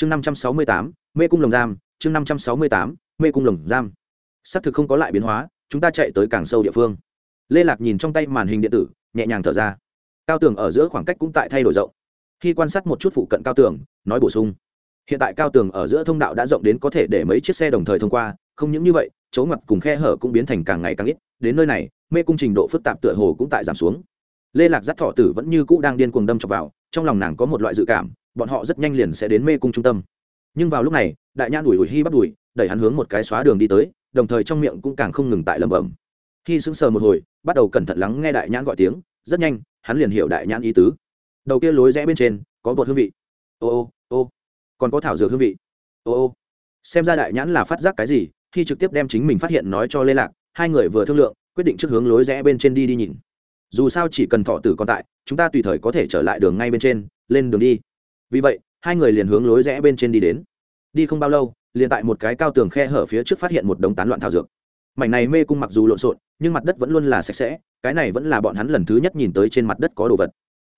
chương năm trăm sáu mươi tám, mê cung lồng giam, chương năm trăm sáu mươi tám, mê cung lồng giam. Xác thực không có lại biến hóa, chúng ta chạy tới càng sâu địa phương. Lê lạc nhìn trong tay màn hình điện tử, nhẹ nhàng thở ra. Cao tường ở giữa khoảng cách cũng tại thay đổi rộng. Khi quan sát một chút phụ cận cao tường, nói bổ sung. Hiện tại cao tường ở giữa thông đạo đã rộng đến có thể để mấy chiếc xe đồng thời thông qua, không những như vậy, chỗ ngặt cùng khe hở cũng biến thành càng ngày càng ít. Đến nơi này, mê cung trình độ phức tạp tựa hồ cũng tại giảm xuống. Lê lạc dắt thọ tử vẫn như cũ đang điên cuồng đâm chọc vào, trong lòng nàng có một loại dự cảm bọn họ rất nhanh liền sẽ đến mê cung trung tâm. Nhưng vào lúc này, đại nhan ủi ủi hy bắt đùi, đẩy hắn hướng một cái xóa đường đi tới, đồng thời trong miệng cũng càng không ngừng tại lẩm bẩm. Khi sững sờ một hồi, bắt đầu cẩn thận lắng nghe đại nhãn gọi tiếng, rất nhanh, hắn liền hiểu đại nhãn ý tứ. Đầu kia lối rẽ bên trên, có bột hương vị. Ô ô ô. Còn có thảo dược hương vị. Ô ô. Xem ra đại nhãn là phát giác cái gì, khi trực tiếp đem chính mình phát hiện nói cho lê lạc, hai người vừa thương lượng, quyết định trước hướng lối rẽ bên trên đi đi nhìn. Dù sao chỉ cần thọ tử còn tại, chúng ta tùy thời có thể trở lại đường ngay bên trên, lên đường đi vì vậy, hai người liền hướng lối rẽ bên trên đi đến. Đi không bao lâu, liền tại một cái cao tường khe hở phía trước phát hiện một đống tán loạn thảo dược. Mảnh này mê cung mặc dù lộn xộn, nhưng mặt đất vẫn luôn là sạch sẽ, cái này vẫn là bọn hắn lần thứ nhất nhìn tới trên mặt đất có đồ vật.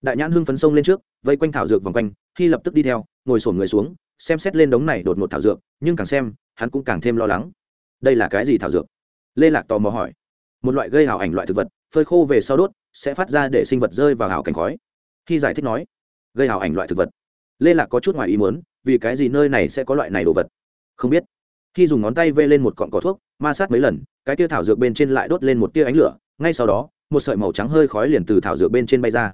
Đại nhãn hưng phấn sông lên trước, vây quanh thảo dược vòng quanh, khi lập tức đi theo, ngồi sổn người xuống, xem xét lên đống này đột ngột thảo dược, nhưng càng xem, hắn cũng càng thêm lo lắng. Đây là cái gì thảo dược? Lê lạc tò mò hỏi. Một loại gây hào ảnh loại thực vật, phơi khô về sau đốt, sẽ phát ra để sinh vật rơi vào hào cảnh khói. Khi giải thích nói, gây hào ảnh loại thực vật lê lạc có chút ngoài ý muốn, vì cái gì nơi này sẽ có loại này đồ vật? Không biết. Khi dùng ngón tay vê lên một cọn cỏ thuốc, ma sát mấy lần, cái tia thảo dược bên trên lại đốt lên một tia ánh lửa, ngay sau đó, một sợi màu trắng hơi khói liền từ thảo dược bên trên bay ra.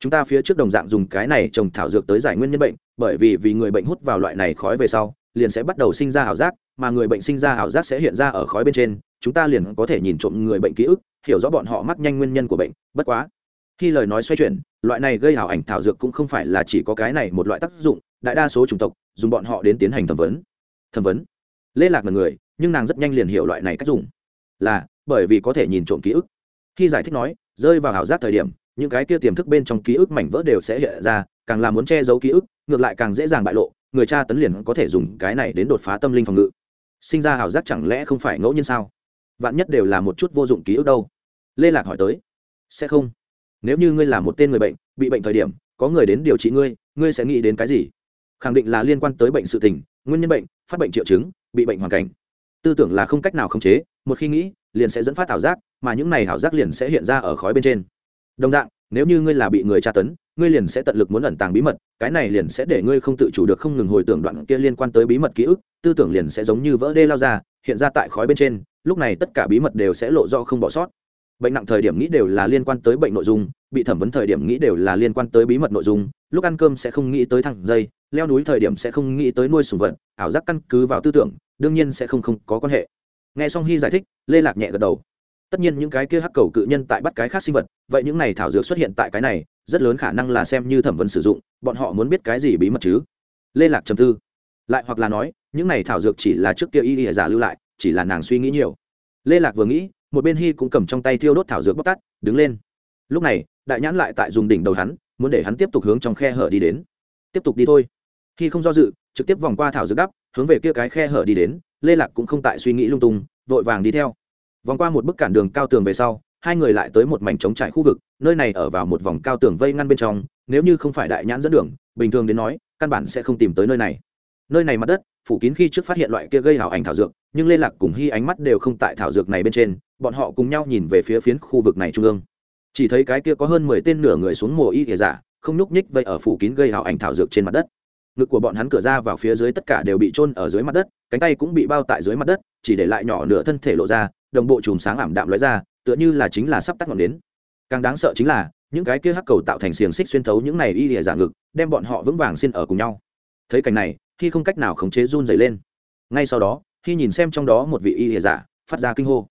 Chúng ta phía trước đồng dạng dùng cái này trồng thảo dược tới giải nguyên nhân bệnh, bởi vì vì người bệnh hút vào loại này khói về sau, liền sẽ bắt đầu sinh ra ảo giác, mà người bệnh sinh ra ảo giác sẽ hiện ra ở khói bên trên, chúng ta liền có thể nhìn trộm người bệnh ký ức, hiểu rõ bọn họ mắc nhanh nguyên nhân của bệnh, bất quá khi lời nói xoay chuyển, loại này gây hảo ảnh thảo dược cũng không phải là chỉ có cái này một loại tác dụng, đại đa số chủng tộc dùng bọn họ đến tiến hành thẩm vấn. Thẩm vấn? Lê lạc là người, nhưng nàng rất nhanh liền hiểu loại này cách dùng. Là, bởi vì có thể nhìn trộm ký ức. Khi giải thích nói, rơi vào ảo giác thời điểm, những cái kia tiềm thức bên trong ký ức mảnh vỡ đều sẽ hiện ra, càng là muốn che giấu ký ức, ngược lại càng dễ dàng bại lộ, người cha tấn liền có thể dùng cái này đến đột phá tâm linh phòng ngự. Sinh ra ảo giác chẳng lẽ không phải ngẫu nhiên sao? Vạn nhất đều là một chút vô dụng ký ức đâu? Lê lạc hỏi tới. Sẽ không nếu như ngươi là một tên người bệnh, bị bệnh thời điểm, có người đến điều trị ngươi ngươi sẽ nghĩ đến cái gì? Khẳng định là liên quan tới bệnh sự tình, nguyên nhân bệnh, phát bệnh triệu chứng, bị bệnh hoàn cảnh. Tư tưởng là không cách nào khống chế, một khi nghĩ, liền sẽ dẫn phát ảo giác, mà những này ảo giác liền sẽ hiện ra ở khói bên trên. Đồng dạng, nếu như ngươi là bị người tra tấn, ngươi liền sẽ tận lực muốn ẩn tàng bí mật, cái này liền sẽ để ngươi không tự chủ được không ngừng hồi tưởng đoạn kia liên quan tới bí mật ký ức, tư tưởng liền sẽ giống như vỡ đê lao ra, hiện ra tại khói bên trên, lúc này tất cả bí mật đều sẽ lộ do không bỏ sót bệnh nặng thời điểm nghĩ đều là liên quan tới bệnh nội dung, bị thẩm vấn thời điểm nghĩ đều là liên quan tới bí mật nội dung, lúc ăn cơm sẽ không nghĩ tới thằng dây, leo núi thời điểm sẽ không nghĩ tới nuôi sùng vật, ảo giác căn cứ vào tư tưởng, đương nhiên sẽ không không có quan hệ. Nghe Song hy giải thích, lê lạc nhẹ gật đầu. Tất nhiên những cái kia hắc cầu cự nhân tại bắt cái khác sinh vật, vậy những này thảo dược xuất hiện tại cái này, rất lớn khả năng là xem như thẩm vấn sử dụng, bọn họ muốn biết cái gì bí mật chứ? Lê lạc trầm tư. Lại hoặc là nói, những này thảo dược chỉ là trước kia y y giả lưu lại, chỉ là nàng suy nghĩ nhiều. Lê lạc vừa nghĩ một bên hy cũng cầm trong tay thiêu đốt thảo dược bóc tắt đứng lên. Lúc này, đại nhãn lại tại dùng đỉnh đầu hắn, muốn để hắn tiếp tục hướng trong khe hở đi đến. Tiếp tục đi thôi. Khi không do dự, trực tiếp vòng qua thảo dược đắp, hướng về kia cái khe hở đi đến, lê lạc cũng không tại suy nghĩ lung tung, vội vàng đi theo. Vòng qua một bức cản đường cao tường về sau, hai người lại tới một mảnh trống trải khu vực, nơi này ở vào một vòng cao tường vây ngăn bên trong, nếu như không phải đại nhãn dẫn đường, bình thường đến nói, căn bản sẽ không tìm tới nơi này. Nơi này mặt đất, phủ kín khi trước phát hiện loại kia gây hảo ảnh thảo dược, nhưng lê lạc cùng hy ánh mắt đều không tại thảo dược này bên trên bọn họ cùng nhau nhìn về phía phiến khu vực này trung ương. Chỉ thấy cái kia có hơn mười tên nửa người xuống mồ y kể giả, không nhúc nhích vây ở phủ kín gây hào ảnh thảo dược trên mặt đất. Ngực của bọn hắn cửa ra vào phía dưới tất cả đều bị trôn ở dưới mặt đất, cánh tay cũng bị bao tại dưới mặt đất, chỉ để lại nhỏ nửa thân thể lộ ra, đồng bộ chùm sáng ảm đạm lóe ra, tựa như là chính là sắp tắt ngọn đến càng đáng sợ chính là, những cái kia hắc cầu tạo thành xiềng xích xuyên thấu những này y lìa giả ngực, đem bọn họ vững vàng xin ở cùng nhau. Thấy cảnh này khi không cách nào khống chế run dày lên. Ngay sau đó khi nhìn xem trong đó một vị y lìa giả, phát ra kinh hô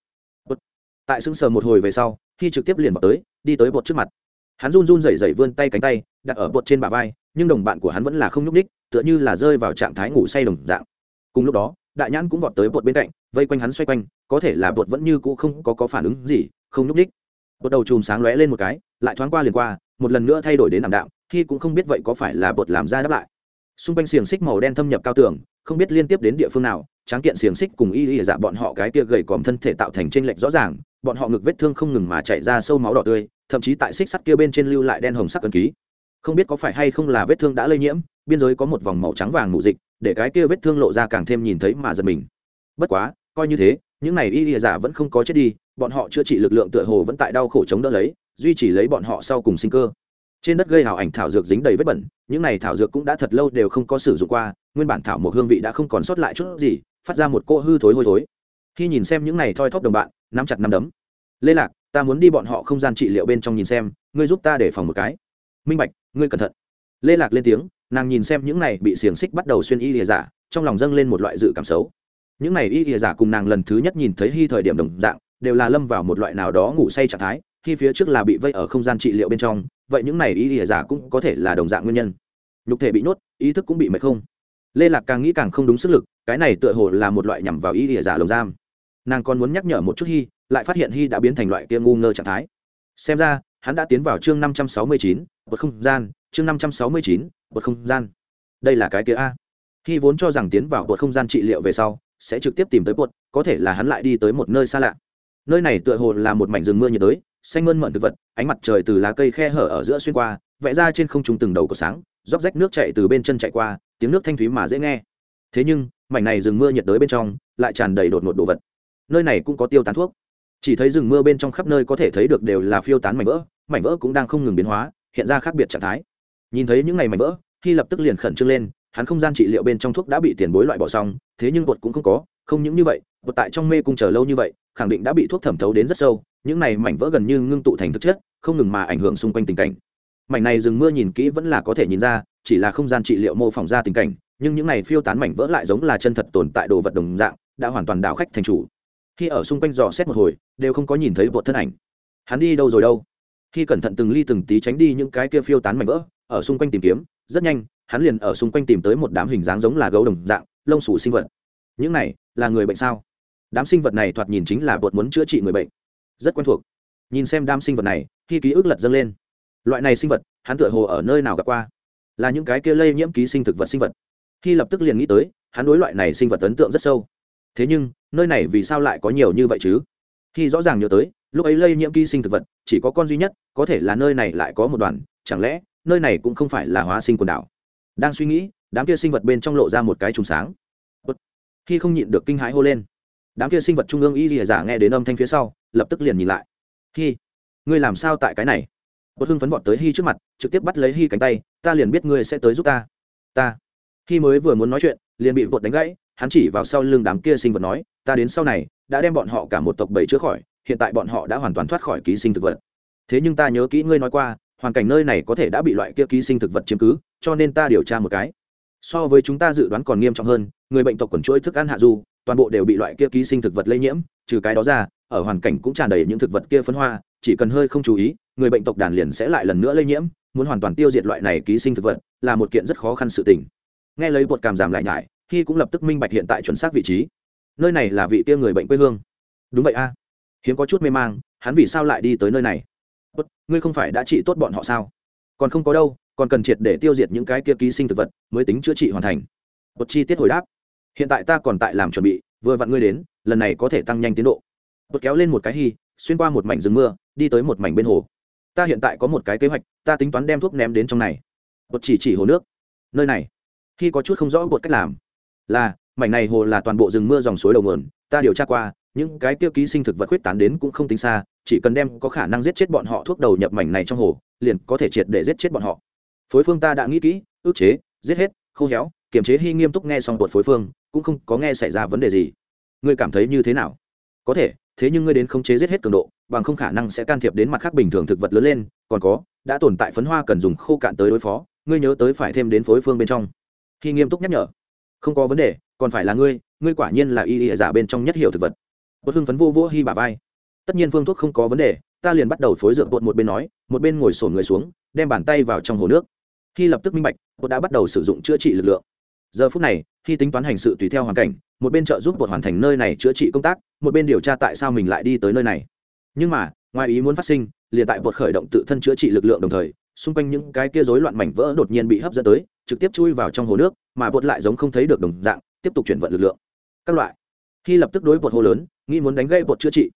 tại sững sờ một hồi về sau khi trực tiếp liền vào tới đi tới bột trước mặt. Hắn run run rẩy rẩy vươn tay cánh tay đặt ở bột trên bả vai nhưng đồng bạn của hắn vẫn là không nhúc ních tựa như là rơi vào trạng thái ngủ say đồng dạng. Cùng lúc đó đại nhãn cũng vọt tới bột bên cạnh vây quanh hắn xoay quanh có thể là bột vẫn như cũ không có, có phản ứng gì không nhúc ních bột đầu chùm sáng lóe lên một cái lại thoáng qua liền qua một lần nữa thay đổi đến ảm đạm khi cũng không biết vậy có phải là bột làm ra đáp lại. Xung quanh xiềng xích màu đen thâm nhập cao tường không biết liên tiếp đến địa phương nào tráng kiện xiềng xích cùng y y dạ bọn họ cái kia gầy còm thân thể tạo thành tranh lệch rõ ràng bọn họ ngực vết thương không ngừng mà chạy ra sâu máu đỏ tươi, thậm chí tại xích sắt kia bên trên lưu lại đen hồng sắc ấn ký. Không biết có phải hay không là vết thương đã lây nhiễm, biên giới có một vòng màu trắng vàng mù dịch, để cái kia vết thương lộ ra càng thêm nhìn thấy mà giật mình. Bất quá, coi như thế, những này y lìa giả vẫn không có chết đi, bọn họ chữa trị lực lượng tựa hồ vẫn tại đau khổ chống đỡ lấy, duy trì lấy bọn họ sau cùng sinh cơ. Trên đất gây hào ảnh thảo dược dính đầy vết bẩn, những này thảo dược cũng đã thật lâu đều không có sử dụng qua, nguyên bản thảo một hương vị đã không còn sót lại chút gì, phát ra một cô hư thối hôi thối. Khi nhìn xem những này thoi thóp đồng bạn nắm chặt nắm đấm. Lê lạc, ta muốn đi bọn họ không gian trị liệu bên trong nhìn xem, ngươi giúp ta để phòng một cái. Minh bạch, ngươi cẩn thận. Lê lạc lên tiếng, nàng nhìn xem những này bị xiềng xích bắt đầu xuyên y lìa giả, trong lòng dâng lên một loại dự cảm xấu. Những này y lìa giả cùng nàng lần thứ nhất nhìn thấy hy thời điểm đồng dạng, đều là lâm vào một loại nào đó ngủ say trạng thái, khi phía trước là bị vây ở không gian trị liệu bên trong, vậy những này y lìa giả cũng có thể là đồng dạng nguyên nhân. Nhục thể bị nhốt, ý thức cũng bị mệt không? Lê lạc càng nghĩ càng không đúng sức lực, cái này tựa hồ là một loại nhằm vào y lìa giả lồng giam nàng còn muốn nhắc nhở một chút hy lại phát hiện hy đã biến thành loại kia ngu ngơ trạng thái. Xem ra, hắn đã tiến vào chương năm trăm sáu mươi chín bậc không gian, chương năm trăm sáu mươi chín bậc không gian. Đây là cái kia a. Hy vốn cho rằng tiến vào bậc không gian trị liệu về sau, sẽ trực tiếp tìm tới bột có thể là hắn lại đi tới một nơi xa lạ. Nơi này tựa hồ là một mảnh rừng mưa nhiệt đới, xanh mơn mận thực vật, ánh mặt trời từ lá cây khe hở ở giữa xuyên qua, vẽ ra trên không trung từng đầu của sáng, róc rách nước chạy từ bên chân chạy qua, tiếng nước thanh thúy mà dễ nghe. Thế nhưng, mảnh này rừng mưa nhiệt đới bên trong, lại tràn đầy đột ngột đồ vật nơi này cũng có tiêu tán thuốc. Chỉ thấy rừng mưa bên trong khắp nơi có thể thấy được đều là phiêu tán mảnh vỡ mảnh vỡ cũng đang không ngừng biến hóa, hiện ra khác biệt trạng thái. Nhìn thấy những ngày mảnh vỡ khi lập tức liền khẩn trương lên, hắn không gian trị liệu bên trong thuốc đã bị tiền bối loại bỏ xong, thế nhưng bột cũng không có, không những như vậy, bột tại trong mê cung chờ lâu như vậy, khẳng định đã bị thuốc thẩm thấu đến rất sâu, những này mảnh vỡ gần như ngưng tụ thành thực chất, không ngừng mà ảnh hưởng xung quanh tình cảnh. Mảnh này rừng mưa nhìn kỹ vẫn là có thể nhìn ra, chỉ là không gian trị liệu mô phỏng ra tình cảnh, nhưng những này phiêu tán mảnh vỡ lại giống là chân thật tồn tại đồ vật đồng dạng, đã hoàn toàn đảo khách thành chủ khi ở xung quanh dò xét một hồi, đều không có nhìn thấy vợt thân ảnh. Hắn đi đâu rồi đâu? Khi cẩn thận từng ly từng tí tránh đi những cái kia phiêu tán mảnh vỡ, ở xung quanh tìm kiếm, rất nhanh, hắn liền ở xung quanh tìm tới một đám hình dáng giống là gấu đồng dạng, lông sủ sinh vật. Những này là người bệnh sao? Đám sinh vật này thoạt nhìn chính là bột muốn chữa trị người bệnh. Rất quen thuộc. Nhìn xem đám sinh vật này, khi ký ức lật dâng lên. Loại này sinh vật, hắn tựa hồ ở nơi nào gặp qua? Là những cái kia lây nhiễm ký sinh thực vật sinh vật. Khi lập tức liền nghĩ tới, hắn đối loại này sinh vật ấn tượng rất sâu thế nhưng, nơi này vì sao lại có nhiều như vậy chứ? Khi rõ ràng nhớ tới, lúc ấy lây nhiễm ký sinh thực vật, chỉ có con duy nhất, có thể là nơi này lại có một đoàn, chẳng lẽ, nơi này cũng không phải là hóa sinh quần đảo? Đang suy nghĩ, đám kia sinh vật bên trong lộ ra một cái trùng sáng. Khi không nhịn được kinh hãi hô lên, đám kia sinh vật trung ương y lìa giả nghe đến âm thanh phía sau, lập tức liền nhìn lại. Hi, ngươi làm sao tại cái này? Bất hưng phấn vọt tới hi trước mặt, trực tiếp bắt lấy hi cánh tay, ta liền biết ngươi sẽ tới giúp ta. Ta. Khi mới vừa muốn nói chuyện, liền bị bột đánh gãy hắn chỉ vào sau lưng đám kia sinh vật nói, ta đến sau này, đã đem bọn họ cả một tộc bảy chữa khỏi, hiện tại bọn họ đã hoàn toàn thoát khỏi ký sinh thực vật. Thế nhưng ta nhớ kỹ ngươi nói qua, hoàn cảnh nơi này có thể đã bị loại kia ký sinh thực vật chiếm cứ, cho nên ta điều tra một cái. So với chúng ta dự đoán còn nghiêm trọng hơn, người bệnh tộc quần chuỗi thức ăn hạ du, toàn bộ đều bị loại kia ký sinh thực vật lây nhiễm, trừ cái đó ra, ở hoàn cảnh cũng tràn đầy những thực vật kia phấn hoa, chỉ cần hơi không chú ý, người bệnh tộc đàn liền sẽ lại lần nữa lây nhiễm, muốn hoàn toàn tiêu diệt loại này ký sinh thực vật là một kiện rất khó khăn sự tình. Nghe lấy bột cảm giảm lại nhải khi cũng lập tức minh bạch hiện tại chuẩn xác vị trí. Nơi này là vị kia người bệnh quê hương. Đúng vậy a. Hiếm có chút mê mang hắn vì sao lại đi tới nơi này? Bất, ngươi không phải đã trị tốt bọn họ sao? Còn không có đâu còn cần triệt để tiêu diệt những cái kia ký sinh thực vật mới tính chữa trị hoàn thành. Một chi tiết hồi đáp. Hiện tại ta còn tại làm chuẩn bị vừa vặn ngươi đến lần này có thể tăng nhanh tiến độ. Bất kéo lên một cái hy xuyên qua một mảnh rừng mưa đi tới một mảnh bên hồ. Ta hiện tại có một cái kế hoạch ta tính toán đem thuốc ném đến trong này. Bột chỉ chỉ hồ nước. Nơi này. Khi có chút không rõ bột cách làm là, mảnh này hồ là toàn bộ rừng mưa dòng suối đầu nguồn, ta điều tra qua, những cái tiêu ký sinh thực vật huyết tán đến cũng không tính xa, chỉ cần đem có khả năng giết chết bọn họ thuốc đầu nhập mảnh này trong hồ, liền có thể triệt để giết chết bọn họ. Phối phương ta đã nghĩ kỹ ước chế, giết hết, khô héo, kiềm chế hy nghiêm túc nghe xong tuột phối phương, cũng không có nghe xảy ra vấn đề gì. Ngươi cảm thấy như thế nào? Có thể, thế nhưng ngươi đến khống chế giết hết cường độ, bằng không khả năng sẽ can thiệp đến mặt khác bình thường thực vật lớn lên, còn có, đã tồn tại phấn hoa cần dùng khô cạn tới đối phó, ngươi nhớ tới phải thêm đến phối phương bên trong. Khi nghiêm túc nhắc nhở không có vấn đề, còn phải là ngươi ngươi quả nhiên là y y giả bên trong nhất hiệu thực vật. Bột hưng phấn vô vô hy bà vai. Tất nhiên phương thuốc không có vấn đề, ta liền bắt đầu phối dựa bột một bên nói, một bên ngồi sổn người xuống, đem bàn tay vào trong hồ nước. Khi lập tức minh bạch, bột đã bắt đầu sử dụng chữa trị lực lượng. Giờ phút này khi tính toán hành sự tùy theo hoàn cảnh, một bên trợ giúp bột hoàn thành nơi này chữa trị công tác, một bên điều tra tại sao mình lại đi tới nơi này. Nhưng mà, ngoài ý muốn phát sinh, liền tại bột khởi động tự thân chữa trị lực lượng đồng thời, xung quanh những cái kia rối loạn mảnh vỡ đột nhiên bị hấp dẫn tới trực tiếp chui vào trong hồ nước, mà bột lại giống không thấy được đồng dạng, tiếp tục chuyển vận lực lượng. Các loại. Khi lập tức đối bột hô lớn, nghĩ muốn đánh gây bột chữa trị.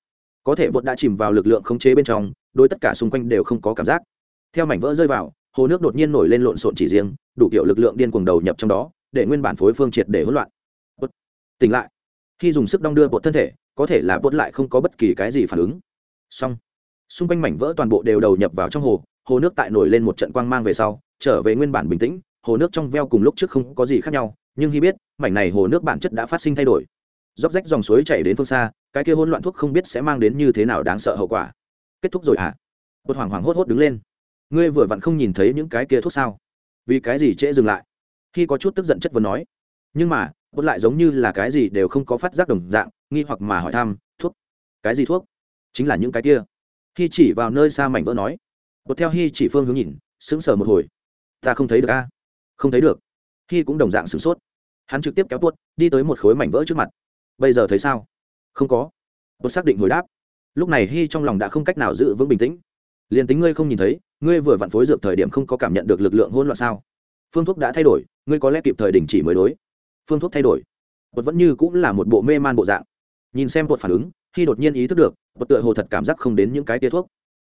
Có thể bột đã chìm vào lực lượng khống chế bên trong, đối tất cả xung quanh đều không có cảm giác. Theo mảnh vỡ rơi vào, hồ nước đột nhiên nổi lên lộn xộn chỉ riêng, đủ kiểu lực lượng điên cuồng đầu nhập trong đó, để nguyên bản phối phương triệt để hỗn loạn. Bột. Tỉnh lại. Khi dùng sức đong đưa bột thân thể, có thể là bột lại không có bất kỳ cái gì phản ứng. Xong. Xung quanh mảnh vỡ toàn bộ đều đầu nhập vào trong hồ hồ nước tại nổi lên một trận quang mang về sau, trở về nguyên bản bình tĩnh hồ nước trong veo cùng lúc trước không có gì khác nhau, nhưng khi biết, mảnh này hồ nước bản chất đã phát sinh thay đổi. Dốc rách dòng suối chảy đến phương xa, cái kia hỗn loạn thuốc không biết sẽ mang đến như thế nào đáng sợ hậu quả. Kết thúc rồi hả? À? bột hoảng hoảng hốt hốt đứng lên. Ngươi vừa vặn không nhìn thấy những cái kia thuốc sao? Vì cái gì trễ dừng lại? Khi có chút tức giận chất vấn nói. Nhưng mà bột lại giống như là cái gì đều không có phát giác đồng dạng, nghi hoặc mà hỏi thăm, thuốc? Cái gì thuốc? Chính là những cái kia. Khi chỉ vào nơi xa mảnh vỡ nói. Bột theo hy chỉ phương hướng nhìn, sững sờ một hồi. Ta không thấy được a không thấy được. Khi cũng đồng dạng sửng sốt. Hắn trực tiếp kéo tuốt, đi tới một khối mảnh vỡ trước mặt. Bây giờ thấy sao? Không có. Bột xác định hồi đáp. Lúc này hy trong lòng đã không cách nào giữ vững bình tĩnh. Liền tính ngươi không nhìn thấy, ngươi vừa vặn phối dược thời điểm không có cảm nhận được lực lượng hỗn loạn sao? Phương thuốc đã thay đổi, ngươi có lẽ kịp thời đình chỉ mới đối. Phương thuốc thay đổi. Bột vẫn như cũng là một bộ mê man bộ dạng. Nhìn xem tuột phản ứng khi đột nhiên ý thức được, tuột tựa hồ thật cảm giác không đến những cái tia thuốc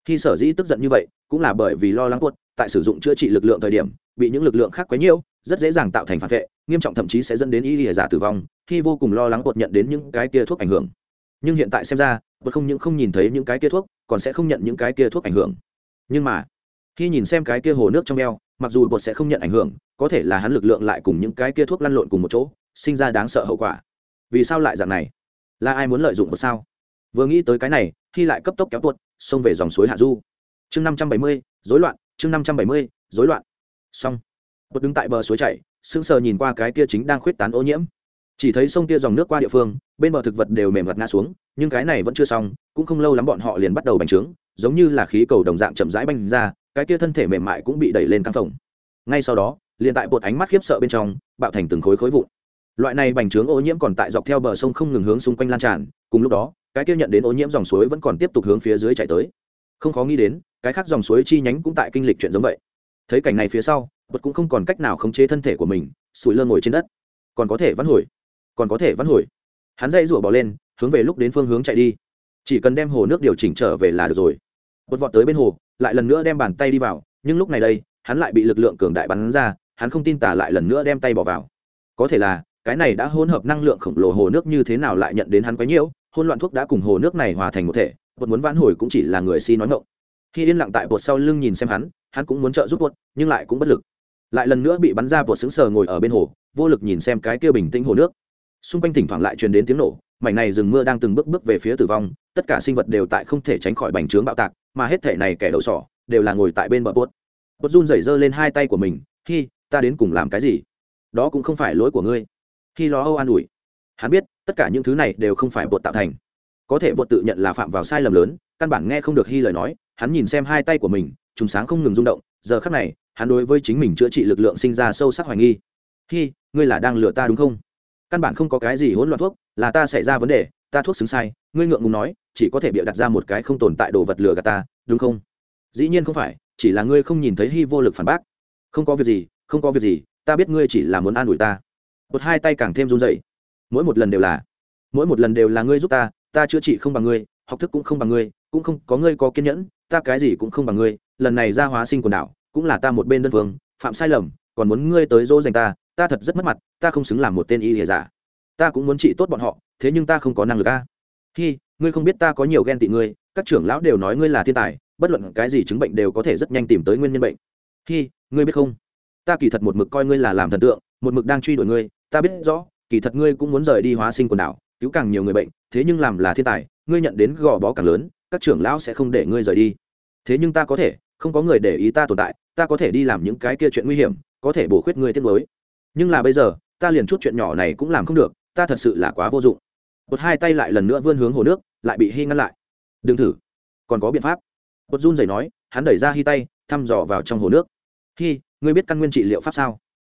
khi sở dĩ tức giận như vậy cũng là bởi vì lo lắng tuột tại sử dụng chữa trị lực lượng thời điểm, bị những lực lượng khác quấy nhiễu, rất dễ dàng tạo thành phản vệ, nghiêm trọng thậm chí sẽ dẫn đến y lìa giả tử vong, khi vô cùng lo lắng tuột nhận đến những cái kia thuốc ảnh hưởng. Nhưng hiện tại xem ra bột không những không nhìn thấy những cái kia thuốc, còn sẽ không nhận những cái kia thuốc ảnh hưởng. Nhưng mà, khi nhìn xem cái kia hồ nước trong eo, mặc dù bột sẽ không nhận ảnh hưởng, có thể là hắn lực lượng lại cùng những cái kia thuốc lăn lộn cùng một chỗ, sinh ra đáng sợ hậu quả. Vì sao lại dạng này? Là ai muốn lợi dụng một sao? Vừa nghĩ tới cái này, khi lại cấp tốc kéo tuột, xông về dòng suối hạ du. Chương năm trăm bảy mươi dối loạn, chương năm trăm bảy mươi dối loạn. Xong. Bột đứng tại bờ suối chảy, sững sờ nhìn qua cái kia chính đang khuyết tán ô nhiễm. Chỉ thấy sông kia dòng nước qua địa phương, bên bờ thực vật đều mềm mặt ngã xuống, nhưng cái này vẫn chưa xong, cũng không lâu lắm bọn họ liền bắt đầu bành trướng, giống như là khí cầu đồng dạng chậm rãi banh ra, cái kia thân thể mềm mại cũng bị đẩy lên căng phồng. Ngay sau đó, liền tại bột ánh mắt khiếp sợ bên trong, bạo thành từng khối khối vụn. Loại này bành trướng ô nhiễm còn tại dọc theo bờ sông không ngừng hướng xung quanh lan tràn, cùng lúc đó cái kia nhận đến ô nhiễm dòng suối vẫn còn tiếp tục hướng phía dưới chạy tới. Không khó nghĩ đến, cái khác dòng suối chi nhánh cũng tại kinh lịch chuyện giống vậy. Thấy cảnh này phía sau bật cũng không còn cách nào khống chế thân thể của mình, sủi lơ ngồi trên đất. Còn có thể vắn hồi, còn có thể vắn hồi. Hắn dây rủa bỏ lên, hướng về lúc đến phương hướng chạy đi. Chỉ cần đem hồ nước điều chỉnh trở về là được rồi. Bột vọt tới bên hồ, lại lần nữa đem bàn tay đi vào, nhưng lúc này đây, hắn lại bị lực lượng cường đại bắn ra, hắn không tin tả lại lần nữa đem tay bỏ vào. Có thể là, cái này đã hỗn hợp năng lượng khổng lồ hồ nước như thế nào lại nhận đến hắn quấy nhiễu hôn loạn thuốc đã cùng hồ nước này hòa thành một thể, bột muốn vãn hồi cũng chỉ là người si nói ngộng khi yên lặng tại bột sau lưng nhìn xem hắn hắn cũng muốn trợ giúp bột, nhưng lại cũng bất lực. Lại lần nữa bị bắn ra bột xứng sờ ngồi ở bên hồ, vô lực nhìn xem cái kia bình tĩnh hồ nước. Xung quanh thỉnh thoảng lại truyền đến tiếng nổ, mảnh này rừng mưa đang từng bước bước về phía tử vong, tất cả sinh vật đều tại không thể tránh khỏi bành trướng bạo tạc, mà hết thể này kẻ đầu sỏ, đều là ngồi tại bên bờ bốt bột run rẩy giơ lên hai tay của mình khi ta đến cùng làm cái gì? Đó cũng không phải lỗi của ngươi. Khi lo âu an ủi hắn biết tất cả những thứ này đều không phải bột tạo thành. Có thể bột tự nhận là phạm vào sai lầm lớn, căn bản nghe không được hy lời nói, hắn nhìn xem hai tay của mình, trùng sáng không ngừng rung động, giờ khắc này, hắn đối với chính mình chữa trị lực lượng sinh ra sâu sắc hoài nghi. Hy ngươi là đang lừa ta đúng không? Căn bản không có cái gì hỗn loạn thuốc, là ta xảy ra vấn đề, ta thuốc xứng sai, ngươi ngượng ngùng nói, chỉ có thể bịa đặt ra một cái không tồn tại đồ vật lừa gạt ta, đúng không? Dĩ nhiên không phải, chỉ là ngươi không nhìn thấy hy vô lực phản bác. Không có việc gì, không có việc gì, ta biết ngươi chỉ là muốn an ủi ta. Một hai tay càng thêm run dậy mỗi một lần đều là, mỗi một lần đều là ngươi giúp ta ta chữa trị không bằng ngươi, học thức cũng không bằng ngươi, cũng không có ngươi có kiên nhẫn, ta cái gì cũng không bằng ngươi, lần này ra hóa sinh quần đảo, cũng là ta một bên đơn phương, phạm sai lầm, còn muốn ngươi tới dỗ dành ta ta thật rất mất mặt, ta không xứng làm một tên y lìa giả. Ta cũng muốn trị tốt bọn họ, thế nhưng ta không có năng lực a. Hi, ngươi không biết ta có nhiều ghen tị ngươi, các trưởng lão đều nói ngươi là thiên tài, bất luận cái gì chứng bệnh đều có thể rất nhanh tìm tới nguyên nhân bệnh. Hi, ngươi biết không? Ta kỳ thật một mực coi ngươi là làm thần tượng, một mực đang truy đuổi ngươi, ta biết rõ kỳ thật ngươi cũng muốn rời đi hóa sinh quần đảo, cứu càng nhiều người bệnh, thế nhưng làm là thiên tài, ngươi nhận đến gò bó càng lớn, các trưởng lão sẽ không để ngươi rời đi. Thế nhưng ta có thể, không có người để ý ta tồn tại, ta có thể đi làm những cái kia chuyện nguy hiểm, có thể bổ khuyết ngươi tiết mới nhưng là bây giờ, ta liền chút chuyện nhỏ này cũng làm không được, ta thật sự là quá vô dụng. Một hai tay lại lần nữa vươn hướng hồ nước, lại bị hy ngăn lại. Đừng thử. Còn có biện pháp. Bột run rẩy nói, hắn đẩy ra hy tay, thăm dò vào trong hồ nước. Hy ngươi biết căn nguyên trị liệu pháp sao?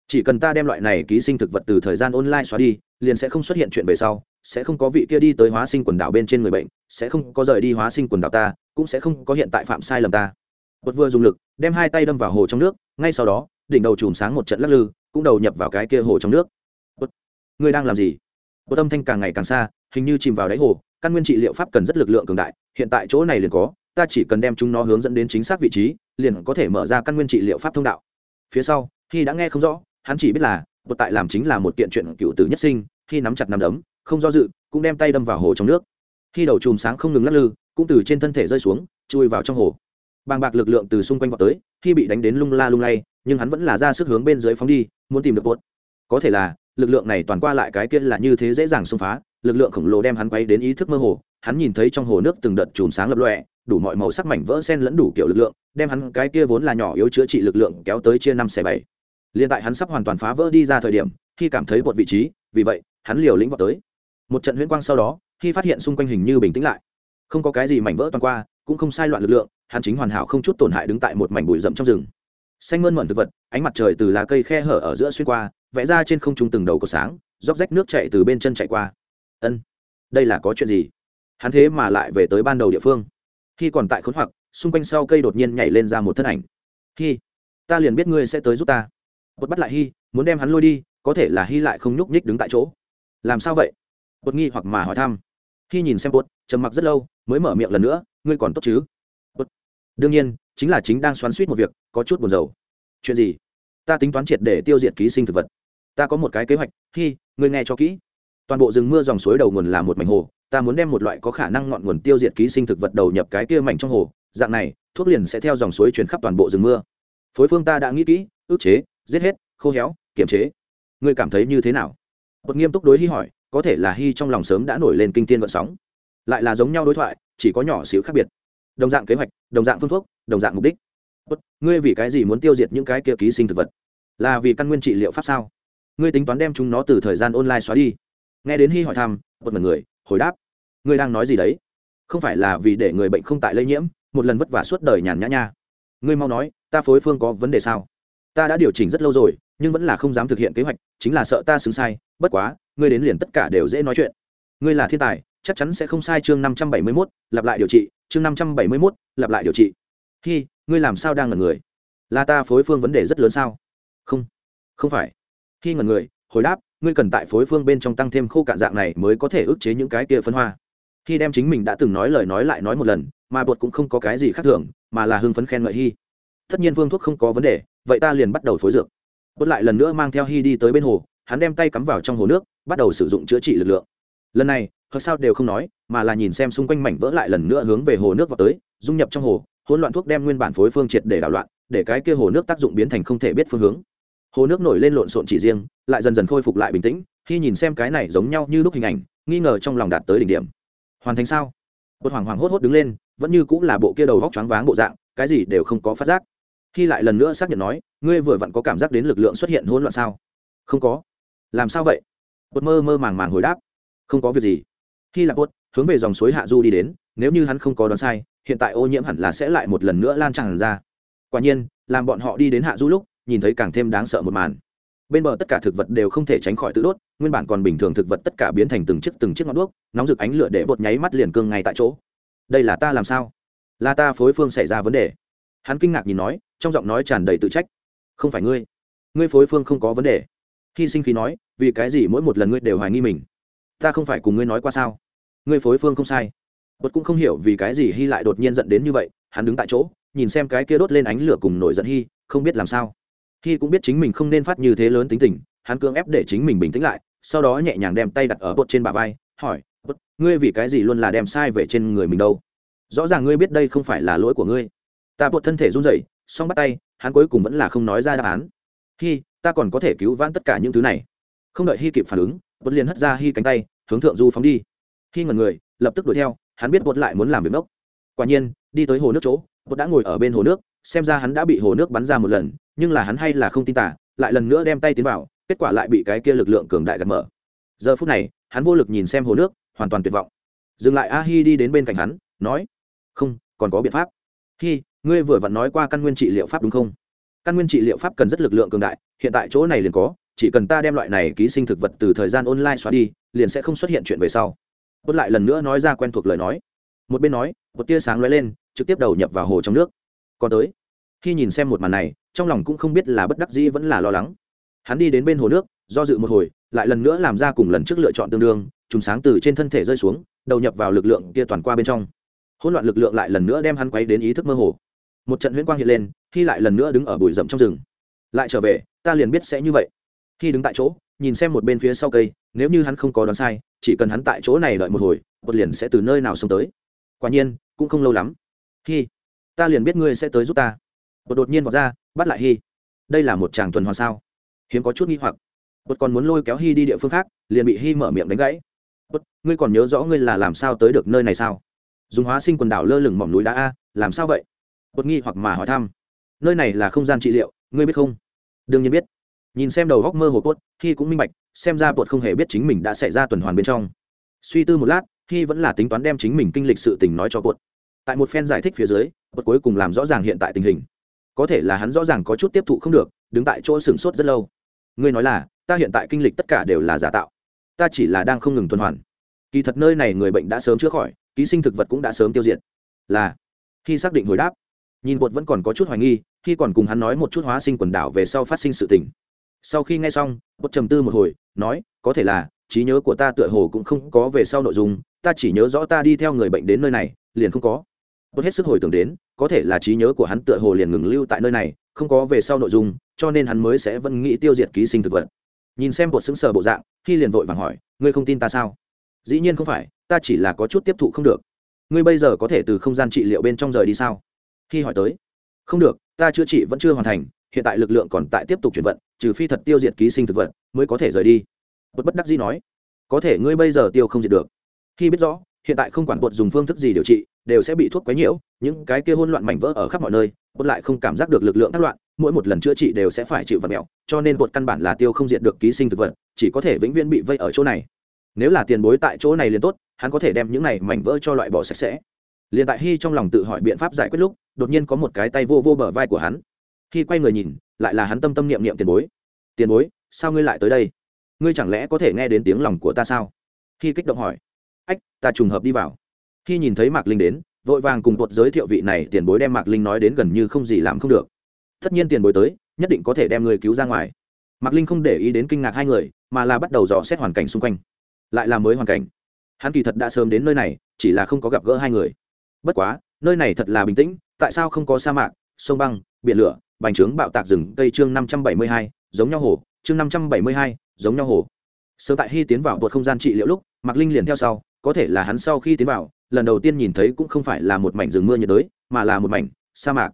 Chỉ cần ta đem loại này ký sinh thực vật từ thời gian online xóa đi, liền sẽ không xuất hiện chuyện về sau, sẽ không có vị kia đi tới hóa sinh quần đảo bên trên người bệnh, sẽ không có rời đi hóa sinh quần đảo ta, cũng sẽ không có hiện tại phạm sai lầm ta. Bột vừa dùng lực, đem hai tay đâm vào hồ trong nước, ngay sau đó, đỉnh đầu chùm sáng một trận lắc lư, cũng đầu nhập vào cái kia hồ trong nước. Bột người đang làm gì? Bột âm thanh càng ngày càng xa, hình như chìm vào đáy hồ, căn nguyên trị liệu pháp cần rất lực lượng cường đại, hiện tại chỗ này liền có, ta chỉ cần đem chúng nó hướng dẫn đến chính xác vị trí, liền có thể mở ra căn nguyên trị liệu pháp thông đạo. Phía sau khi đã nghe không rõ hắn chỉ biết là, bột tại làm chính là một kiện chuyện cựu tử nhất sinh, khi nắm chặt nắm đấm, không do dự, cũng đem tay đâm vào hồ trong nước. Khi đầu chùm sáng không ngừng lắc lư, cũng từ trên thân thể rơi xuống, chui vào trong hồ. Bàng bạc lực lượng từ xung quanh vào tới, khi bị đánh đến lung la lung lay, nhưng hắn vẫn là ra sức hướng bên dưới phóng đi, muốn tìm được bột. Có thể là, lực lượng này toàn qua lại cái kia là như thế dễ dàng xông phá, lực lượng khổng lồ đem hắn quay đến ý thức mơ hồ, hắn nhìn thấy trong hồ nước từng đợt chùm sáng lập lọe đủ mọi màu sắc mảnh vỡ sen lẫn đủ kiểu lực lượng, đem hắn cái kia vốn là nhỏ yếu chữa trị lực lượng kéo tới chia năm xẻ bảy liên tại hắn sắp hoàn toàn phá vỡ đi ra thời điểm khi cảm thấy một vị trí, vì vậy, hắn liều lĩnh vào tới. Một trận huyễn quang sau đó khi phát hiện xung quanh hình như bình tĩnh lại. Không có cái gì mảnh vỡ toàn qua, cũng không sai loạn lực lượng, hắn chính hoàn hảo không chút tổn hại đứng tại một mảnh bụi rậm trong rừng. Xanh mơn mận thực vật, ánh mặt trời từ lá cây khe hở ở giữa xuyên qua, vẽ ra trên không trung từng đầu có sáng, róc rách nước chạy từ bên chân chạy qua. Ân, đây là có chuyện gì? Hắn thế mà lại về tới ban đầu địa phương. Khi còn tại khốn hoặc, xung quanh sau cây đột nhiên nhảy lên ra một thân ảnh. Khi ta liền biết ngươi sẽ tới giúp ta bột bắt lại hy muốn đem hắn lôi đi có thể là hy lại không nhúc nhích đứng tại chỗ. Làm sao vậy? Bột nghi hoặc mà hỏi thăm. Hi nhìn xem bột trầm mặc rất lâu mới mở miệng lần nữa ngươi còn tốt chứ? Bột đương nhiên chính là chính đang xoắn suýt một việc có chút buồn rầu. Chuyện gì? Ta tính toán triệt để tiêu diệt ký sinh thực vật. Ta có một cái kế hoạch. Hi, ngươi nghe cho kỹ. Toàn bộ rừng mưa dòng suối đầu nguồn là một mảnh hồ ta muốn đem một loại có khả năng ngọn nguồn tiêu diệt ký sinh thực vật đầu nhập cái kia mảnh trong hồ. Dạng này thuốc liền sẽ theo dòng suối chuyển khắp toàn bộ rừng mưa. Phối phương ta đã nghĩ kỹ ước chế giết hết, khô héo, kiềm chế. Ngươi cảm thấy như thế nào? Bật nghiêm túc đối hy hỏi, có thể là hy trong lòng sớm đã nổi lên kinh tiên vận sóng. Lại là giống nhau đối thoại, chỉ có nhỏ xíu khác biệt. Đồng dạng kế hoạch, đồng dạng phương thuốc, đồng dạng mục đích. Bất ngươi vì cái gì muốn tiêu diệt những cái kia ký sinh thực vật? Là vì căn nguyên trị liệu pháp sao? Ngươi tính toán đem chúng nó từ thời gian online xóa đi. Nghe đến hy hỏi thăm một mật người, hồi đáp. Ngươi đang nói gì đấy? Không phải là vì để người bệnh không tại lây nhiễm, một lần vất vả suốt đời nhàn nhã nha. Ngươi mau nói, ta phối phương có vấn đề sao? Ta đã điều chỉnh rất lâu rồi, nhưng vẫn là không dám thực hiện kế hoạch, chính là sợ ta xứng sai, bất quá, ngươi đến liền tất cả đều dễ nói chuyện. Ngươi là thiên tài, chắc chắn sẽ không sai chương năm trăm bảy mươi mốt, lặp lại điều trị, chương năm trăm bảy mươi mốt, lặp lại điều trị. Hi, ngươi làm sao đang ngẩn người? Là ta phối phương vấn đề rất lớn sao? Không không phải. Khi ngẩn người, hồi đáp, ngươi cần tại phối phương bên trong tăng thêm khô cạn dạng này mới có thể ức chế những cái kia phân hoa. Khi đem chính mình đã từng nói lời nói lại nói một lần, mà bột cũng không có cái gì khác thường, mà là hưng phấn khen ngợi hy tất nhiên phương thuốc không có vấn đề vậy ta liền bắt đầu phối dược. Bột lại lần nữa mang theo hy đi tới bên hồ, hắn đem tay cắm vào trong hồ nước, bắt đầu sử dụng chữa trị lực lượng. Lần này, hờ sao đều không nói, mà là nhìn xem xung quanh mảnh vỡ lại lần nữa hướng về hồ nước vào tới, dung nhập trong hồ, hỗn loạn thuốc đem nguyên bản phối phương triệt để đảo loạn, để cái kia hồ nước tác dụng biến thành không thể biết phương hướng. Hồ nước nổi lên lộn xộn chỉ riêng, lại dần dần khôi phục lại bình tĩnh khi nhìn xem cái này giống nhau như lúc hình ảnh, nghi ngờ trong lòng đạt tới đỉnh điểm. Hoàn thành sao? Bột hoàng hoàng hốt hốt đứng lên, vẫn như cũng là bộ kia đầu vóc choáng váng bộ dạng, cái gì đều không có phát giác khi lại lần nữa xác nhận nói, ngươi vừa vặn có cảm giác đến lực lượng xuất hiện hỗn loạn sao? Không có. Làm sao vậy? Bột mơ mơ màng màng hồi đáp. Không có việc gì. Khi là bột hướng về dòng suối hạ du đi đến, nếu như hắn không có đoán sai, hiện tại ô nhiễm hẳn là sẽ lại một lần nữa lan tràn ra. Quả nhiên, làm bọn họ đi đến hạ du lúc, nhìn thấy càng thêm đáng sợ một màn. Bên bờ tất cả thực vật đều không thể tránh khỏi tự đốt, nguyên bản còn bình thường thực vật tất cả biến thành từng chiếc từng chiếc ngọn đuốc, nóng rực ánh lửa để bột nháy mắt liền cương ngay tại chỗ. Đây là ta làm sao? Là ta phối phương xảy ra vấn đề. Hắn kinh ngạc nhìn nói trong giọng nói tràn đầy tự trách. Không phải ngươi. Ngươi phối phương không có vấn đề. Hy sinh khí nói, vì cái gì mỗi một lần ngươi đều hoài nghi mình? Ta không phải cùng ngươi nói qua sao? Ngươi phối phương không sai. Bột cũng không hiểu vì cái gì hy lại đột nhiên giận đến như vậy, hắn đứng tại chỗ, nhìn xem cái kia đốt lên ánh lửa cùng nổi giận hy, không biết làm sao. Hy cũng biết chính mình không nên phát như thế lớn tính tình, hắn cưỡng ép để chính mình bình tĩnh lại, sau đó nhẹ nhàng đem tay đặt ở bột trên bả vai, hỏi, bột, ngươi vì cái gì luôn là đem sai về trên người mình đâu? Rõ ràng ngươi biết đây không phải là lỗi của ngươi. Ta bột thân thể run rẩy xong bắt tay hắn cuối cùng vẫn là không nói ra đáp án. Hi, ta còn có thể cứu vãn tất cả những thứ này. Không đợi Hi kịp phản ứng bột liền hất ra Hi cánh tay hướng thượng du phóng đi. Hi ngần người lập tức đuổi theo hắn biết bột lại muốn làm việc ngốc quả nhiên đi tới hồ nước chỗ bột đã ngồi ở bên hồ nước xem ra hắn đã bị hồ nước bắn ra một lần nhưng là hắn hay là không tin tả lại lần nữa đem tay tiến vào kết quả lại bị cái kia lực lượng cường đại gạt mở. Giờ phút này hắn vô lực nhìn xem hồ nước hoàn toàn tuyệt vọng. Dừng lại a hi đi đến bên cạnh hắn nói không còn có biện pháp. Hi ngươi vừa vặn nói qua căn nguyên trị liệu pháp đúng không? Căn nguyên trị liệu pháp cần rất lực lượng cường đại, hiện tại chỗ này liền có, chỉ cần ta đem loại này ký sinh thực vật từ thời gian online xóa đi, liền sẽ không xuất hiện chuyện về sau. Bớt lại lần nữa nói ra quen thuộc lời nói. Một bên nói, một tia sáng lóe lên, trực tiếp đầu nhập vào hồ trong nước. Còn tới, khi nhìn xem một màn này, trong lòng cũng không biết là bất đắc dĩ vẫn là lo lắng. Hắn đi đến bên hồ nước, do dự một hồi, lại lần nữa làm ra cùng lần trước lựa chọn tương đương trùng sáng từ trên thân thể rơi xuống, đầu nhập vào lực lượng kia toàn qua bên trong. Hỗn loạn lực lượng lại lần nữa đem hắn quấy đến ý thức mơ hồ một trận huyễn quang hiện lên khi lại lần nữa đứng ở bụi rậm trong rừng. Lại trở về, ta liền biết sẽ như vậy. Khi đứng tại chỗ, nhìn xem một bên phía sau cây, nếu như hắn không có đoán sai, chỉ cần hắn tại chỗ này đợi một hồi bột liền sẽ từ nơi nào xông tới. Quả nhiên, cũng không lâu lắm. Khi ta liền biết ngươi sẽ tới giúp ta. Bột đột nhiên vọt ra, bắt lại hy. Đây là một chàng tuần hoàn sao? Hiếm có chút nghi hoặc. Bột còn muốn lôi kéo hy đi địa phương khác, liền bị hy mở miệng đánh gãy. Bột ngươi còn nhớ rõ ngươi là làm sao tới được nơi này sao? Dùng hóa sinh quần đảo lơ lửng mỏm núi đá a, làm sao vậy? Bột nghi hoặc mà hỏi thăm. Nơi này là không gian trị liệu, ngươi biết không? Đương nhiên biết. Nhìn xem đầu góc mơ hồ cốt khi cũng minh bạch, xem ra bột không hề biết chính mình đã xảy ra tuần hoàn bên trong. Suy tư một lát khi vẫn là tính toán đem chính mình kinh lịch sự tình nói cho bột tại một phen giải thích phía dưới bột cuối cùng làm rõ ràng hiện tại tình hình. Có thể là hắn rõ ràng có chút tiếp thụ không được, đứng tại chỗ sửng sốt rất lâu. Ngươi nói là, ta hiện tại kinh lịch tất cả đều là giả tạo. Ta chỉ là đang không ngừng tuần hoàn. Kỳ thật nơi này người bệnh đã sớm chữa khỏi, ký sinh thực vật cũng đã sớm tiêu diệt. Là khi xác định hồi đáp nhìn bột vẫn còn có chút hoài nghi, khi còn cùng hắn nói một chút hóa sinh quần đảo về sau phát sinh sự tình. Sau khi nghe xong, bột trầm tư một hồi, nói, có thể là, trí nhớ của ta tựa hồ cũng không có về sau nội dung, ta chỉ nhớ rõ ta đi theo người bệnh đến nơi này, liền không có. Bột hết sức hồi tưởng đến, có thể là trí nhớ của hắn tựa hồ liền ngừng lưu tại nơi này, không có về sau nội dung, cho nên hắn mới sẽ vẫn nghĩ tiêu diệt ký sinh thực vật. Nhìn xem bột xứng sờ bộ dạng, khi liền vội vàng hỏi, ngươi không tin ta sao? Dĩ nhiên không phải, ta chỉ là có chút tiếp thụ không được. Ngươi bây giờ có thể từ không gian trị liệu bên trong rời đi sao? Khi hỏi tới, không được, ta chữa trị vẫn chưa hoàn thành, hiện tại lực lượng còn tại tiếp tục chuyển vận, trừ phi thật tiêu diệt ký sinh thực vật mới có thể rời đi. Bột bất đắc dĩ nói, có thể ngươi bây giờ tiêu không diệt được. Khi biết rõ, hiện tại không quản bột dùng phương thức gì điều trị, đều sẽ bị thuốc quấy nhiễu, những cái kia hỗn loạn mảnh vỡ ở khắp mọi nơi bột lại không cảm giác được lực lượng thất loạn, mỗi một lần chữa trị đều sẽ phải chịu vật mẹo, cho nên bột căn bản là tiêu không diệt được ký sinh thực vật, chỉ có thể vĩnh viễn bị vây ở chỗ này. Nếu là tiền bối tại chỗ này liền tốt, hắn có thể đem những này mảnh vỡ cho loại bỏ sạch sẽ. Liền tại hy trong lòng tự hỏi biện pháp giải quyết lúc đột nhiên có một cái tay vô vô bờ vai của hắn. Khi quay người nhìn, lại là hắn tâm tâm niệm niệm tiền bối. Tiền bối, sao ngươi lại tới đây? Ngươi chẳng lẽ có thể nghe đến tiếng lòng của ta sao? Khi kích động hỏi. Ách, ta trùng hợp đi vào. Khi nhìn thấy mạc linh đến, vội vàng cùng tuột giới thiệu vị này, tiền bối đem mạc linh nói đến gần như không gì làm không được. Tất nhiên tiền bối tới, nhất định có thể đem người cứu ra ngoài. Mạc linh không để ý đến kinh ngạc hai người, mà là bắt đầu dò xét hoàn cảnh xung quanh. Lại là mới hoàn cảnh. Hắn kỳ thật đã sớm đến nơi này, chỉ là không có gặp gỡ hai người. Bất quá, nơi này thật là bình tĩnh tại sao không có sa mạc, sông băng, biển lửa, bành trướng bạo tạc rừng cây chương năm trăm bảy mươi hai, giống nhau hồ, chương năm trăm bảy mươi hai, giống nhau hồ. Sớm tại hy tiến vào bột không gian trị liệu lúc, mạc linh liền theo sau, có thể là hắn sau khi tiến vào, lần đầu tiên nhìn thấy cũng không phải là một mảnh rừng mưa nhiệt đới, mà là một mảnh sa mạc.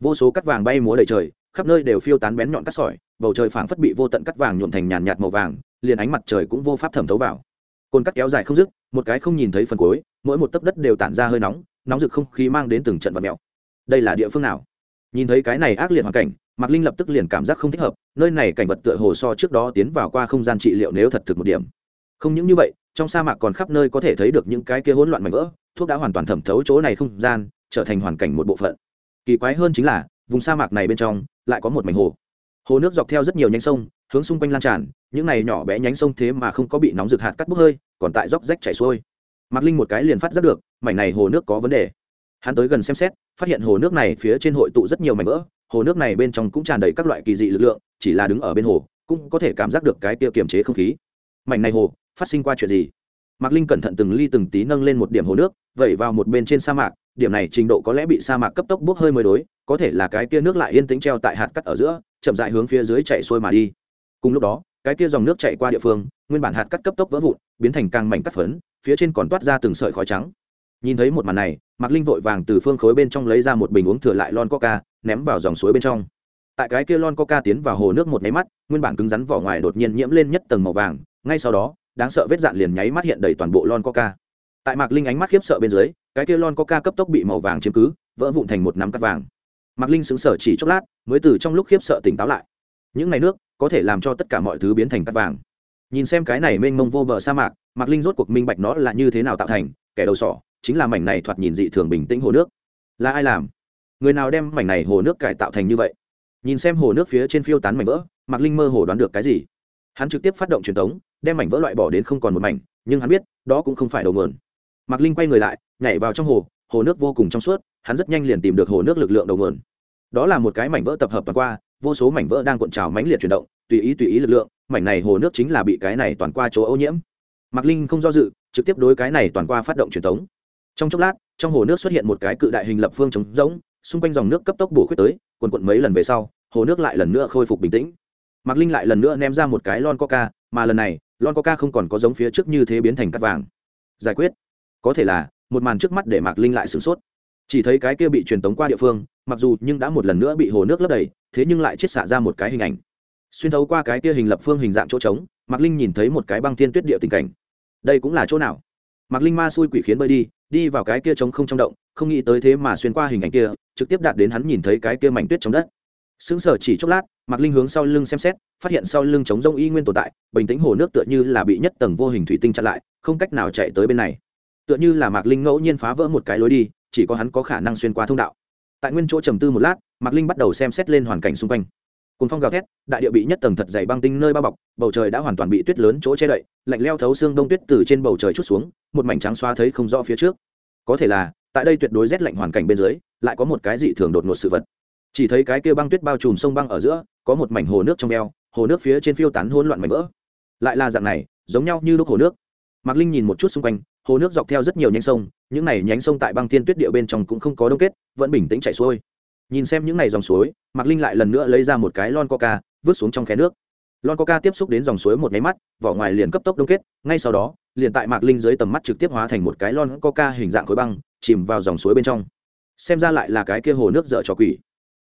Vô số cắt vàng bay múa đầy trời, khắp nơi đều phiêu tán bén nhọn cắt sỏi, bầu trời phảng phất bị vô tận cắt vàng nhuộm thành nhàn nhạt màu vàng, liền ánh mặt trời cũng vô pháp thẩm thấu vào. Côn cắt kéo dài không dứt, một cái không nhìn thấy phần cuối, mỗi một tấc đất đều tản ra hơi nóng nóng rực không khí mang đến từng trận vật mèo đây là địa phương nào? Nhìn thấy cái này ác liệt hoàn cảnh, mạc linh lập tức liền cảm giác không thích hợp, nơi này cảnh vật tựa hồ so trước đó tiến vào qua không gian trị liệu nếu thật thực một điểm. Không những như vậy, trong sa mạc còn khắp nơi có thể thấy được những cái kia hỗn loạn mảnh vỡ, thuốc đã hoàn toàn thẩm thấu chỗ này không gian, trở thành hoàn cảnh một bộ phận. Kỳ quái hơn chính là, vùng sa mạc này bên trong lại có một mảnh hồ. Hồ nước dọc theo rất nhiều nhánh sông, hướng xung quanh lan tràn, những này nhỏ bé nhánh sông thế mà không có bị nóng rực hạt cắt bốc hơi, còn tại dốc rách chảy xuôi. Mạc linh một cái liền phát giác được, mảnh này hồ nước có vấn đề hắn tới gần xem xét, phát hiện hồ nước này phía trên hội tụ rất nhiều mảnh vỡ, hồ nước này bên trong cũng tràn đầy các loại kỳ dị lực lượng, chỉ là đứng ở bên hồ, cũng có thể cảm giác được cái tiêu kiềm chế không khí. Mảnh này hồ, phát sinh qua chuyện gì? Mạc linh cẩn thận từng ly từng tí nâng lên một điểm hồ nước, vẩy vào một bên trên sa mạc, điểm này trình độ có lẽ bị sa mạc cấp tốc bốc hơi mới đối, có thể là cái kia nước lại yên tĩnh treo tại hạt cắt ở giữa, chậm dại hướng phía dưới chạy xuôi mà đi. Cùng lúc đó, cái kia dòng nước chạy qua địa phương, nguyên bản hạt cắt cấp tốc vỡ vụn, biến thành càng mảnh cắt phấn, phía trên còn toát ra từng sợi khói trắng nhìn thấy một màn này, mạc linh vội vàng từ phương khối bên trong lấy ra một bình uống thừa lại lon coca, ném vào dòng suối bên trong. Tại cái kia lon coca tiến vào hồ nước một nháy mắt, nguyên bản cứng rắn vỏ ngoài đột nhiên nhiễm lên nhất tầng màu vàng, ngay sau đó, đáng sợ vết dạn liền nháy mắt hiện đầy toàn bộ lon coca. Tại mạc linh ánh mắt khiếp sợ bên dưới, cái kia lon coca cấp tốc bị màu vàng chiếm cứ, vỡ vụn thành một nắm cắt vàng. Mạc linh xứng sở chỉ chốc lát, mới từ trong lúc khiếp sợ tỉnh táo lại. Những ngày nước, có thể làm cho tất cả mọi thứ biến thành cắt vàng. Nhìn xem cái này mênh mông vô bờ sa mạc mạc linh rốt cuộc minh bạch nó là như thế nào tạo thành, kẻ đầu sỏ chính là mảnh này thoạt nhìn dị thường bình tĩnh hồ nước. Là ai làm? Người nào đem mảnh này hồ nước cải tạo thành như vậy? Nhìn xem hồ nước phía trên phiêu tán mảnh vỡ, mạc linh mơ hồ đoán được cái gì? Hắn trực tiếp phát động truyền thống đem mảnh vỡ loại bỏ đến không còn một mảnh, nhưng hắn biết, đó cũng không phải đầu nguồn mạc linh quay người lại, nhảy vào trong hồ hồ nước vô cùng trong suốt, hắn rất nhanh liền tìm được hồ nước lực lượng đầu nguồn đó là một cái mảnh vỡ tập hợp toàn qua, vô số mảnh vỡ đang cuộn trào mãnh liệt chuyển động, tùy ý tùy ý lực lượng, mảnh này hồ nước chính là bị cái này toàn qua chỗ ô nhiễm. Mạc linh không do dự, trực tiếp đối cái này toàn qua phát động truyền thống trong chốc lát, trong hồ nước xuất hiện một cái cự đại hình lập phương trống rỗng, xung quanh dòng nước cấp tốc bổ khuyết tới, quần quận mấy lần về sau, hồ nước lại lần nữa khôi phục bình tĩnh. Mạc linh lại lần nữa ném ra một cái lon coca, mà lần này, lon coca không còn có giống phía trước như thế biến thành cắt vàng. Giải quyết. Có thể là, một màn trước mắt để mạc linh lại sửng sốt. Chỉ thấy cái kia bị truyền tống qua địa phương, mặc dù nhưng đã một lần nữa bị hồ nước lấp đầy, thế nhưng lại chiết xạ ra một cái hình ảnh. Xuyên thấu qua cái kia hình lập phương hình dạng chỗ trống, mạc linh nhìn thấy một cái băng thiên tuyết địa tình cảnh. Đây cũng là chỗ nào? Mạc linh ma xui quỷ khiến bơi đi đi vào cái kia trống không trong động, không nghĩ tới thế mà xuyên qua hình ảnh kia, trực tiếp đạt đến hắn nhìn thấy cái kia mảnh tuyết trong đất. Sững sờ chỉ chốc lát, mạc linh hướng sau lưng xem xét, phát hiện sau lưng trống rông y nguyên tồn tại, bình tĩnh hồ nước tựa như là bị nhất tầng vô hình thủy tinh chặn lại, không cách nào chạy tới bên này. Tựa như là mạc linh ngẫu nhiên phá vỡ một cái lối đi, chỉ có hắn có khả năng xuyên qua thông đạo. Tại nguyên chỗ trầm tư một lát, mạc linh bắt đầu xem xét lên hoàn cảnh xung quanh cùng phong gào thét, đại địa bị nhất tầng thật dày băng tinh nơi bao bọc, bầu trời đã hoàn toàn bị tuyết lớn chỗ che đậy, lạnh leo thấu xương đông tuyết từ trên bầu trời chút xuống, một mảnh trắng xoa thấy không rõ phía trước. Có thể là, tại đây tuyệt đối rét lạnh hoàn cảnh bên dưới, lại có một cái dị thường đột ngột sự vật. Chỉ thấy cái kia băng tuyết bao trùm sông băng ở giữa, có một mảnh hồ nước trong veo, hồ nước phía trên phiêu tán hỗn loạn mảnh vỡ. Lại là dạng này, giống nhau như lúc hồ nước. Mạc linh nhìn một chút xung quanh, hồ nước dọc theo rất nhiều nhánh sông, những này nhánh sông tại băng thiên tuyết địa bên trong cũng không có đông kết, vẫn bình tĩnh chảy xuôi nhìn xem những này dòng suối, mạc linh lại lần nữa lấy ra một cái lon coca, vứt xuống trong khe nước. Lon coca tiếp xúc đến dòng suối một nháy mắt, vỏ ngoài liền cấp tốc đông kết, ngay sau đó, liền tại mạc linh dưới tầm mắt trực tiếp hóa thành một cái lon coca hình dạng khối băng, chìm vào dòng suối bên trong. Xem ra lại là cái kia hồ nước dở trò quỷ.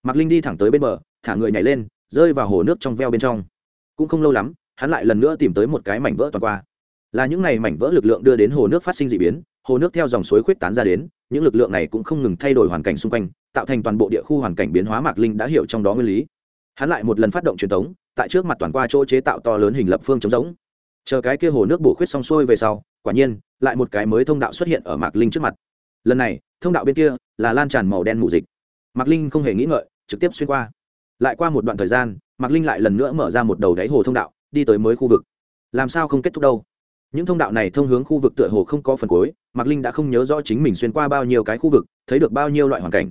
Mạc linh đi thẳng tới bên bờ, thả người nhảy lên, rơi vào hồ nước trong veo bên trong. Cũng không lâu lắm, hắn lại lần nữa tìm tới một cái mảnh vỡ toàn qua. Là những này mảnh vỡ lực lượng đưa đến hồ nước phát sinh d ị biến hồ nước theo dòng suối khuyết tán ra đến, những lực lượng này cũng không ngừng thay đổi hoàn cảnh xung quanh, tạo thành toàn bộ địa khu hoàn cảnh biến hóa mạc linh đã hiểu trong đó nguyên lý. Hắn lại một lần phát động truyền thống tại trước mặt toàn qua chỗ chế tạo to lớn hình lập phương chống giống chờ cái kia hồ nước bổ khuyết xong xuôi về sau, quả nhiên, lại một cái mới thông đạo xuất hiện ở mạc linh trước mặt. Lần này, thông đạo bên kia là lan tràn màu đen mù dịch. Mạc linh không hề nghĩ ngợi, trực tiếp xuyên qua. Lại qua một đoạn thời gian, mạc linh lại lần nữa mở ra một đầu đáy hồ thông đạo, đi tới mới khu vực. Làm sao không kết thúc đâu? Những thông đạo này thông hướng khu vực tựa hồ không có phần cuối, mạc linh đã không nhớ rõ chính mình xuyên qua bao nhiêu cái khu vực, thấy được bao nhiêu loại hoàn cảnh.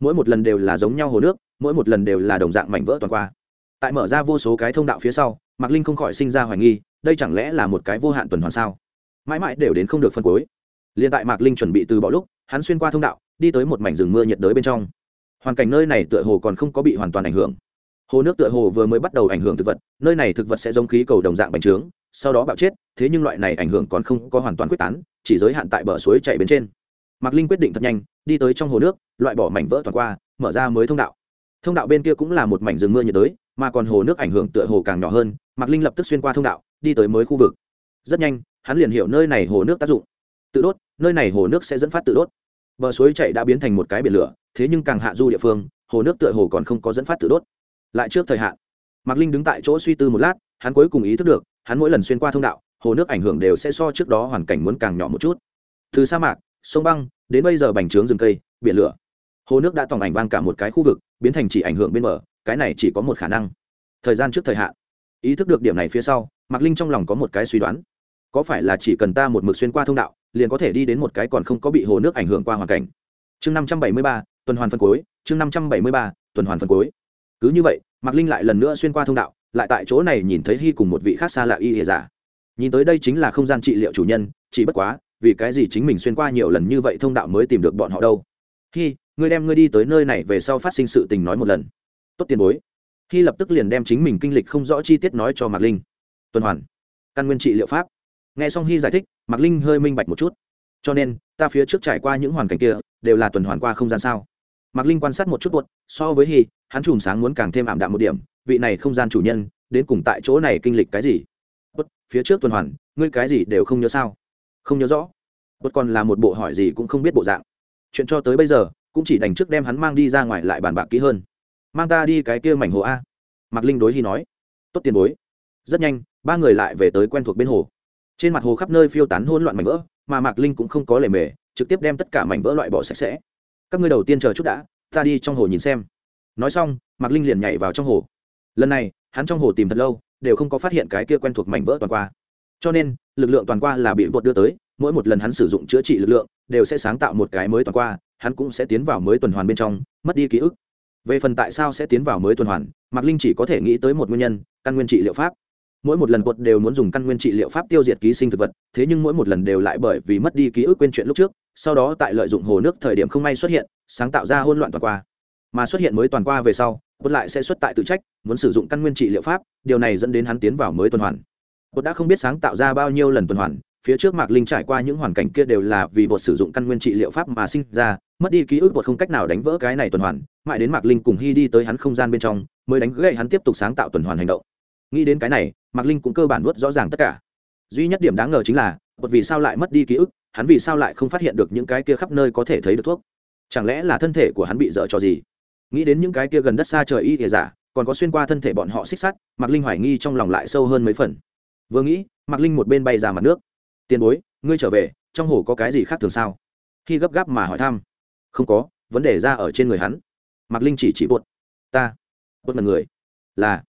Mỗi một lần đều là giống nhau hồ nước, mỗi một lần đều là đồng dạng mảnh vỡ toàn qua. Tại mở ra vô số cái thông đạo phía sau, mạc linh không khỏi sinh ra hoài nghi, đây chẳng lẽ là một cái vô hạn tuần hoàn sao? Mãi mãi đều đến không được phân cuối. Liền tại mạc linh chuẩn bị từ bỏ lúc, hắn xuyên qua thông đạo, đi tới một mảnh rừng mưa nhiệt đới bên trong. Hoàn cảnh nơi này tựa hồ còn không có bị hoàn toàn ảnh hưởng. Hồ nước tựa hồ vừa mới bắt đầu ảnh hưởng thực vật, nơi này thực vật sẽ giống khí cầu đồng dạng bành trướng sau đó bạo chết, thế nhưng loại này ảnh hưởng còn không có hoàn toàn quyết tán, chỉ giới hạn tại bờ suối chạy bên trên. Mạc linh quyết định thật nhanh, đi tới trong hồ nước, loại bỏ mảnh vỡ toàn qua, mở ra mới thông đạo. Thông đạo bên kia cũng là một mảnh rừng mưa nhiệt đới, mà còn hồ nước ảnh hưởng tựa hồ càng nhỏ hơn, mạc linh lập tức xuyên qua thông đạo, đi tới mới khu vực. Rất nhanh, hắn liền hiểu nơi này hồ nước tác dụng. Tự đốt, nơi này hồ nước sẽ dẫn phát tự đốt. Bờ suối chạy đã biến thành một cái biển lửa, thế nhưng càng hạ du địa phương, hồ nước tựa hồ còn không có dẫn phát tự đốt. Lại trước thời hạn, mạc linh đứng tại chỗ suy tư một lát, hắn cuối cùng ý thức được hắn mỗi lần xuyên qua thông đạo, hồ nước ảnh hưởng đều sẽ so trước đó hoàn cảnh muốn càng nhỏ một chút. Từ sa mạc, sông băng, đến bây giờ bành trướng rừng cây, biển lửa. Hồ nước đã tòng ảnh vang cả một cái khu vực, biến thành chỉ ảnh hưởng bên bờ, cái này chỉ có một khả năng. Thời gian trước thời hạn. Ý thức được điểm này phía sau, mạc linh trong lòng có một cái suy đoán. Có phải là chỉ cần ta một mực xuyên qua thông đạo, liền có thể đi đến một cái còn không có bị hồ nước ảnh hưởng qua hoàn cảnh? Chương năm trăm bảy mươi ba, tuần hoàn phân cuối, chương năm trăm bảy mươi ba, tuần hoàn phân cuối. Cứ như vậy, mạc linh lại lần nữa xuyên qua thông đạo lại tại chỗ này nhìn thấy hy cùng một vị khác xa lạ y ỉa giả. Nhìn tới đây chính là không gian trị liệu chủ nhân, chỉ bất quá, vì cái gì chính mình xuyên qua nhiều lần như vậy thông đạo mới tìm được bọn họ đâu? Hy, ngươi đem ngươi đi tới nơi này về sau phát sinh sự tình nói một lần. Tốt tiền bối. Hy lập tức liền đem chính mình kinh lịch không rõ chi tiết nói cho mạc linh. Tuần hoàn. Căn nguyên trị liệu pháp. Nghe xong hy giải thích, mạc linh hơi minh bạch một chút. Cho nên, ta phía trước trải qua những hoàn cảnh kia, đều là tuần hoàn qua không gian sao? Mạc linh quan sát một chút buột so với hy, hắn chùm sáng muốn càng thêm ảm đạm một điểm vị này không gian chủ nhân, đến cùng tại chỗ này kinh lịch cái gì? Bất, phía trước tuần hoàn, ngươi cái gì đều không nhớ sao? Không nhớ rõ. Bất còn là một bộ hỏi gì cũng không biết bộ dạng. Chuyện cho tới bây giờ, cũng chỉ đành trước đem hắn mang đi ra ngoài lại bàn bạc kỹ hơn. Mang ta đi cái kia mảnh hồ a. Mạc linh đối hy nói. Tốt tiền bối. Rất nhanh, ba người lại về tới quen thuộc bên hồ. Trên mặt hồ khắp nơi phiêu tán hỗn loạn mảnh vỡ, mà mạc linh cũng không có lề mề, trực tiếp đem tất cả mảnh vỡ loại bỏ sạch sẽ. Các ngươi đầu tiên chờ chút đã, ta đi trong hồ nhìn xem. Nói xong, mạc linh liền nhảy vào trong hồ lần này, hắn trong hồ tìm thật lâu, đều không có phát hiện cái kia quen thuộc mảnh vỡ toàn qua. Cho nên, lực lượng toàn qua là bị bột đưa tới, mỗi một lần hắn sử dụng chữa trị lực lượng, đều sẽ sáng tạo một cái mới toàn qua, hắn cũng sẽ tiến vào mới tuần hoàn bên trong, mất đi ký ức. Về phần tại sao sẽ tiến vào mới tuần hoàn, mạc linh chỉ có thể nghĩ tới một nguyên nhân, căn nguyên trị liệu pháp. Mỗi một lần quật đều muốn dùng căn nguyên trị liệu pháp tiêu diệt ký sinh thực vật, thế nhưng mỗi một lần đều lại bởi vì mất đi ký ức quên chuyện lúc trước, sau đó tại lợi dụng hồ nước thời điểm không may xuất hiện, sáng tạo ra hỗn loạn toàn qua. Mà xuất hiện mới toàn qua về sau bột lại sẽ xuất tại tự trách, muốn sử dụng căn nguyên trị liệu pháp, điều này dẫn đến hắn tiến vào mới tuần hoàn. Bột đã không biết sáng tạo ra bao nhiêu lần tuần hoàn, phía trước mạc linh trải qua những hoàn cảnh kia đều là vì bột sử dụng căn nguyên trị liệu pháp mà sinh ra, mất đi ký ức bột không cách nào đánh vỡ cái này tuần hoàn, mãi đến mạc linh cùng hy đi tới hắn không gian bên trong, mới đánh gậy hắn tiếp tục sáng tạo tuần hoàn hành động. Nghĩ đến cái này, mạc linh cũng cơ bản vớt rõ ràng tất cả. Duy nhất điểm đáng ngờ chính là, bột vì sao lại mất đi ký ức, hắn vì sao lại không phát hiện được những cái kia khắp nơi có thể thấy được thuốc? Chẳng lẽ là thân thể của hắn bị dở cho gì? Nghĩ đến những cái kia gần đất xa trời y thể giả, còn có xuyên qua thân thể bọn họ xích sắt, mạc linh hoài nghi trong lòng lại sâu hơn mấy phần. Vừa nghĩ, mạc linh một bên bay ra mặt nước. Tiền bối, ngươi trở về, trong hồ có cái gì khác thường sao? Khi gấp gáp mà hỏi thăm. Không có, vấn đề ra ở trên người hắn. Mạc linh chỉ chỉ bột. Ta, bột mật người. Là.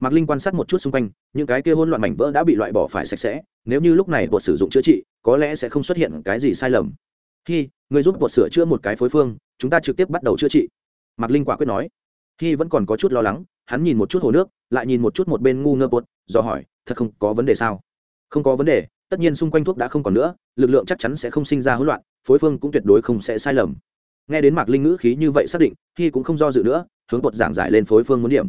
Mạc linh quan sát một chút xung quanh, những cái kia hôn loạn mảnh vỡ đã bị loại bỏ phải sạch sẽ, nếu như lúc này bột sử dụng chữa trị, có lẽ sẽ không xuất hiện cái gì sai lầm. Khi người giúp bột sửa chữa một cái phối phương, chúng ta trực tiếp bắt đầu chữa trị mạc linh quả quyết nói. Khi vẫn còn có chút lo lắng, hắn nhìn một chút hồ nước, lại nhìn một chút một bên ngu ngơ bột, do hỏi, thật không có vấn đề sao? Không có vấn đề, tất nhiên xung quanh thuốc đã không còn nữa, lực lượng chắc chắn sẽ không sinh ra hỗn loạn, phối phương cũng tuyệt đối không sẽ sai lầm. Nghe đến mạc linh ngữ khí như vậy xác định, khi cũng không do dự nữa, hướng bột giảng giải lên phối phương muốn điểm.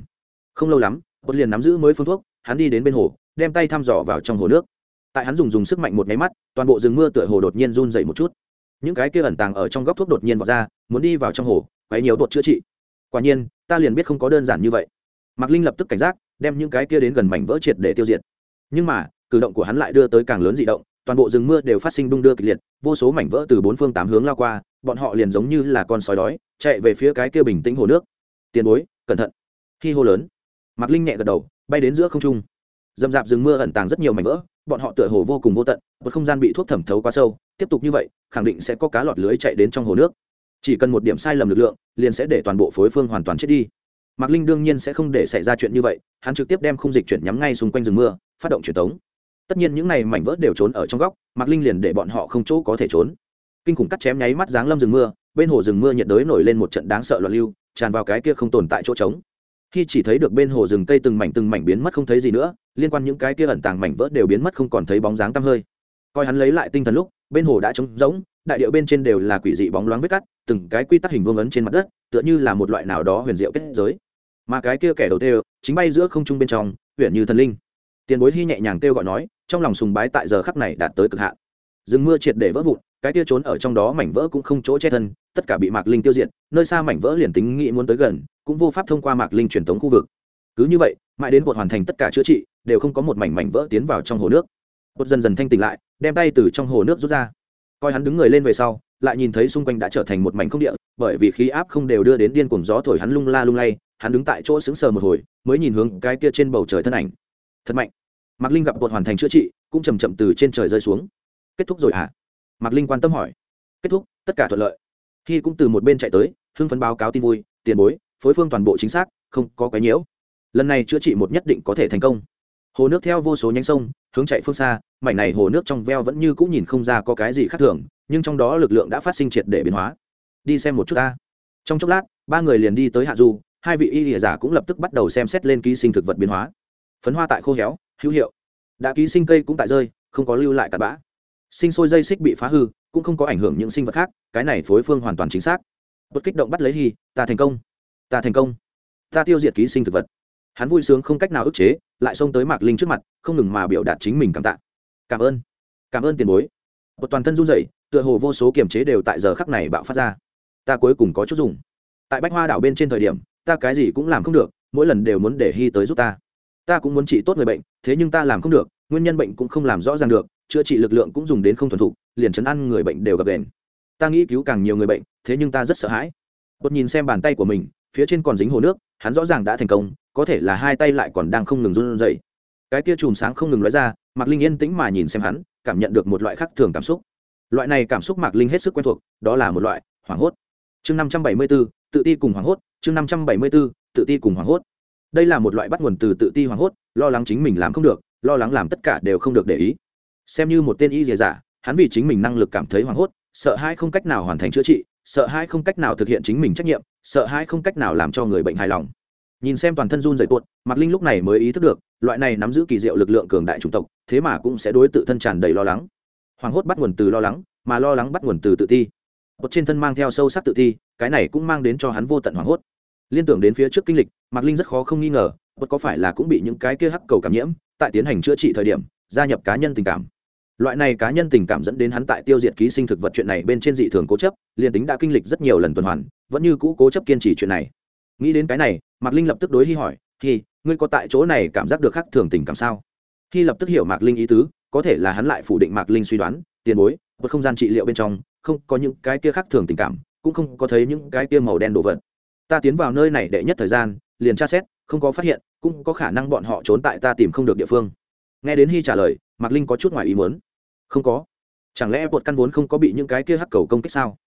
Không lâu lắm, bột liền nắm giữ mới phương thuốc, hắn đi đến bên hồ, đem tay thăm dò vào trong hồ nước. Tại hắn dùng dùng sức mạnh một nháy mắt, toàn bộ rừng mưa tựa hồ đột nhiên run dậy một chút. Những cái kia ẩn tàng ở trong góc thuốc đột nhiên vọt ra, muốn đi vào trong hồ quấy nhiều đột chữa trị. Quả nhiên, ta liền biết không có đơn giản như vậy. Mạc linh lập tức cảnh giác, đem những cái kia đến gần mảnh vỡ triệt để tiêu diệt. Nhưng mà, cử động của hắn lại đưa tới càng lớn dị động, toàn bộ rừng mưa đều phát sinh đung đưa kịch liệt, vô số mảnh vỡ từ bốn phương tám hướng lao qua, bọn họ liền giống như là con sói đói, chạy về phía cái kia bình tĩnh hồ nước. Tiền bối, cẩn thận. Khi hô lớn. Mạc linh nhẹ gật đầu, bay đến giữa không trung. Dầm dạp rừng mưa ẩn tàng rất nhiều mảnh vỡ, bọn họ tựa hồ vô cùng vô tận, một không gian bị thuốc thẩm thấu quá sâu, tiếp tục như vậy, khẳng định sẽ có cá lọt lưới chạy đến trong hồ nước chỉ cần một điểm sai lầm lực lượng, liền sẽ để toàn bộ phối phương hoàn toàn chết đi. Mạc linh đương nhiên sẽ không để xảy ra chuyện như vậy, hắn trực tiếp đem khung dịch chuyển nhắm ngay xung quanh rừng mưa, phát động truyền tống. Tất nhiên những này mảnh vỡ đều trốn ở trong góc, mạc linh liền để bọn họ không chỗ có thể trốn. Kinh khủng cắt chém nháy mắt giáng lâm rừng mưa, bên hồ rừng mưa nhiệt đới nổi lên một trận đáng sợ loạn lưu, tràn vào cái kia không tồn tại chỗ trống. Khi chỉ thấy được bên hồ rừng cây từng mảnh từng mảnh biến mất không thấy gì nữa, liên quan những cái kia ẩn tàng mảnh vỡ đều biến mất không còn thấy bóng dáng tăm hơi. Coi hắn lấy lại tinh thần lúc, bên hồ đã trống rỗng, đại điệu bên trên đều là quỷ dị bóng loáng vết cắt từng cái quy tắc hình vương ấn trên mặt đất, tựa như là một loại nào đó huyền diệu kết giới. Mà cái kia kẻ đầu tiên, chính bay giữa không trung bên trong huyện như thần linh. Tiền bối hy nhẹ nhàng kêu gọi nói, trong lòng sùng bái tại giờ khắc này đạt tới cực hạn. Rừng mưa triệt để vỡ vụn, cái kia trốn ở trong đó mảnh vỡ cũng không chỗ che thân, tất cả bị mạc linh tiêu diệt, nơi xa mảnh vỡ liền tính nghĩ muốn tới gần, cũng vô pháp thông qua mạc linh truyền thống khu vực. Cứ như vậy, mãi đến bột hoàn thành tất cả chữa trị, đều không có một mảnh mảnh vỡ tiến vào trong hồ nước. Bột dần dần thanh tỉnh lại, đem tay từ trong hồ nước rút ra. Coi hắn đứng người lên về sau lại nhìn thấy xung quanh đã trở thành một mảnh không địa, bởi vì khí áp không đều đưa đến điên cuồng gió thổi hắn lung la lung lay, hắn đứng tại chỗ sững sờ một hồi, mới nhìn hướng cái kia trên bầu trời thân ảnh. Thật mạnh. Mạc linh gặp bột hoàn thành chữa trị, cũng chầm chậm từ trên trời rơi xuống. Kết thúc rồi hả? À? mạc linh quan tâm hỏi. Kết thúc, tất cả thuận lợi. Khi cũng từ một bên chạy tới, hưng phấn báo cáo tin vui, tiền bối, phối phương toàn bộ chính xác, không có cái nhiễu. Lần này chữa trị một nhất định có thể thành công. Hồ nước theo vô số nhánh sông hướng chạy phương xa, mảnh này hồ nước trong veo vẫn như cũng nhìn không ra có cái gì khác thường, nhưng trong đó lực lượng đã phát sinh triệt để biến hóa. Đi xem một chút ta. Trong chốc lát, ba người liền đi tới hạ du, hai vị y lìa giả cũng lập tức bắt đầu xem xét lên ký sinh thực vật biến hóa. Phấn hoa tại khô héo, hữu hiệu. Đã ký sinh cây cũng tại rơi, không có lưu lại cặn bã. Sinh sôi dây xích bị phá hư, cũng không có ảnh hưởng những sinh vật khác, cái này phối phương hoàn toàn chính xác. Bất kích động bắt lấy hy ta thành công. Ta thành công. Ta tiêu diệt ký sinh thực vật hắn vui sướng không cách nào ức chế, lại xông tới mạc linh trước mặt, không ngừng mà biểu đạt chính mình cảm tạ. Cảm ơn. Cảm ơn tiền bối. Một toàn thân run rẩy, tựa hồ vô số kiềm chế đều tại giờ khắc này bạo phát ra. Ta cuối cùng có chút dùng. Tại bách hoa đảo bên trên thời điểm, ta cái gì cũng làm không được, mỗi lần đều muốn để hy tới giúp ta. Ta cũng muốn trị tốt người bệnh, thế nhưng ta làm không được, nguyên nhân bệnh cũng không làm rõ ràng được, chữa trị lực lượng cũng dùng đến không thuần thục, liền chấn ăn người bệnh đều gặp đền. Ta nghĩ cứu càng nhiều người bệnh, thế nhưng ta rất sợ hãi. Bột nhìn xem bàn tay của mình phía trên còn dính hồ nước, hắn rõ ràng đã thành công, có thể là hai tay lại còn đang không ngừng run rẩy. Cái tia chùm sáng không ngừng nói ra, mạc linh yên tĩnh mà nhìn xem hắn, cảm nhận được một loại khác thường cảm xúc. Loại này cảm xúc mạc linh hết sức quen thuộc, đó là một loại hoảng hốt. Chương năm trăm bảy mươi b ố tự ti cùng hoảng hốt, chương năm trăm bảy mươi b ố tự ti cùng hoảng hốt. Đây là một loại bắt nguồn từ tự ti hoảng hốt, lo lắng chính mình làm không được, lo lắng làm tất cả đều không được để ý. Xem như một tên y dìa giả, hắn vì chính mình năng lực cảm thấy hoảng hốt, sợ hai không cách nào hoàn thành chữa trị sợ hai không cách nào thực hiện chính mình trách nhiệm, sợ hai không cách nào làm cho người bệnh hài lòng. Nhìn xem toàn thân run dày tuột mạc linh lúc này mới ý thức được, loại này nắm giữ kỳ diệu lực lượng cường đại chủng tộc, thế mà cũng sẽ đối tự thân tràn đầy lo lắng. Hoảng hốt bắt nguồn từ lo lắng, mà lo lắng bắt nguồn từ tự ti. Bột trên thân mang theo sâu sắc tự ti, cái này cũng mang đến cho hắn vô tận hoảng hốt. Liên tưởng đến phía trước kinh lịch, mạc linh rất khó không nghi ngờ bột có phải là cũng bị những cái kia hắc cầu cảm nhiễm, tại tiến hành chữa trị thời điểm, gia nhập cá nhân tình cảm loại này cá nhân tình cảm dẫn đến hắn tại tiêu diệt ký sinh thực vật chuyện này bên trên dị thường cố chấp, liền tính đã kinh lịch rất nhiều lần tuần hoàn, vẫn như cũ cố chấp kiên trì chuyện này. Nghĩ đến cái này, mạc linh lập tức đối hy hỏi hy ngươi có tại chỗ này cảm giác được khác thường tình cảm sao? Hy lập tức hiểu mạc linh ý tứ, có thể là hắn lại phủ định mạc linh suy đoán, tiền bối một không gian trị liệu bên trong, không có những cái kia khác thường tình cảm, cũng không có thấy những cái kia màu đen đồ vật. Ta tiến vào nơi này đệ nhất thời gian, liền tra xét, không có phát hiện, cũng có khả năng bọn họ trốn tại ta tìm không được địa phương. Nghe đến hy trả lời, mạc linh có chút ngoài ý muốn không có. Chẳng lẽ bột căn vốn không có bị những cái kia hắc cầu công kích sao?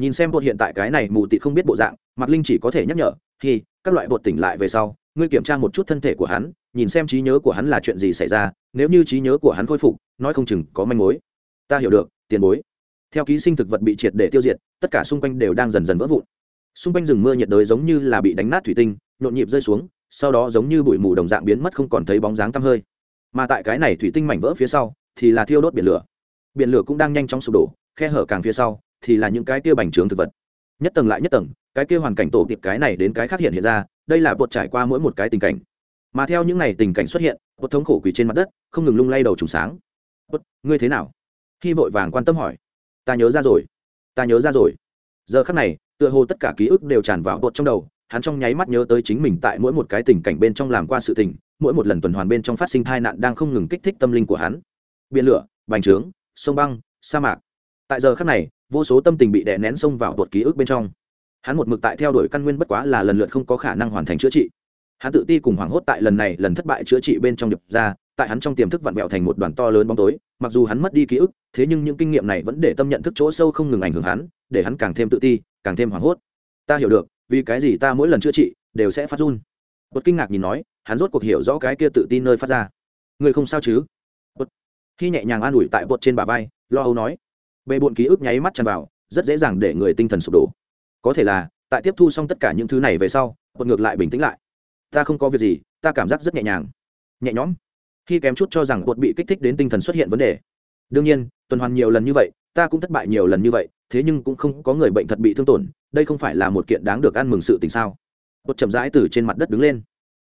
Nhìn xem bột hiện tại cái này mù tị không biết bộ dạng, mạc linh chỉ có thể nhắc nhở thì các loại bột tỉnh lại về sau, ngươi kiểm tra một chút thân thể của hắn, nhìn xem trí nhớ của hắn là chuyện gì xảy ra, nếu như trí nhớ của hắn khôi phục, nói không chừng có manh mối. Ta hiểu được, tiền bối. Theo ký sinh thực vật bị triệt để tiêu diệt, tất cả xung quanh đều đang dần dần vỡ vụn. Xung quanh rừng mưa nhiệt đới giống như là bị đánh nát thủy tinh, nhộn nhịp rơi xuống, sau đó giống như bụi mù đồng dạng biến mất không còn thấy bóng dáng tăm hơi. Mà tại cái này thủy tinh mảnh vỡ phía sau, thì là thiêu đốt biển lửa biển lửa cũng đang nhanh chóng sụp đổ, khe hở càng phía sau thì là những cái kia bành trướng thực vật. Nhất tầng lại nhất tầng, cái kia hoàn cảnh tổ tiệp cái này đến cái khác hiện hiện ra, đây là bột trải qua mỗi một cái tình cảnh. Mà theo những n à y tình cảnh xuất hiện bột thống khổ quỳ trên mặt đất, không ngừng lung lay đầu trùng sáng. Bột ngươi thế nào? Khi vội vàng quan tâm hỏi. Ta nhớ ra rồi, ta nhớ ra rồi. Giờ khắc này, tựa hồ tất cả ký ức đều tràn vào bột trong đầu, hắn trong nháy mắt nhớ tới chính mình tại mỗi một cái tình cảnh bên trong làm qua sự tình, mỗi một lần tuần hoàn bên trong phát sinh tai nạn đang không ngừng kích thích tâm linh của hắn. Biển lửa, bành trướng sông băng, sa mạc. Tại giờ khắc này, vô số tâm tình bị đè nén xông vào tuột ký ức bên trong. Hắn một mực tại theo đuổi căn nguyên bất quá là lần lượt không có khả năng hoàn thành chữa trị. Hắn tự ti cùng hoảng hốt tại lần này, lần thất bại chữa trị bên trong điệp ra, tại hắn trong tiềm thức vặn vẹo thành một đoàn to lớn bóng tối. Mặc dù hắn mất đi ký ức, thế nhưng những kinh nghiệm này vẫn để tâm nhận thức chỗ sâu không ngừng ảnh hưởng hắn, để hắn càng thêm tự ti, càng thêm hoảng hốt. Ta hiểu được, vì cái gì ta mỗi lần chữa trị đều sẽ phát run. Một kinh ngạc nhìn nói, hắn rốt cuộc hiểu rõ cái kia tự tin nơi phát ra. Người không sao chứ? Khi nhẹ nhàng an ủi tại bột trên bả vai, lo âu nói, bề bộn ký ức nháy mắt tràn vào, rất dễ dàng để người tinh thần sụp đổ. Có thể là, tại tiếp thu xong tất cả những thứ này về sau bột ngược lại bình tĩnh lại. Ta không có việc gì, ta cảm giác rất nhẹ nhàng. Nhẹ nhõm. Khi kém chút cho rằng bột bị kích thích đến tinh thần xuất hiện vấn đề. Đương nhiên, tuần hoàn nhiều lần như vậy, ta cũng thất bại nhiều lần như vậy, thế nhưng cũng không có người bệnh thật bị thương tổn, đây không phải là một kiện đáng được ăn mừng sự tình sao? Bột chậm rãi từ trên mặt đất đứng lên.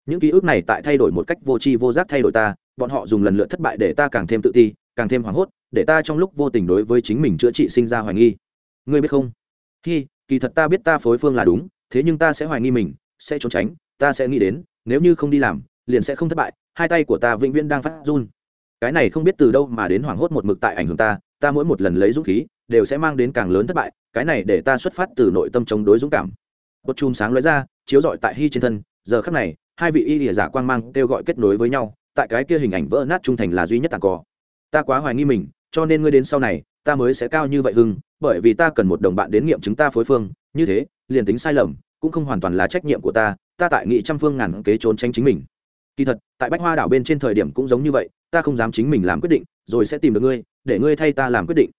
Những ký ức này tại thay đổi một cách vô tri vô giác thay đổi ta bọn họ dùng lần lượt thất bại để ta càng thêm tự ti, càng thêm hoảng hốt, để ta trong lúc vô tình đối với chính mình chữa trị sinh ra hoài nghi. Ngươi biết không? Khi kỳ thật ta biết ta phối phương là đúng, thế nhưng ta sẽ hoài nghi mình, sẽ trốn tránh, ta sẽ nghĩ đến, nếu như không đi làm, liền sẽ không thất bại, hai tay của ta vĩnh viễn đang phát run. Cái này không biết từ đâu mà đến hoảng hốt một mực tại ảnh hưởng ta ta mỗi một lần lấy dũng khí, đều sẽ mang đến càng lớn thất bại, cái này để ta xuất phát từ nội tâm chống đối dũng cảm. Một chùm sáng lóe ra, chiếu rọi tại hy trên thân, giờ khắc này, hai vị y lìa giả quang mang kêu gọi kết nối với nhau tại cái kia hình ảnh vỡ nát trung thành là duy nhất tàn cò. Ta quá hoài nghi mình, cho nên ngươi đến sau này, ta mới sẽ cao như vậy hưng, bởi vì ta cần một đồng bạn đến nghiệm chứng ta phối phương. Như thế, liền tính sai lầm, cũng không hoàn toàn là trách nhiệm của ta ta tại nghị trăm phương ngàn kế trốn tránh chính mình. Kỳ thật, tại bách hoa đảo bên trên thời điểm cũng giống như vậy, ta không dám chính mình làm quyết định, rồi sẽ tìm được ngươi, để ngươi thay ta làm quyết định.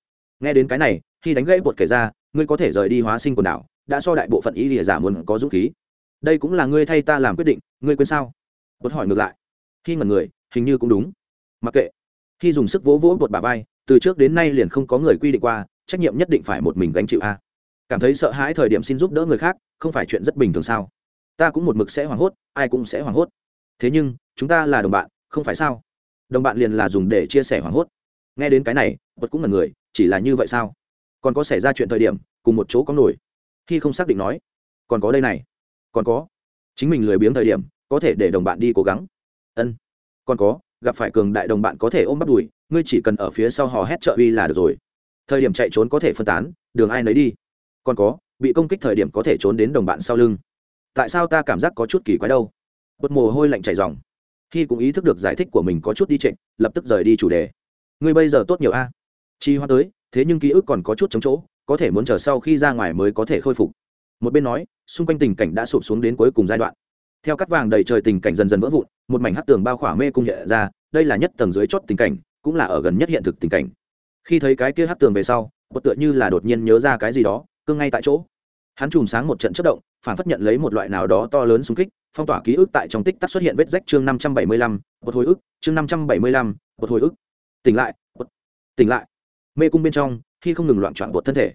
Nghe đến cái này, khi đánh gãy bột kể ra, ngươi có thể rời đi hóa sinh quần đảo, đã so đại bộ phận ý lìa giả muốn có dũng khí. Đây cũng là ngươi thay ta làm quyết định, ngươi quên sao? Bột hỏi ngược lại khi ngẩn người, hình như cũng đúng. Mặc kệ. Khi dùng sức vỗ vỗ bột bà vai, từ trước đến nay liền không có người quy định qua, trách nhiệm nhất định phải một mình gánh chịu a. Cảm thấy sợ hãi thời điểm xin giúp đỡ người khác, không phải chuyện rất bình thường sao? Ta cũng một mực sẽ hoảng hốt, ai cũng sẽ hoảng hốt. Thế nhưng, chúng ta là đồng bạn, không phải sao? Đồng bạn liền là dùng để chia sẻ hoảng hốt. Nghe đến cái này bật cũng là người, chỉ là như vậy sao? Còn có xảy ra chuyện thời điểm, cùng một chỗ có nổi. Khi không xác định nói, còn có đây này, còn có. Chính mình lười biếng thời điểm, có thể để đồng bạn đi cố gắng ân. Còn có, gặp phải cường đại đồng bạn có thể ôm bắt đùi, ngươi chỉ cần ở phía sau hò hét trợ uy là được rồi. Thời điểm chạy trốn có thể phân tán, đường ai nấy đi. Còn có, bị công kích thời điểm có thể trốn đến đồng bạn sau lưng. Tại sao ta cảm giác có chút kỳ quái đâu? Bật mồ hôi lạnh chảy dòng khi cũng ý thức được giải thích của mình có chút đi trịnh lập tức rời đi chủ đề. Ngươi bây giờ tốt nhiều a. Chi hoa tới, thế nhưng ký ức còn có chút chống chỗ, có thể muốn chờ sau khi ra ngoài mới có thể khôi phục. Một bên nói, xung quanh tình cảnh đã sụp xuống đến cuối cùng giai đoạn. Theo cắt vàng đầy trời tình cảnh dần dần vỡ vụn một mảnh hắc tường bao khỏa mê cung nhẹ ra, đây là nhất tầng dưới chót tình cảnh, cũng là ở gần nhất hiện thực tình cảnh. Khi thấy cái kia hắc tường về sau bột tựa như là đột nhiên nhớ ra cái gì đó, cương ngay tại chỗ. Hắn chùm sáng một trận chất động, phản phất nhận lấy một loại nào đó to lớn xung kích, phong tỏa ký ức tại trong tích tắc xuất hiện vết rách chương năm trăm bảy mươi lăm một hồi ức, chương năm trăm bảy mươi lăm một hồi ức. Tỉnh lại bột tỉnh lại. Mê cung bên trong, khi không ngừng loạn trọn bột thân thể.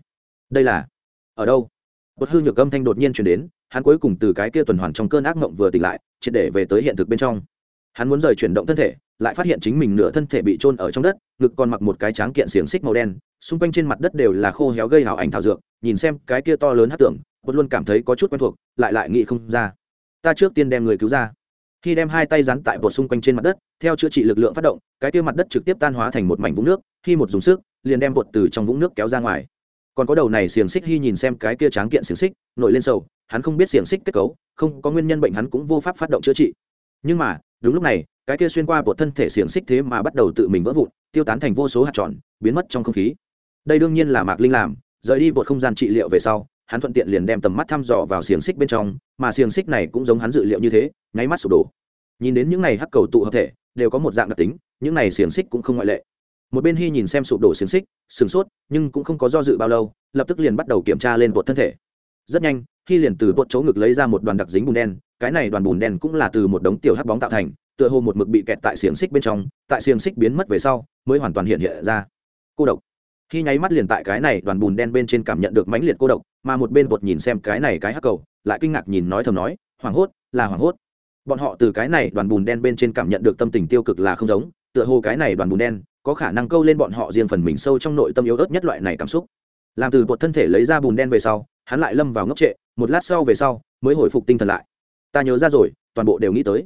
Đây là ở đâu? Bột hư nhược âm thanh đột nhiên chuyển đến hắn cuối cùng từ cái kia tuần hoàn trong cơn ác mộng vừa tỉnh lại, triệt để về tới hiện thực bên trong. Hắn muốn rời chuyển động thân thể, lại phát hiện chính mình nửa thân thể bị trôn ở trong đất, ngực còn mặc một cái tráng kiện xiềng xích màu đen, xung quanh trên mặt đất đều là khô héo gây hào ảnh thảo dược, nhìn xem cái kia to lớn hát tưởng vẫn luôn cảm thấy có chút quen thuộc, lại lại nghĩ không ra. Ta trước tiên đem người cứu ra. Khi đem hai tay rắn tại bột xung quanh trên mặt đất, theo chữa trị lực lượng phát động, cái kia mặt đất trực tiếp tan hóa thành một mảnh vũng nước, khi một dùng sức, liền đem bột từ trong vũng nước kéo ra ngoài còn có đầu này xiềng xích hy nhìn xem cái kia tráng kiện xiềng xích, nổi lên sâu hắn không biết xiềng xích kết cấu, không có nguyên nhân bệnh hắn cũng vô pháp phát động chữa trị. Nhưng mà, đúng lúc này, cái kia xuyên qua bột thân thể xiềng xích thế mà bắt đầu tự mình vỡ vụn, tiêu tán thành vô số hạt tròn, biến mất trong không khí. Đây đương nhiên là mạc linh làm, rời đi bột không gian trị liệu về sau, hắn thuận tiện liền đem tầm mắt thăm dò vào xiềng xích bên trong, mà xiềng xích này cũng giống hắn dự liệu như thế, nháy mắt sụp đổ. Nhìn đến những này hắc cầu tụ hợp thể, đều có một dạng đặc tính, những này xiềng xích cũng không ngoại lệ một bên hy nhìn xem sụp đổ xiềng xích sửng sốt, nhưng cũng không có do dự bao lâu, lập tức liền bắt đầu kiểm tra lên bột thân thể. Rất nhanh hy liền từ bột chỗ ngực lấy ra một đoàn đặc dính bùn đen, cái này đoàn bùn đen cũng là từ một đống tiểu hắc bóng tạo thành, tựa hồ một mực bị kẹt tại xiềng xích bên trong, tại xiềng xích biến mất về sau, mới hoàn toàn hiện hiện ra. Cô độc. Khi nháy mắt liền tại cái này đoàn bùn đen bên trên cảm nhận được mãnh liệt cô độc, mà một bên bột nhìn xem cái này cái hắc cầu, lại kinh ngạc nhìn nói thầm nói, hoảng hốt, là hoảng hốt. Bọn họ từ cái này đoàn bùn đen bên trên cảm nhận được tâm tình tiêu cực là không giống, tựa hồ cái này đoàn bùn đen có khả năng câu lên bọn họ riêng phần mình sâu trong nội tâm yếu ớt nhất loại này cảm xúc. Làm từ bột thân thể lấy ra bùn đen về sau, hắn lại lâm vào ngốc trệ, một lát sau về sau, mới hồi phục tinh thần lại. Ta nhớ ra rồi, toàn bộ đều nghĩ tới.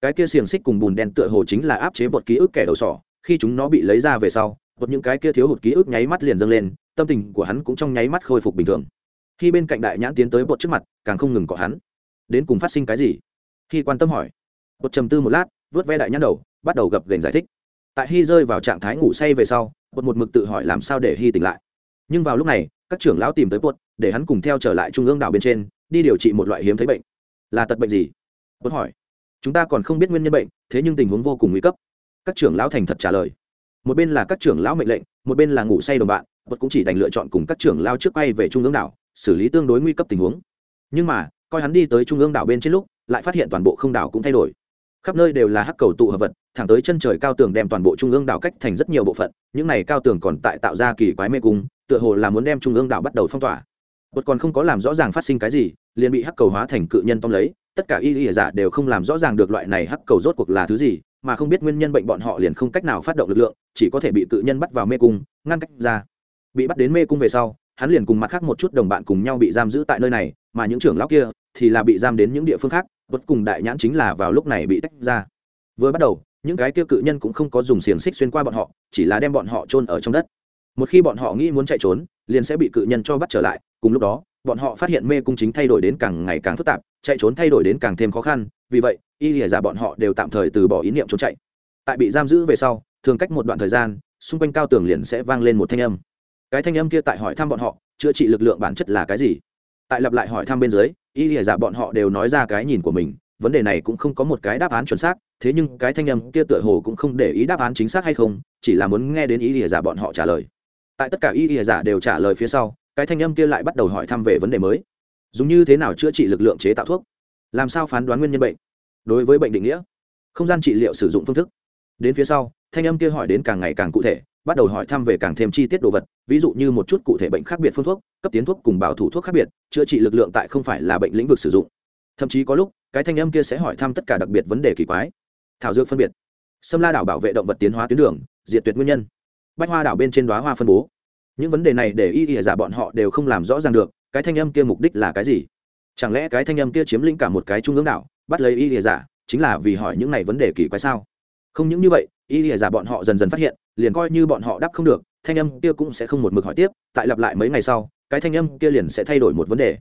Cái kia xiềng xích cùng bùn đen tựa hồ chính là áp chế bột ký ức kẻ đầu sỏ, khi chúng nó bị lấy ra về sau bột những cái kia thiếu hụt ký ức nháy mắt liền dâng lên, tâm tình của hắn cũng trong nháy mắt khôi phục bình thường. Khi bên cạnh đại nhãn tiến tới bột trước mặt, càng không ngừng có hắn. Đến cùng phát sinh cái gì? Khi quan tâm hỏi bột trầm tư một lát, vớt ve đại nhãn đầu, bắt đầu gập gành giải thích tại hy rơi vào trạng thái ngủ say về sau bột một mực tự hỏi làm sao để hy tỉnh lại. Nhưng vào lúc này, các trưởng lão tìm tới bột để hắn cùng theo trở lại trung ương đảo bên trên, đi điều trị một loại hiếm thấy bệnh. Là tật bệnh gì? Bột hỏi. Chúng ta còn không biết nguyên nhân bệnh, thế nhưng tình huống vô cùng nguy cấp. Các trưởng lão thành thật trả lời. Một bên là các trưởng lão mệnh lệnh, một bên là ngủ say đồng bạn bột cũng chỉ đành lựa chọn cùng các trưởng lao trước bay về trung ương đảo, xử lý tương đối nguy cấp tình huống. Nhưng mà, coi hắn đi tới trung ương đảo bên trên lúc, lại phát hiện toàn bộ không đảo cũng thay đổi khắp nơi đều là hắc cầu tụ hợp vật, thẳng tới chân trời cao tường đem toàn bộ trung ương đảo cách thành rất nhiều bộ phận, những này cao tường còn tại tạo ra kỳ quái mê cung, tựa hồ là muốn đem trung ương đảo bắt đầu phong tỏa. Bột còn không có làm rõ ràng phát sinh cái gì, liền bị hắc cầu hóa thành cự nhân tông lấy, tất cả y y giả đều không làm rõ ràng được loại này hắc cầu rốt cuộc là thứ gì, mà không biết nguyên nhân bệnh bọn họ liền không cách nào phát động lực lượng, chỉ có thể bị cự nhân bắt vào mê cung, ngăn cách ra. Bị bắt đến mê cung về sau, hắn liền cùng mặt khác một chút đồng bạn cùng nhau bị giam giữ tại nơi này, mà những trưởng lão kia thì là bị giam đến những địa phương khác vật cùng đại nhãn chính là vào lúc này bị tách ra. Vừa bắt đầu, những cái kia cự nhân cũng không có dùng xiềng xích xuyên qua bọn họ, chỉ là đem bọn họ chôn ở trong đất. Một khi bọn họ nghĩ muốn chạy trốn, liền sẽ bị cự nhân cho bắt trở lại, cùng lúc đó, bọn họ phát hiện mê cung chính thay đổi đến càng ngày càng phức tạp, chạy trốn thay đổi đến càng thêm khó khăn, vì vậy, y lìa giả bọn họ đều tạm thời từ bỏ ý niệm trốn chạy. Tại bị giam giữ về sau, thường cách một đoạn thời gian, xung quanh cao tường liền sẽ vang lên một thanh âm. Cái thanh âm kia tại hỏi thăm bọn họ, chữa trị lực lượng bản chất là cái gì? Tại lặp lại hỏi thăm bên dưới y lìa giả bọn họ đều nói ra cái nhìn của mình, vấn đề này cũng không có một cái đáp án chuẩn xác, thế nhưng cái thanh âm kia tựa hồ cũng không để ý đáp án chính xác hay không, chỉ là muốn nghe đến y lìa giả bọn họ trả lời. Tại tất cả y lìa giả đều trả lời phía sau, cái thanh âm kia lại bắt đầu hỏi thăm về vấn đề mới. Dùng như thế nào chữa trị lực lượng chế tạo thuốc? Làm sao phán đoán nguyên nhân bệnh? Đối với bệnh định nghĩa, không gian trị liệu sử dụng phương thức. Đến phía sau, thanh âm kia hỏi đến càng ngày càng cụ thể bắt đầu hỏi thăm về càng thêm chi tiết đồ vật, ví dụ như một chút cụ thể bệnh khác biệt phương thuốc, cấp tiến thuốc cùng bảo thủ thuốc khác biệt, chữa trị lực lượng tại không phải là bệnh lĩnh vực sử dụng. Thậm chí có lúc, cái thanh âm kia sẽ hỏi thăm tất cả đặc biệt vấn đề kỳ quái. Thảo dược phân biệt. Sâm la đảo bảo vệ động vật tiến hóa tuyến đường, diệt tuyệt nguyên nhân. Bách hoa đảo bên trên đoá hoa phân bố. Những vấn đề này để y y giả bọn họ đều không làm rõ ràng được, cái thanh âm kia mục đích là cái gì? Chẳng lẽ cái thanh âm kia chiếm lĩnh cả một cái trung ương đảo, bắt lấy y y giả, chính là vì hỏi những này vấn đề kỳ quái sao? Không những như vậy, y y giả bọn họ dần dần phát hiện liền coi như bọn họ đáp không được, thanh âm kia cũng sẽ không một mực hỏi tiếp, tại lặp lại mấy ngày sau, cái thanh âm kia liền sẽ thay đổi một vấn đề.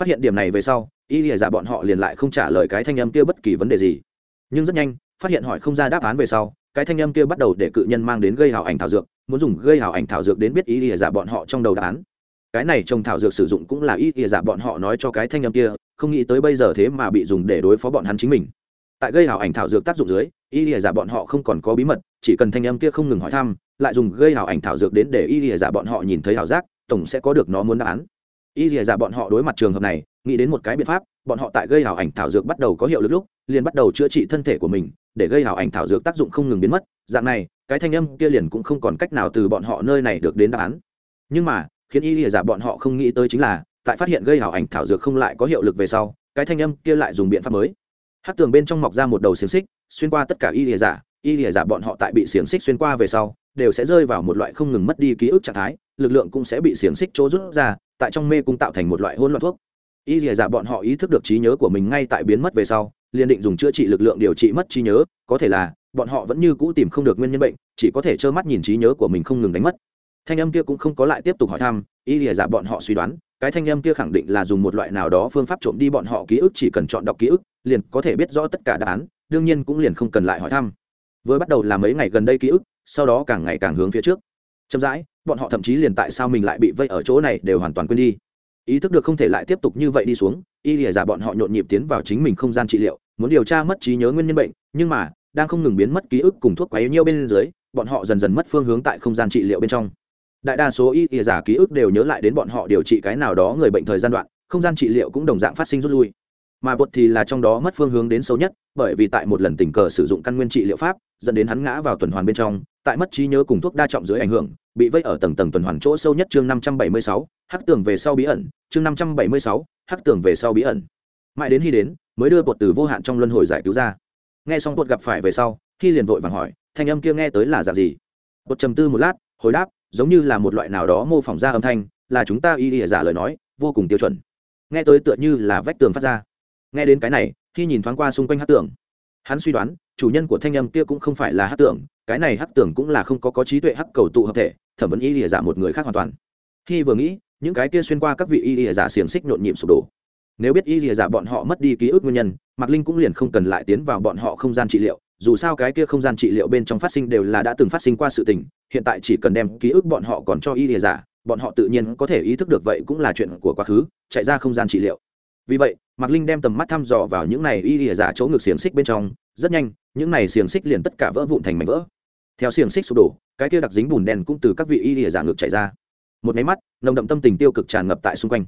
Phát hiện điểm này về sau, y lìa giả bọn họ liền lại không trả lời cái thanh âm kia bất kỳ vấn đề gì. Nhưng rất nhanh, phát hiện hỏi không ra đáp án về sau, cái thanh âm kia bắt đầu để cự nhân mang đến gây hào ảnh thảo dược, muốn dùng gây hào ảnh thảo dược đến biết y lìa giả bọn họ trong đầu đáp án. Cái này trồng thảo dược sử dụng cũng là y lìa giả bọn họ nói cho cái thanh âm kia, không nghĩ tới bây giờ thế mà bị dùng để đối phó bọn hắn chính mình. Tại gây hào ảnh thảo dược tác dụng dưới, y lìa giả bọn họ không còn có bí mật chỉ cần thanh âm kia không ngừng hỏi thăm, lại dùng gây hào ảnh thảo dược đến để y lìa giả bọn họ nhìn thấy hào giác, tổng sẽ có được nó muốn đáp án. Y lìa giả bọn họ đối mặt trường hợp này, nghĩ đến một cái biện pháp, bọn họ tại gây hào ảnh thảo dược bắt đầu có hiệu lực lúc, liền bắt đầu chữa trị thân thể của mình, để gây hào ảnh thảo dược tác dụng không ngừng biến mất, dạng này, cái thanh âm kia liền cũng không còn cách nào từ bọn họ nơi này được đến đáp án. Nhưng mà, khiến y lìa giả bọn họ không nghĩ tới chính là, tại phát hiện gây hảo ảnh thảo dược không lại có hiệu lực về sau, cái thanh âm kia lại dùng biện pháp mới. Hát tường bên trong mọc ra một đầu xiềng xích, xuyên qua tất cả y lìa giả y lìa giả bọn họ tại bị xiềng xích xuyên qua về sau, đều sẽ rơi vào một loại không ngừng mất đi ký ức trạng thái, lực lượng cũng sẽ bị xiềng xích chỗ rút ra, tại trong mê cung tạo thành một loại hỗn loạn thuốc. Y lìa giả bọn họ ý thức được trí nhớ của mình ngay tại biến mất về sau, liền định dùng chữa trị lực lượng điều trị mất trí nhớ, có thể là, bọn họ vẫn như cũ tìm không được nguyên nhân bệnh, chỉ có thể trơ mắt nhìn trí nhớ của mình không ngừng đánh mất. Thanh âm kia cũng không có lại tiếp tục hỏi thăm, y lìa giả bọn họ suy đoán, cái thanh âm kia khẳng định là dùng một loại nào đó phương pháp trộm đi bọn họ ký ức, chỉ cần chọn đọc ký ức, liền có thể biết rõ tất cả đáp án, đương nhiên cũng liền không cần lại hỏi thăm vừa bắt đầu là mấy ngày gần đây ký ức, sau đó càng ngày càng hướng phía trước. Chậm rãi, bọn họ thậm chí liền tại sao mình lại bị vây ở chỗ này đều hoàn toàn quên đi. Ý thức được không thể lại tiếp tục như vậy đi xuống, y lìa giả bọn họ nhộn nhịp tiến vào chính mình không gian trị liệu, muốn điều tra mất trí nhớ nguyên nhân bệnh, nhưng mà, đang không ngừng biến mất ký ức cùng thuốc quá yếu nhiêu bên dưới, bọn họ dần dần mất phương hướng tại không gian trị liệu bên trong. Đại đa số y ỉa giả ký ức đều nhớ lại đến bọn họ điều trị cái nào đó người bệnh thời gian đoạn, không gian trị liệu cũng đồng dạng phát sinh rút lui mà bột thì là trong đó mất phương hướng đến sâu nhất, bởi vì tại một lần tình cờ sử dụng căn nguyên trị liệu pháp, dẫn đến hắn ngã vào tuần hoàn bên trong, tại mất trí nhớ cùng thuốc đa trọng dưới ảnh hưởng, bị vây ở tầng tầng tuần hoàn chỗ sâu nhất chương năm trăm bảy mươi sáu, hắc tường về sau bí ẩn, chương năm trăm bảy mươi sáu, hắc tường về sau bí ẩn. Mãi đến khi đến, mới đưa bột từ vô hạn trong luân hồi giải cứu ra. Nghe xong bột gặp phải về sau khi liền vội vàng hỏi, thanh âm kia nghe tới là dạng gì? Bột trầm tư một lát, hồi đáp, giống như là một loại nào đó mô phỏng ra âm thanh, là chúng ta y ỉa giả lời nói, vô cùng tiêu chuẩn. Nghe tới tựa như là vách tường phát ra nghe đến cái này khi nhìn thoáng qua xung quanh hát Tưởng, hắn suy đoán chủ nhân của thanh âm kia cũng không phải là hát Tưởng. cái này hát Tưởng cũng là không có có trí tuệ hắc cầu tụ hợp thể thẩm vấn y Lìa giả một người khác hoàn toàn khi vừa nghĩ những cái kia xuyên qua các vị y Lìa giả xiềng xích nhộn nhịp sụp đổ nếu biết y Lìa giả bọn họ mất đi ký ức nguyên nhân mạc linh cũng liền không cần lại tiến vào bọn họ không gian trị liệu dù sao cái kia không gian trị liệu bên trong phát sinh đều là đã từng phát sinh qua sự tình hiện tại chỉ cần đem ký ức bọn họ còn cho y lìa giả bọn họ tự nhiên có thể ý thức được vậy cũng là chuyện của quá khứ chạy ra không gian trị liệu vì vậy, mạc linh đem tầm mắt thăm dò vào những này y ỉa giả chỗ ngược xiềng xích bên trong, rất nhanh, những này xiềng xích liền tất cả vỡ vụn thành mảnh vỡ. Theo xiềng xích sụp đổ, cái kia đặc dính bùn đen cũng từ các vị y ỉa giả ngược chảy ra. Một máy mắt, nồng đậm tâm tình tiêu cực tràn ngập tại xung quanh.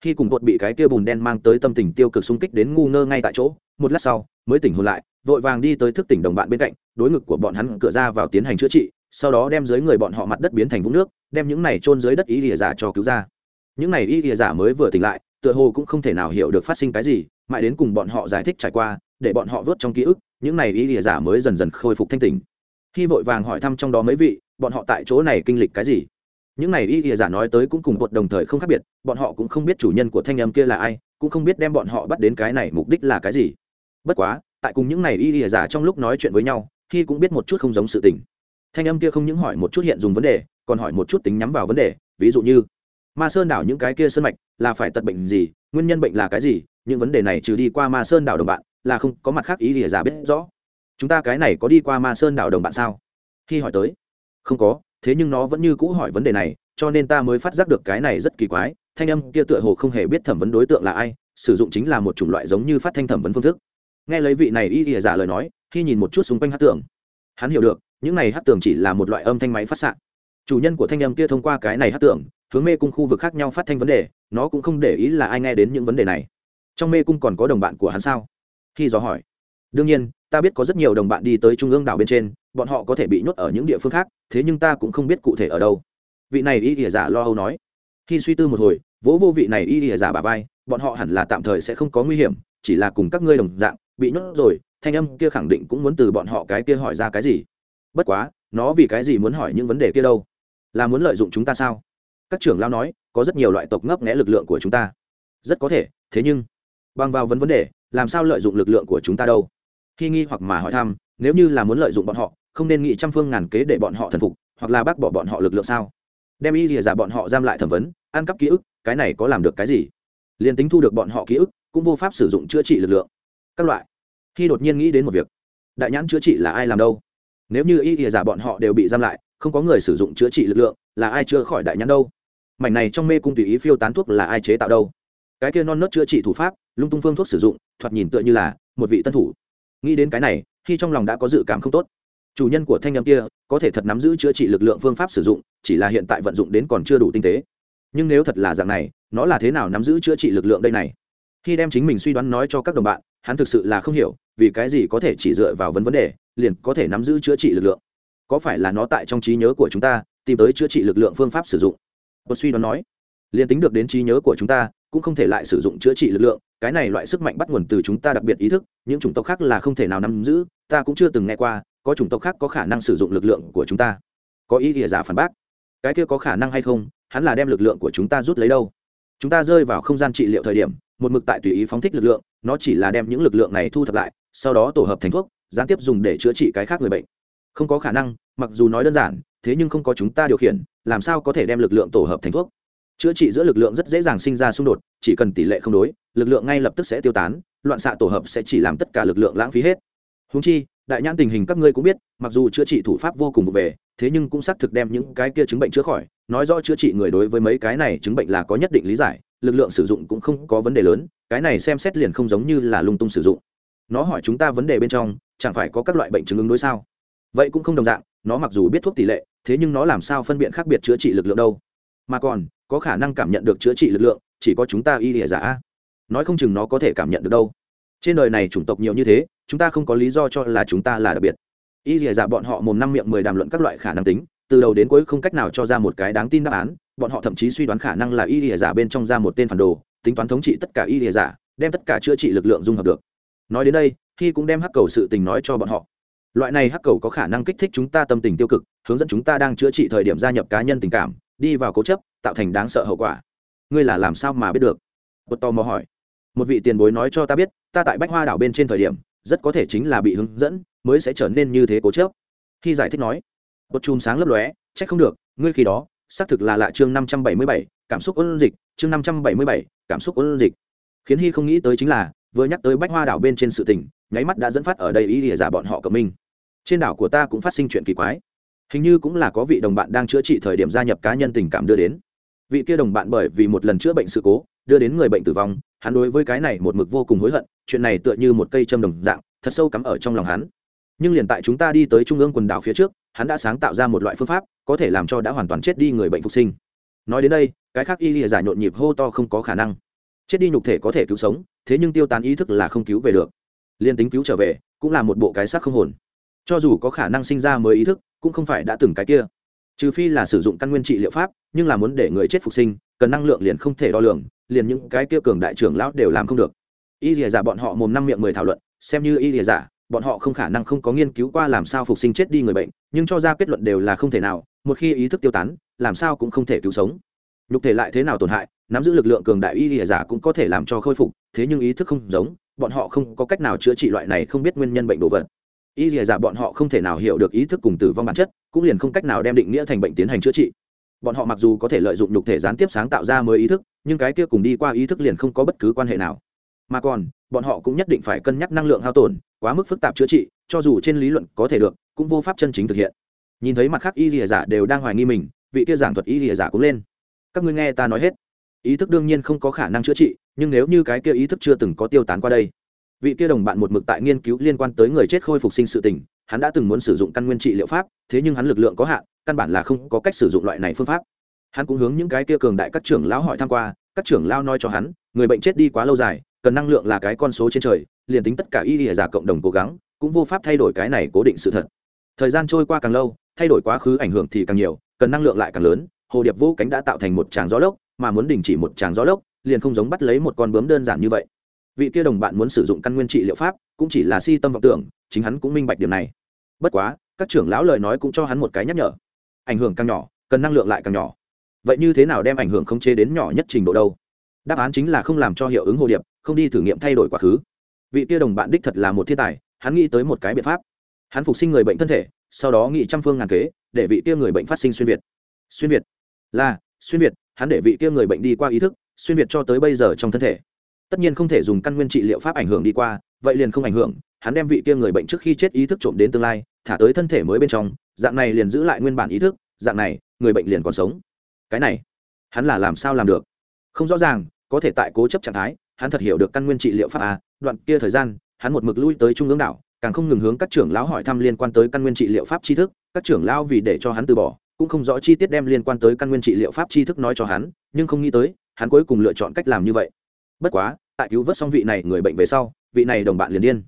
Khi cùng bột bị cái kia bùn đen mang tới tâm tình tiêu cực xung kích đến ngu ngơ ngay tại chỗ, một lát sau, mới tỉnh hồn lại, vội vàng đi tới thức tỉnh đồng bạn bên cạnh, đối ngực của bọn hắn cửa ra vào tiến hành chữa trị, sau đó đem dưới người bọn họ mặt đất biến thành vũng nước, đem những này trôn dưới đất y ỉa giả cho cứu ra. Những này y ỉa giả mới vừa tỉnh lại tựa hồ cũng không thể nào hiểu được phát sinh cái gì, mãi đến cùng bọn họ giải thích trải qua, để bọn họ vớt trong ký ức, những này ý lìa giả mới dần dần khôi phục thanh tỉnh. Khi vội vàng hỏi thăm trong đó mấy vị, bọn họ tại chỗ này kinh lịch cái gì? Những này ý lìa giả nói tới cũng cùng một đồng thời không khác biệt, bọn họ cũng không biết chủ nhân của thanh âm kia là ai, cũng không biết đem bọn họ bắt đến cái này mục đích là cái gì. Bất quá, tại cùng những này ý lìa giả trong lúc nói chuyện với nhau khi cũng biết một chút không giống sự tình. Thanh âm kia không những hỏi một chút hiện dùng vấn đề, còn hỏi một chút tính nhắm vào vấn đề, ví dụ như ma sơn đảo những cái kia sơn mạch là phải tật bệnh gì, nguyên nhân bệnh là cái gì, những vấn đề này trừ đi qua ma sơn đảo đồng bạn là không có mặt khác ý lìa giả biết rõ. Chúng ta cái này có đi qua ma sơn đảo đồng bạn sao? Khi hỏi tới. Không có, thế nhưng nó vẫn như cũ hỏi vấn đề này, cho nên ta mới phát giác được cái này rất kỳ quái, thanh âm kia tựa hồ không hề biết thẩm vấn đối tượng là ai, sử dụng chính là một chủng loại giống như phát thanh thẩm vấn phương thức. Nghe lấy vị này y ỉa giả lời nói, khi nhìn một chút xung quanh hát tường, hắn hiểu được, những này hát tường chỉ là một loại âm thanh máy phát s chủ nhân của thanh âm kia thông qua cái này hát tưởng, hướng mê cung khu vực khác nhau phát thanh vấn đề, nó cũng không để ý là ai nghe đến những vấn đề này. Trong mê cung còn có đồng bạn của hắn sao? Khi dò hỏi. Đương nhiên, ta biết có rất nhiều đồng bạn đi tới trung ương đảo bên trên, bọn họ có thể bị nhốt ở những địa phương khác, thế nhưng ta cũng không biết cụ thể ở đâu. Vị này y ỉa giả lo âu nói. Khi suy tư một hồi, vỗ vô vị này y ỉa giả bà vai, bọn họ hẳn là tạm thời sẽ không có nguy hiểm, chỉ là cùng các ngươi đồng dạng, bị nhốt rồi, thanh âm kia khẳng định cũng muốn từ bọn họ cái kia hỏi ra cái gì. Bất quá, nó vì cái gì muốn hỏi những vấn đề kia đâu? Là muốn lợi dụng chúng ta sao? Các trưởng lao nói, có rất nhiều loại tộc ngấp nghẽ lực lượng của chúng ta. Rất có thể, thế nhưng, bằng vào vấn vấn đề, làm sao lợi dụng lực lượng của chúng ta đâu? Khi nghi hoặc mà hỏi thăm, nếu như là muốn lợi dụng bọn họ, không nên nghĩ trăm phương ngàn kế để bọn họ thần phục, hoặc là bác bỏ bọn họ lực lượng sao? Đem y rìa giả bọn họ giam lại thẩm vấn, ăn cắp ký ức, cái này có làm được cái gì? Liền tính thu được bọn họ ký ức, cũng vô pháp sử dụng chữa trị lực lượng. Các loại. Khi đột nhiên nghĩ đến một việc, đại nhãn chữa trị là ai làm đâu? Nếu như y rìa giả bọn họ đều bị giam lại không có người sử dụng chữa trị lực lượng, là ai chữa khỏi đại nhãn đâu? Mảnh này trong mê cung tùy ý phiêu tán thuốc là ai chế tạo đâu? Cái kia non nớt chữa trị thủ pháp, lung tung phương thuốc sử dụng, thoạt nhìn tựa như là một vị tân thủ. Nghĩ đến cái này, khi trong lòng đã có dự cảm không tốt, chủ nhân của thanh â kia có thể thật nắm giữ chữa trị lực lượng phương pháp sử dụng, chỉ là hiện tại vận dụng đến còn chưa đủ tinh tế. Nhưng nếu thật là dạng này, nó là thế nào nắm giữ chữa trị lực lượng đây này? Khi đem chính mình suy đoán nói cho các đồng bạn, hắn thực sự là không hiểu vì cái gì có thể chỉ dựa vào vấn vấn đề, liền có thể nắm giữ chữa trị lực lượng có phải là nó tại trong trí nhớ của chúng ta, tìm tới chữa trị lực lượng phương pháp sử dụng? Một suy đoán nói, liền tính được đến trí nhớ của chúng ta, cũng không thể lại sử dụng chữa trị lực lượng, cái này loại sức mạnh bắt nguồn từ chúng ta đặc biệt ý thức, những chủng tộc khác là không thể nào nắm giữ, ta cũng chưa từng nghe qua, có chủng tộc khác có khả năng sử dụng lực lượng của chúng ta. Có ý nghĩa giả phản bác, cái kia có khả năng hay không, hắn là đem lực lượng của chúng ta rút lấy đâu. Chúng ta rơi vào không gian trị liệu thời điểm, một mực tại tùy ý phóng thích lực lượng, nó chỉ là đem những lực lượng này thu thập lại, sau đó tổ hợp thành thuốc, gián tiếp dùng để chữa trị cái khác người bệnh không có khả năng, mặc dù nói đơn giản, thế nhưng không có chúng ta điều khiển, làm sao có thể đem lực lượng tổ hợp thành thuốc? Chữa trị giữa lực lượng rất dễ dàng sinh ra xung đột, chỉ cần tỷ lệ không đối, lực lượng ngay lập tức sẽ tiêu tán, loạn xạ tổ hợp sẽ chỉ làm tất cả lực lượng lãng phí hết. Húng chi, đại nhãn tình hình các ngươi cũng biết, mặc dù chữa trị thủ pháp vô cùng vụ về, thế nhưng cũng xác thực đem những cái kia chứng bệnh chữa khỏi, nói rõ chữa trị người đối với mấy cái này chứng bệnh là có nhất định lý giải, lực lượng sử dụng cũng không có vấn đề lớn, cái này xem xét liền không giống như là lung tung sử dụng. Nó hỏi chúng ta vấn đề bên trong, chẳng phải có các loại bệnh chứng ứng đối sao? Vậy cũng không đồng dạng, nó mặc dù biết thuốc tỷ lệ, thế nhưng nó làm sao phân biện khác biệt chữa trị lực lượng đâu? Mà còn, có khả năng cảm nhận được chữa trị lực lượng, chỉ có chúng ta y lìa giả. Nói không chừng nó có thể cảm nhận được đâu. Trên đời này chủng tộc nhiều như thế, chúng ta không có lý do cho là chúng ta là đặc biệt. Y lìa giả bọn họ mồm năm miệng mười đàm luận các loại khả năng tính, từ đầu đến cuối không cách nào cho ra một cái đáng tin đáp án, bọn họ thậm chí suy đoán khả năng là y lìa giả bên trong ra một tên phản đồ, tính toán thống trị tất cả y lìa giả, đem tất cả chữa trị lực lượng dung hợp được. Nói đến đây khi cũng đem hắc cầu sự tình nói cho bọn họ loại này hắc cầu có khả năng kích thích chúng ta tâm tình tiêu cực, hướng dẫn chúng ta đang chữa trị thời điểm gia nhập cá nhân tình cảm, đi vào cố chấp, tạo thành đáng sợ hậu quả. Ngươi là làm sao mà biết được? Bột tò mò hỏi. Một vị tiền bối nói cho ta biết, ta tại bách hoa đảo bên trên thời điểm, rất có thể chính là bị hướng dẫn, mới sẽ trở nên như thế cố chấp. Khi giải thích nói, bột chùm sáng lấp lóe trách không được, ngươi khi đó, xác thực là lạ chương năm trăm bảy mươi bảy, cảm xúc ôn dịch, chương năm trăm bảy mươi bảy, cảm xúc ôn dịch. Khiến hy không nghĩ tới chính là, vừa nhắc tới bách hoa đảo bên trên sự tình, nháy mắt đã dẫn phát ở đây ý địa giả bọn họ cộng minh trên đảo của ta cũng phát sinh chuyện kỳ quái. Hình như cũng là có vị đồng bạn đang chữa trị thời điểm gia nhập cá nhân tình cảm đưa đến. Vị kia đồng bạn bởi vì một lần chữa bệnh sự cố, đưa đến người bệnh tử vong, hắn đối với cái này một mực vô cùng hối hận, chuyện này tựa như một cây châm đồng dạng, thật sâu cắm ở trong lòng hắn. Nhưng liền tại chúng ta đi tới trung ương quần đảo phía trước, hắn đã sáng tạo ra một loại phương pháp, có thể làm cho đã hoàn toàn chết đi người bệnh phục sinh. Nói đến đây, cái khác y lìa giải nhộn nhịp hô to không có khả năng. Chết đi nhục thể có thể cứu sống, thế nhưng tiêu tán ý thức là không cứu về được. Liên tính cứu trở về, cũng là một bộ cái xác không hồn cho dù có khả năng sinh ra mới ý thức, cũng không phải đã từng cái kia. Trừ phi là sử dụng căn nguyên trị liệu pháp, nhưng là muốn để người chết phục sinh, cần năng lượng liền không thể đo lường, liền những cái kia cường đại trưởng lão đều làm không được. Y lìa giả bọn họ mồm năm miệng mười thảo luận, xem như y lìa giả bọn họ không khả năng không có nghiên cứu qua làm sao phục sinh chết đi người bệnh, nhưng cho ra kết luận đều là không thể nào, một khi ý thức tiêu tán, làm sao cũng không thể cứu sống. Nhục thể lại thế nào tổn hại, nắm giữ lực lượng cường đại y lìa giả cũng có thể làm cho khôi phục, thế nhưng ý thức không giống, bọn họ không có cách nào chữa trị loại này không biết nguyên nhân bệnh đồ vật y dìa giả dạ bọn họ không thể nào hiểu được ý thức cùng tử vong bản chất, cũng liền không cách nào đem định nghĩa thành bệnh tiến hành chữa trị. Bọn họ mặc dù có thể lợi dụng nhục thể gián tiếp sáng tạo ra mới ý thức, nhưng cái kia cùng đi qua ý thức liền không có bất cứ quan hệ nào. Mà còn, bọn họ cũng nhất định phải cân nhắc năng lượng hao tổn, quá mức phức tạp chữa trị, cho dù trên lý luận có thể được, cũng vô pháp chân chính thực hiện. Nhìn thấy mặt khác y dìa giả dạ đều đang hoài nghi mình, vị kia giảng thuật y dìa giả dạ cũng lên. Các ngươi nghe ta nói hết. Ý thức đương nhiên không có khả năng chữa trị, nhưng nếu như cái kia ý thức chưa từng có tiêu tán qua đây vị kia đồng bạn một mực tại nghiên cứu liên quan tới người chết khôi phục sinh sự tình, hắn đã từng muốn sử dụng căn nguyên trị liệu pháp, thế nhưng hắn lực lượng có hạn, căn bản là không có cách sử dụng loại này phương pháp. Hắn cũng hướng những cái kia cường đại các trưởng lão hỏi tham q u a các trưởng lão nói cho hắn, người bệnh chết đi quá lâu dài, cần năng lượng là cái con số trên trời, liền tính tất cả y lìa giả cộng đồng cố gắng, cũng vô pháp thay đổi cái này cố định sự thật. Thời gian trôi qua càng lâu, thay đổi quá khứ ảnh hưởng thì càng nhiều, cần năng lượng lại càng lớn, hồ điệp vũ cánh đã tạo thành một tràng gió lốc, mà muốn đình chỉ một tràng gió lốc, liền không giống bắt lấy một con bướm đơn giản như vậy vị kia đồng bạn muốn sử dụng căn nguyên trị liệu pháp, cũng chỉ là si tâm vọng tưởng, chính hắn cũng minh bạch điểm này. Bất quá, các trưởng lão lời nói cũng cho hắn một cái nhắc nhở. Ảnh hưởng càng nhỏ, cần năng lượng lại càng nhỏ. Vậy như thế nào đem ảnh hưởng không chế đến nhỏ nhất trình độ đâu? Đáp án chính là không làm cho hiệu ứng hồ điệp, không đi thử nghiệm thay đổi quá khứ. Vị kia đồng bạn đích thật là một thiên tài, hắn nghĩ tới một cái biện pháp. Hắn phục sinh người bệnh thân thể, sau đó nghĩ trăm phương ngàn kế, để vị kia người bệnh phát sinh xuyên việt. Xuyên việt? Là, xuyên việt, hắn để vị kia người bệnh đi qua ý thức, xuyên việt cho tới bây giờ trong thân thể tất nhiên không thể dùng căn nguyên trị liệu pháp ảnh hưởng đi qua, vậy liền không ảnh hưởng, hắn đem vị kia người bệnh trước khi chết ý thức trộm đến tương lai, thả tới thân thể mới bên trong, dạng này liền giữ lại nguyên bản ý thức, dạng này, người bệnh liền còn sống. Cái này, hắn là làm sao làm được? Không rõ ràng, có thể tại cố chấp trạng thái, hắn thật hiểu được căn nguyên trị liệu pháp à đoạn kia thời gian, hắn một mực lui tới trung ương đảo, càng không ngừng hướng các trưởng lão hỏi thăm liên quan tới căn nguyên trị liệu pháp tri thức, các trưởng lão vì để cho hắn từ bỏ, cũng không rõ chi tiết đem liên quan tới căn nguyên trị liệu pháp tri thức nói cho hắn, nhưng không nghĩ tới, hắn cuối cùng lựa chọn cách làm như vậy bất quá, tại cứu vớt xong vị này người bệnh về sau, vị này đồng bạn liền điên.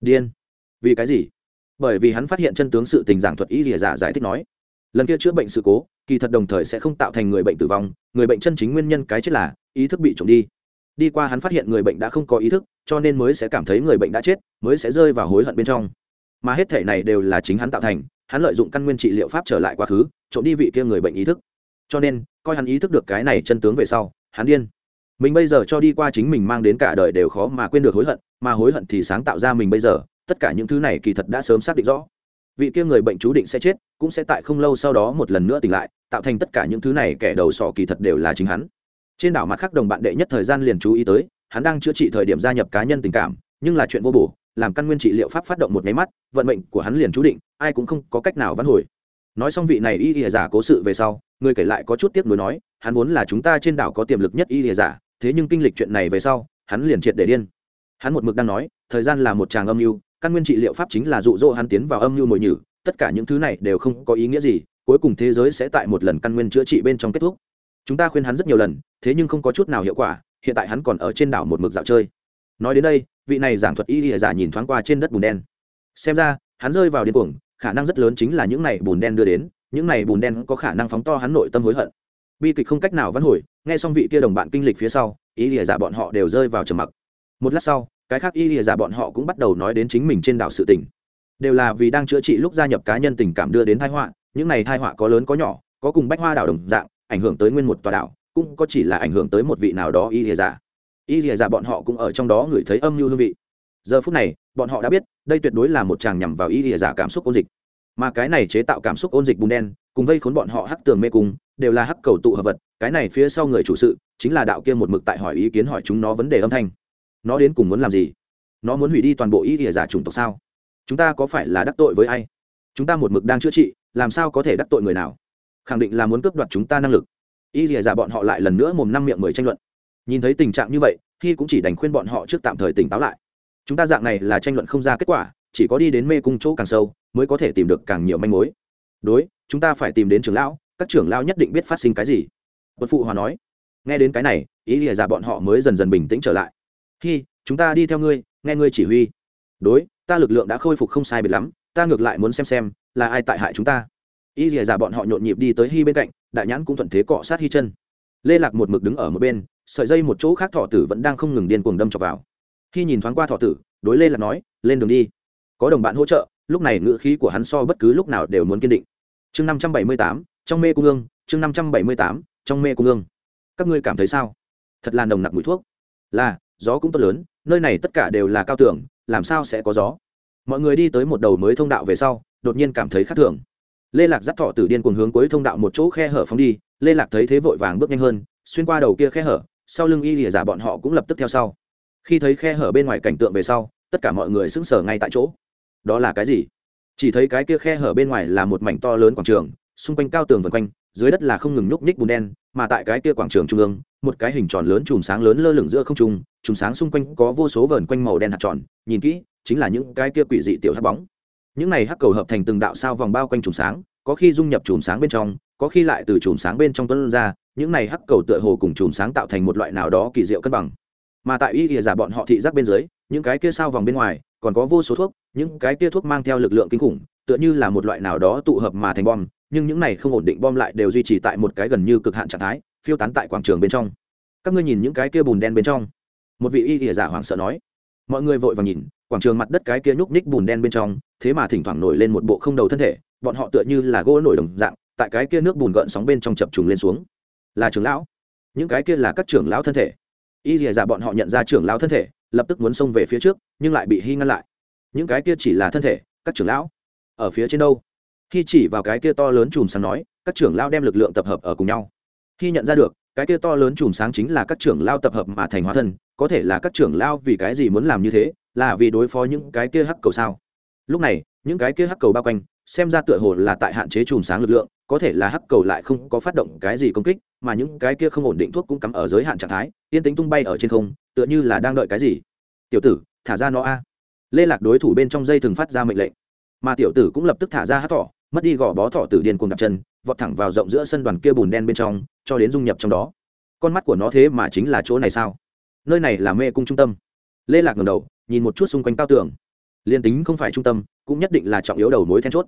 Điên? Vì cái gì? Bởi vì hắn phát hiện chân tướng sự tình giảng thuật ý rìa giả giải thích nói, lần kia chữa bệnh sự cố, kỳ thật đồng thời sẽ không tạo thành người bệnh tử vong, người bệnh chân chính nguyên nhân cái chết là ý thức bị trộm đi. Đi qua hắn phát hiện người bệnh đã không có ý thức, cho nên mới sẽ cảm thấy người bệnh đã chết, mới sẽ rơi vào hối hận bên trong. Mà hết thể này đều là chính hắn tạo thành, hắn lợi dụng căn nguyên trị liệu pháp trở lại quá khứ, trộm đi vị kia người bệnh ý thức. Cho nên, coi hắn ý thức được cái này chân tướng về sau, hắn điên mình bây giờ cho đi qua chính mình mang đến cả đời đều khó mà quên được hối hận, mà hối hận thì sáng tạo ra mình bây giờ, tất cả những thứ này kỳ thật đã sớm xác định rõ. Vị kia người bệnh chú định sẽ chết, cũng sẽ tại không lâu sau đó một lần nữa tỉnh lại, tạo thành tất cả những thứ này kẻ đầu sọ kỳ thật đều là chính hắn. Trên đảo mặt khác đồng bạn đệ nhất thời gian liền chú ý tới, hắn đang chữa trị thời điểm gia nhập cá nhân tình cảm, nhưng là chuyện vô bổ, làm căn nguyên trị liệu pháp phát động một nháy mắt, vận mệnh của hắn liền chú định, ai cũng không có cách nào vãn hồi. Nói xong vị này y ỉa giả cố sự về sau, người kể lại có chút tiếc nuối nói, hắn vốn là chúng ta trên đảo có tiềm lực nhất y ỉa giả thế nhưng kinh lịch chuyện này về sau, hắn liền triệt để điên. Hắn một mực đang nói, thời gian là một tràng âm mưu, căn nguyên trị liệu pháp chính là dụ dỗ hắn tiến vào âm mưu mồi nhử, tất cả những thứ này đều không có ý nghĩa gì, cuối cùng thế giới sẽ tại một lần căn nguyên chữa trị bên trong kết thúc. Chúng ta khuyên hắn rất nhiều lần, thế nhưng không có chút nào hiệu quả, hiện tại hắn còn ở trên đảo một mực dạo chơi. Nói đến đây, vị này giảng thuật y lìa giả nhìn thoáng qua trên đất bùn đen. Xem ra, hắn rơi vào điên cuồng, khả năng rất lớn chính là những này bùn đen đưa đến, những này bùn đen có khả năng phóng to hắn nội tâm hối hận bi kịch không cách nào vãn hồi, nghe xong vị kia đồng bạn kinh lịch phía sau y lìa giả bọn họ đều rơi vào trầm mặc. Một lát sau, cái khác y lìa giả bọn họ cũng bắt đầu nói đến chính mình trên đảo sự tình. Đều là vì đang chữa trị lúc gia nhập cá nhân tình cảm đưa đến tai họa, những này tai họa có lớn có nhỏ, có cùng bách hoa đảo đồng dạng, ảnh hưởng tới nguyên một tòa đảo, cũng có chỉ là ảnh hưởng tới một vị nào đó y lìa giả. Y lìa giả bọn họ cũng ở trong đó ngửi thấy âm mưu hương vị. Giờ phút này, bọn họ đã biết, đây tuyệt đối là một chàng nhằm vào y lìa giả cảm xúc ôn dịch mà cái này chế tạo cảm xúc ôn dịch bùn đen, cùng vây khốn bọn họ hắc tường mê cung, đều là hắc cầu tụ hợp vật, cái này phía sau người chủ sự, chính là đạo kia một mực tại hỏi ý kiến hỏi chúng nó vấn đề âm thanh. Nó đến cùng muốn làm gì? Nó muốn hủy đi toàn bộ y lìa giả chủng tộc sao? Chúng ta có phải là đắc tội với ai? Chúng ta một mực đang chữa trị, làm sao có thể đắc tội người nào? Khẳng định là muốn cướp đoạt chúng ta năng lực. Y lìa giả bọn họ lại lần nữa mồm năm miệng mười tranh luận. Nhìn thấy tình trạng như vậy khi cũng chỉ đành khuyên bọn họ trước tạm thời tỉnh táo lại. Chúng ta dạng này là tranh luận không ra kết quả, chỉ có đi đến mê cung chỗ càng sâu mới có thể tìm được càng nhiều manh mối. Đối, chúng ta phải tìm đến trưởng lão, các trưởng lão nhất định biết phát sinh cái gì. Bất phụ hòa nói. Nghe đến cái này, ý lìa giả bọn họ mới dần dần bình tĩnh trở lại. Khi chúng ta đi theo ngươi, nghe ngươi chỉ huy. Đối, ta lực lượng đã khôi phục không sai biệt lắm, ta ngược lại muốn xem xem, là ai tại hại chúng ta. Y lìa giả bọn họ nhộn nhịp đi tới hy bên cạnh, đại nhãn cũng thuận thế cọ sát hy chân. Lê lạc một mực đứng ở một bên, sợi dây một chỗ khác thọ tử vẫn đang không ngừng điên cuồng đâm chọc vào. Khi nhìn thoáng qua thọ tử, đối lê lạc nói, lên đường đi. Có đồng bạn hỗ trợ lúc này ngữ khí của hắn so bất cứ lúc nào đều muốn kiên định. Chương năm trăm bảy mươi tám, trong mê cung ương, chương năm trăm bảy mươi tám, trong mê cung ương. Các ngươi cảm thấy sao? Thật là nồng nặc mùi thuốc. Là, gió cũng tốt lớn, nơi này tất cả đều là cao tường, làm sao sẽ có gió? Mọi người đi tới một đầu mới thông đạo về sau, đột nhiên cảm thấy khác thường. Lê lạc dắt thọ tử điên cuồng hướng cuối thông đạo một chỗ khe hở phóng đi, lê lạc thấy thế vội vàng bước nhanh hơn, xuyên qua đầu kia khe hở, sau lưng y lìa giả bọn họ cũng lập tức theo sau. Khi thấy khe hở bên ngoài cảnh tượng về sau, tất cả mọi người sững sờ ngay tại chỗ đó là cái gì? Chỉ thấy cái kia khe hở bên ngoài là một mảnh to lớn quảng trường, xung quanh cao tường vần quanh, dưới đất là không ngừng nhúc ních bùn đen, mà tại cái kia quảng trường trung ương, một cái hình tròn lớn chùm sáng lớn lơ lửng giữa không trung, chùm sáng xung quanh có vô số vờn quanh màu đen hạt tròn, nhìn kỹ, chính là những cái kia quỷ dị tiểu hắc bóng. Những này hắc cầu hợp thành từng đạo sao vòng bao quanh chùm sáng, có khi dung nhập chùm sáng bên trong, có khi lại từ chùm sáng bên trong tuân ra, những này hắc cầu tựa hồ cùng chùm sáng tạo thành một loại nào đó kỳ diệu cân bằng. Mà tại y ỉa giả bọn họ thị giác bên dưới, những cái kia sao vòng bên ngoài còn có vô số thuốc, những cái kia thuốc mang theo lực lượng kinh khủng, tựa như là một loại nào đó tụ hợp mà thành bom, nhưng những này không ổn định bom lại đều duy trì tại một cái gần như cực hạn trạng thái, phiêu tán tại quảng trường bên trong. Các ngươi nhìn những cái kia bùn đen bên trong. Một vị y ỉa giả hoảng sợ nói. Mọi người vội vàng nhìn, quảng trường mặt đất cái kia nhúc ních bùn đen bên trong, thế mà thỉnh thoảng nổi lên một bộ không đầu thân thể, bọn họ tựa như là gỗ nổi đồng dạng, tại cái kia nước bùn gợn sóng bên trong chập trùng lên xuống. Là trưởng lão. Những cái kia là các trưởng lão thân thể. Y dìa dạ bọn họ nhận ra trưởng lão thân thể lập tức muốn xông về phía trước, nhưng lại bị hy ngăn lại. Những cái kia chỉ là thân thể, các trưởng lão. Ở phía trên đâu? Khi chỉ vào cái kia to lớn chùm sáng nói, các trưởng lão đem lực lượng tập hợp ở cùng nhau. Khi nhận ra được, cái kia to lớn chùm sáng chính là các trưởng lao tập hợp mà thành hóa thân, có thể là các trưởng lao vì cái gì muốn làm như thế, là vì đối phó những cái kia hắc cầu sao? Lúc này, những cái kia hắc cầu bao quanh, xem ra tựa hồ là tại hạn chế chùm sáng lực lượng, có thể là hắc cầu lại không có phát động cái gì công kích, mà những cái kia không ổn định thuốc cũng cắm ở giới hạn trạng thái tiên tính tung bay ở trên không tựa như là đang đợi cái gì? Tiểu tử, thả ra nó a. Lê lạc đối thủ bên trong dây thường phát ra mệnh lệnh. Mà tiểu tử cũng lập tức thả ra hát thỏ, mất đi gò bó thỏ tử điên cuồng đặt chân, vọt thẳng vào rộng giữa sân đoàn kia bùn đen bên trong, cho đến dung nhập trong đó. Con mắt của nó thế mà chính là chỗ này sao? Nơi này là mê cung trung tâm. Lê lạc ngầm đầu, nhìn một chút xung quanh cao tường. Liên tính không phải trung tâm, cũng nhất định là trọng yếu đầu mối then chốt.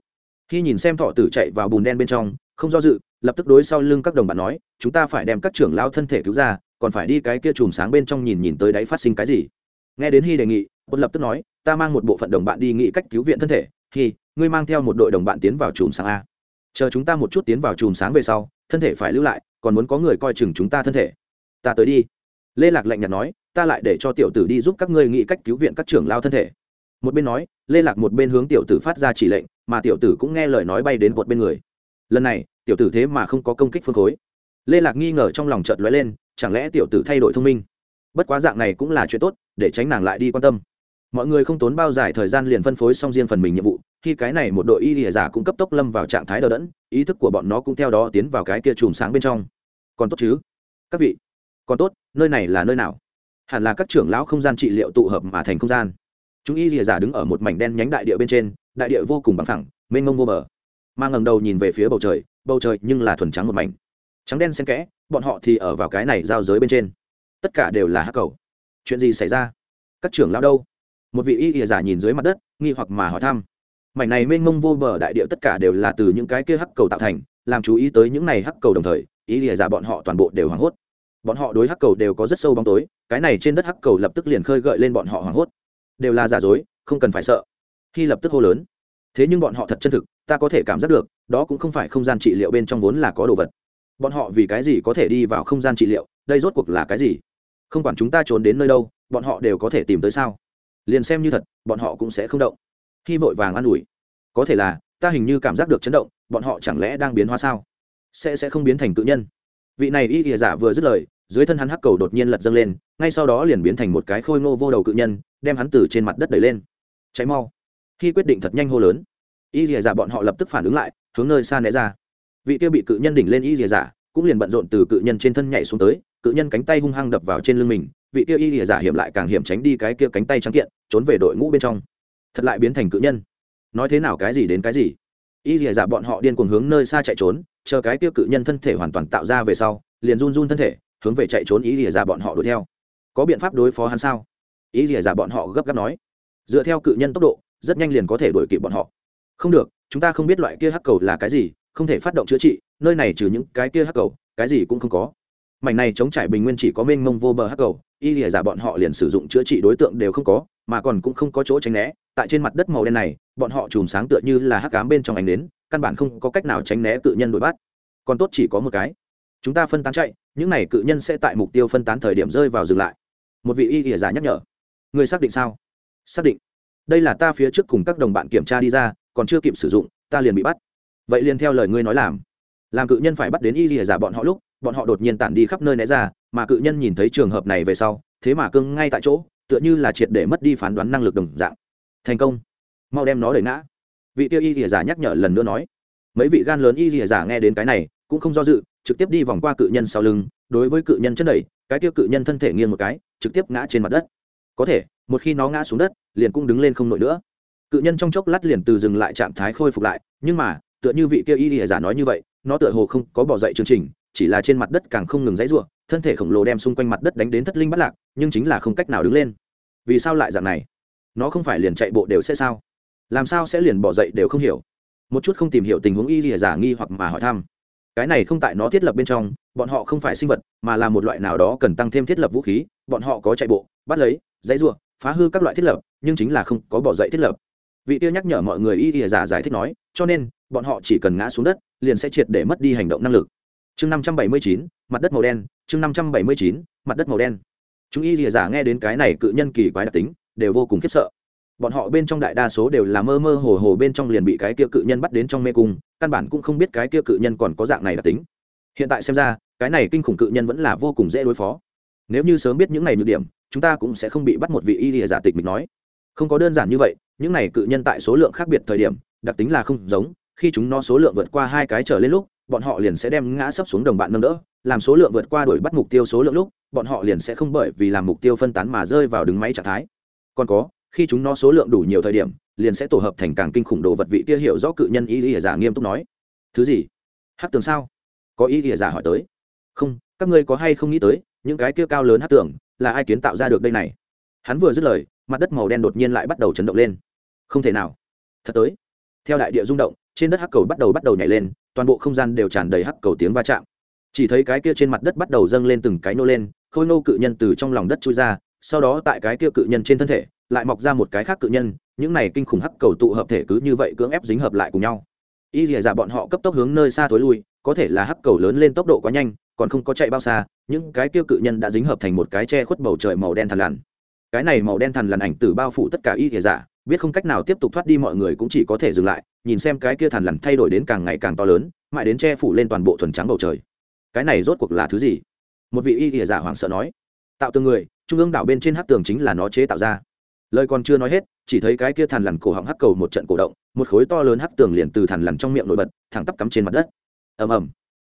Khi nhìn xem thọ tử chạy vào bùn đen bên trong, không do dự, lập tức đối sau lưng các đồng bạn nói, chúng ta phải đem các trưởng lao thân thể cứu ra còn phải đi cái kia chùm sáng bên trong nhìn nhìn tới đáy phát sinh cái gì. Nghe đến hy đề nghị bột lập tức nói, ta mang một bộ phận đồng bạn đi nghĩ cách cứu viện thân thể. Hy ngươi mang theo một đội đồng bạn tiến vào chùm sáng a. Chờ chúng ta một chút tiến vào chùm sáng về sau, thân thể phải lưu lại, còn muốn có người coi chừng chúng ta thân thể. Ta tới đi. Lê lạc lạnh nhạt nói, ta lại để cho tiểu tử đi giúp các ngươi nghĩ cách cứu viện các trưởng lao thân thể. Một bên nói, lê lạc một bên hướng tiểu tử phát ra chỉ lệnh, mà tiểu tử cũng nghe lời nói bay đến một bên người. Lần này, tiểu tử thế mà không có công kích phương khối lê lạc nghi ngờ trong lòng chợt lóe lên, chẳng lẽ tiểu tử thay đổi thông minh? Bất quá dạng này cũng là chuyện tốt, để tránh nàng lại đi quan tâm. Mọi người không tốn bao dài thời gian liền phân phối xong riêng phần mình nhiệm vụ, khi cái này một đội y lìa giả cũng cấp tốc lâm vào trạng thái đờ đẫn, ý thức của bọn nó cũng theo đó tiến vào cái kia chùm sáng bên trong. Còn tốt chứ? Các vị, còn tốt, nơi này là nơi nào? Hẳn là các trưởng lão không gian trị liệu tụ hợp mà thành không gian. Chúng y lìa giả đứng ở một mảnh đen nhánh đại địa bên trên, đại địa vô cùng bằng thẳng mênh mông vô bờ. Mang ngầm đầu nhìn về phía bầu trời bầu trời nhưng là thuần trắng một mảnh trắng đen xen kẽ, bọn họ thì ở vào cái này giao giới bên trên. Tất cả đều là hắc cầu. Chuyện gì xảy ra? Các trưởng lao đâu? Một vị y ỉa giả nhìn dưới mặt đất, nghi hoặc mà hỏi thăm. Mảnh này mênh mông vô bờ đại địa tất cả đều là từ những cái kia hắc cầu tạo thành, làm chú ý tới những này hắc cầu đồng thời, y ỉa giả bọn họ toàn bộ đều hoảng hốt. Bọn họ đối hắc cầu đều có rất sâu bóng tối, cái này trên đất hắc cầu lập tức liền khơi gợi lên bọn họ hoảng hốt. Đều là giả dối, không cần phải sợ. Khi lập tức hô lớn. Thế nhưng bọn họ thật chân thực, ta có thể cảm giác được, đó cũng không phải không gian trị liệu bên trong vốn là có đồ vật bọn họ vì cái gì có thể đi vào không gian trị liệu, đây rốt cuộc là cái gì? Không quản chúng ta trốn đến nơi đâu, bọn họ đều có thể tìm tới sao? Liền xem như thật, bọn họ cũng sẽ không động. Khi vội vàng an ủi. Có thể là, ta hình như cảm giác được chấn động, bọn họ chẳng lẽ đang biến hóa sao? Sẽ sẽ không biến thành tự nhân. Vị này y ỉa giả vừa dứt lời, dưới thân hắn hắc cầu đột nhiên lật dâng lên, ngay sau đó liền biến thành một cái khôi ngô vô đầu cự nhân, đem hắn từ trên mặt đất đẩy lên. Cháy mau. Khi quyết định thật nhanh hô lớn, y ỉa giả bọn họ lập tức phản ứng lại, hướng nơi xa né ra vị kia bị cự nhân đỉnh lên y rìa giả, cũng liền bận rộn từ cự nhân trên thân nhảy xuống tới, cự nhân cánh tay hung hăng đập vào trên lưng mình, vị kia y rìa giả hiểm lại càng hiểm tránh đi cái kia cánh tay trắng kiện, trốn về đội ngũ bên trong. Thật lại biến thành cự nhân. Nói thế nào cái gì đến cái gì? Y rìa giả bọn họ điên cuồng hướng nơi xa chạy trốn, chờ cái kia cự nhân thân thể hoàn toàn tạo ra về sau, liền run run thân thể, hướng về chạy trốn y rìa giả bọn họ đuổi theo. Có biện pháp đối phó hắn sao? Y rìa giả bọn họ gấp gáp nói. Dựa theo cự nhân tốc độ, rất nhanh liền có thể đuổi kịp bọn họ. Không được, chúng ta không biết loại kia hắc cầu là cái gì không thể phát động chữa trị, nơi này trừ những cái kia hắc cầu, cái gì cũng không có. Mảnh này chống trải bình nguyên chỉ có mênh mông vô bờ hắc cầu, y lìa giả bọn họ liền sử dụng chữa trị đối tượng đều không có, mà còn cũng không có chỗ tránh né. Tại trên mặt đất màu đen này, bọn họ chùm sáng tựa như là hắc cám bên trong ánh nến, căn bản không có cách nào tránh né cự nhân đuổi bắt. Còn tốt chỉ có một cái. Chúng ta phân tán chạy, những này cự nhân sẽ tại mục tiêu phân tán thời điểm rơi vào dừng lại. Một vị y lìa giả nhắc nhở. Người xác định sao? Xác định. Đây là ta phía trước cùng các đồng bạn kiểm tra đi ra, còn chưa kịp sử dụng, ta liền bị bắt vậy liền theo lời ngươi nói làm. Làm cự nhân phải bắt đến y lìa giả bọn họ lúc, bọn họ đột nhiên tản đi khắp nơi né ra, mà cự nhân nhìn thấy trường hợp này về sau, thế mà cưng ngay tại chỗ, tựa như là triệt để mất đi phán đoán năng lực đồng dạng. Thành công. Mau đem nó đẩy ngã. Vị tiêu y lìa giả nhắc nhở lần nữa nói. Mấy vị gan lớn y lìa giả nghe đến cái này, cũng không do dự, trực tiếp đi vòng qua cự nhân sau lưng, đối với cự nhân chân đẩy, cái tiêu cự nhân thân thể nghiêng một cái, trực tiếp ngã trên mặt đất. Có thể, một khi nó ngã xuống đất, liền cũng đứng lên không nổi nữa. Cự nhân trong chốc lát liền từ dừng lại trạng thái khôi phục lại, nhưng mà tựa như vị kia y lìa giả nói như vậy nó tựa hồ không có bỏ dậy chương trình chỉ là trên mặt đất càng không ngừng dãy rủa, thân thể khổng lồ đem xung quanh mặt đất đánh đến thất linh bắt lạc nhưng chính là không cách nào đứng lên. Vì sao lại dạng này? Nó không phải liền chạy bộ đều sẽ sao? Làm sao sẽ liền bỏ dậy đều không hiểu? Một chút không tìm hiểu tình huống y lìa giả nghi hoặc mà hỏi thăm. Cái này không tại nó thiết lập bên trong bọn họ không phải sinh vật mà là một loại nào đó cần tăng thêm thiết lập vũ khí bọn họ có chạy bộ bắt lấy dãy rủa, phá hư các loại thiết lập nhưng chính là không có bỏ dậy thiết lập. Vị tiêu nhắc nhở mọi người y lìa giả giải thích nói cho nên bọn họ chỉ cần ngã xuống đất, liền sẽ triệt để mất đi hành động năng lực. Chương năm trăm bảy mươi chín, mặt đất màu đen, chương năm trăm bảy mươi chín, mặt đất màu đen. Chúng y lìa giả nghe đến cái này cự nhân kỳ quái đặc tính, đều vô cùng khiếp sợ. Bọn họ bên trong đại đa số đều là mơ mơ hồ hồ bên trong liền bị cái kia cự nhân bắt đến trong mê cung, căn bản cũng không biết cái kia cự nhân còn có dạng này đặc tính. Hiện tại xem ra, cái này kinh khủng cự nhân vẫn là vô cùng dễ đối phó. Nếu như sớm biết những này nhược điểm, chúng ta cũng sẽ không bị bắt một vị y lìa giả tịch mình nói. Không có đơn giản như vậy, những này cự nhân tại số lượng khác biệt thời điểm, đặc tính là không giống khi chúng nó số lượng vượt qua hai cái trở lên lúc, bọn họ liền sẽ đem ngã sấp xuống đồng bạn nâng đỡ, làm số lượng vượt qua đuổi bắt mục tiêu số lượng lúc, bọn họ liền sẽ không bởi vì làm mục tiêu phân tán mà rơi vào đứng máy trạng thái. Còn có, khi chúng nó số lượng đủ nhiều thời điểm, liền sẽ tổ hợp thành càng kinh khủng đồ vật vị kia hiểu rõ cự nhân ý ỉa giả nghiêm túc nói. Thứ gì? Hát tường sao? Có ý ỉa giả hỏi tới. Không, các ngươi có hay không nghĩ tới, những cái kia cao lớn hát tường là ai kiến tạo ra được đây này? Hắn vừa dứt lời, mặt đất màu đen đột nhiên lại bắt đầu chấn động lên. Không thể nào. Thật tới. Theo đại địa rung động trên đất hắc cầu bắt đầu bắt đầu nhảy lên, toàn bộ không gian đều tràn đầy hắc cầu tiếng va chạm. Chỉ thấy cái kia trên mặt đất bắt đầu dâng lên từng cái nô lên, khôi nô cự nhân từ trong lòng đất chui ra, sau đó tại cái kia cự nhân trên thân thể, lại mọc ra một cái khác cự nhân, những này kinh khủng hắc cầu tụ hợp thể cứ như vậy cưỡng ép dính hợp lại cùng nhau. Y dìa dạ bọn họ cấp tốc hướng nơi xa tối lui, có thể là hắc cầu lớn lên tốc độ quá nhanh, còn không có chạy bao xa, những cái kia cự nhân đã dính hợp thành một cái che khuất bầu trời màu đen thằn lằn. Cái này màu đen thằn lằn ảnh từ bao phủ tất cả y dìa dạ biết không cách nào tiếp tục thoát đi mọi người cũng chỉ có thể dừng lại, nhìn xem cái kia thằn lằn thay đổi đến càng ngày càng to lớn, mãi đến che phủ lên toàn bộ thuần trắng bầu trời. Cái này rốt cuộc là thứ gì? Một vị y ỉa giả hoảng sợ nói. Tạo tường người, trung ương đảo bên trên hát tường chính là nó chế tạo ra. Lời còn chưa nói hết, chỉ thấy cái kia thằn lằn cổ họng hắc cầu một trận cổ động, một khối to lớn hắc tường liền từ thằn lằn trong miệng nổi bật, thẳng tắp cắm trên mặt đất. Ầm ầm.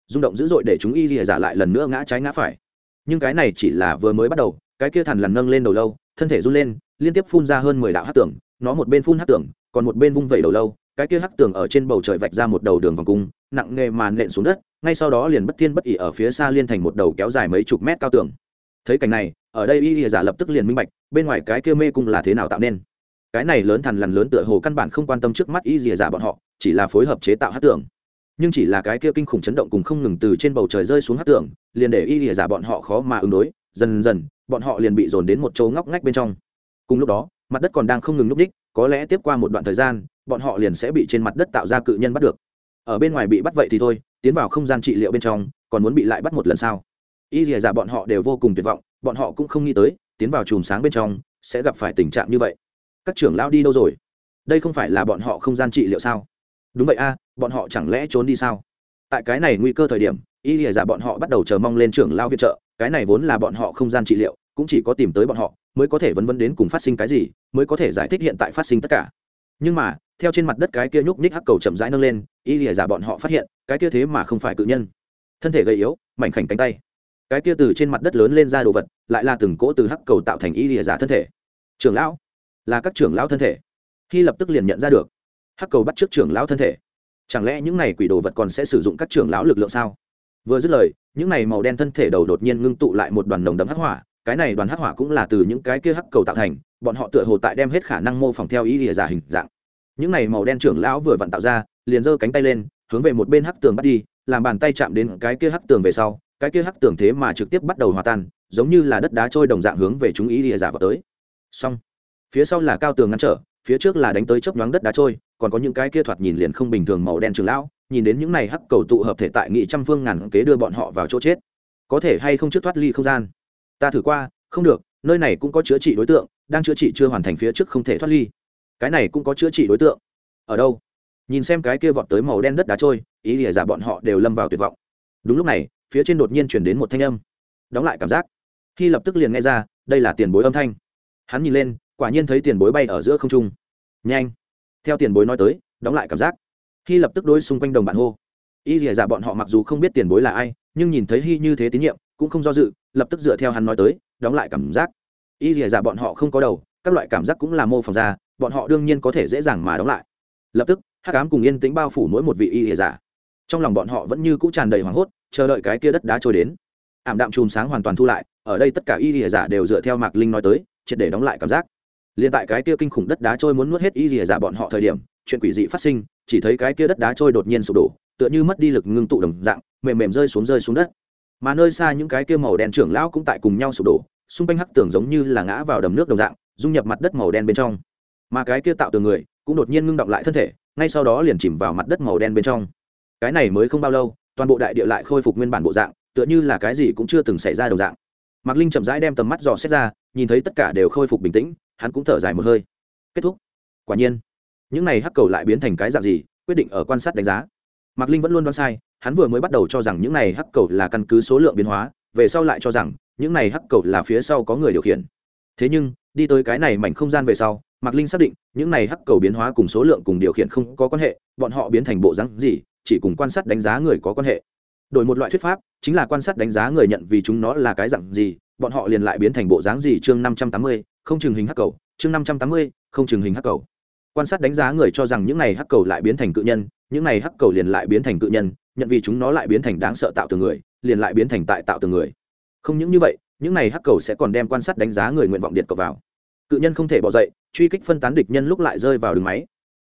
Rung động dữ dội để chúng y lìa giả lại lần nữa ngã trái ngã phải. Nhưng cái này chỉ là vừa mới bắt đầu, cái kia thằn lằn nâng lên đầu lâu, thân thể run lên, liên tiếp phun ra hơn mười đạo hắc tường nó một bên phun hắc tường, còn một bên vung vẩy đầu lâu, cái kia hắc tường ở trên bầu trời vạch ra một đầu đường vòng cung, nặng nghề mà nện xuống đất, ngay sau đó liền bất thiên bất ỉ ở phía xa liên thành một đầu kéo dài mấy chục mét cao tường. Thấy cảnh này, ở đây y lìa giả lập tức liền minh bạch, bên ngoài cái kia mê cung là thế nào tạo nên. Cái này lớn thằn lằn lớn tựa hồ căn bản không quan tâm trước mắt y Dìa giả bọn họ, chỉ là phối hợp chế tạo hát tưởng nhưng chỉ là cái kia kinh khủng chấn động cùng không ngừng từ trên bầu trời rơi xuống hát tưởng liền để y Dìa giả bọn họ khó mà ứng đối, dần dần, bọn họ liền bị dồn đến một chỗ ngóc ngách bên trong. Cùng lúc đó mặt đất còn đang không ngừng núp đích có lẽ tiếp qua một đoạn thời gian, bọn họ liền sẽ bị trên mặt đất tạo ra cự nhân bắt được. Ở bên ngoài bị bắt vậy thì thôi, tiến vào không gian trị liệu bên trong, còn muốn bị lại bắt một lần sao? Y lìa giả bọn họ đều vô cùng tuyệt vọng, bọn họ cũng không nghĩ tới, tiến vào chùm sáng bên trong, sẽ gặp phải tình trạng như vậy. Các trưởng lão đi đâu rồi? Đây không phải là bọn họ không gian trị liệu sao? Đúng vậy a, bọn họ chẳng lẽ trốn đi sao? Tại cái này nguy cơ thời điểm, y lìa giả bọn họ bắt đầu chờ mong lên trưởng lao viện trợ, cái này vốn là bọn họ không gian trị liệu, cũng chỉ có tìm tới bọn họ mới có thể vấn vấn đến cùng phát sinh cái gì, mới có thể giải thích hiện tại phát sinh tất cả. Nhưng mà, theo trên mặt đất cái kia nhúc nhích hắc cầu chậm rãi nâng lên, y lìa giả bọn họ phát hiện, cái kia thế mà không phải cự nhân. Thân thể gầy yếu, mảnh khảnh cánh tay. Cái kia từ trên mặt đất lớn lên ra đồ vật, lại là từng cỗ từ hắc cầu tạo thành y lìa giả thân thể. Trưởng lão, là các trưởng lão thân thể. Khi lập tức liền nhận ra được, hắc cầu bắt trước trưởng lão thân thể. Chẳng lẽ những này quỷ đồ vật còn sẽ sử dụng các trưởng lão lực lượng sao? Vừa dứt lời, những này màu đen thân thể đầu đột nhiên ngưng tụ lại một đoàn nồng đấm hắc hỏa cái này đoàn hắc hỏa cũng là từ những cái kia hắc cầu tạo thành, bọn họ tựa hồ tại đem hết khả năng mô phỏng theo ý lìa giả hình dạng. Những này màu đen trưởng lão vừa vặn tạo ra, liền giơ cánh tay lên, hướng về một bên hắc tường bắt đi, làm bàn tay chạm đến cái kia hắc tường về sau, cái kia hắc tường thế mà trực tiếp bắt đầu hòa tan, giống như là đất đá trôi đồng dạng hướng về chúng ý lìa giả vào tới. Xong, phía sau là cao tường ngăn trở, phía trước là đánh tới chớp nhoáng đất đá trôi, còn có những cái kia thoạt nhìn liền không bình thường màu đen trường lão, nhìn đến những này hắc cầu tụ hợp thể tại nghị trăm phương ngàn kế đưa bọn họ vào chỗ chết. Có thể hay không trước thoát ly không gian? Ta thử qua, không được, nơi này cũng có chữa trị đối tượng, đang chữa trị chưa hoàn thành phía trước không thể thoát ly. Cái này cũng có chữa trị đối tượng. Ở đâu? Nhìn xem cái kia vọt tới màu đen đất đá trôi, ý nghĩa giả bọn họ đều lâm vào tuyệt vọng. Đúng lúc này, phía trên đột nhiên chuyển đến một thanh âm. Đóng lại cảm giác. Khi lập tức liền nghe ra, đây là tiền bối âm thanh. Hắn nhìn lên, quả nhiên thấy tiền bối bay ở giữa không trung. Nhanh. Theo tiền bối nói tới, đóng lại cảm giác. Khi lập tức đối xung quanh đồng bạn hô. Y dìa giả bọn họ mặc dù không biết tiền bối là ai, nhưng nhìn thấy hy như thế tín nhiệm, cũng không do dự lập tức dựa theo hắn nói tới, đóng lại cảm giác. Y dìa giả bọn họ không có đầu, các loại cảm giác cũng là mô phỏng ra, bọn họ đương nhiên có thể dễ dàng mà đóng lại. Lập tức, hắc ám cùng yên tĩnh bao phủ mỗi một vị y dìa giả. Trong lòng bọn họ vẫn như cũ tràn đầy hoảng hốt, chờ đợi cái kia đất đá trôi đến. Ảm đạm chùm sáng hoàn toàn thu lại, ở đây tất cả y dìa giả đều dựa theo mạc linh nói tới, triệt để đóng lại cảm giác. Liền tại cái kia kinh khủng đất đá trôi muốn nuốt hết y dìa giả bọn họ thời điểm, chuyện quỷ dị phát sinh, chỉ thấy cái kia đất đá trôi đột nhiên sụp đổ, tựa như mất đi lực ngưng tụ đồng dạng, mềm mềm rơi xuống rơi xuống đất mà nơi xa những cái kia màu đen trưởng lão cũng tại cùng nhau sụp đổ, xung quanh hắc tường giống như là ngã vào đầm nước đồng dạng, dung nhập mặt đất màu đen bên trong. Mà cái kia tạo tường người cũng đột nhiên ngưng động lại thân thể, ngay sau đó liền chìm vào mặt đất màu đen bên trong. Cái này mới không bao lâu, toàn bộ đại địa lại khôi phục nguyên bản bộ dạng, tựa như là cái gì cũng chưa từng xảy ra đồng dạng. Mạc linh chậm rãi đem tầm mắt dò xét ra, nhìn thấy tất cả đều khôi phục bình tĩnh, hắn cũng thở dài một hơi. Kết thúc. Quả nhiên, những này hắc cầu lại biến thành cái dạng gì, quyết định ở quan sát đánh giá. Mạc linh vẫn luôn đoán sai hắn vừa mới bắt đầu cho rằng những này hắc cầu là căn cứ số lượng biến hóa, về sau lại cho rằng những này hắc cầu là phía sau có người điều khiển. Thế nhưng, đi tới cái này mảnh không gian về sau, mạc linh xác định, những này hắc cầu biến hóa cùng số lượng cùng điều khiển không có quan hệ, bọn họ biến thành bộ rắn gì, chỉ cùng quan sát đánh giá người có quan hệ. Đổi một loại thuyết pháp, chính là quan sát đánh giá người nhận vì chúng nó là cái dạng gì, bọn họ liền lại biến thành bộ dáng gì chương năm trăm tám mươi, không chừng hình hắc cầu, chương năm trăm tám mươi, không chừng hình hắc cầu. Quan sát đánh giá người cho rằng những này hắc cầu lại biến thành cự nhân, những này hắc cầu liền lại biến thành cự nhân nhận vì chúng nó lại biến thành đáng sợ tạo từ người, liền lại biến thành tại tạo từ người. Không những như vậy, những này hắc cầu sẽ còn đem quan sát đánh giá người nguyện vọng điện cầu vào. Cự nhân không thể bỏ dậy, truy kích phân tán địch nhân lúc lại rơi vào đường máy.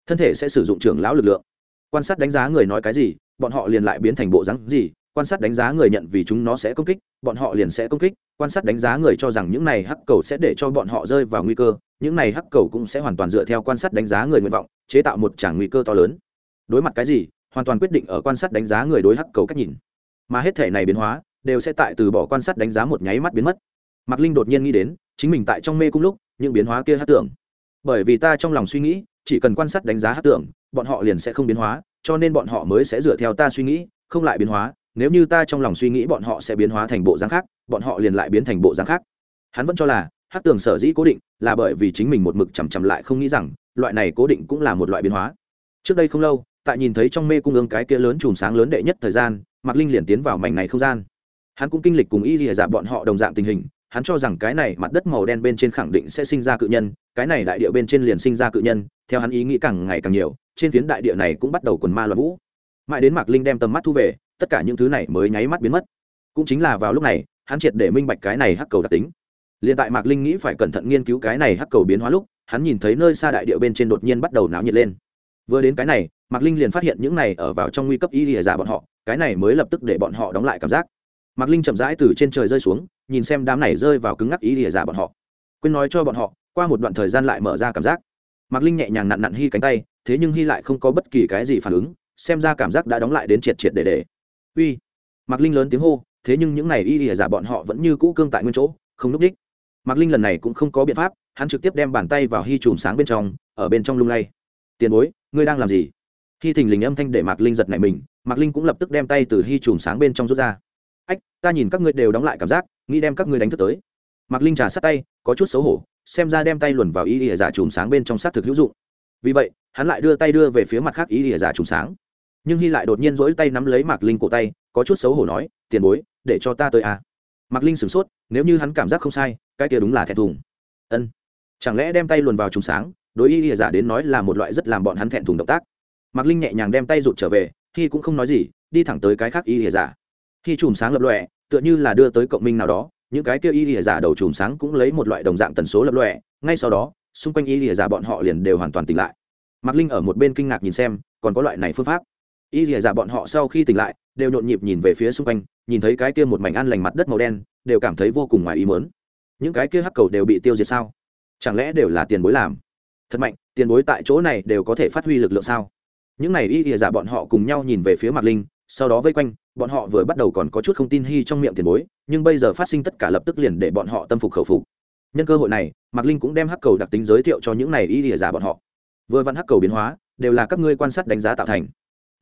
Thân thể sẽ sử dụng trưởng lão lực lượng. Quan sát đánh giá người nói cái gì, bọn họ liền lại biến thành bộ rắn gì, quan sát đánh giá người nhận vì chúng nó sẽ công kích, bọn họ liền sẽ công kích, quan sát đánh giá người cho rằng những này hắc cầu sẽ để cho bọn họ rơi vào nguy cơ, những này hắc cầu cũng sẽ hoàn toàn dựa theo quan sát đánh giá người nguyện vọng, chế tạo một tràng nguy cơ to lớn. Đối mặt cái gì hoàn toàn quyết định ở quan sát đánh giá người đối hắc cầu cách nhìn. Mà hết thể này biến hóa, đều sẽ tại từ bỏ quan sát đánh giá một nháy mắt biến mất. Mạc linh đột nhiên nghĩ đến, chính mình tại trong mê cung lúc, những biến hóa kia hát tưởng. Bởi vì ta trong lòng suy nghĩ, chỉ cần quan sát đánh giá hát tưởng, bọn họ liền sẽ không biến hóa, cho nên bọn họ mới sẽ dựa theo ta suy nghĩ, không lại biến hóa. Nếu như ta trong lòng suy nghĩ bọn họ sẽ biến hóa thành bộ dáng khác, bọn họ liền lại biến thành bộ dáng khác. Hắn vẫn cho là hát tưởng sở dĩ cố định, là bởi vì chính mình một mực chằm chằm lại không nghĩ rằng, loại này cố định cũng là một loại biến hóa. Trước đây không lâu tại nhìn thấy trong mê cung ương cái kia lớn chùm sáng lớn đệ nhất thời gian, mạc linh liền tiến vào mảnh này không gian. Hắn cũng kinh lịch cùng y lìa giả bọn họ đồng dạng tình hình, hắn cho rằng cái này mặt đất màu đen bên trên khẳng định sẽ sinh ra cự nhân, cái này đại địa bên trên liền sinh ra cự nhân, theo hắn ý nghĩ càng ngày càng nhiều, trên phiến đại địa này cũng bắt đầu quần ma loạn vũ. Mãi đến mạc linh đem tầm mắt thu về, tất cả những thứ này mới nháy mắt biến mất. Cũng chính là vào lúc này, hắn triệt để minh bạch cái này hắc cầu đặc tính. Liền tại mạc linh nghĩ phải cẩn thận nghiên cứu cái này hắc cầu biến hóa lúc, hắn nhìn thấy nơi xa đại địa bên trên đột nhiên bắt đầu náo nhiệt lên. Vừa đến cái này mạc linh liền phát hiện những này ở vào trong nguy cấp y lìa giả bọn họ, cái này mới lập tức để bọn họ đóng lại cảm giác. Mạc linh chậm rãi từ trên trời rơi xuống, nhìn xem đám này rơi vào cứng ngắc y lìa giả bọn họ. Quên nói cho bọn họ, qua một đoạn thời gian lại mở ra cảm giác. Mạc linh nhẹ nhàng nặn nặn hy cánh tay, thế nhưng hy lại không có bất kỳ cái gì phản ứng, xem ra cảm giác đã đóng lại đến triệt triệt để để. Uy! Mạc linh lớn tiếng hô, thế nhưng những này y lìa giả bọn họ vẫn như cũ cương tại nguyên chỗ, không núp đích. Mạc linh lần này cũng không có biện pháp, hắn trực tiếp đem bàn tay vào hy chùm sáng bên trong, ở bên trong lung lay. Tiền bối, ngươi đang làm gì? Hy thình lình âm thanh để mạc linh giật nảy mình, mạc linh cũng lập tức đem tay từ hy chùm sáng bên trong rút ra. Ách, ta nhìn các ngươi đều đóng lại cảm giác, nghĩ đem các ngươi đánh thức tới. Mạc linh trà sát tay, có chút xấu hổ, xem ra đem tay luồn vào y ỉa giả chùm sáng bên trong s á t thực hữu dụng. Vì vậy, hắn lại đưa tay đưa về phía mặt khác y ỉa giả chùm sáng. Nhưng hy lại đột nhiên dỗi tay nắm lấy mạc linh cổ tay, có chút xấu hổ nói, tiền bối, để cho ta tới à. mạc linh sửng sốt, nếu như hắn cảm giác không sai, cái kia đúng là thẹn thùng. Ân, chẳng lẽ đem tay luồn vào chùm sáng, đối y ỉa giả đến nói là một loại rất làm bọn hắn thẹn thùng động tác? Mạc linh nhẹ nhàng đem tay rụt trở về khi cũng không nói gì, đi thẳng tới cái khác y lìa giả. Khi chùm sáng lập lọe tựa như là đưa tới cộng minh nào đó, những cái kia y lìa giả đầu chùm sáng cũng lấy một loại đồng dạng tần số lập lọe ngay sau đó, xung quanh y lìa giả bọn họ liền đều hoàn toàn tỉnh lại. Mạc linh ở một bên kinh ngạc nhìn xem, còn có loại này phương pháp. Y lìa giả bọn họ sau khi tỉnh lại, đều nhộn nhịp nhìn về phía xung quanh, nhìn thấy cái kia một mảnh ăn lành mặt đất màu đen, đều cảm thấy vô cùng ngoài ý mớn những cái kia hắc cầu đều bị tiêu diệt sao? Chẳng lẽ đều là tiền bối làm? Thật mạnh, tiền bối tại chỗ này đều có thể phát huy lực lượng sao? Những này y ỉa giả bọn họ cùng nhau nhìn về phía mạc linh, sau đó vây quanh, bọn họ vừa bắt đầu còn có chút không tin hy trong miệng tiền bối, nhưng bây giờ phát sinh tất cả lập tức liền để bọn họ tâm phục khẩu phục. Nhân cơ hội này, mạc linh cũng đem hắc cầu đặc tính giới thiệu cho những này y ỉa giả bọn họ. Vừa văn hắc cầu biến hóa, đều là các ngươi quan sát đánh giá tạo thành.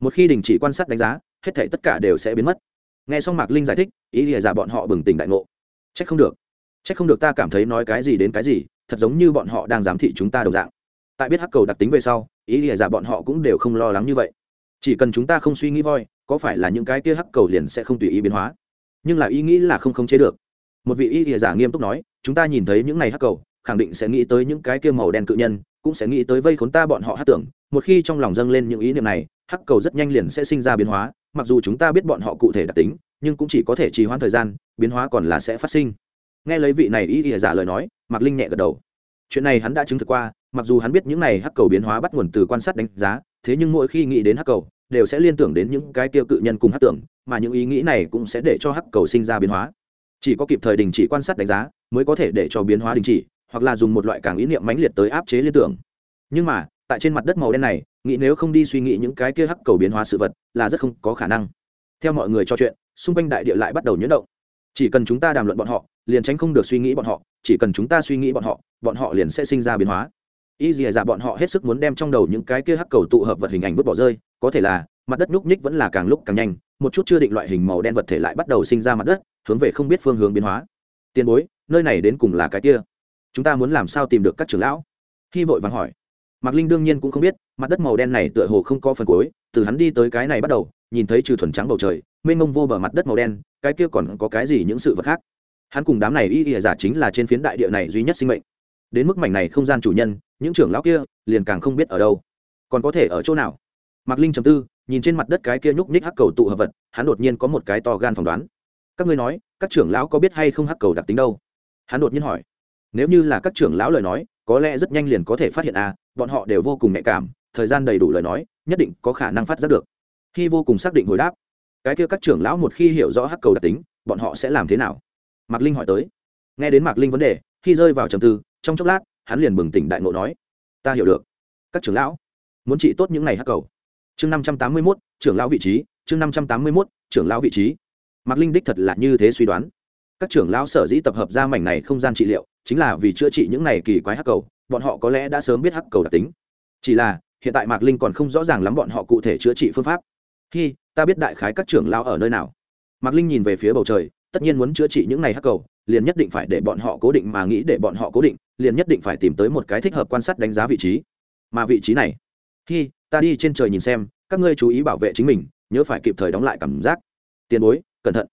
Một khi đình chỉ quan sát đánh giá, hết thể tất cả đều sẽ biến mất. Nghe xong mạc linh giải thích, y ỉa giả bọn họ bừng tỉnh đại ngộ. Trách không được. Trách không được ta cảm thấy nói cái gì đến cái gì, thật giống như bọn họ đang giám thị chúng ta đồng dạng tại biết hắc cầu đặc tính về sau, ý nghĩa giả bọn họ cũng đều không lo lắng như vậy. Chỉ cần chúng ta không suy nghĩ voi, có phải là những cái kia hắc cầu liền sẽ không tùy ý biến hóa? Nhưng là ý nghĩ là không khống chế được. Một vị ý nghĩa giả nghiêm túc nói, chúng ta nhìn thấy những này hắc cầu, khẳng định sẽ nghĩ tới những cái kia màu đen cự nhân, cũng sẽ nghĩ tới vây khốn ta bọn họ hát tưởng. Một khi trong lòng dâng lên những ý niệm này, hắc cầu rất nhanh liền sẽ sinh ra biến hóa. Mặc dù chúng ta biết bọn họ cụ thể đặc tính, nhưng cũng chỉ có thể trì hoãn thời gian, biến hóa còn là sẽ phát sinh. Nghe lấy vị này ý nghĩa giả lời nói, mạc linh nhẹ gật đầu. Chuyện này hắn đã chứng thực qua mặc dù hắn biết những này hắc cầu biến hóa bắt nguồn từ quan sát đánh giá, thế nhưng mỗi khi nghĩ đến hắc cầu, đều sẽ liên tưởng đến những cái tiêu cự nhân cùng hắc tưởng, mà những ý nghĩ này cũng sẽ để cho hắc cầu sinh ra biến hóa. Chỉ có kịp thời đình chỉ quan sát đánh giá, mới có thể để cho biến hóa đình chỉ, hoặc là dùng một loại càng ý niệm mãnh liệt tới áp chế liên tưởng. Nhưng mà, tại trên mặt đất màu đen này, nghĩ nếu không đi suy nghĩ những cái kia hắc cầu biến hóa sự vật, là rất không có khả năng. Theo mọi người trò chuyện, xung quanh đại địa lại bắt đầu nhuyễn động. Chỉ cần chúng ta đàm luận bọn họ, liền tránh không được suy nghĩ bọn họ, chỉ cần chúng ta suy nghĩ bọn họ bọn họ liền sẽ sinh ra biến hóa y dìa dạ bọn họ hết sức muốn đem trong đầu những cái kia hắc cầu tụ hợp vật hình ảnh vứt bỏ rơi, có thể là, mặt đất nhúc nhích vẫn là càng lúc càng nhanh, một chút chưa định loại hình màu đen vật thể lại bắt đầu sinh ra mặt đất, hướng về không biết phương hướng biến hóa. Tiền bối, nơi này đến cùng là cái kia. Chúng ta muốn làm sao tìm được các trưởng lão? Hy vội vàng hỏi. Mạc linh đương nhiên cũng không biết, mặt đất màu đen này tựa hồ không có phần cuối, từ hắn đi tới cái này bắt đầu, nhìn thấy trừ thuần trắng bầu trời, mênh mông vô bờ mặt đất màu đen, cái kia còn có cái gì những sự vật khác? Hắn cùng đám này y ỉa giả chính là trên phiến đại địa này duy nhất sinh mệnh. Đến mức mảnh này không gian chủ nhân những trưởng lão kia liền càng không biết ở đâu. Còn có thể ở chỗ nào? Mạc linh chầm tư, nhìn trên mặt đất cái kia nhúc nhích hắc cầu tụ hợp vật, hắn đột nhiên có một cái to gan phỏng đoán. Các ngươi nói, các trưởng lão có biết hay không hắc cầu đặc tính đâu? Hắn đột nhiên hỏi. Nếu như là các trưởng lão lời nói, có lẽ rất nhanh liền có thể phát hiện à bọn họ đều vô cùng nhạy cảm, thời gian đầy đủ lời nói, nhất định có khả năng phát giác được. Khi vô cùng xác định hồi đáp. Cái kia các trưởng lão một khi hiểu rõ hắc cầu đặc tính, bọn họ sẽ làm thế nào? Mạc linh hỏi tới. Nghe đến mạc linh vấn đề, khi rơi vào trầm tư, trong chốc lát hắn liền bừng tỉnh đại ngộ nói, ta hiểu được. Các trưởng lão, muốn trị tốt những ngày hắc cầu. Chương năm trăm tám mươi mốt, trưởng lão vị trí, chương năm trăm tám mươi mốt, trưởng lão vị trí. Mạc linh đích thật là như thế suy đoán. Các trưởng lão sở dĩ tập hợp ra mảnh này không gian trị liệu, chính là vì chữa trị những này kỳ quái hắc cầu, bọn họ có lẽ đã sớm biết hắc cầu đặc tính. Chỉ là, hiện tại mạc linh còn không rõ ràng lắm bọn họ cụ thể chữa trị phương pháp. Khi ta biết đại khái các trưởng lão ở nơi nào. Mạc linh nhìn về phía bầu trời, tất nhiên muốn chữa trị những này hắc cầu liền nhất định phải để bọn họ cố định mà nghĩ để bọn họ cố định, liền nhất định phải tìm tới một cái thích hợp quan sát đánh giá vị trí. Mà vị trí này khi ta đi trên trời nhìn xem, các ngươi chú ý bảo vệ chính mình, nhớ phải kịp thời đóng lại cảm giác. Tiền bối, cẩn thận.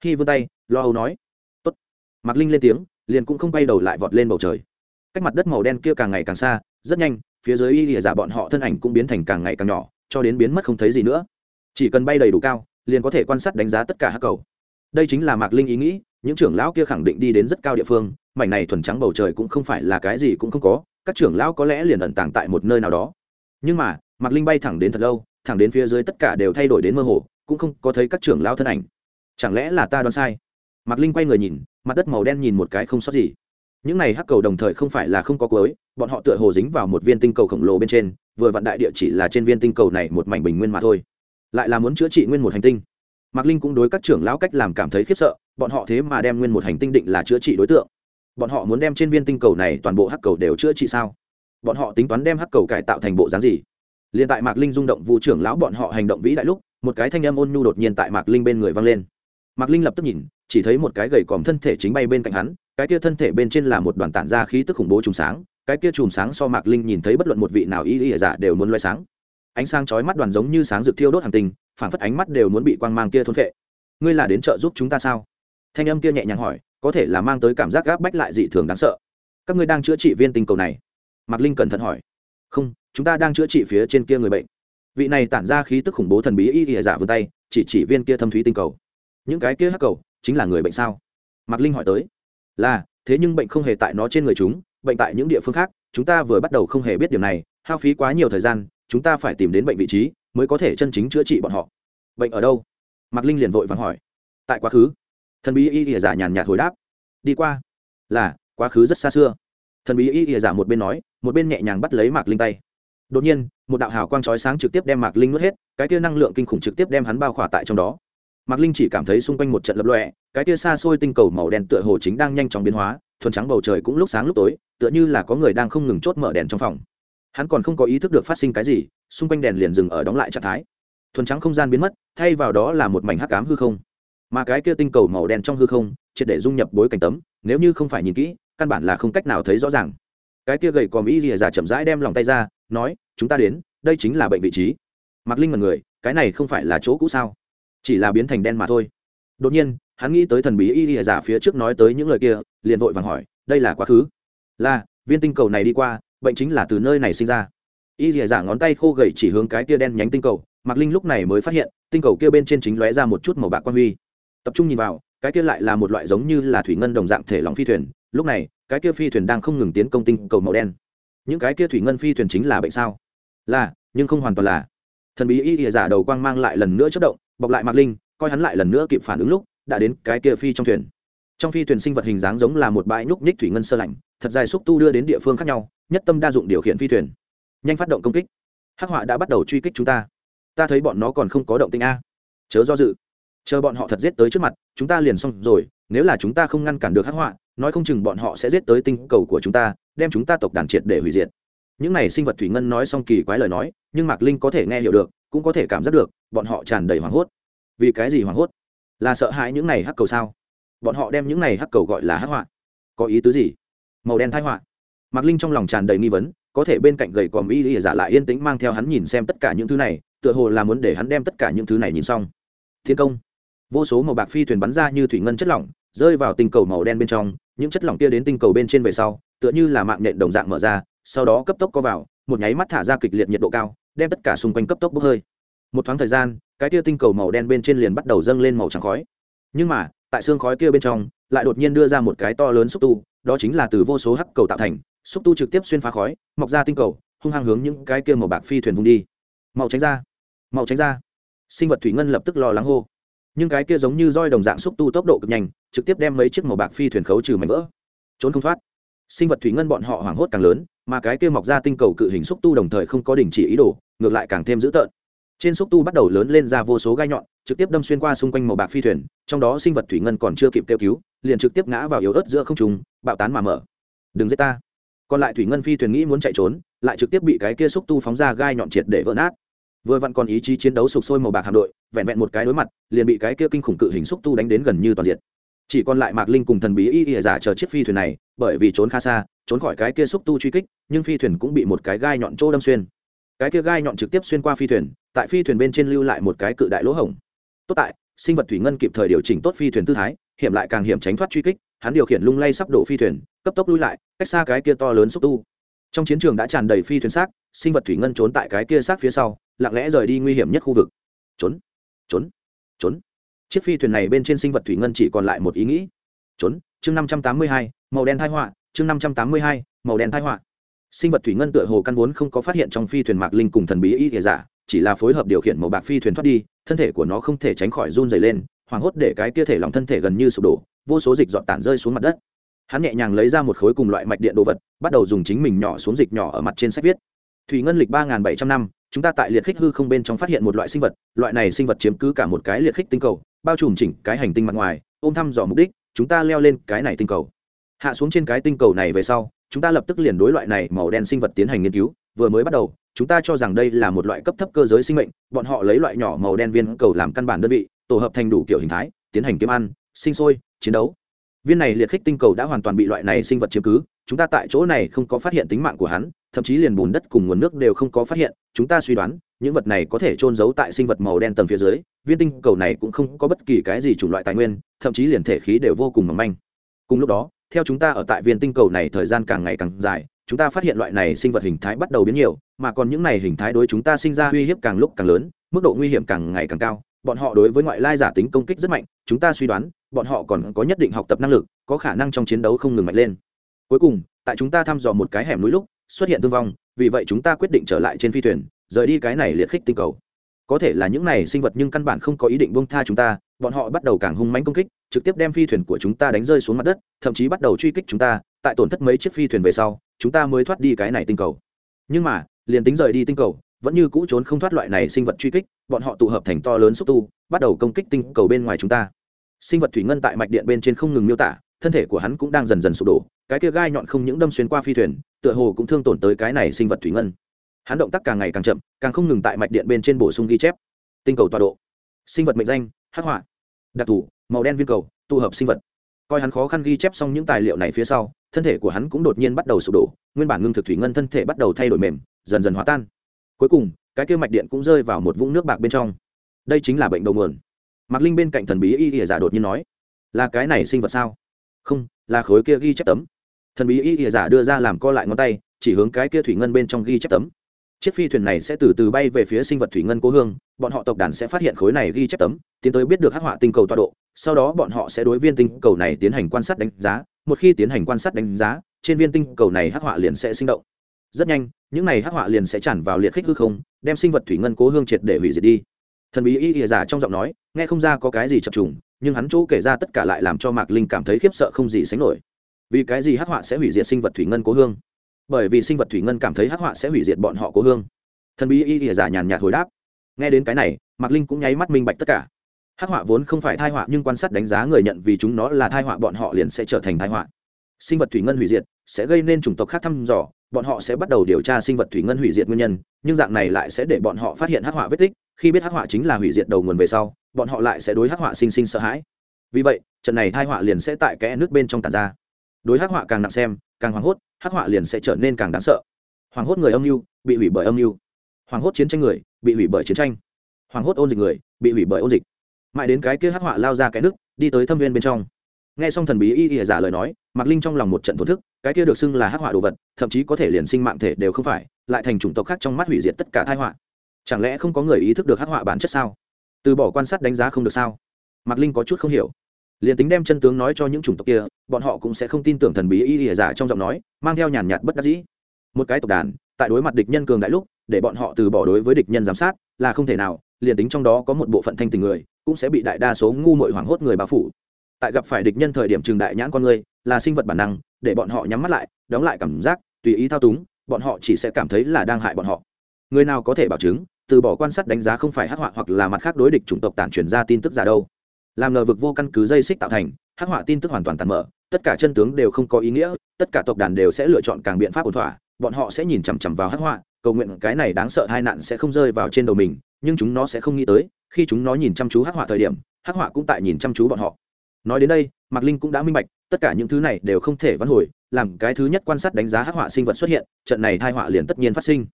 Khi vươn tay, lo âu nói. Tốt. Mạc linh lên tiếng, liền cũng không bay đầu lại vọt lên bầu trời. Cách mặt đất màu đen kia càng ngày càng xa, rất nhanh, phía dưới y lìa giả bọn họ thân ảnh cũng biến thành càng ngày càng nhỏ, cho đến biến mất không thấy gì nữa. Chỉ cần bay đầy đủ cao, liền có thể quan sát đánh giá tất cả hắc cầu đây chính là mạc linh ý nghĩ, những trưởng lão kia khẳng định đi đến rất cao địa phương, mảnh này thuần trắng bầu trời cũng không phải là cái gì cũng không có, các trưởng lão có lẽ liền ẩn tàng tại một nơi nào đó. Nhưng mà, mạc linh bay thẳng đến thật lâu, thẳng đến phía dưới tất cả đều thay đổi đến mơ hồ, cũng không có thấy các trưởng lão thân ảnh. Chẳng lẽ là ta đoán sai? Mạc linh quay người nhìn, mặt đất màu đen nhìn một cái không sót gì. Những này hắc cầu đồng thời không phải là không có cuối, bọn họ tựa hồ dính vào một viên tinh cầu khổng lồ bên trên, vừa vặn đại địa chỉ là trên viên tinh cầu này một mảnh bình nguyên mà thôi. Lại là muốn chữa trị nguyên một hành tinh mạc linh cũng đối các trưởng lão cách làm cảm thấy khiếp sợ, bọn họ thế mà đem nguyên một hành tinh định là chữa trị đối tượng. Bọn họ muốn đem trên viên tinh cầu này toàn bộ hắc cầu đều chữa trị sao? Bọn họ tính toán đem hắc cầu cải tạo thành bộ dáng gì? Liền tại mạc linh rung động vụ trưởng lão bọn họ hành động vĩ đại lúc, một cái thanh âm ôn nhu đột nhiên tại mạc linh bên người vang lên. Mạc linh lập tức nhìn, chỉ thấy một cái gầy còm thân thể chính bay bên cạnh hắn, cái kia thân thể bên trên là một đoàn tản ra khí tức khủng bố trùng sáng, cái kia trùng sáng so mạc linh nhìn thấy bất luận một vị nào y y giả đều muốn loay sáng. Ánh sáng chói mắt đoàn giống như sáng rực thiêu đốt hàng tinh phản phất ánh mắt đều muốn bị quang mang kia thôn phệ. Ngươi là đến trợ giúp chúng ta sao? Thanh âm kia nhẹ nhàng hỏi, có thể là mang tới cảm giác gáp bách lại dị thường đáng sợ. Các ngươi đang chữa trị viên tinh cầu này? Mạc linh cẩn thận hỏi. Không, chúng ta đang chữa trị phía trên kia người bệnh. Vị này tản ra khí tức khủng bố thần bí y y giả vươn tay, chỉ chỉ viên kia thâm thúy tinh cầu. Những cái kia hắc cầu, chính là người bệnh sao? Mạc linh hỏi tới. Là, thế nhưng bệnh không hề tại nó trên người chúng, bệnh tại những địa phương khác, chúng ta vừa bắt đầu không hề biết điều này, hao phí quá nhiều thời gian, chúng ta phải tìm đến bệnh vị trí mới có thể chân chính chữa trị bọn họ. Bệnh ở đâu? Mạc linh liền vội vàng hỏi. Tại quá khứ. Thần bí y ỉa giả nhàn nhạt hồi đáp. Đi qua. Là, quá khứ rất xa xưa. Thần bí y ỉa giả một bên nói, một bên nhẹ nhàng bắt lấy mạc linh tay. Đột nhiên, một đạo hào quang trói sáng trực tiếp đem mạc linh nuốt hết, cái kia năng lượng kinh khủng trực tiếp đem hắn bao khỏa tại trong đó. Mạc linh chỉ cảm thấy xung quanh một trận lập lọe cái kia xa xôi tinh cầu màu đen tựa hồ chính đang nhanh chóng biến hóa, thuần trắng bầu trời cũng lúc sáng lúc tối, tựa như là có người đang không ngừng chốt mở đèn trong phòng. Hắn còn không có ý thức được phát sinh cái gì xung quanh đèn liền dừng ở đóng lại trạng thái. Thuần trắng không gian biến mất, thay vào đó là một mảnh hắc cám hư không. Mà cái kia tinh cầu màu đen trong hư không, triệt để dung nhập bối cảnh tấm, nếu như không phải nhìn kỹ, căn bản là không cách nào thấy rõ ràng. Cái kia gầy còm ý rìa giả chậm rãi đem lòng tay ra, nói, chúng ta đến, đây chính là bệnh vị trí. Mặc linh mật người, cái này không phải là chỗ cũ sao? Chỉ là biến thành đen mà thôi. Đột nhiên, hắn nghĩ tới thần bí y rìa giả phía trước nói tới những lời kia, liền vội vàng hỏi, đây là quá khứ? Là, viên tinh cầu này đi qua, bệnh chính là từ nơi này sinh ra y rìa giả ngón tay khô gầy chỉ hướng cái kia đen nhánh tinh cầu, mạc linh lúc này mới phát hiện, tinh cầu kia bên trên chính lóe ra một chút màu bạc quan huy. Tập trung nhìn vào, cái kia lại là một loại giống như là thủy ngân đồng dạng thể lỏng phi thuyền, lúc này, cái kia phi thuyền đang không ngừng tiến công tinh cầu màu đen. Những cái kia thủy ngân phi thuyền chính là bệnh sao? Là, nhưng không hoàn toàn là. Thần bí y ỉa giả đầu quang mang lại lần nữa chất động, bọc lại mạc linh, coi hắn lại lần nữa kịp phản ứng lúc, đã đến cái kia phi trong thuyền. Trong phi thuyền sinh vật hình dáng giống là một bãi nhúc nhích thủy ngân sơ lạnh, thật dài xúc tu đưa đến địa phương khác nhau, nhất tâm đa dụng điều khiển phi thuyền nhanh phát động công kích. Hắc họa đã bắt đầu truy kích chúng ta. Ta thấy bọn nó còn không có động tinh a. Chớ do dự. Chờ bọn họ thật giết tới trước mặt, chúng ta liền xong rồi. Nếu là chúng ta không ngăn cản được hắc họa, nói không chừng bọn họ sẽ giết tới tinh cầu của chúng ta, đem chúng ta tộc đàn triệt để hủy diệt. Những này sinh vật thủy ngân nói xong kỳ quái lời nói, nhưng mạc linh có thể nghe hiểu được, cũng có thể cảm giác được, bọn họ tràn đầy hoảng hốt. Vì cái gì hoảng hốt? Là sợ hãi những này hắc cầu sao? Bọn họ đem những này hắc cầu gọi là hắc họa. Có ý tứ gì? Màu đen thái họa. Mạc linh trong lòng tràn đầy nghi vấn có thể bên cạnh gầy còm y y giả lại yên tĩnh mang theo hắn nhìn xem tất cả những thứ này, tựa hồ là muốn để hắn đem tất cả những thứ này nhìn xong. Thiên công. Vô số màu bạc phi thuyền bắn ra như thủy ngân chất lỏng, rơi vào tinh cầu màu đen bên trong, những chất lỏng kia đến tinh cầu bên trên về sau, tựa như là mạng nện đồng dạng mở ra, sau đó cấp tốc có vào, một nháy mắt thả ra kịch liệt nhiệt độ cao, đem tất cả xung quanh cấp tốc bốc hơi. Một thoáng thời gian, cái tia tinh cầu màu đen bên trên liền bắt đầu dâng lên màu trắng khói. Nhưng mà, tại xương khói kia bên trong, lại đột nhiên đưa ra một cái to lớn xúc tu, đó chính là từ vô số hắc cầu tạo thành xúc tu trực tiếp xuyên phá khói, mọc ra tinh cầu, hung hăng hướng những cái kia màu bạc phi thuyền vùng đi. Màu tránh ra màu tránh ra. Sinh vật thủy ngân lập tức lo lắng hô. Nhưng cái kia giống như roi đồng dạng xúc tu tốc độ cực nhanh, trực tiếp đem mấy chiếc màu bạc phi thuyền khấu trừ mảnh vỡ. Trốn không thoát. Sinh vật thủy ngân bọn họ hoảng hốt càng lớn, mà cái kia mọc ra tinh cầu cự hình xúc tu đồng thời không có đình chỉ ý đồ, ngược lại càng thêm dữ tợn. Trên xúc tu bắt đầu lớn lên ra vô số gai nhọn, trực tiếp đâm xuyên qua xung quanh màu bạc phi thuyền, trong đó sinh vật thủy ngân còn chưa kịp kêu cứu, liền trực tiếp ngã vào yếu ớt giữa không trùng bạo tán mà mở. Đừng giết ta còn lại thủy ngân phi thuyền nghĩ muốn chạy trốn, lại trực tiếp bị cái kia xúc tu phóng ra gai nhọn triệt để vỡ nát. Vừa vặn còn ý chí chiến đấu sụp sôi màu bạc hạm đội, vẹn vẹn một cái đối mặt, liền bị cái kia kinh khủng cự hình xúc tu đánh đến gần như toàn diện. Chỉ còn lại mạc linh cùng thần bí y ỉa giả chờ chiếc phi thuyền này, bởi vì trốn khá xa, trốn khỏi cái kia xúc tu truy kích, nhưng phi thuyền cũng bị một cái gai nhọn chỗ đâm xuyên. Cái kia gai nhọn trực tiếp xuyên qua phi thuyền, tại phi thuyền bên trên lưu lại một cái cự đại lỗ hổng. Tốt tại, sinh vật thủy ngân kịp thời điều chỉnh tốt phi thuyền tư thái, hiểm lại càng hiểm tránh thoát truy kích hắn điều khiển lung lay sắp đổ phi thuyền, cấp tốc lui lại, cách xa cái kia to lớn xúc tu. Trong chiến trường đã tràn đầy phi thuyền xác, sinh vật thủy ngân trốn tại cái kia xác phía sau, lặng lẽ rời đi nguy hiểm nhất khu vực. Trốn trốn trốn. Chiếc phi thuyền này bên trên sinh vật thủy ngân chỉ còn lại một ý nghĩ. Trốn, chương năm trăm tám mươi hai, màu đen thai họa, chương năm trăm tám mươi hai, màu đen thai họa. Sinh vật thủy ngân tựa hồ căn vốn không có phát hiện trong phi thuyền mạc linh cùng thần bí y thể giả, chỉ là phối hợp điều khiển màu bạc phi thuyền thoát đi, thân thể của nó không thể tránh khỏi run dày lên hoảng hốt để cái kia thể lòng thân thể gần như sụp đổ, vô số dịch dọn tản rơi xuống mặt đất. Hắn nhẹ nhàng lấy ra một khối cùng loại mạch điện đồ vật, bắt đầu dùng chính mình nhỏ xuống dịch nhỏ ở mặt trên sách viết. Thủy ngân lịch ba bảy trăm năm, chúng ta tại liệt khích hư không bên trong phát hiện một loại sinh vật, loại này sinh vật chiếm cứ cả một cái liệt khích tinh cầu, bao trùm chỉnh cái hành tinh mặt ngoài, ôm thăm dò mục đích, chúng ta leo lên cái này tinh cầu. Hạ xuống trên cái tinh cầu này về sau, chúng ta lập tức liền đối loại này màu đen sinh vật tiến hành nghiên cứu, vừa mới bắt đầu, chúng ta cho rằng đây là một loại cấp thấp cơ giới sinh mệnh, bọn họ lấy loại nhỏ màu đen viên cầu làm căn bản đơn vị tổ hợp thành đủ kiểu hình thái, tiến hành kiếm ăn, sinh sôi, chiến đấu. Viên này liệt khích tinh cầu đã hoàn toàn bị loại này sinh vật chiếm cứ, chúng ta tại chỗ này không có phát hiện tính mạng của hắn, thậm chí liền bùn đất cùng nguồn nước đều không có phát hiện, chúng ta suy đoán, những vật này có thể trôn giấu tại sinh vật màu đen tầng phía dưới, viên tinh cầu này cũng không có bất kỳ cái gì chủng loại tài nguyên, thậm chí liền thể khí đều vô cùng mỏng manh. Cùng lúc đó, theo chúng ta ở tại viên tinh cầu này thời gian càng ngày càng dài, chúng ta phát hiện loại này sinh vật hình thái bắt đầu biến nhiều, mà còn những này hình thái đối chúng ta sinh ra uy hiếp càng lúc càng lớn, mức độ nguy hiểm càng ngày càng cao bọn họ đối với ngoại lai giả tính công kích rất mạnh, chúng ta suy đoán, bọn họ còn có nhất định học tập năng lực, có khả năng trong chiến đấu không ngừng mạnh lên. Cuối cùng, tại chúng ta thăm dò một cái hẻm núi lúc, xuất hiện thương vong, vì vậy chúng ta quyết định trở lại trên phi thuyền, rời đi cái này liệt khích tinh cầu. Có thể là những này sinh vật nhưng căn bản không có ý định bông tha chúng ta, bọn họ bắt đầu càng hung mãnh công kích, trực tiếp đem phi thuyền của chúng ta đánh rơi xuống mặt đất, thậm chí bắt đầu truy kích chúng ta, tại tổn thất mấy chiếc phi thuyền về sau, chúng ta mới thoát đi cái này tinh cầu. Nhưng mà, liền tính rời đi tinh cầu vẫn như cũ trốn không thoát loại này sinh vật truy kích, bọn họ tụ hợp thành to lớn xúc tu, bắt đầu công kích tinh cầu bên ngoài chúng ta. Sinh vật thủy ngân tại mạch điện bên trên không ngừng miêu tả, thân thể của hắn cũng đang dần dần sụp đổ, cái kia gai nhọn không những đâm xuyên qua phi thuyền, tựa hồ cũng thương tổn tới cái này sinh vật thủy ngân. Hắn động tác càng ngày càng chậm, càng không ngừng tại mạch điện bên trên bổ sung ghi chép. Tinh cầu tọa độ. Sinh vật mệnh danh, hắc họa. Đặc thù, màu đen viên cầu, tụ hợp sinh vật. Coi hắn khó khăn ghi chép xong những tài liệu này phía sau, thân thể của hắn cũng đột nhiên bắt đầu sụp đổ, nguyên bản ngưng thực thủy ngân thân thể bắt đầu thay đổi mềm, dần dần hóa tan cuối cùng, cái kia mạch điện cũng rơi vào một vũng nước bạc bên trong. Đây chính là bệnh đầu nguồn. Mạc linh bên cạnh thần bí y ỉa giả đột nhiên nói, là cái này sinh vật sao? Không, là khối kia ghi chép tấm. Thần bí y ỉa giả đưa ra làm co lại ngón tay, chỉ hướng cái kia thủy ngân bên trong ghi chép tấm. Chiếc phi thuyền này sẽ từ từ bay về phía sinh vật thủy ngân cố hương, bọn họ tộc đàn sẽ phát hiện khối này ghi chép tấm, tiến tới biết được hắc họa tinh cầu tọa độ, sau đó bọn họ sẽ đối viên tinh cầu này tiến hành quan sát đánh giá, một khi tiến hành quan sát đánh giá, trên viên tinh cầu này hắc họa liền sẽ sinh động rất nhanh, những này hắc họa liền sẽ tràn vào liệt khích hư không, đem sinh vật thủy ngân cố hương triệt để hủy diệt đi. Thần bí y ỉa giả trong giọng nói, nghe không ra có cái gì chập trùng, nhưng hắn chỗ kể ra tất cả lại làm cho mạc linh cảm thấy khiếp sợ không gì sánh nổi. Vì cái gì hắc họa sẽ hủy diệt sinh vật thủy ngân cố hương? Bởi vì sinh vật thủy ngân cảm thấy hắc họa sẽ hủy diệt bọn họ cố hương. Thần bí y ỉa giả nhàn nhạt hồi đáp. Nghe đến cái này, mạc linh cũng nháy mắt minh bạch tất cả. Hắc họa vốn không phải thai họa, nhưng quan sát đánh giá người nhận vì chúng nó là thai họa, bọn họ liền sẽ trở thành thai họa. Sinh vật thủy ngân hủy diệt sẽ gây nên chủng tộc khác thăm dò, bọn họ sẽ bắt đầu điều tra sinh vật thủy ngân hủy diệt nguyên nhân, nhưng dạng này lại sẽ để bọn họ phát hiện hắc họa vết tích, khi biết hắc họa chính là hủy diệt đầu nguồn về sau, bọn họ lại sẽ đối hắc họa sinh sinh sợ hãi. Vì vậy, trận này thai họa liền sẽ tại kẽ nước bên trong tàn ra. Đối hắc họa càng nặng xem, càng hoảng hốt, hắc họa liền sẽ trở nên càng đáng sợ. Hoảng hốt người âm mưu, bị hủy bởi âm mưu. Hoảng hốt chiến tranh người, bị hủy bởi chiến tranh. Hoảng hốt ôn dịch người, bị hủy bởi ôn dịch. Mãi đến cái kia hắc họa lao ra cái nước, đi tới thâm viên bên trong. Nghe xong thần bí y y giả lời nói mạc linh trong lòng một trận thổn thức, cái kia được xưng là hắc họa đồ vật, thậm chí có thể liền sinh mạng thể đều không phải, lại thành chủng tộc khác trong mắt hủy diệt tất cả thai họa. Chẳng lẽ không có người ý thức được hắc họa bản chất sao? Từ bỏ quan sát đánh giá không được sao? Mạc linh có chút không hiểu. Liền tính đem chân tướng nói cho những chủng tộc kia, bọn họ cũng sẽ không tin tưởng thần bí y ỉa giả trong giọng nói, mang theo nhàn nhạt bất đắc dĩ. Một cái tộc đàn, tại đối mặt địch nhân cường đại lúc, để bọn họ từ bỏ đối với địch nhân giám sát, là không thể nào, liền tính trong đó có một bộ phận thanh tình người, cũng sẽ bị đại đa số ngu muội hoảng hốt người bao phủ. Tại gặp phải địch nhân thời điểm trường đại nhãn con người là sinh vật bản năng, để bọn họ nhắm mắt lại, đóng lại cảm giác, tùy ý thao túng, bọn họ chỉ sẽ cảm thấy là đang hại bọn họ. Người nào có thể bảo chứng, từ bỏ quan sát đánh giá không phải hắc họa hoặc là mặt khác đối địch chủng tộc tản truyền ra tin tức giả đâu. Làm lờ vực vô căn cứ dây xích tạo thành, hắc họa tin tức hoàn toàn tàn mở, tất cả chân tướng đều không có ý nghĩa, tất cả tộc đàn đều sẽ lựa chọn càng biện pháp ổn thỏa, bọn họ sẽ nhìn chằm chằm vào hắc họa, cầu nguyện cái này đáng sợ tai nạn sẽ không rơi vào trên đầu mình, nhưng chúng nó sẽ không nghĩ tới, khi chúng nó nhìn chăm chú hắc họa thời điểm, hắc họa cũng tại nhìn chăm chú bọn họ. Nói đến đây, mạc linh cũng đã minh bạch tất cả những thứ này đều không thể vãn hồi, làm cái thứ nhất quan sát đánh giá hắc họa sinh vật xuất hiện, trận này tai họa liền tất nhiên phát sinh.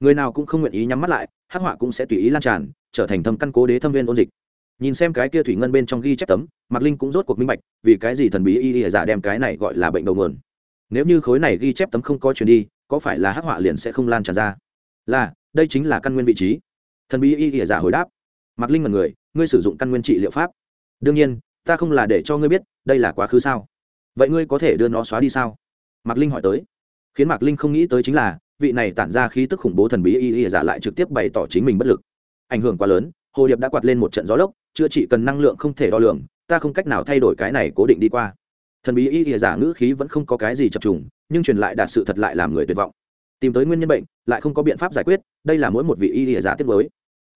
Người nào cũng không nguyện ý nhắm mắt lại, hắc họa cũng sẽ tùy ý lan tràn, trở thành thâm căn cố đế thâm viên ôn dịch. Nhìn xem cái kia thủy ngân bên trong ghi chép tấm, mạc linh cũng rốt cuộc minh bạch, vì cái gì thần bí y y giả đem cái này gọi là bệnh đầu nguồn. Nếu như khối này ghi chép tấm không có chuyển đi, có phải là hắc họa liền sẽ không lan tràn ra? Là, đây chính là căn nguyên vị trí. Thần bí y y giả hồi đáp. Mạc linh mật người, ngươi sử dụng căn nguyên trị liệu pháp. Đương nhiên, ta không là để cho ngươi biết, đây là quá khứ sao? Vậy ngươi có thể đưa nó xóa đi sao? Mạc linh hỏi tới. Khiến mạc linh không nghĩ tới chính là, vị này tản ra khí tức khủng bố thần bí y y giả lại trực tiếp bày tỏ chính mình bất lực. Ảnh hưởng quá lớn, hồ điệp đã quạt lên một trận gió lốc, chữa trị cần năng lượng không thể đo lường, ta không cách nào thay đổi cái này cố định đi qua. Thần bí y y giả ngữ khí vẫn không có cái gì chập trùng, nhưng truyền lại đạt sự thật lại làm người tuyệt vọng. Tìm tới nguyên nhân bệnh, lại không có biện pháp giải quyết, đây là mỗi một vị y y giả tiếp với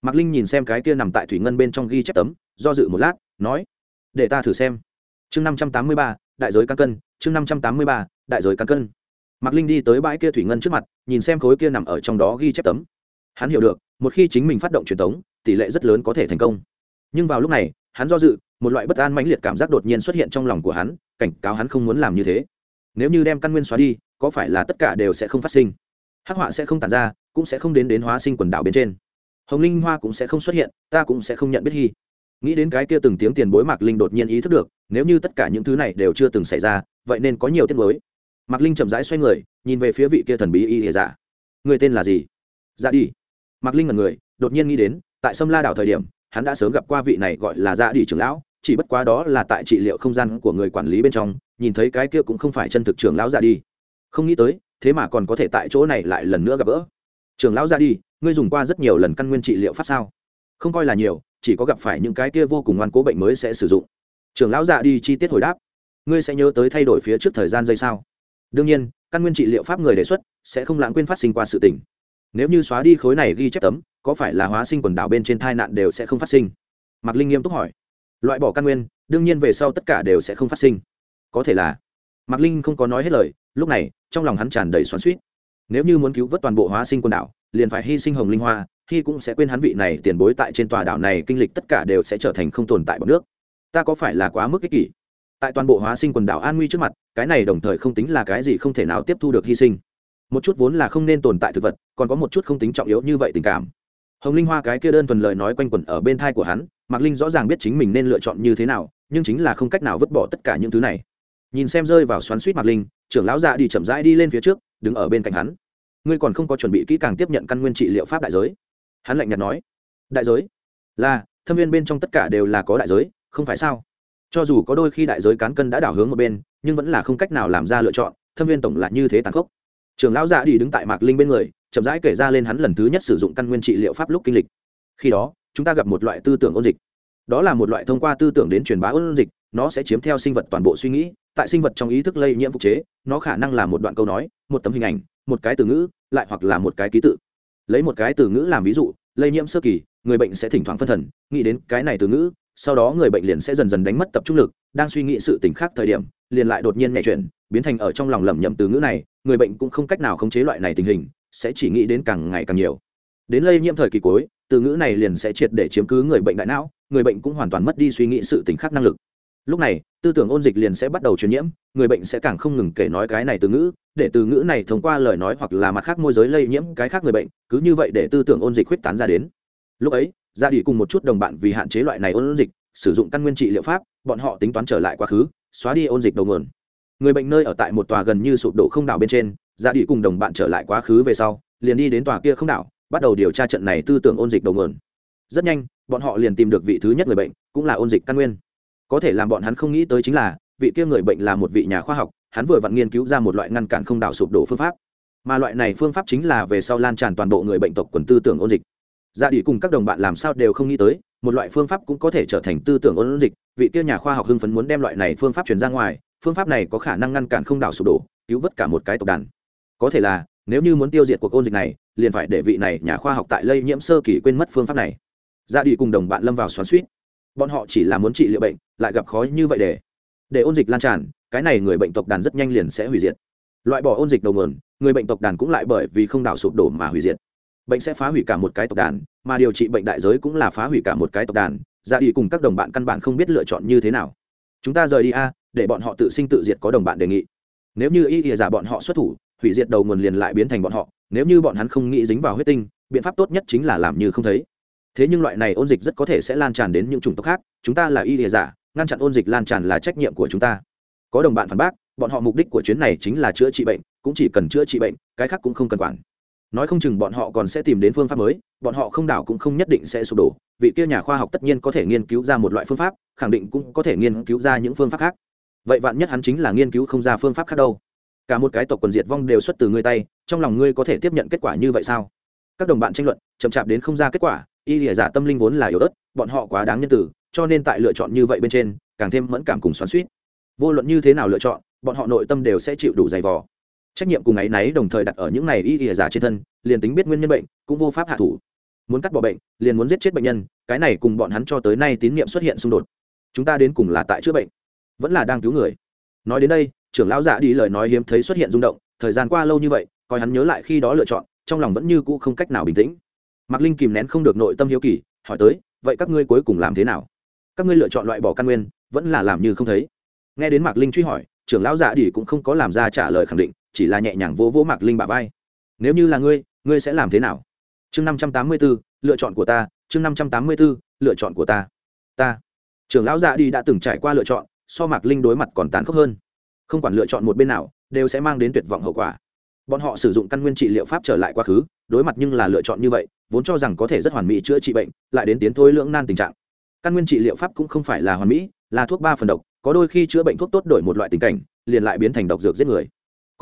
mạc linh nhìn xem cái kia nằm tại thủy ngân bên trong ghi chép tấm, do dự một lát, nói, để ta thử xem. Chương năm trăm tám mươi ba đại giới cán cân, chương năm trăm tám mươi ba, đại giới cán cân. Mạc linh đi tới bãi kia thủy ngân trước mặt, nhìn xem khối kia nằm ở trong đó ghi chép tấm. Hắn hiểu được, một khi chính mình phát động truyền thống tỷ lệ rất lớn có thể thành công. Nhưng vào lúc này, hắn do dự, một loại bất an mãnh liệt cảm giác đột nhiên xuất hiện trong lòng của hắn, cảnh cáo hắn không muốn làm như thế. Nếu như đem căn nguyên xóa đi, có phải là tất cả đều sẽ không phát sinh? Hắc họa sẽ không tàn ra, cũng sẽ không đến đến hóa sinh quần đảo bên trên. Hồng linh hoa cũng sẽ không xuất hiện, ta cũng sẽ không nhận biết hy. Nghĩ đến cái kia từng tiếng tiền bối mạc linh đột nhiên ý thức được nếu như tất cả những thứ này đều chưa từng xảy ra, vậy nên có nhiều tiết mới. mạc linh chậm rãi xoay người, nhìn về phía vị kia thần bí y hề giả. Người tên là gì? Dạ ra đi mạc linh là người, đột nhiên nghĩ đến, tại sâm la đảo thời điểm, hắn đã sớm gặp qua vị này gọi là dạ ra đi trưởng lão, chỉ bất quá đó là tại trị liệu không gian của người quản lý bên trong, nhìn thấy cái kia cũng không phải chân thực trưởng lão dạ ra đi không nghĩ tới, thế mà còn có thể tại chỗ này lại lần nữa gặp gỡ. Trưởng lão ra đi ngươi dùng qua rất nhiều lần căn nguyên trị liệu pháp sao? Không coi là nhiều, chỉ có gặp phải những cái kia vô cùng ngoan cố bệnh mới sẽ sử dụng trưởng lão dạ đi chi tiết hồi đáp. Ngươi sẽ nhớ tới thay đổi phía trước thời gian giây sao? Đương nhiên, căn nguyên trị liệu pháp người đề xuất sẽ không lãng quên phát sinh qua sự tình. Nếu như xóa đi khối này ghi chép tấm, có phải là hóa sinh quần đảo bên trên tai nạn đều sẽ không phát sinh? Mạc linh nghiêm túc hỏi. Loại bỏ căn nguyên, đương nhiên về sau tất cả đều sẽ không phát sinh. Có thể là. Mạc linh không có nói hết lời, lúc này, trong lòng hắn tràn đầy xoắn suýt nếu như muốn cứu vớt toàn bộ hóa sinh quần đảo, liền phải hy sinh hồng linh hoa, hy cũng sẽ quên hắn vị này tiền bối tại trên tòa đảo này, kinh lịch tất cả đều sẽ trở thành không tồn tại bọn nước ta có phải là quá mức ích kỷ? Tại toàn bộ hóa sinh quần đảo an nguy trước mặt, cái này đồng thời không tính là cái gì không thể nào tiếp thu được hy sinh. Một chút vốn là không nên tồn tại thực vật, còn có một chút không tính trọng yếu như vậy tình cảm. Hồng linh hoa cái kia đơn thuần lời nói quanh quẩn ở bên thai của hắn, mạc linh rõ ràng biết chính mình nên lựa chọn như thế nào, nhưng chính là không cách nào vứt bỏ tất cả những thứ này. Nhìn xem rơi vào xoắn suýt mạc linh, trưởng lão dạ đi chậm rãi đi lên phía trước, đứng ở bên cạnh hắn. Ngươi còn không có chuẩn bị kỹ càng tiếp nhận căn nguyên trị liệu pháp đại giới. Hắn lạnh nhạt nói, đại giới? Là, thâm viên bên trong tất cả đều là có đại giới không phải sao? Cho dù có đôi khi đại giới cán cân đã đảo hướng một bên, nhưng vẫn là không cách nào làm ra lựa chọn, thâm viên tổng là như thế tàn khốc. Trường lão dạ đi đứng tại mạc linh bên người, chậm rãi kể ra lên hắn lần thứ nhất sử dụng căn nguyên trị liệu pháp lúc kinh lịch. Khi đó, chúng ta gặp một loại tư tưởng ôn dịch. Đó là một loại thông qua tư tưởng đến truyền bá ôn dịch, nó sẽ chiếm theo sinh vật toàn bộ suy nghĩ, tại sinh vật trong ý thức lây nhiễm phục chế, nó khả năng là một đoạn câu nói, một tấm hình ảnh, một cái từ ngữ, lại hoặc là một cái ký tự. Lấy một cái từ ngữ làm ví dụ, lây nhiễm sơ kỳ, người bệnh sẽ thỉnh thoảng phân thần, nghĩ đến cái này từ ngữ sau đó người bệnh liền sẽ dần dần đánh mất tập trung lực, đang suy nghĩ sự tình khác thời điểm, liền lại đột nhiên nhẹ chuyển, biến thành ở trong lòng lẩm nhẩm từ ngữ này, người bệnh cũng không cách nào khống chế loại này tình hình, sẽ chỉ nghĩ đến càng ngày càng nhiều. Đến lây nhiễm thời kỳ cuối, từ ngữ này liền sẽ triệt để chiếm cứ người bệnh đại não, người bệnh cũng hoàn toàn mất đi suy nghĩ sự tình khác năng lực. Lúc này, tư tưởng ôn dịch liền sẽ bắt đầu truyền nhiễm, người bệnh sẽ càng không ngừng kể nói cái này từ ngữ, để từ ngữ này thông qua lời nói hoặc là mặt khác môi giới lây nhiễm cái khác người bệnh, cứ như vậy để tư tưởng ôn dịch huyết tán ra đến. Lúc ấy ra đi cùng một chút đồng bạn vì hạn chế loại này ôn dịch, sử dụng căn nguyên trị liệu pháp, bọn họ tính toán trở lại quá khứ, xóa đi ôn dịch đầu nguồn. Người bệnh nơi ở tại một tòa gần như sụp đổ không đảo bên trên, ra đi cùng đồng bạn trở lại quá khứ về sau, liền đi đến tòa kia không đảo, bắt đầu điều tra trận này tư tưởng ôn dịch đầu nguồn. Rất nhanh, bọn họ liền tìm được vị thứ nhất người bệnh, cũng là ôn dịch căn nguyên. Có thể làm bọn hắn không nghĩ tới chính là, vị kia người bệnh là một vị nhà khoa học, hắn vừa vặn nghiên cứu ra một loại ngăn cản không đảo sụp đổ phương pháp. Mà loại này phương pháp chính là về sau lan tràn toàn bộ người bệnh tộc quần tư tưởng ôn dịch dạ đi cùng các đồng bạn làm sao đều không nghĩ tới, một loại phương pháp cũng có thể trở thành tư tưởng ôn dịch, vị kia nhà khoa học hưng phấn muốn đem loại này phương pháp truyền ra ngoài, phương pháp này có khả năng ngăn cản không đảo sụp đổ, cứu vớt cả một cái tộc đàn. Có thể là, nếu như muốn tiêu diệt cuộc ôn dịch này, liền phải để vị này nhà khoa học tại lây nhiễm sơ kỳ quên mất phương pháp này. Dạ đi cùng đồng bạn lâm vào xoắn suýt bọn họ chỉ là muốn trị liệu bệnh, lại gặp khó như vậy để để ôn dịch lan tràn, cái này người bệnh tộc đàn rất nhanh liền sẽ hủy diệt. Loại bỏ ôn dịch đầu nguồn, người bệnh tộc đàn cũng lại bởi vì không đảo sụp đổ mà hủy diệt bệnh sẽ phá hủy cả một cái tộc đàn, mà điều trị bệnh đại giới cũng là phá hủy cả một cái tộc đàn, ra đi cùng các đồng bạn căn bản không biết lựa chọn như thế nào. Chúng ta rời đi a, để bọn họ tự sinh tự diệt có đồng bạn đề nghị. Nếu như y ỉa giả bọn họ xuất thủ, hủy diệt đầu nguồn liền lại biến thành bọn họ, nếu như bọn hắn không nghĩ dính vào huyết tinh, biện pháp tốt nhất chính là làm như không thấy. Thế nhưng loại này ôn dịch rất có thể sẽ lan tràn đến những chủng tộc khác, chúng ta là y ỉa giả, ngăn chặn ôn dịch lan tràn là trách nhiệm của chúng ta. Có đồng bạn phản bác, bọn họ mục đích của chuyến này chính là chữa trị bệnh, cũng chỉ cần chữa trị bệnh, cái khác cũng không cần quản nói không chừng bọn họ còn sẽ tìm đến phương pháp mới, bọn họ không đảo cũng không nhất định sẽ sụp đổ, vị kia nhà khoa học tất nhiên có thể nghiên cứu ra một loại phương pháp, khẳng định cũng có thể nghiên cứu ra những phương pháp khác. Vậy vạn nhất hắn chính là nghiên cứu không ra phương pháp khác đâu? Cả một cái tộc quần diệt vong đều xuất từ ngươi tay, trong lòng ngươi có thể tiếp nhận kết quả như vậy sao? Các đồng bạn tranh luận, chậm chạp đến không ra kết quả, y lìa giả tâm linh vốn là yếu ớt, bọn họ quá đáng nhân tử, cho nên tại lựa chọn như vậy bên trên, càng thêm mẫn cảm cùng xoắn suýt vô luận như thế nào lựa chọn, bọn họ nội tâm đều sẽ chịu đủ dày vò trách nhiệm cùng ấ y náy đồng thời đặt ở những này y ỉa giả trên thân, liền tính biết nguyên nhân bệnh, cũng vô pháp hạ thủ. Muốn cắt bỏ bệnh, liền muốn giết chết bệnh nhân, cái này cùng bọn hắn cho tới nay tín nhiệm xuất hiện xung đột. Chúng ta đến cùng là tại chữa bệnh, vẫn là đang cứu người. Nói đến đây, trưởng lão giả đi lời nói hiếm thấy xuất hiện rung động, thời gian qua lâu như vậy, coi hắn nhớ lại khi đó lựa chọn, trong lòng vẫn như cũ không cách nào bình tĩnh. Mạc linh kìm nén không được nội tâm hiếu kỳ, hỏi tới, vậy các ngươi cuối cùng làm thế nào? Các ngươi lựa chọn loại bỏ căn nguyên, vẫn là làm như không thấy? Nghe đến mạc linh truy hỏi, trưởng lão giả đi cũng không có làm ra trả lời khẳng định chỉ là nhẹ nhàng vỗ vỗ mạc linh bả vai. Nếu như là ngươi ngươi sẽ làm thế nào? Chương năm trăm tám mươi b ố lựa chọn của ta. Chương năm trăm tám mươi b ố lựa chọn của ta. Ta. Trưởng lão dạ đi đã từng trải qua lựa chọn, so mạc linh đối mặt còn tàn khốc hơn. Không quản lựa chọn một bên nào, đều sẽ mang đến tuyệt vọng hậu quả. Bọn họ sử dụng căn nguyên trị liệu pháp trở lại quá khứ, đối mặt nhưng là lựa chọn như vậy, vốn cho rằng có thể rất hoàn mỹ chữa trị bệnh, lại đến tiến thối lưỡng nan tình trạng. Căn nguyên trị liệu pháp cũng không phải là hoàn mỹ, là thuốc ba phần độc, có đôi khi chữa bệnh thuốc tốt đổi một loại tình cảnh, liền lại biến thành độc dược giết người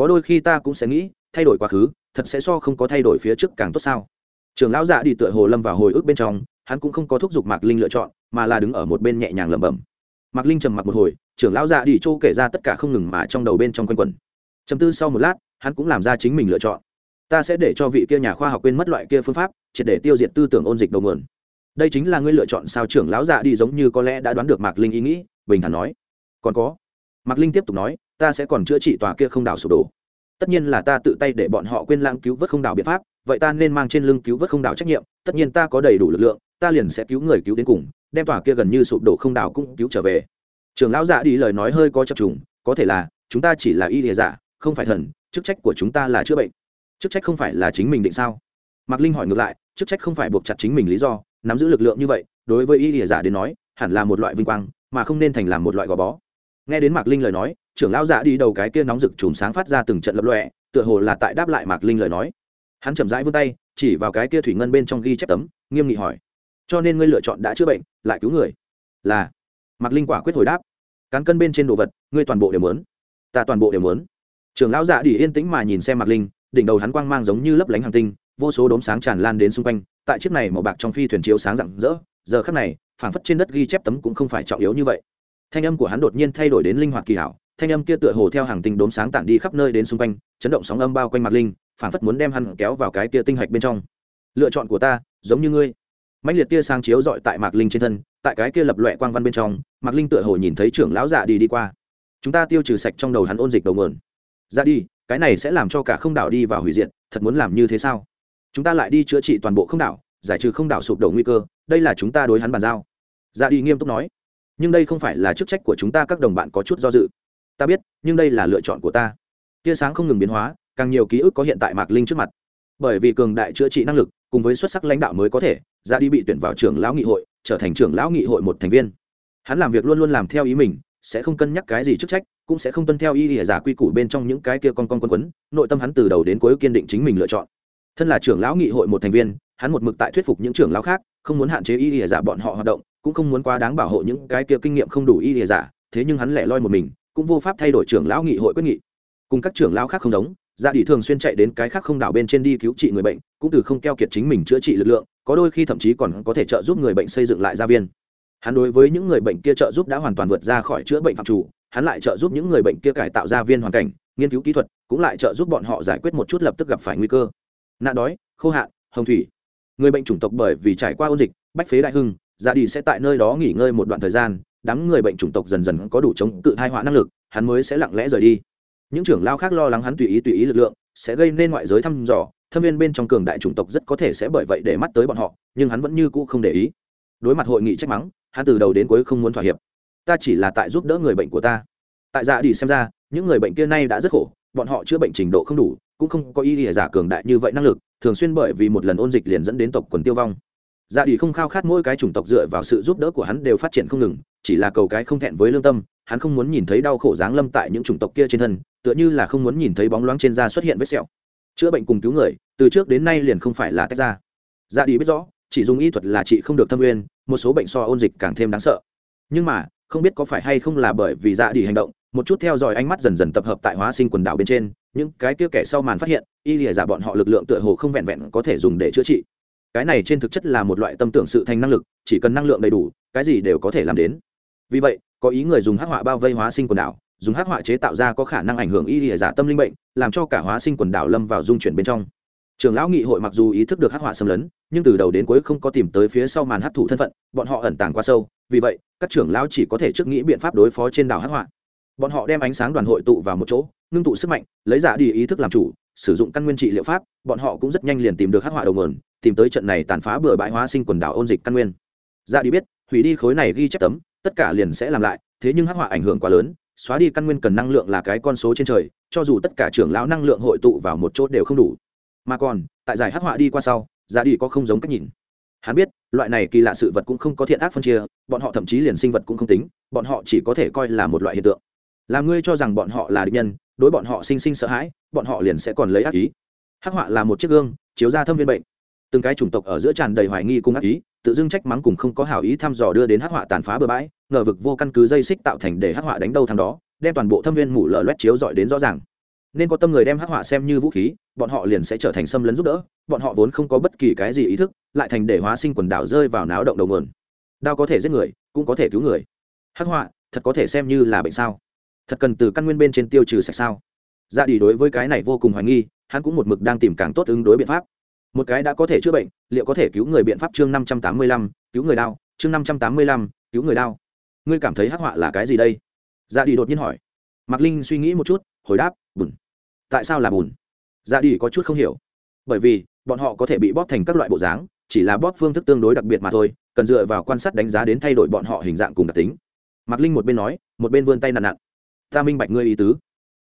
có đôi khi ta cũng sẽ nghĩ, thay đổi quá khứ, thật sẽ so không có thay đổi phía trước càng tốt sao? Trường lão dạ đi tựa hồ lâm vào hồi ức bên trong, hắn cũng không có thúc giục mạc linh lựa chọn, mà là đứng ở một bên nhẹ nhàng lẩm bẩm. Mạc linh trầm mặc một hồi trưởng lão dạ đi châu kể ra tất cả không ngừng mà trong đầu bên trong quanh quẩn. Chầm tư sau một lát, hắn cũng làm ra chính mình lựa chọn. Ta sẽ để cho vị kia nhà khoa học quên mất loại kia phương pháp, triệt để tiêu diệt tư tưởng ôn dịch đầu nguồn. Đây chính là ngươi lựa chọn sao trưởng lão dạ đi giống như có lẽ đã đoán được mạc linh ý nghĩ, bình thản nói. Còn có. Mạc linh tiếp tục nói ta sẽ còn chữa trị tòa kia không đảo sụp đổ. Tất nhiên là ta tự tay để bọn họ quên lãng cứu vớt không đảo biện pháp, vậy ta nên mang trên lưng cứu vớt không đảo trách nhiệm, tất nhiên ta có đầy đủ lực lượng, ta liền sẽ cứu người cứu đến cùng, đem tòa kia gần như sụp đổ không đảo cũng cứu trở về. Trưởng lão dạ đi lời nói hơi có chập trùng, có thể là, chúng ta chỉ là y lìa giả không phải thần, chức trách của chúng ta là chữa bệnh. Chức trách không phải là chính mình định sao? Mạc linh hỏi ngược lại, chức trách không phải buộc chặt chính mình lý do, nắm giữ lực lượng như vậy, đối với y lìa giả đến nói, hẳn là một loại vinh quang, mà không nên thành làm một loại gò bó. Nghe đến mạc linh lời nói trưởng lão giả đi đầu cái kia nóng rực chùm sáng phát ra từng trận lập lòe, tựa hồ là tại đáp lại mạc linh lời nói. Hắn chậm rãi vươn tay, chỉ vào cái kia thủy ngân bên trong ghi chép tấm, nghiêm nghị hỏi, cho nên ngươi lựa chọn đã chữa bệnh, lại cứu người? Là. Mạc linh quả quyết hồi đáp, cán cân bên trên đồ vật, ngươi toàn bộ đều muốn. Ta toàn bộ đều muốn. Trưởng lão giả đi yên tĩnh mà nhìn xem mạc linh, đỉnh đầu hắn quang mang giống như lấp lánh hàng tinh, vô số đốm sáng tràn lan đến xung quanh, tại chiếc này màu bạc trong phi thuyền chiếu sáng rạng rỡ, giờ khắc này, phảng phất trên đất ghi chép tấm cũng không phải trọng yếu như vậy. Thanh âm của hắn đột nhiên thay đổi đến linh hoạt kỳ hảo thanh âm kia tựa hồ theo hàng tinh đốm sáng tản đi khắp nơi đến xung quanh, chấn động sóng âm bao quanh mạc linh phản phất muốn đem hắn kéo vào cái kia tinh hạch bên trong. Lựa chọn của ta, giống như ngươi. Mạnh liệt tia sáng chiếu dọi tại mạc linh trên thân, tại cái kia lập loẹ quang văn bên trong, mạc linh tựa hồ nhìn thấy trưởng lão dạ đi đi qua. Chúng ta tiêu trừ sạch trong đầu hắn ôn dịch đầu nguồn. Ra đi, cái này sẽ làm cho cả không đảo đi vào hủy diệt, thật muốn làm như thế sao? Chúng ta lại đi chữa trị toàn bộ không đảo, giải trừ không đảo sụp đổ nguy cơ, đây là chúng ta đối hắn bàn giao. Ra đi nghiêm túc nói. Nhưng đây không phải là chức trách của chúng ta, các đồng bạn có chút do dự ta biết, nhưng đây là lựa chọn của ta. Tia sáng không ngừng biến hóa, càng nhiều ký ức có hiện tại mạc linh trước mặt. Bởi vì cường đại chữa trị năng lực, cùng với xuất sắc lãnh đạo mới có thể ra đi bị tuyển vào trưởng lão nghị hội, trở thành trưởng lão nghị hội một thành viên. Hắn làm việc luôn luôn làm theo ý mình, sẽ không cân nhắc cái gì chức trách, cũng sẽ không tuân theo ý ỉa giả quy củ bên trong những cái kia con con quân quấn, nội tâm hắn từ đầu đến cuối kiên định chính mình lựa chọn. Thân là trưởng lão nghị hội một thành viên, hắn một mực tại thuyết phục những trưởng lão khác, không muốn hạn chế ý ỉa giả bọn họ hoạt động, cũng không muốn quá đáng bảo hộ những cái kia kinh nghiệm không đủ ý ỉa giả, thế nhưng hắn lẻ loi một mình cũng vô pháp thay đổi trưởng lão nghị hội quyết nghị. Cùng các trưởng lão khác không giống dạ đi thường xuyên chạy đến cái khác không đảo bên trên đi cứu trị người bệnh, cũng từ không keo kiệt chính mình chữa trị lực lượng, có đôi khi thậm chí còn có thể trợ giúp người bệnh xây dựng lại gia viên. Hắn đối với những người bệnh kia trợ giúp đã hoàn toàn vượt ra khỏi chữa bệnh phạm chủ, hắn lại trợ giúp những người bệnh kia cải tạo gia viên hoàn cảnh, nghiên cứu kỹ thuật, cũng lại trợ giúp bọn họ giải quyết một chút lập tức gặp phải nguy cơ. Nạn đói, khô hạn, hồng thủy. Người bệnh chủng tộc bởi vì trải qua ôn dịch, bách phế đại hưng dạ ra đi sẽ tại nơi đó nghỉ ngơi một đoạn thời gian đám người bệnh chủng tộc dần dần có đủ chống cự thai họa năng lực, hắn mới sẽ lặng lẽ rời đi. Những trưởng lao khác lo lắng hắn tùy ý tùy ý lực lượng, sẽ gây nên ngoại giới thăm dò, thâm viên bên trong cường đại chủng tộc rất có thể sẽ bởi vậy để mắt tới bọn họ, nhưng hắn vẫn như cũ không để ý. Đối mặt hội nghị trách mắng, hắn từ đầu đến cuối không muốn thỏa hiệp. Ta chỉ là tại giúp đỡ người bệnh của ta. Tại dạ đi xem ra, những người bệnh kia nay đã rất khổ, bọn họ chữa bệnh trình độ không đủ, cũng không có ý giả cường đại như vậy năng lực, thường xuyên bởi vì một lần ôn dịch liền dẫn đến tộc quần tiêu vong dạ đi không khao khát mỗi cái chủng tộc dựa vào sự giúp đỡ của hắn đều phát triển không ngừng, chỉ là cầu cái không thẹn với lương tâm, hắn không muốn nhìn thấy đau khổ giáng lâm tại những chủng tộc kia trên thân, tựa như là không muốn nhìn thấy bóng loáng trên da xuất hiện vết sẹo. Chữa bệnh cùng cứu người, từ trước đến nay liền không phải là tách ra. Dạ đi biết rõ, chỉ dùng y thuật là trị không được thâm nguyên một số bệnh so ôn dịch càng thêm đáng sợ. Nhưng mà, không biết có phải hay không là bởi vì dạ đi hành động, một chút theo dõi ánh mắt dần dần tập hợp tại hóa sinh quần đảo bên trên, những cái kia kẻ sau màn phát hiện, y lìa giả bọn họ lực lượng tựa hồ không vẹn vẹn có thể dùng để chữa trị cái này trên thực chất là một loại tâm tưởng sự thành năng lực, chỉ cần năng lượng đầy đủ, cái gì đều có thể làm đến. Vì vậy, có ý người dùng hắc họa bao vây hóa sinh quần đảo, dùng hắc họa chế tạo ra có khả năng ảnh hưởng y lìa giả tâm linh bệnh, làm cho cả hóa sinh quần đảo lâm vào dung chuyển bên trong. Trường lão nghị hội mặc dù ý thức được hắc họa xâm lấn, nhưng từ đầu đến cuối không có tìm tới phía sau màn hấp thụ thân phận, bọn họ ẩn tàng quá sâu, vì vậy, các trưởng lão chỉ có thể trước nghĩ biện pháp đối phó trên đảo hắc họa. Bọn họ đem ánh sáng đoàn hội tụ vào một chỗ, ngưng tụ sức mạnh, lấy giả đi ý thức làm chủ sử dụng căn nguyên trị liệu pháp, bọn họ cũng rất nhanh liền tìm được hắc họa đầu nguồn, tìm tới trận này tàn phá bừa bãi hóa sinh quần đảo ôn dịch căn nguyên. Giả đi biết, hủy đi khối này ghi chép tấm, tất cả liền sẽ làm lại, thế nhưng hắc họa ảnh hưởng quá lớn, xóa đi căn nguyên cần năng lượng là cái con số trên trời, cho dù tất cả trưởng lão năng lượng hội tụ vào một chỗ đều không đủ. Mà còn, tại giải hắc họa đi qua sau giả đi có không giống cách nhìn. Hắn biết, loại này kỳ lạ sự vật cũng không có thiện ác phân chia, bọn họ thậm chí liền sinh vật cũng không tính, bọn họ chỉ có thể coi là một loại hiện tượng. Làm ngươi cho rằng bọn họ là địch nhân đối bọn họ sinh sinh sợ hãi, bọn họ liền sẽ còn lấy ác ý. Hắc họa là một chiếc gương, chiếu ra thâm viên bệnh. Từng cái chủng tộc ở giữa tràn đầy hoài nghi cùng ác ý, tự dưng trách mắng cùng không có hảo ý thăm dò đưa đến hắc họa tàn phá bừa bãi, ngờ vực vô căn cứ dây xích tạo thành để hắc họa đánh đâu thằng đó, đem toàn bộ thâm viên mủ lở loét chiếu dọi đến rõ ràng. Nên có tâm người đem hắc họa xem như vũ khí, bọn họ liền sẽ trở thành xâm lấn giúp đỡ, bọn họ vốn không có bất kỳ cái gì ý thức, lại thành để hóa sinh quần đảo rơi vào náo động đầu nguồn. Đao có thể giết người, cũng có thể cứu người. Hắc họa, thật có thể xem như là bệnh sao? Thật cần từ căn nguyên bên trên tiêu trừ sạch sao? Dạ Ra đi đối với cái này vô cùng hoài nghi, hắn cũng một mực đang tìm càng tốt ứng đối biện pháp. Một cái đã có thể chữa bệnh, liệu có thể cứu người biện pháp chương năm trăm tám mươi lăm, cứu người đau, chương năm trăm tám mươi lăm, cứu người đau. Ngươi cảm thấy hắc họa là cái gì đây? Dạ Ra đi đột nhiên hỏi. Mạc linh suy nghĩ một chút, hồi đáp, bùn. Tại sao là bùn? Dạ Ra đi có chút không hiểu. Bởi vì, bọn họ có thể bị bóp thành các loại bộ dáng, chỉ là bóp phương thức tương đối đặc biệt mà thôi, cần dựa vào quan sát đánh giá đến thay đổi bọn họ hình dạng cùng đặc tính. Mạc linh một bên nói, một bên vươn tay nặn nặn ta minh bạch ngươi ý tứ.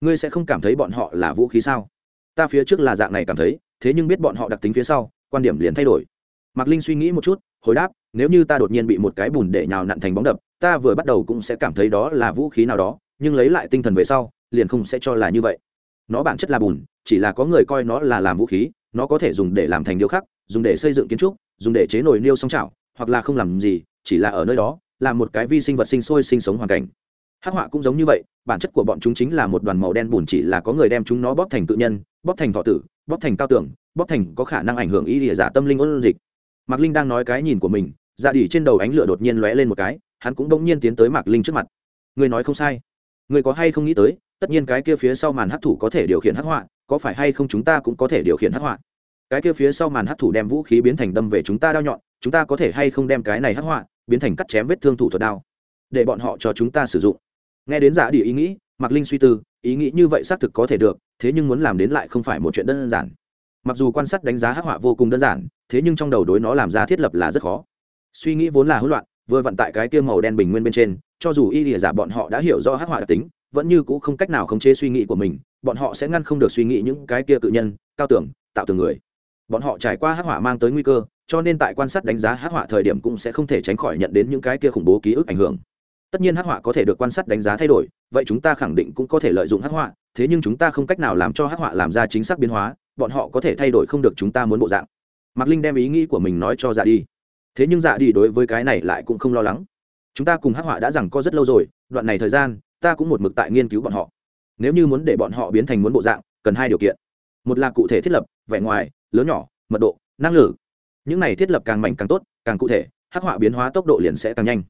Ngươi sẽ không cảm thấy bọn họ là vũ khí sao? Ta phía trước là dạng này cảm thấy, thế nhưng biết bọn họ đặc tính phía sau, quan điểm liền thay đổi. Mạc linh suy nghĩ một chút, hồi đáp, nếu như ta đột nhiên bị một cái bùn để nhào nặn thành bóng đập, ta vừa bắt đầu cũng sẽ cảm thấy đó là vũ khí nào đó, nhưng lấy lại tinh thần về sau, liền không sẽ cho là như vậy. Nó bản chất là bùn, chỉ là có người coi nó là làm vũ khí, nó có thể dùng để làm thành điêu khắc, dùng để xây dựng kiến trúc, dùng để chế nồi niêu song chảo, hoặc là không làm gì, chỉ là ở nơi đó là một cái vi sinh vật sinh sôi sinh sống hoàn cảnh hắc họa cũng giống như vậy, bản chất của bọn chúng chính là một đoàn màu đen bùn chỉ là có người đem chúng nó bóp thành tự nhân, bóp thành thọ tử, bóp thành cao tưởng bóp thành có khả năng ảnh hưởng ý địa giả tâm linh ôn dịch. Mạc linh đang nói cái nhìn của mình dạ đỉ trên đầu ánh lửa đột nhiên lóe lên một cái, hắn cũng bỗng nhiên tiến tới mạc linh trước mặt. Người nói không sai. Người có hay không nghĩ tới, tất nhiên cái kia phía sau màn hắc thủ có thể điều khiển hắc họa, có phải hay không chúng ta cũng có thể điều khiển hắc họa? Cái kia phía sau màn hắc thủ đem vũ khí biến thành đâm về chúng ta đao nhọn, chúng ta có thể hay không đem cái này hắc họa biến thành cắt chém vết thương thủ thuật đao, để bọn họ cho chúng ta sử dụng? Nghe đến giả địa ý nghĩ, mạc linh suy tư, ý nghĩ như vậy xác thực có thể được, thế nhưng muốn làm đến lại không phải một chuyện đơn giản. Mặc dù quan sát đánh giá hắc họa vô cùng đơn giản, thế nhưng trong đầu đối nó làm ra thiết lập là rất khó. Suy nghĩ vốn là hỗn loạn, vừa vận tại cái kia màu đen bình nguyên bên trên, cho dù y lìa giả bọn họ đã hiểu rõ hắc họa đặc tính, vẫn như cũ không cách nào khống chế suy nghĩ của mình, bọn họ sẽ ngăn không được suy nghĩ những cái kia tự nhân, cao tưởng tạo từ người. Bọn họ trải qua hắc họa mang tới nguy cơ, cho nên tại quan sát đánh giá hắc họa thời điểm cũng sẽ không thể tránh khỏi nhận đến những cái kia khủng bố ký ức ảnh hưởng tất nhiên hắc họa có thể được quan sát đánh giá thay đổi, vậy chúng ta khẳng định cũng có thể lợi dụng hắc họa, thế nhưng chúng ta không cách nào làm cho hắc họa làm ra chính xác biến hóa, bọn họ có thể thay đổi không được chúng ta muốn bộ dạng. Mạc linh đem ý nghĩ của mình nói cho dạ đi. Thế nhưng dạ đi đối với cái này lại cũng không lo lắng. Chúng ta cùng hắc họa đã rằng có rất lâu rồi, đoạn này thời gian, ta cũng một mực tại nghiên cứu bọn họ. Nếu như muốn để bọn họ biến thành muốn bộ dạng, cần hai điều kiện. Một là cụ thể thiết lập, vẻ ngoài, lớn nhỏ, mật độ, năng lực. Những này thiết lập càng mảnh càng tốt, càng cụ thể, hắc họa biến hóa tốc độ liền sẽ càng nhanh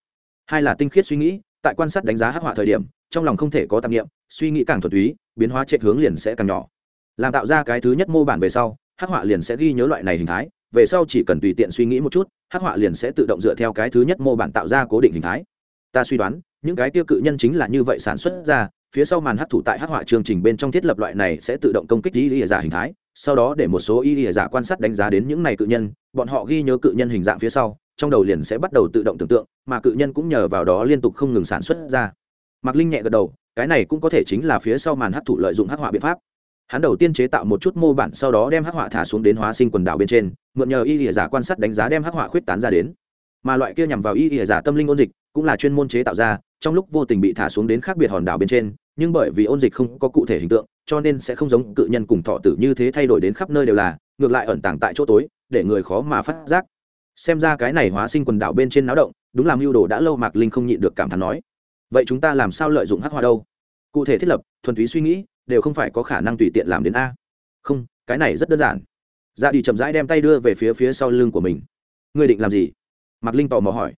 hai là tinh khiết suy nghĩ, tại quan sát đánh giá hắc họa thời điểm, trong lòng không thể có tạp nghiệm suy nghĩ càng thuần túy, biến hóa chạy hướng liền sẽ càng nhỏ. Làm tạo ra cái thứ nhất mô bản về sau, hắc họa liền sẽ ghi nhớ loại này hình thái, về sau chỉ cần tùy tiện suy nghĩ một chút, hắc họa liền sẽ tự động dựa theo cái thứ nhất mô bản tạo ra cố định hình thái. Ta suy đoán, những cái tiêu cự nhân chính là như vậy sản xuất ra, phía sau màn hắc thủ tại hắc họa chương trình bên trong thiết lập loại này sẽ tự động công kích y lìa giả hình thái, sau đó để một số y lìa giả quan sát đánh giá đến những này cự nhân, bọn họ ghi nhớ cự nhân hình dạng phía sau trong đầu liền sẽ bắt đầu tự động tưởng tượng, mà cự nhân cũng nhờ vào đó liên tục không ngừng sản xuất ra. Mạc linh nhẹ gật đầu, cái này cũng có thể chính là phía sau màn hát thủ lợi dụng hắc họa biện pháp. Hắn đầu tiên chế tạo một chút mô bản, sau đó đem hắc họa thả xuống đến hóa sinh quần đảo bên trên, mượn nhờ y lìa giả quan sát đánh giá đem hắc họa khuyết tán ra đến. Mà loại kia nhằm vào y lìa giả tâm linh ôn dịch, cũng là chuyên môn chế tạo ra, trong lúc vô tình bị thả xuống đến khác biệt hòn đảo bên trên, nhưng bởi vì ôn dịch không có cụ thể hình tượng, cho nên sẽ không giống cự nhân cùng thọ tử như thế thay đổi đến khắp nơi đều là, ngược lại ẩn tàng tại chỗ tối, để người khó mà phát giác xem ra cái này hóa sinh quần đảo bên trên náo động, đúng làm mưu đồ đã lâu mạc linh không nhịn được cảm thán nói. Vậy chúng ta làm sao lợi dụng hắc hoa đâu? Cụ thể thiết lập, thuần túy suy nghĩ, đều không phải có khả năng tùy tiện làm đến a. Không, cái này rất đơn giản. Dạ ra đi chậm rãi đem tay đưa về phía phía sau lưng của mình. Ngươi định làm gì? Mạc linh tò mò hỏi.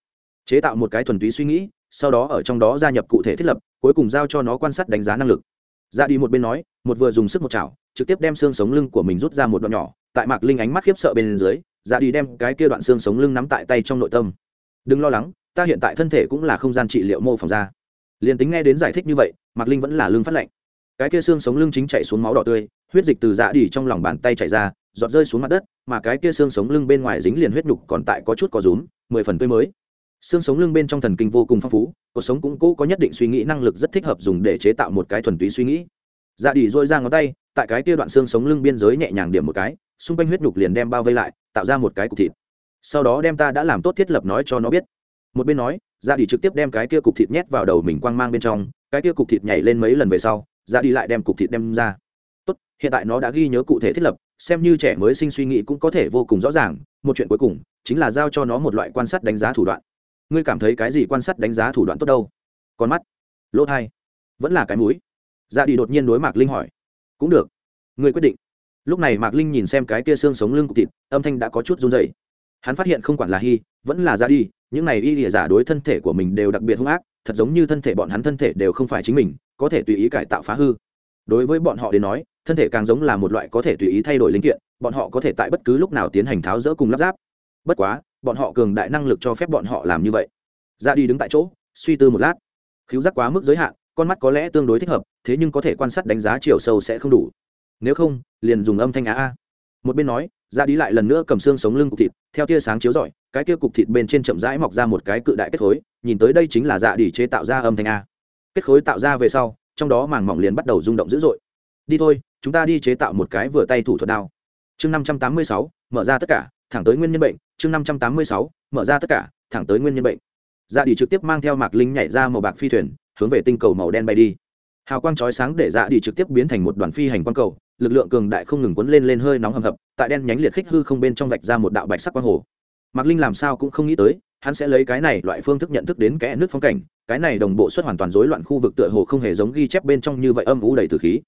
Chế tạo một cái thuần túy suy nghĩ, sau đó ở trong đó gia nhập cụ thể thiết lập, cuối cùng giao cho nó quan sát đánh giá năng lực. Dạ ra đi một bên nói, một vừa dùng sức một chảo, trực tiếp đem xương sống lưng của mình rút ra một đoạn nhỏ, tại mạc linh ánh mắt khiếp sợ bên dưới ra đi đem cái kia đoạn xương sống lưng nắm tại tay trong nội tâm. Đừng lo lắng, ta hiện tại thân thể cũng là không gian trị liệu mô phỏng ra. Liền tính nghe đến giải thích như vậy, mạc linh vẫn là lưng phát lạnh. Cái kia xương sống lưng chính chạy xuống máu đỏ tươi, huyết dịch từ dạ đi trong lòng bàn tay chạy ra, giọt rơi xuống mặt đất, mà cái kia xương sống lưng bên ngoài dính liền huyết nhục còn tại có chút có rúm, mười phần tươi mới. Xương sống lưng bên trong thần kinh vô cùng phong phú, cuộc sống cũng cũ có nhất định suy nghĩ năng lực rất thích hợp dùng để chế tạo một cái thuần túy suy nghĩ. Dạ đi dôi ra ngón tay, tại cái kia đoạn xương sống lưng biên giới nhẹ nhàng điểm một cái, xung quanh huyết nhục liền đem bao vây lại tạo ra một cái cục thịt. Sau đó đem ta đã làm tốt thiết lập nói cho nó biết. Một bên nói dạ ra đi trực tiếp đem cái kia cục thịt nhét vào đầu mình quang mang bên trong, cái kia cục thịt nhảy lên mấy lần về sau dạ ra đi lại đem cục thịt đem ra. Tốt, hiện tại nó đã ghi nhớ cụ thể thiết lập, xem như trẻ mới sinh suy nghĩ cũng có thể vô cùng rõ ràng. Một chuyện cuối cùng, chính là giao cho nó một loại quan sát đánh giá thủ đoạn. Ngươi cảm thấy cái gì quan sát đánh giá thủ đoạn tốt đâu? Con mắt. Lỗ thai. Vẫn là cái mũi. Dạ ra đi đột nhiên đối mạc linh hỏi. Cũng được. Ngươi quyết định lúc này mạc linh nhìn xem cái kia xương sống lưng cục thịt, âm thanh đã có chút run dày hắn phát hiện không quản là hy vẫn là ra đi, những này y lìa giả đối thân thể của mình đều đặc biệt hung ác, thật giống như thân thể bọn hắn thân thể đều không phải chính mình, có thể tùy ý cải tạo phá hư. Đối với bọn họ đến nói, thân thể càng giống là một loại có thể tùy ý thay đổi linh kiện, bọn họ có thể tại bất cứ lúc nào tiến hành tháo rỡ cùng lắp ráp. Bất quá, bọn họ cường đại năng lực cho phép bọn họ làm như vậy. Ra đi đứng tại chỗ, suy tư một lát. Khiếu giác quá mức giới hạn, con mắt có lẽ tương đối thích hợp, thế nhưng có thể quan sát đánh giá chiều sâu sẽ không đủ nếu không, liền dùng âm thanh á a. Một bên nói dạ ra đi lại lần nữa cầm xương sống lưng cục thịt, theo tia sáng chiếu rọi, cái kia cục thịt bên trên chậm rãi mọc ra một cái cự đại kết khối, nhìn tới đây chính là dạ đi chế tạo ra âm thanh a. Kết khối tạo ra về sau, trong đó màng mỏng liền bắt đầu rung động dữ dội. Đi thôi, chúng ta đi chế tạo một cái vừa tay thủ thuật đao. Chương năm trăm tám mươi sáu, mở ra tất cả, thẳng tới nguyên nhân bệnh. Chương năm trăm tám mươi sáu, mở ra tất cả, thẳng tới nguyên nhân bệnh. Dạ đi trực tiếp mang theo mạc linh nhảy ra màu bạc phi thuyền, hướng về tinh cầu màu đen bay đi. Hào quang chói sáng để dạ đi trực tiếp biến thành một đoàn phi hành quang cầu lực lượng cường đại không ngừng cuốn lên lên hơi nóng hầm hập, tại đen nhánh liệt khích hư không bên trong vạch ra một đạo bạch sắc quang hồ. Mạc linh làm sao cũng không nghĩ tới, hắn sẽ lấy cái này loại phương thức nhận thức đến kẽ nước phong cảnh, cái này đồng bộ xuất hoàn toàn rối loạn khu vực tựa hồ không hề giống ghi chép bên trong như vậy âm u đầy từ khí.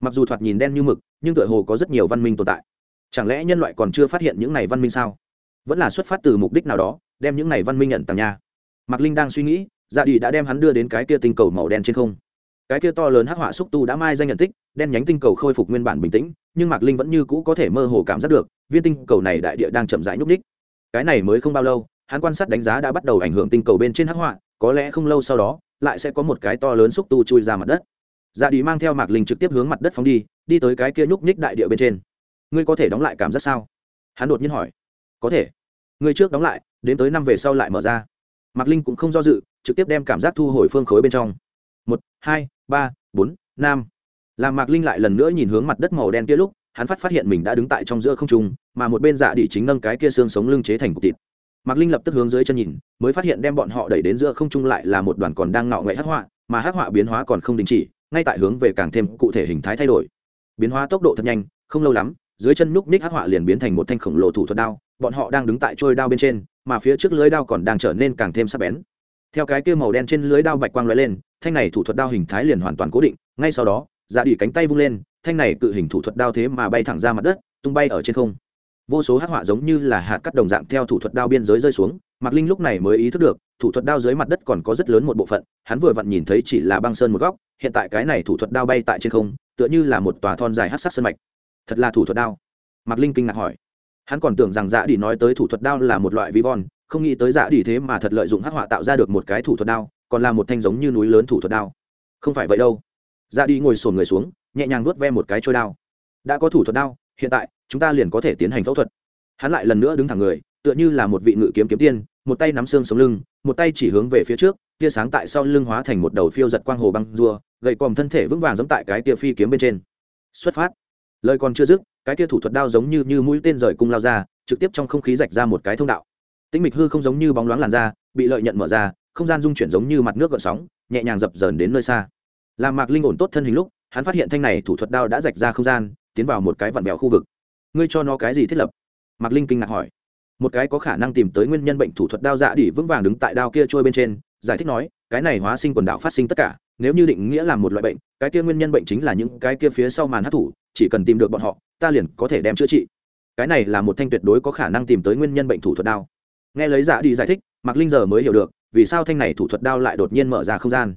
Mặc dù thoạt nhìn đen như mực, nhưng tựa hồ có rất nhiều văn minh tồn tại. Chẳng lẽ nhân loại còn chưa phát hiện những này văn minh sao? Vẫn là xuất phát từ mục đích nào đó, đem những này văn minh nhận tàng nha. Mạc linh đang suy nghĩ dạ đi đã đem hắn đưa đến cái kia tinh cầu màu đen trên không. Cái kia to lớn hắc họa xúc tu đã mai danh nhận tích đen nhánh tinh cầu khôi phục nguyên bản bình tĩnh, nhưng mạc linh vẫn như cũ có thể mơ hồ cảm giác được, viên tinh cầu này đại địa đang chậm rãi nhúc ních cái này mới không bao lâu, hắn quan sát đánh giá đã bắt đầu ảnh hưởng tinh cầu bên trên hắc họa, có lẽ không lâu sau đó, lại sẽ có một cái to lớn xúc tu chui ra mặt đất. Dạ đi mang theo mạc linh trực tiếp hướng mặt đất phóng đi đi tới cái kia nhúc ních đại địa bên trên. Ngươi có thể đóng lại cảm giác sao? Hắn đột nhiên hỏi. Có thể. Ngươi trước đóng lại, đến tới năm về sau lại mở ra. Mạc linh cũng không do dự, trực tiếp đem cảm giác thu hồi phương khối bên trong. Một, hai, ba, bốn, năm làm mạc linh lại lần nữa nhìn hướng mặt đất màu đen kia lúc, hắn phát phát hiện mình đã đứng tại trong giữa không trung, mà một bên dạ đỉ chính nâng cái kia xương sống lưng chế thành cục thịt. Mạc linh lập tức hướng dưới chân nhìn, mới phát hiện đem bọn họ đẩy đến giữa không trung lại là một đoàn còn đang ngạo nghệ hắc họa, mà hắc họa biến hóa còn không đình chỉ, ngay tại hướng về càng thêm cụ thể hình thái thay đổi. Biến hóa tốc độ thật nhanh, không lâu lắm, dưới chân núc ních hắc họa liền biến thành một thanh khổng lồ thủ thuật đao, bọn họ đang đứng tại trôi đao bên trên, mà phía trước lưới đao còn đang trở nên càng thêm sắc bén. Theo cái kia màu đen trên lưới đao bạch quang lóe lên, thanh này thủ thuật đao hình thái liền hoàn toàn cố định, ngay sau đó dạ đi cánh tay vung lên, thanh này cự hình thủ thuật đao thế mà bay thẳng ra mặt đất, tung bay ở trên không. Vô số hắc họa giống như là hạt cắt đồng dạng theo thủ thuật đao biên giới rơi xuống, mạc linh lúc này mới ý thức được, thủ thuật đao dưới mặt đất còn có rất lớn một bộ phận, hắn vừa vặn nhìn thấy chỉ là băng sơn một góc, hiện tại cái này thủ thuật đao bay tại trên không, tựa như là một tòa thon dài hát sát sân mạch. Thật là thủ thuật đao. Mạc linh kinh ngạc hỏi. Hắn còn tưởng rằng dạ đi nói tới thủ thuật đao là một loại vi von, không nghĩ tới dạ đi thế mà thật lợi dụng hắc họa tạo ra được một cái thủ thuật đao, còn là một thanh giống như núi lớn thủ thuật đao. Không phải vậy đâu ra đi ngồi sồn người xuống, nhẹ nhàng vuốt ve một cái trôi đao. Đã có thủ thuật đao, hiện tại, chúng ta liền có thể tiến hành phẫu thuật. Hắn lại lần nữa đứng thẳng người, tựa như là một vị ngự kiếm kiếm tiên, một tay nắm xương sống lưng, một tay chỉ hướng về phía trước, tia sáng tại sau lưng hóa thành một đầu phiêu giật quang hồ băng rùa gậy còm thân thể vững vàng giống tại cái tia phi kiếm bên trên. Xuất phát. Lời còn chưa dứt, cái tia thủ thuật đao giống như như mũi tên rời cung lao ra, trực tiếp trong không khí rạch ra một cái thông đạo. Tĩnh mịch hư không giống như bóng loáng làn da, bị lợi nhận mở ra, không gian dung chuyển giống như mặt nước gợn sóng, nhẹ nhàng dập dờn đến nơi xa làm mạc linh ổn tốt thân hình lúc, hắn phát hiện thanh này thủ thuật đao đã rạch ra không gian, tiến vào một cái vặn vẹo khu vực. Ngươi cho nó cái gì thiết lập? Mạc linh kinh ngạc hỏi. Một cái có khả năng tìm tới nguyên nhân bệnh thủ thuật đao dạ đỉ vững vàng đứng tại đao kia trôi bên trên, giải thích nói, cái này hóa sinh quần đảo phát sinh tất cả, nếu như định nghĩa là một loại bệnh, cái kia nguyên nhân bệnh chính là những cái kia phía sau màn hát thủ chỉ cần tìm được bọn họ, ta liền có thể đem chữa trị. Cái này là một thanh tuyệt đối có khả năng tìm tới nguyên nhân bệnh thủ thuật đao. Nghe lấy dạ đi giải thích, mạc linh giờ mới hiểu được vì sao thanh này thủ thuật đao lại đột nhiên mở ra không gian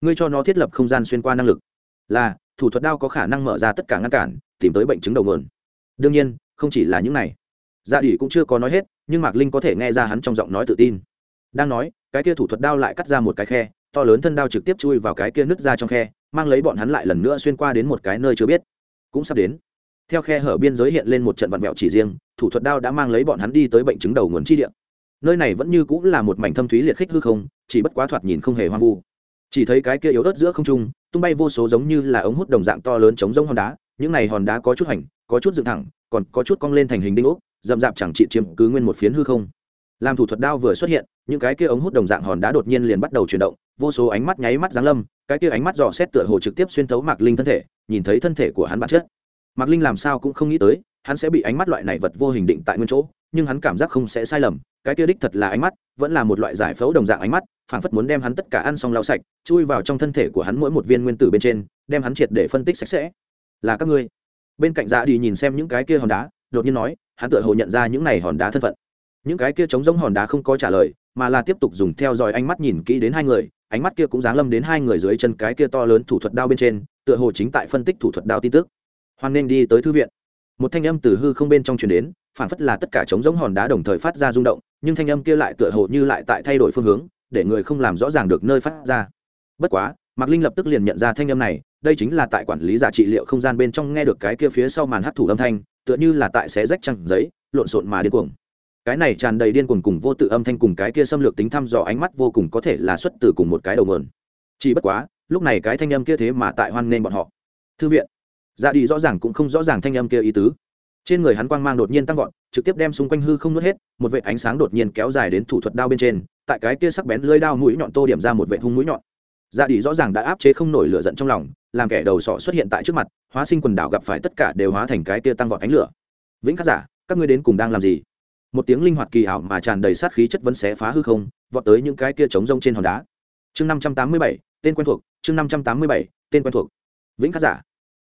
ngươi cho nó thiết lập không gian xuyên qua năng lực. Là, thủ thuật đao có khả năng mở ra tất cả ngăn cản, tìm tới bệnh chứng đầu nguồn. Đương nhiên, không chỉ là những này. Dạ đỉ cũng chưa có nói hết, nhưng mạc linh có thể nghe ra hắn trong giọng nói tự tin. Đang nói, cái kia thủ thuật đao lại cắt ra một cái khe, to lớn thân đao trực tiếp chui vào cái kia nứt ra trong khe, mang lấy bọn hắn lại lần nữa xuyên qua đến một cái nơi chưa biết. Cũng sắp đến. Theo khe hở biên giới hiện lên một trận vặn vẹo chỉ riêng, thủ thuật đao đã mang lấy bọn hắn đi tới bệnh chứng đầu nguồn chi địa. Nơi này vẫn như cũng là một mảnh thâm thúy liệt khích hư không, chỉ bất quá thoạt nhìn không hề hoang vu chỉ thấy cái kia yếu ớt giữa không trung, tung bay vô số giống như là ống hút đồng dạng to lớn chống rông hòn đá, những này hòn đá có chút hành có chút dựng thẳng, còn có chút cong lên thành hình đinh ốc dậm rạp chẳng trị chiếm cứ nguyên một phiến hư không. Làm thủ thuật đao vừa xuất hiện, những cái kia ống hút đồng dạng hòn đá đột nhiên liền bắt đầu chuyển động, vô số ánh mắt nháy mắt giáng lâm, cái kia ánh mắt dò xét tựa hồ trực tiếp xuyên thấu mạc linh thân thể, nhìn thấy thân thể của hắn bản chất. Mạc linh làm sao cũng không nghĩ tới, hắn sẽ bị ánh mắt loại này vật vô hình định tại nguyên chỗ nhưng hắn cảm giác không sẽ sai lầm, cái kia đích thật là ánh mắt, vẫn là một loại giải phẫu đồng dạng ánh mắt, phảng phất muốn đem hắn tất cả ăn xong lau sạch, chui vào trong thân thể của hắn mỗi một viên nguyên tử bên trên, đem hắn triệt để phân tích sạch sẽ. Là các ngươi. Bên cạnh dạ đi nhìn xem những cái kia hòn đá, đột nhiên nói, hắn tựa hồ nhận ra những này hòn đá thân phận. Những cái kia trống giống hòn đá không có trả lời, mà là tiếp tục dùng theo dõi ánh mắt nhìn kỹ đến hai người, ánh mắt kia cũng giáng lâm đến hai người dưới chân cái kia to lớn thủ thuật đao bên trên, tựa hồ chính tại phân tích thủ thuật đao tin tức. Hoan nên đi tới thư viện. Một thanh âm từ hư không bên trong truyền đến phản phất là tất cả trống giống hòn đá đồng thời phát ra rung động, nhưng thanh âm kia lại tựa hồ như lại tại thay đổi phương hướng, để người không làm rõ ràng được nơi phát ra. Bất quá, mạc linh lập tức liền nhận ra thanh âm này, đây chính là tại quản lý giả trị liệu không gian bên trong nghe được cái kia phía sau màn hấp thủ âm thanh, tựa như là tại xé rách trăng giấy, lộn xộn mà điên cuồng. Cái này tràn đầy điên cuồng cùng vô tự âm thanh cùng cái kia xâm lược tính thăm dò ánh mắt vô cùng có thể là xuất từ cùng một cái đầu mườn chỉ bất quá, lúc này cái thanh âm kia thế mà tại hoan nên bọn họ. Thư viện. Dạ ra đi rõ ràng cũng không rõ ràng thanh âm kia ý tứ trên người hắn quang mang đột nhiên tăng vọt, trực tiếp đem xung quanh hư không nuốt hết, một vệ ánh sáng đột nhiên kéo dài đến thủ thuật đao bên trên, tại cái kia sắc bén lưỡi đao mũi nhọn tô điểm ra một vệ hung mũi nhọn. Dạ đi rõ ràng đã áp chế không nổi lửa giận trong lòng, làm kẻ đầu sọ xuất hiện tại trước mặt, hóa sinh quần đảo gặp phải tất cả đều hóa thành cái kia tăng vọt ánh lửa. Vĩnh khắc giả các ngươi đến cùng đang làm gì? Một tiếng linh hoạt kỳ ảo mà tràn đầy sát khí chất vấn xé phá hư không, vọt tới những cái kia trống rông trên hòn đá. Chương năm trăm tám mươi bảy, tên quen thuộc, chương năm trăm tám mươi bảy, tên quen thuộc. Vĩnh khắc giả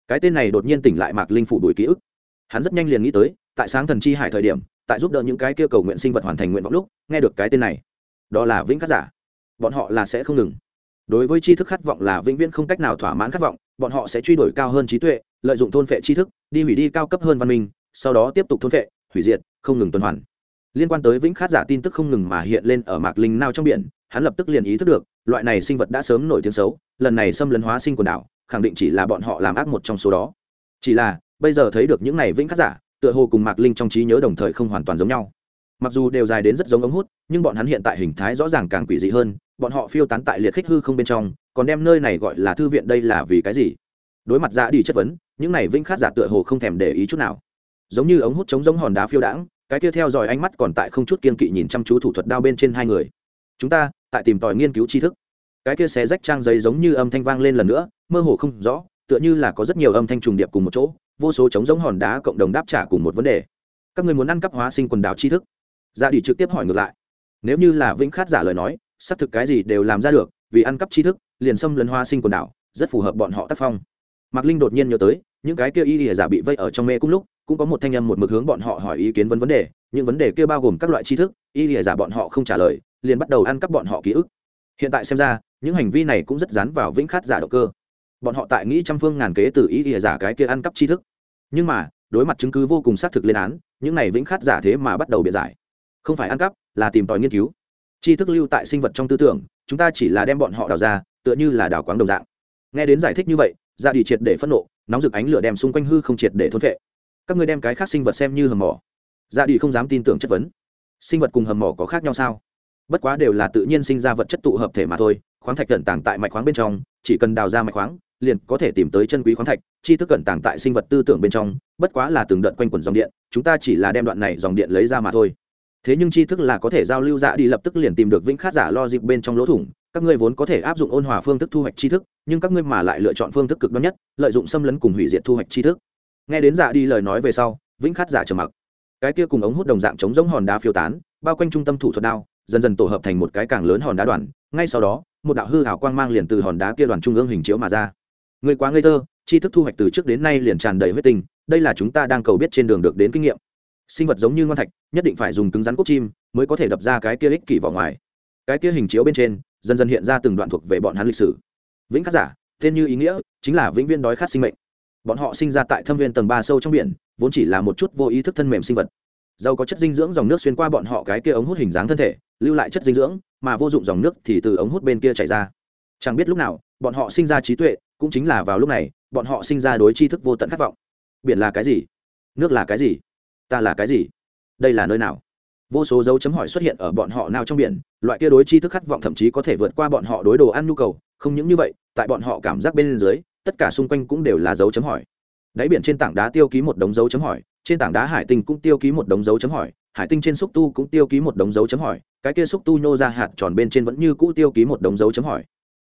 cái tên này đột nhiên tỉnh lại mạc linh phủ đuổi ký ức hắn rất nhanh liền nghĩ tới, tại sáng thần chi hải thời điểm, tại giúp đỡ những cái kia cầu nguyện sinh vật hoàn thành nguyện vọng lúc, nghe được cái tên này. Đó là vĩnh khát giả. Bọn họ là sẽ không ngừng. Đối với tri thức khát vọng là vĩnh viễn không cách nào thỏa mãn khát vọng, bọn họ sẽ truy đuổi cao hơn trí tuệ, lợi dụng thôn phệ tri thức, đi hủy đi cao cấp hơn văn minh, sau đó tiếp tục thôn phệ, hủy diệt, không ngừng tuần hoàn. Liên quan tới vĩnh khát giả tin tức không ngừng mà hiện lên ở mạc linh nao trong biển, hắn lập tức liền ý thức được, loại này sinh vật đã sớm nổi tiếng xấu, lần này xâm lấn hóa sinh quần đảo, khẳng định chỉ là bọn họ làm ác một trong số đó. Chỉ là bây giờ thấy được những này vĩnh khắc giả, tựa hồ cùng mạc linh trong trí nhớ đồng thời không hoàn toàn giống nhau. Mặc dù đều dài đến rất giống ống hút, nhưng bọn hắn hiện tại hình thái rõ ràng càng quỷ dị hơn, bọn họ phiêu tán tại liệt khích hư không bên trong, còn đem nơi này gọi là thư viện đây là vì cái gì? Đối mặt ra đi chất vấn, những này vĩnh khát giả tựa hồ không thèm để ý chút nào. Giống như ống hút chống giống hòn đá phiêu đãng, cái kia theo dõi ánh mắt còn tại không chút kiên kỵ nhìn chăm chú thủ thuật đao bên trên hai người. Chúng ta, tại tìm tòi nghiên cứu tri thức. Cái kia xé rách trang giấy giống như âm thanh vang lên lần nữa, mơ hồ không rõ, tựa như là có rất nhiều âm thanh trùng điệp cùng một chỗ vô số chống giống hòn đá cộng đồng đáp trả cùng một vấn đề. Các người muốn ăn cắp hóa sinh quần đảo tri thức. Dạ ra đi trực tiếp hỏi ngược lại. Nếu như là vĩnh khát giả lời nói, xác thực cái gì đều làm ra được, vì ăn cắp tri thức, liền xâm lấn hóa sinh quần đảo, rất phù hợp bọn họ tác phong. Mạc linh đột nhiên nhớ tới, những cái kia y ỉa giả bị vây ở trong mê cũng lúc, cũng có một thanh âm một mực hướng bọn họ hỏi ý kiến vấn vấn đề, những vấn đề kia bao gồm các loại tri thức, y ỉa giả bọn họ không trả lời, liền bắt đầu ăn cắp bọn họ ký ức. Hiện tại xem ra, những hành vi này cũng rất dán vào vĩnh khát giả động cơ bọn họ tại nghĩ trăm phương ngàn kế từ ý ỉa giả cái kia ăn cắp tri thức. Nhưng mà, đối mặt chứng cứ vô cùng xác thực lên án, những này vĩnh khát giả thế mà bắt đầu biện giải. Không phải ăn cắp, là tìm tòi nghiên cứu. Tri thức lưu tại sinh vật trong tư tưởng, chúng ta chỉ là đem bọn họ đào ra, tựa như là đào quáng đồng dạng. Nghe đến giải thích như vậy, ra đi triệt để phẫn nộ, nóng rực ánh lửa đem xung quanh hư không triệt để thôn vệ các ngươi đem cái khác sinh vật xem như hầm mỏ. Ra đi không dám tin tưởng chất vấn. Sinh vật cùng hầm mỏ có khác nhau sao? Bất quá đều là tự nhiên sinh ra vật chất tụ hợp thể mà thôi, khoáng thạch cẩn tàng tại mạch khoáng bên trong, chỉ cần đào ra mạch khoáng liền có thể tìm tới chân quý khoáng thạch, chi thức cẩn tàng tại sinh vật tư tưởng bên trong, bất quá là từng đợt quanh quẩn dòng điện, chúng ta chỉ là đem đoạn này dòng điện lấy ra mà thôi. Thế nhưng tri thức là có thể giao lưu dạ đi lập tức liền tìm được vĩnh khát giả lo dịp bên trong lỗ thủng, các ngươi vốn có thể áp dụng ôn hòa phương thức thu hoạch tri thức, nhưng các ngươi mà lại lựa chọn phương thức cực đoan nhất, lợi dụng xâm lấn cùng hủy diệt thu hoạch tri thức. Nghe đến dạ đi lời nói về sau, vĩnh khát giả trầm mặc. Cái kia cùng ống hút đồng dạng chống giống hòn đá phiêu tán, bao quanh trung tâm thủ thuật đao, dần dần tổ hợp thành một cái càng lớn hòn đá đoàn, ngay sau đó, một đạo hư hảo quang mang liền từ hòn đá kia đoàn trung ương hình chiếu mà ra người quá ngây thơ, tri thức thu hoạch từ trước đến nay liền tràn đầy huyết tình. đây là chúng ta đang cầu biết trên đường được đến kinh nghiệm. Sinh vật giống như ngon thạch, nhất định phải dùng cứng rắn cốt chim mới có thể đập ra cái kia ích kỷ vào ngoài. Cái kia hình chiếu bên trên, dần dần hiện ra từng đoạn thuộc về bọn hắn lịch sử. Vĩnh khát giả, tên như ý nghĩa, chính là vĩnh viên đói khát sinh mệnh. Bọn họ sinh ra tại thâm viên tầng ba sâu trong biển, vốn chỉ là một chút vô ý thức thân mềm sinh vật. Dầu có chất dinh dưỡng dòng nước xuyên qua bọn họ cái kia ống hút hình dáng thân thể, lưu lại chất dinh dưỡng, mà vô dụng dòng nước thì từ ống hút bên kia chảy ra. Chẳng biết lúc nào, bọn họ sinh ra trí tuệ cũng chính là vào lúc này, bọn họ sinh ra đối tri thức vô tận khát vọng. Biển là cái gì? Nước là cái gì? Ta là cái gì? Đây là nơi nào? Vô số dấu chấm hỏi xuất hiện ở bọn họ nào trong biển, loại kia đối tri thức khát vọng thậm chí có thể vượt qua bọn họ đối đồ ăn nhu cầu. Không những như vậy, tại bọn họ cảm giác bên dưới, tất cả xung quanh cũng đều là dấu chấm hỏi. Đáy biển trên tảng đá tiêu ký một đống dấu chấm hỏi, trên tảng đá hải tinh cũng tiêu ký một đống dấu chấm hỏi, hải tinh trên xúc tu cũng tiêu ký một đống dấu chấm hỏi, cái kia xúc tu nhô ra hạt tròn bên trên vẫn như cũ tiêu ký một đống dấu chấm hỏi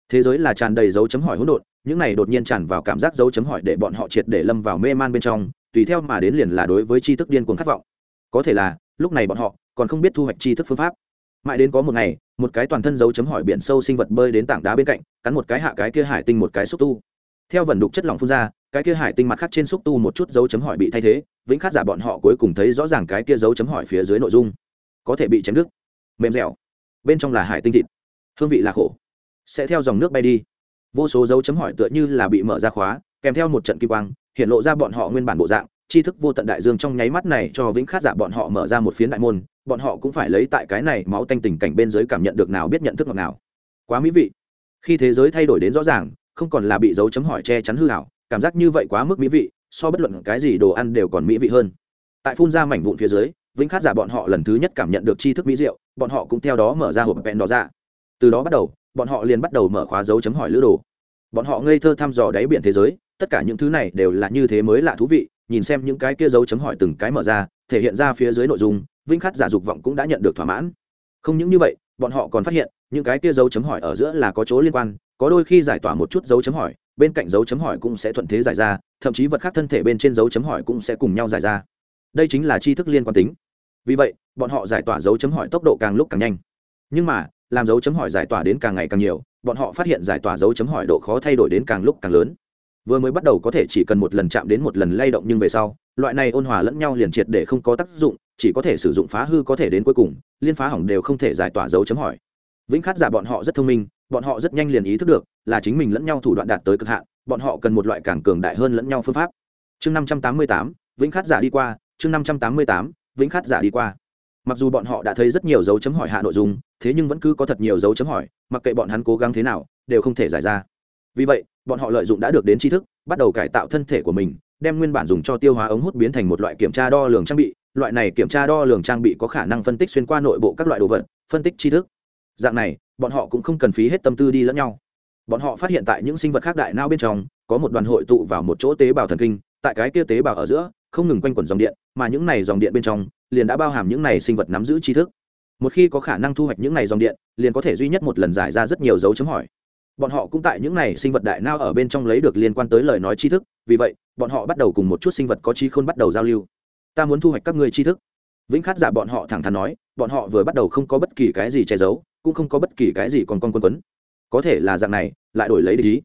thế giới là tràn đầy dấu chấm hỏi hỗn độn, những này đột nhiên tràn vào cảm giác dấu chấm hỏi để bọn họ triệt để lâm vào mê man bên trong, tùy theo mà đến liền là đối với tri thức điên cuồng khát vọng. Có thể là, lúc này bọn họ còn không biết thu hoạch tri thức phương pháp. Mãi đến có một ngày, một cái toàn thân dấu chấm hỏi biển sâu sinh vật bơi đến tảng đá bên cạnh, cắn một cái hạ cái kia hải tinh một cái xúc tu. Theo vần đục chất lỏng phun ra, cái kia hải tinh mặt khác trên xúc tu một chút dấu chấm hỏi bị thay thế, vĩnh khát giả bọn họ cuối cùng thấy rõ ràng cái kia dấu chấm hỏi phía dưới nội dung. Có thể bị chém đứt. Mềm dẻo. Bên trong là hải tinh thịt. Hương vị là khổ sẽ theo dòng nước bay đi. Vô số dấu chấm hỏi tựa như là bị mở ra khóa, kèm theo một trận kim quang, hiện lộ ra bọn họ nguyên bản bộ dạng, tri thức vô tận đại dương trong nháy mắt này cho vĩnh khát giả bọn họ mở ra một phiến đại môn, bọn họ cũng phải lấy tại cái này máu tanh tình cảnh bên dưới cảm nhận được nào biết nhận thức ngọt nào quá mỹ vị. Khi thế giới thay đổi đến rõ ràng, không còn là bị dấu chấm hỏi che chắn hư hảo cảm giác như vậy quá mức mỹ vị, so bất luận cái gì đồ ăn đều còn mỹ vị hơn. Tại phun ra mảnh vụn phía dưới, vĩnh khát giả bọn họ lần thứ nhất cảm nhận được tri thức mỹ diệu, bọn họ cũng theo đó mở ra hộp vẹn đó ra dạ. từ đó bắt đầu bọn họ liền bắt đầu mở khóa dấu chấm hỏi lữ đồ. Bọn họ ngây thơ thăm dò đáy biển thế giới, tất cả những thứ này đều là như thế mới lạ thú vị, nhìn xem những cái kia dấu chấm hỏi từng cái mở ra, thể hiện ra phía dưới nội dung, vinh khát giả dục vọng cũng đã nhận được thỏa mãn. Không những như vậy, bọn họ còn phát hiện, những cái kia dấu chấm hỏi ở giữa là có chỗ liên quan, có đôi khi giải tỏa một chút dấu chấm hỏi, bên cạnh dấu chấm hỏi cũng sẽ thuận thế giải ra, thậm chí vật khác thân thể bên trên dấu chấm hỏi cũng sẽ cùng nhau giải ra. Đây chính là tri thức liên quan tính. Vì vậy, bọn họ giải tỏa dấu chấm hỏi tốc độ càng lúc càng nhanh. Nhưng mà làm dấu chấm hỏi giải tỏa đến càng ngày càng nhiều, bọn họ phát hiện giải tỏa dấu chấm hỏi độ khó thay đổi đến càng lúc càng lớn. Vừa mới bắt đầu có thể chỉ cần một lần chạm đến một lần lay động nhưng về sau, loại này ôn hòa lẫn nhau liền triệt để không có tác dụng, chỉ có thể sử dụng phá hư có thể đến cuối cùng, liên phá hỏng đều không thể giải tỏa dấu chấm hỏi. Vĩnh khát giả bọn họ rất thông minh, bọn họ rất nhanh liền ý thức được là chính mình lẫn nhau thủ đoạn đạt tới cực hạn, bọn họ cần một loại càng cường đại hơn lẫn nhau phương pháp. Chương năm trăm tám mươi tám, vĩnh khát giả đi qua, chương năm trăm tám mươi tám, vĩnh khát giả đi qua mặc dù bọn họ đã thấy rất nhiều dấu chấm hỏi hạ nội dung, thế nhưng vẫn cứ có thật nhiều dấu chấm hỏi, mặc kệ bọn hắn cố gắng thế nào, đều không thể giải ra. Vì vậy, bọn họ lợi dụng đã được đến tri thức, bắt đầu cải tạo thân thể của mình, đem nguyên bản dùng cho tiêu hóa ống hút biến thành một loại kiểm tra đo lường trang bị. Loại này kiểm tra đo lường trang bị có khả năng phân tích xuyên qua nội bộ các loại đồ vật, phân tích tri thức. Dạng này, bọn họ cũng không cần phí hết tâm tư đi lẫn nhau. Bọn họ phát hiện tại những sinh vật khác đại nao bên trong, có một đoàn hội tụ vào một chỗ tế bào thần kinh, tại cái kia tế bào ở giữa, không ngừng quanh quẩn dòng điện, mà những này dòng điện bên trong liền đã bao hàm những này sinh vật nắm giữ tri thức. Một khi có khả năng thu hoạch những này dòng điện, liền có thể duy nhất một lần giải ra rất nhiều dấu chấm hỏi. Bọn họ cũng tại những này sinh vật đại nao ở bên trong lấy được liên quan tới lời nói tri thức, vì vậy, bọn họ bắt đầu cùng một chút sinh vật có trí khôn bắt đầu giao lưu. Ta muốn thu hoạch các ngươi tri thức. Vĩnh khát giả bọn họ thẳng thắn nói, bọn họ vừa bắt đầu không có bất kỳ cái gì che giấu, cũng không có bất kỳ cái gì còn con quân quấn. Có thể là dạng này, lại đổi lấy ý.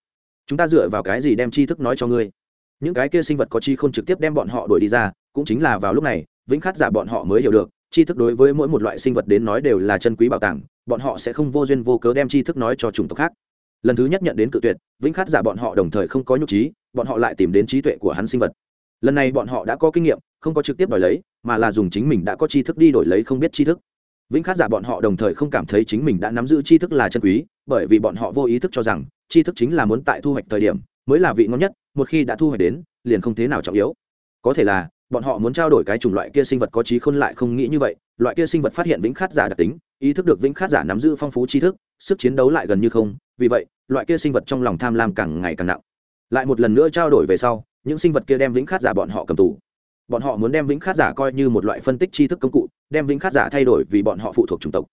Chúng ta dựa vào cái gì đem tri thức nói cho ngươi? Những cái kia sinh vật có chi không trực tiếp đem bọn họ đuổi đi ra, cũng chính là vào lúc này vĩnh khát giả bọn họ mới hiểu được, tri thức đối với mỗi một loại sinh vật đến nói đều là chân quý bảo tàng, bọn họ sẽ không vô duyên vô cớ đem tri thức nói cho chủng tộc khác. Lần thứ nhất nhận đến cự tuyệt, vĩnh khát giả bọn họ đồng thời không có nhục trí, bọn họ lại tìm đến trí tuệ của hắn sinh vật. Lần này bọn họ đã có kinh nghiệm, không có trực tiếp đòi lấy, mà là dùng chính mình đã có tri thức đi đổi lấy không biết tri thức. Vĩnh khát giả bọn họ đồng thời không cảm thấy chính mình đã nắm giữ tri thức là chân quý, bởi vì bọn họ vô ý thức cho rằng, tri thức chính là muốn tại thu hoạch thời điểm, mới là vị ngon nhất, một khi đã thu hoạch đến, liền không thế nào trọng yếu. Có thể là bọn họ muốn trao đổi cái chủng loại kia sinh vật có trí khôn lại không nghĩ như vậy, loại kia sinh vật phát hiện vĩnh khát giả đặc tính, ý thức được vĩnh khát giả nắm giữ phong phú tri thức, sức chiến đấu lại gần như không, vì vậy, loại kia sinh vật trong lòng tham lam càng ngày càng nặng. Lại một lần nữa trao đổi về sau, những sinh vật kia đem vĩnh khát giả bọn họ cầm tù. Bọn họ muốn đem vĩnh khát giả coi như một loại phân tích tri thức công cụ, đem vĩnh khát giả thay đổi vì bọn họ phụ thuộc chủng tộc.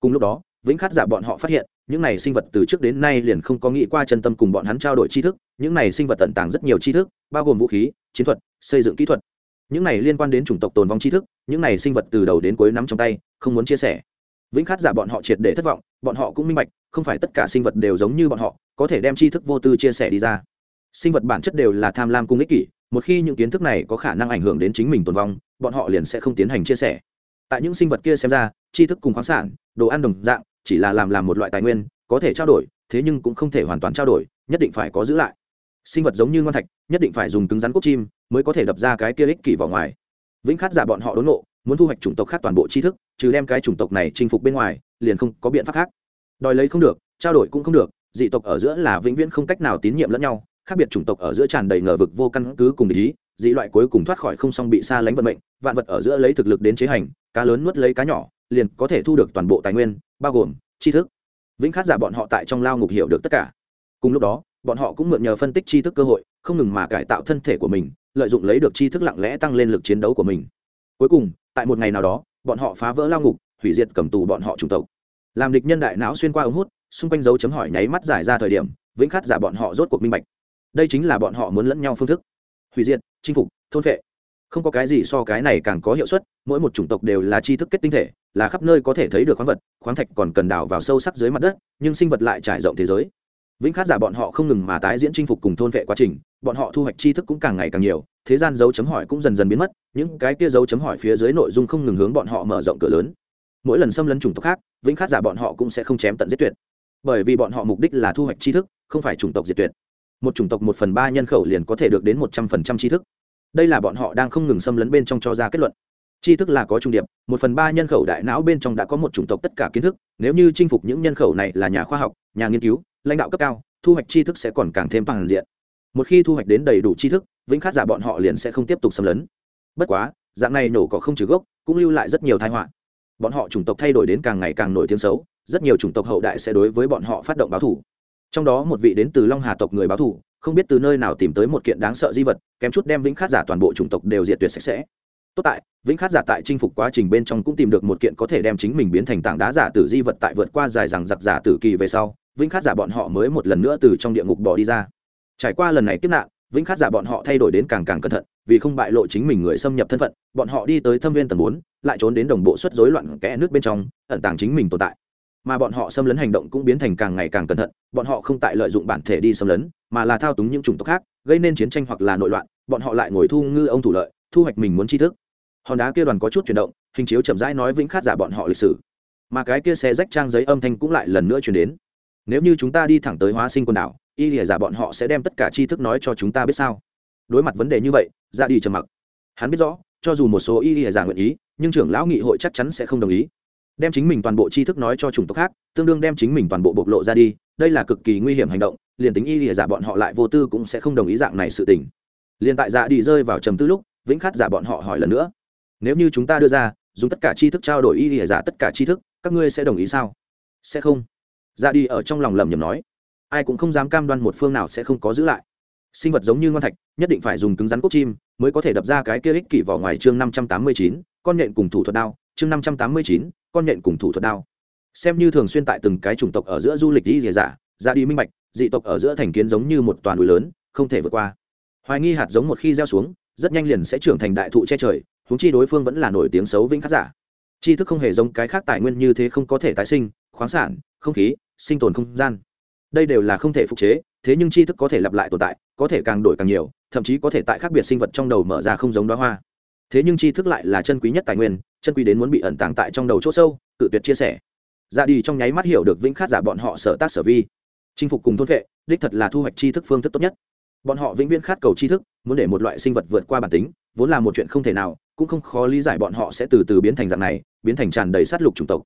Cùng lúc đó, vĩnh khát giả bọn họ phát hiện, những này sinh vật từ trước đến nay liền không có nghĩ qua chân tâm cùng bọn hắn trao đổi tri thức, những này sinh vật tận tàng rất nhiều tri thức, bao gồm vũ khí, chiến thuật, xây dựng kỹ thuật những này liên quan đến chủng tộc tồn vong tri thức, những này sinh vật từ đầu đến cuối nắm trong tay, không muốn chia sẻ. Vĩnh khát giả bọn họ triệt để thất vọng, bọn họ cũng minh bạch, không phải tất cả sinh vật đều giống như bọn họ, có thể đem tri thức vô tư chia sẻ đi ra. Sinh vật bản chất đều là tham lam cung ích kỷ, một khi những kiến thức này có khả năng ảnh hưởng đến chính mình tồn vong, bọn họ liền sẽ không tiến hành chia sẻ. Tại những sinh vật kia xem ra, tri thức cùng khoáng sản, đồ ăn đồng dạng, chỉ là làm làm một loại tài nguyên, có thể trao đổi, thế nhưng cũng không thể hoàn toàn trao đổi, nhất định phải có giữ lại. Sinh vật giống như ngon thạch, nhất định phải dùng cứng rắn cốt chim mới có thể đập ra cái kia ích kỷ vào ngoài. Vĩnh khát giả bọn họ đốn nộ, muốn thu hoạch chủng tộc khác toàn bộ tri thức, trừ đem cái chủng tộc này chinh phục bên ngoài, liền không có biện pháp khác. Đòi lấy không được, trao đổi cũng không được, dị tộc ở giữa là vĩnh viễn không cách nào tín nhiệm lẫn nhau, khác biệt chủng tộc ở giữa tràn đầy ngờ vực vô căn cứ cùng ý, dị loại cuối cùng thoát khỏi không xong bị xa lánh vận mệnh, vạn vật ở giữa lấy thực lực đến chế hành, cá lớn nuốt lấy cá nhỏ, liền có thể thu được toàn bộ tài nguyên, bao gồm tri thức. Vĩnh khát giả bọn họ tại trong lao ngục hiểu được tất cả. Cùng lúc đó, bọn họ cũng mượn nhờ phân tích tri thức cơ hội, không ngừng mà cải tạo thân thể của mình lợi dụng lấy được tri thức lặng lẽ tăng lên lực chiến đấu của mình. Cuối cùng, tại một ngày nào đó, bọn họ phá vỡ lao ngục, hủy diệt cầm tù bọn họ chủng tộc. Làm địch nhân đại não xuyên qua ống hút, xung quanh dấu chấm hỏi nháy mắt giải ra thời điểm, vĩnh khát giả bọn họ rốt cuộc minh bạch. Đây chính là bọn họ muốn lẫn nhau phương thức. Hủy diệt, chinh phục, thôn vệ không có cái gì so cái này càng có hiệu suất, mỗi một chủng tộc đều là tri thức kết tinh thể, là khắp nơi có thể thấy được khoáng vật, khoáng thạch còn cần đào vào sâu sắc dưới mặt đất, nhưng sinh vật lại trải rộng thế giới vĩnh khát giả bọn họ không ngừng mà tái diễn chinh phục cùng thôn vệ quá trình, bọn họ thu hoạch tri thức cũng càng ngày càng nhiều, thế gian dấu chấm hỏi cũng dần dần biến mất, những cái kia dấu chấm hỏi phía dưới nội dung không ngừng hướng bọn họ mở rộng cửa lớn. Mỗi lần xâm lấn chủng tộc khác, vĩnh khát giả bọn họ cũng sẽ không chém tận giết tuyệt. Bởi vì bọn họ mục đích là thu hoạch tri thức, không phải chủng tộc diệt tuyệt. Một chủng tộc một phần ba nhân khẩu liền có thể được đến một trăm phần trăm tri thức. Đây là bọn họ đang không ngừng xâm lấn bên trong cho ra kết luận. Tri thức là có trung điệp, một phần ba nhân khẩu đại não bên trong đã có một chủng tộc tất cả kiến thức, nếu như chinh phục những nhân khẩu này là nhà khoa học, nhà nghiên cứu lãnh đạo cấp cao, thu hoạch tri thức sẽ còn càng thêm bằng diện. Một khi thu hoạch đến đầy đủ tri thức, vĩnh khát giả bọn họ liền sẽ không tiếp tục xâm lấn. Bất quá, dạng này nổ cỏ không trừ gốc, cũng lưu lại rất nhiều tai họa. Bọn họ chủng tộc thay đổi đến càng ngày càng nổi tiếng xấu, rất nhiều chủng tộc hậu đại sẽ đối với bọn họ phát động báo thủ. Trong đó một vị đến từ long hà tộc người báo thủ, không biết từ nơi nào tìm tới một kiện đáng sợ di vật, kém chút đem vĩnh khát giả toàn bộ chủng tộc đều diệt tuyệt sạch sẽ. Tốt tại, vĩnh khát giả tại chinh phục quá trình bên trong cũng tìm được một kiện có thể đem chính mình biến thành tảng đá giả tử di vật tại vượt qua dài rằng giặc giả tử kỳ về sau vĩnh khát giả bọn họ mới một lần nữa từ trong địa ngục bỏ đi ra. Trải qua lần này kiếp nạn, vĩnh khát giả bọn họ thay đổi đến càng càng cẩn thận, vì không bại lộ chính mình người xâm nhập thân phận, bọn họ đi tới thâm viên tầng bốn, lại trốn đến đồng bộ suất rối loạn kẽ nước bên trong, ẩn tàng chính mình tồn tại. Mà bọn họ xâm lấn hành động cũng biến thành càng ngày càng cẩn thận, bọn họ không tại lợi dụng bản thể đi xâm lấn, mà là thao túng những chủng tộc khác, gây nên chiến tranh hoặc là nội loạn, bọn họ lại ngồi thu ngư ông thủ lợi, thu hoạch mình muốn tri thức. Hòn đá kia đoàn có chút chuyển động, hình chiếu chậm rãi nói vĩnh khát giả bọn họ lịch sử. Mà cái kia xe rách trang giấy âm thanh cũng lại lần nữa chuyển đến nếu như chúng ta đi thẳng tới hóa sinh quần đảo, y lìa giả bọn họ sẽ đem tất cả tri thức nói cho chúng ta biết sao? Đối mặt vấn đề như vậy ra đi trầm mặc. Hắn biết rõ, cho dù một số y lìa giả nguyện ý, nhưng trưởng lão nghị hội chắc chắn sẽ không đồng ý. Đem chính mình toàn bộ tri thức nói cho chủng tộc khác, tương đương đem chính mình toàn bộ bộc lộ ra đi, đây là cực kỳ nguy hiểm hành động, liền tính y lìa giả bọn họ lại vô tư cũng sẽ không đồng ý dạng này sự tình. Liền tại dạ đi rơi vào trầm tư lúc, vĩnh khát giả bọn họ hỏi lần nữa. Nếu như chúng ta đưa ra, dùng tất cả tri thức trao đổi y lìa giả tất cả tri thức, các ngươi sẽ đồng ý sao? Sẽ không ra đi ở trong lòng lầm nhầm nói, ai cũng không dám cam đoan một phương nào sẽ không có giữ lại. Sinh vật giống như ngon thạch, nhất định phải dùng cứng rắn cốt chim mới có thể đập ra cái kia ích kỷ vào ngoài chương năm trăm tám mươi chín, con nhện cùng thủ thuật đao, chương năm trăm tám mươi chín, con nhện cùng thủ thuật đao. Xem như thường xuyên tại từng cái chủng tộc ở giữa du lịch đi dìa giả ra đi minh bạch, dị tộc ở giữa thành kiến giống như một toàn núi lớn, không thể vượt qua. Hoài nghi hạt giống một khi gieo xuống, rất nhanh liền sẽ trưởng thành đại thụ che trời húng chi đối phương vẫn là nổi tiếng xấu vĩnh khắc giả. Tri thức không hề giống cái khác tài nguyên như thế không có thể tái sinh, khoáng sản, không khí sinh tồn không gian. Đây đều là không thể phục chế, thế nhưng tri thức có thể lặp lại tồn tại, có thể càng đổi càng nhiều, thậm chí có thể tại khác biệt sinh vật trong đầu mở ra không giống đoá hoa. Thế nhưng tri thức lại là chân quý nhất tài nguyên, chân quý đến muốn bị ẩn tàng tại trong đầu chỗ sâu tự tuyệt chia sẻ. Ra đi trong nháy mắt hiểu được vĩnh khát giả bọn họ sở tác sở vi. Chinh phục cùng thôn vệ, đích thật là thu hoạch tri thức phương thức tốt nhất. Bọn họ vĩnh viễn khát cầu tri thức, muốn để một loại sinh vật vượt qua bản tính, vốn là một chuyện không thể nào, cũng không khó lý giải bọn họ sẽ từ từ biến thành dạng này, biến thành tràn đầy sát lục chủng tộc.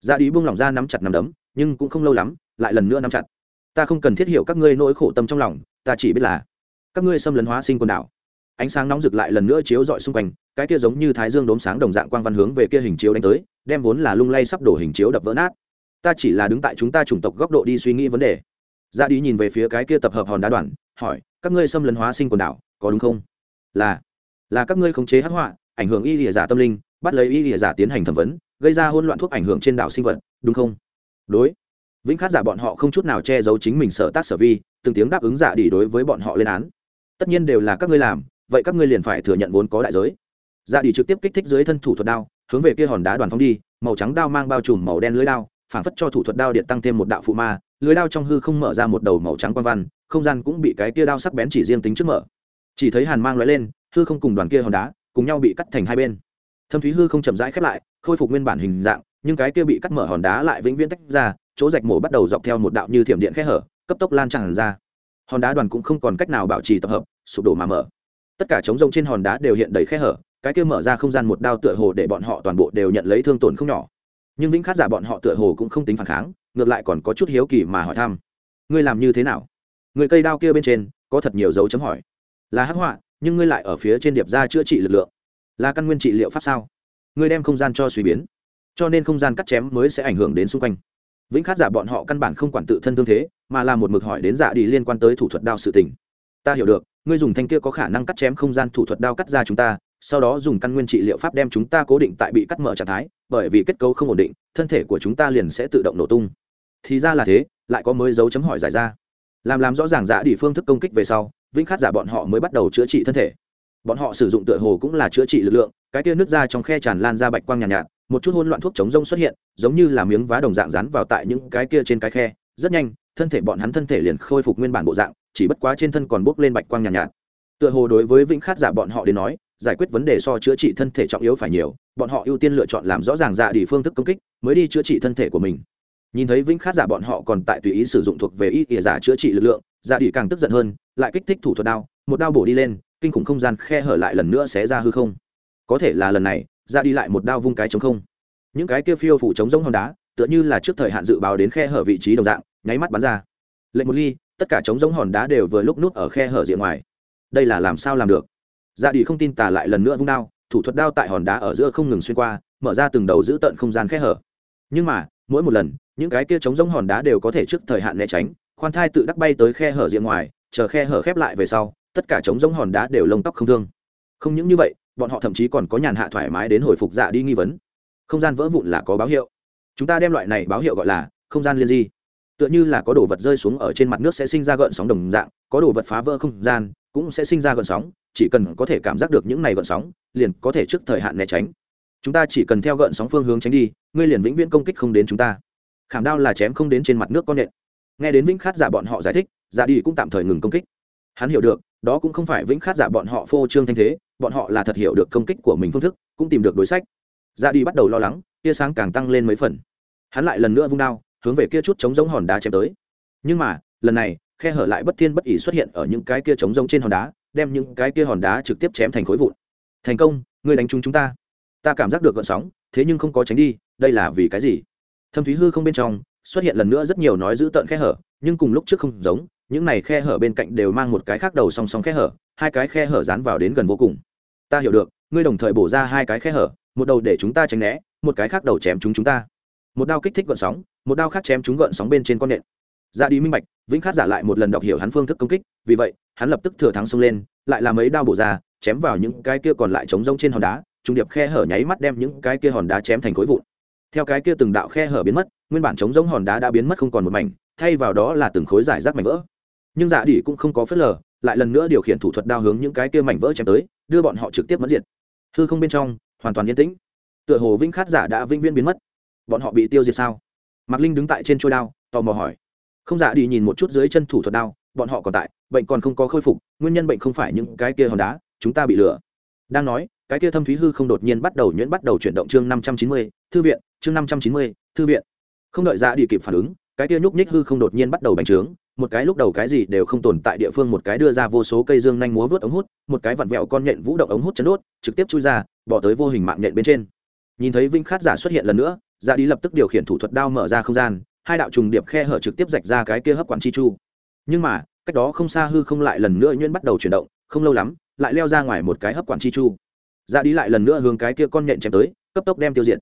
Ra đi buông lỏng ra nắm chặt nắm đấm nhưng cũng không lâu lắm, lại lần nữa nắm chặt. Ta không cần thiết hiểu các ngươi nỗi khổ tâm trong lòng, ta chỉ biết là các ngươi xâm lấn hóa sinh quần đảo. Ánh sáng nóng rực lại lần nữa chiếu rọi xung quanh, cái kia giống như thái dương đốm sáng đồng dạng quang văn hướng về kia hình chiếu đánh tới, đem vốn là lung lay sắp đổ hình chiếu đập vỡ nát. Ta chỉ là đứng tại chúng ta chủng tộc góc độ đi suy nghĩ vấn đề. Dạ ra đi nhìn về phía cái kia tập hợp hòn đá đoàn, hỏi, các ngươi xâm lấn hóa sinh quần đảo, có đúng không? Là là các ngươi khống chế hắc họa, ảnh hưởng y lìa giả tâm linh, bắt lấy y lìa giả tiến hành thẩm vấn, gây ra hỗn loạn thuốc ảnh hưởng trên đảo sinh vật, đúng không? Đối. Vĩnh khát giả bọn họ không chút nào che giấu chính mình sở tác sở vi, từng tiếng đáp ứng giả đi đối với bọn họ lên án. Tất nhiên đều là các ngươi làm, vậy các ngươi liền phải thừa nhận vốn có đại giới. Giả đi trực tiếp kích thích dưới thân thủ thuật đao, hướng về kia hòn đá đoàn phóng đi, màu trắng đao mang bao trùm màu đen lưới đao, phảng phất cho thủ thuật đao điện tăng thêm một đạo phụ ma, lưới đao trong hư không mở ra một đầu màu trắng quan văn, không gian cũng bị cái kia đao sắc bén chỉ riêng tính trước mở. Chỉ thấy hàn mang lóe lên, hư không cùng đoàn kia hòn đá, cùng nhau bị cắt thành hai bên. Thâm thúy hư không chậm rãi khép lại, khôi phục nguyên bản hình dạng nhưng cái kia bị cắt mở hòn đá lại vĩnh viễn tách ra, chỗ rạch mổ bắt đầu dọc theo một đạo như thiểm điện khe hở, cấp tốc lan tràn ra. Hòn đá đoàn cũng không còn cách nào bảo trì tập hợp, sụp đổ mà mở. Tất cả trống rông trên hòn đá đều hiện đầy khe hở, cái kia mở ra không gian một đao tựa hồ để bọn họ toàn bộ đều nhận lấy thương tổn không nhỏ. Nhưng vĩnh khát giả bọn họ tựa hồ cũng không tính phản kháng, ngược lại còn có chút hiếu kỳ mà hỏi thăm. Ngươi làm như thế nào? Người cây đao kia bên trên có thật nhiều dấu chấm hỏi. Là hắc họa, nhưng ngươi lại ở phía trên điệp ra chữa trị lực lượng. Là căn nguyên trị liệu pháp sao? Ngươi đem không gian cho suy biến cho nên không gian cắt chém mới sẽ ảnh hưởng đến xung quanh. Vĩnh khát giả bọn họ căn bản không quản tự thân tương thế mà là một mực hỏi đến giả đi liên quan tới thủ thuật đao sự tình. Ta hiểu được ngươi dùng thanh kia có khả năng cắt chém không gian thủ thuật đao cắt ra chúng ta sau đó dùng căn nguyên trị liệu pháp đem chúng ta cố định tại bị cắt mở trạng thái bởi vì kết cấu không ổn định thân thể của chúng ta liền sẽ tự động nổ tung. Thì ra là thế lại có mới dấu chấm hỏi giải ra. Làm làm rõ ràng giả đi phương thức công kích về sau vĩnh khát giả bọn họ mới bắt đầu chữa trị thân thể. Bọn họ sử dụng tựa hồ cũng là chữa trị lực lượng cái kia nước ra trong khe tràn lan ra bạch quang nhàn nhạt, nhạt một chút hỗn loạn thuốc chống rông xuất hiện giống như là miếng vá đồng dạng rán vào tại những cái kia trên cái khe. Rất nhanh thân thể bọn hắn thân thể liền khôi phục nguyên bản bộ dạng chỉ bất quá trên thân còn bốc lên bạch quang nhàn nhạt, nhạt. Tựa hồ đối với vĩnh khát giả bọn họ đến nói giải quyết vấn đề so chữa trị thân thể trọng yếu phải nhiều bọn họ ưu tiên lựa chọn làm rõ ràng dạ đi phương thức công kích mới đi chữa trị thân thể của mình. Nhìn thấy vĩnh khát giả bọn họ còn tại tùy ý sử dụng thuộc về ý ỉa giả chữa trị lực lượng dạ đi càng tức giận hơn lại kích thích thủ thuật đao một đao bổ đi lên kinh khủng không gian khe hở lại lần nữa sẽ ra hư không. Có thể là lần này ra đi lại một đao vung cái chống không. Những cái kia phiêu phủ chống giống hòn đá, tựa như là trước thời hạn dự báo đến khe hở vị trí đồng dạng, nháy mắt bắn ra. Lệnh một ly, tất cả chống giống hòn đá đều vừa lúc nút ở khe hở diện ngoài. Đây là làm sao làm được? Dạ ra đi không tin tả lại lần nữa vung đao, thủ thuật đao tại hòn đá ở giữa không ngừng xuyên qua, mở ra từng đầu giữ tận không gian khe hở. Nhưng mà, mỗi một lần, những cái kia chống giống hòn đá đều có thể trước thời hạn né tránh, khoan thai tự đắc bay tới khe hở diện ngoài, chờ khe hở khép lại về sau, tất cả trống giống hòn đá đều lông tóc không thương. Không những như vậy bọn họ thậm chí còn có nhàn hạ thoải mái đến hồi phục dạ đi nghi vấn. Không gian vỡ vụn là có báo hiệu. Chúng ta đem loại này báo hiệu gọi là không gian liên di. Tựa như là có đồ vật rơi xuống ở trên mặt nước sẽ sinh ra gợn sóng đồng dạng, có đồ vật phá vỡ không gian cũng sẽ sinh ra gợn sóng, chỉ cần có thể cảm giác được những này gợn sóng, liền có thể trước thời hạn né tránh. Chúng ta chỉ cần theo gợn sóng phương hướng tránh đi, ngươi liền vĩnh viễn công kích không đến chúng ta. Khảm đao là chém không đến trên mặt nước con nện. Nghe đến vĩnh khát giả bọn họ giải thích, giả đi cũng tạm thời ngừng công kích. Hắn hiểu được đó cũng không phải vĩnh khát giả bọn họ phô trương thanh thế, bọn họ là thật hiểu được công kích của mình phương thức, cũng tìm được đối sách. Ra đi bắt đầu lo lắng, tia sáng càng tăng lên mấy phần. Hắn lại lần nữa vung đao, hướng về kia chút chống giống hòn đá chém tới. Nhưng mà, lần này, khe hở lại bất thiên bất ỉ xuất hiện ở những cái kia chống giống trên hòn đá, đem những cái kia hòn đá trực tiếp chém thành khối vụn. Thành công, ngươi đánh trúng chúng ta. Ta cảm giác được gợn sóng, thế nhưng không có tránh đi, đây là vì cái gì? Thâm thúy hư không bên trong, xuất hiện lần nữa rất nhiều nói giữ tợn khe hở, nhưng cùng lúc trước không giống những này khe hở bên cạnh đều mang một cái khác đầu song song khe hở, hai cái khe hở dán vào đến gần vô cùng. Ta hiểu được, ngươi đồng thời bổ ra hai cái khe hở, một đầu để chúng ta tránh né, một cái khác đầu chém chúng chúng ta. Một đao kích thích gợn sóng, một đao khác chém chúng gợn sóng bên trên con nện. Ra đi minh bạch, vĩnh khát giả lại một lần đọc hiểu hắn phương thức công kích, vì vậy, hắn lập tức thừa thắng xông lên, lại làm mấy đao bổ ra, chém vào những cái kia còn lại trống rông trên hòn đá, trung điệp khe hở nháy mắt đem những cái kia hòn đá chém thành khối vụn. Theo cái kia từng đạo khe hở biến mất, nguyên bản trống rông hòn đá đã biến mất không còn một mảnh, thay vào đó là từng khối giải rác mảnh vỡ nhưng dạ đỉ cũng không có phớt lờ, lại lần nữa điều khiển thủ thuật đao hướng những cái kia mảnh vỡ chém tới, đưa bọn họ trực tiếp mất diệt. Hư không bên trong, hoàn toàn yên tĩnh. Tựa hồ vĩnh khát giả đã vĩnh viễn biến mất. Bọn họ bị tiêu diệt sao? Mạc linh đứng tại trên trôi đao, tò mò hỏi. Không dạ giả đi nhìn một chút dưới chân thủ thuật đao, bọn họ còn tại, bệnh còn không có khôi phục, nguyên nhân bệnh không phải những cái kia hòn đá, chúng ta bị lừa. Đang nói, cái kia thâm thúy hư không đột nhiên bắt đầu nhuyễn bắt đầu chuyển động chương năm trăm chín mươi, thư viện, chương năm trăm chín mươi, thư viện. Không đợi dạ giả đi kịp phản ứng, cái kia nhúc nhích hư không đột nhiên bắt đầu bành trướng một cái lúc đầu cái gì đều không tồn tại địa phương, một cái đưa ra vô số cây dương nhanh múa vớt ống hút, một cái vặn vẹo con nhện vũ động ống hút chấn đốt, trực tiếp chui ra, bỏ tới vô hình mạng nhện bên trên. Nhìn thấy vinh khát giả xuất hiện lần nữa dạ ra đi lập tức điều khiển thủ thuật đao mở ra không gian, hai đạo trùng điệp khe hở trực tiếp rạch ra cái kia hấp quản chi chu. Nhưng mà, cách đó không xa hư không lại lần nữa nhuyễn bắt đầu chuyển động, không lâu lắm, lại leo ra ngoài một cái hấp quản chi chu. Dạ ra đi lại lần nữa hướng cái kia con nhện chém tới, cấp tốc đem tiêu diệt.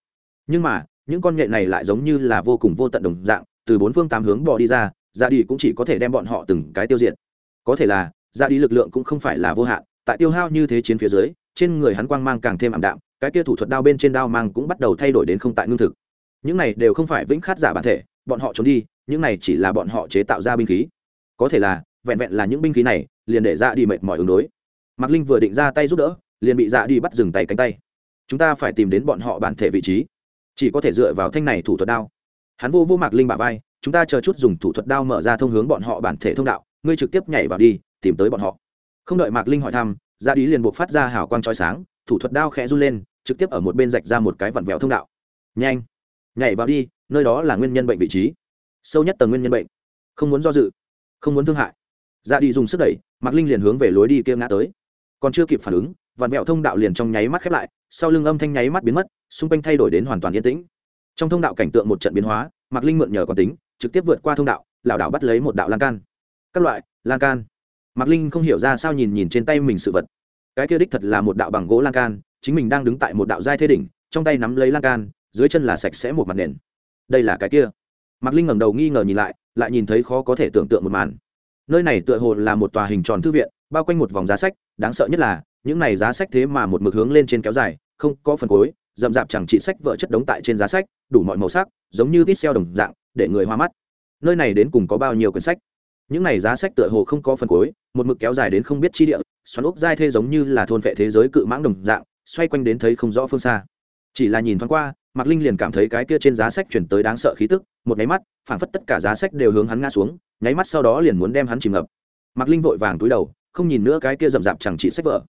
Nhưng mà, những con nhện này lại giống như là vô cùng vô tận đồng dạng, từ bốn phương tám hướng bỏ đi ra ra đi cũng chỉ có thể đem bọn họ từng cái tiêu diệt. Có thể là ra đi lực lượng cũng không phải là vô hạn, tại tiêu hao như thế chiến phía dưới, trên người hắn quang mang càng thêm ảm đạm, cái kia thủ thuật đao bên trên đao mang cũng bắt đầu thay đổi đến không tại ngưng thực. Những này đều không phải vĩnh khát giả bản thể, bọn họ trốn đi, những này chỉ là bọn họ chế tạo ra binh khí. Có thể là, vẹn vẹn là những binh khí này, liền để ra đi mệt mỏi ứng đối. Mạc linh vừa định ra tay giúp đỡ, liền bị dạ đi bắt dừng tay cánh tay. Chúng ta phải tìm đến bọn họ bản thể vị trí. Chỉ có thể dựa vào thanh này thủ thuật đao. Hắn vô vô mạc linh bả vai chúng ta chờ chút dùng thủ thuật đao mở ra thông hướng bọn họ bản thể thông đạo, ngươi trực tiếp nhảy vào đi, tìm tới bọn họ. Không đợi mạc linh hỏi thăm dạ gia đi liền buộc phát ra hào quang trói sáng, thủ thuật đao khẽ run lên, trực tiếp ở một bên rạch ra một cái vặn vẹo thông đạo. Nhanh, nhảy vào đi, nơi đó là nguyên nhân bệnh vị trí. Sâu nhất tầng nguyên nhân bệnh. Không muốn do dự, không muốn thương hại. Dạ ra đi dùng sức đẩy, mạc linh liền hướng về lối đi kia ngã tới. Còn chưa kịp phản ứng, vặn vẹo thông đạo liền trong nháy mắt khép lại, sau lưng âm thanh nháy mắt biến mất, xung quanh thay đổi đến hoàn toàn yên tĩnh trong thông đạo cảnh tượng một trận biến hóa, mạc linh mượn nhờ còn tính, trực tiếp vượt qua thông đạo, lảo đảo bắt lấy một đạo lan can. Các loại, lan can. Mạc linh không hiểu ra sao nhìn nhìn trên tay mình sự vật. Cái kia đích thật là một đạo bằng gỗ lan can, chính mình đang đứng tại một đạo giai thế đỉnh, trong tay nắm lấy lan can, dưới chân là sạch sẽ một mặt nền. Đây là cái kia. Mạc linh ngẩng đầu nghi ngờ nhìn lại lại nhìn thấy khó có thể tưởng tượng một màn. Nơi này tựa hồ là một tòa hình tròn thư viện, bao quanh một vòng giá sách, đáng sợ nhất là, những này giá sách thế mà một mực hướng lên trên kéo dài, không có phần cối rậm rạp chẳng chỉ sách vợ chất đống tại trên giá sách, đủ mọi màu sắc, giống như tít xeo đồng dạng, để người hoa mắt. Nơi này đến cùng có bao nhiêu quyển sách? Những này giá sách tựa hồ không có phần cuối, một mực kéo dài đến không biết chi địa, xoắn ốc dai thê giống như là thôn vệ thế giới cự mãng đồng dạng, xoay quanh đến thấy không rõ phương xa. Chỉ là nhìn thoáng qua, mạc linh liền cảm thấy cái kia trên giá sách chuyển tới đáng sợ khí tức, một nháy mắt, phảng phất tất cả giá sách đều hướng hắn ngã xuống, nháy mắt sau đó liền muốn đem hắn chìm ngập. Mạc linh vội vàng túi đầu, không nhìn nữa cái kia rậm rạp chẳng trị sách vở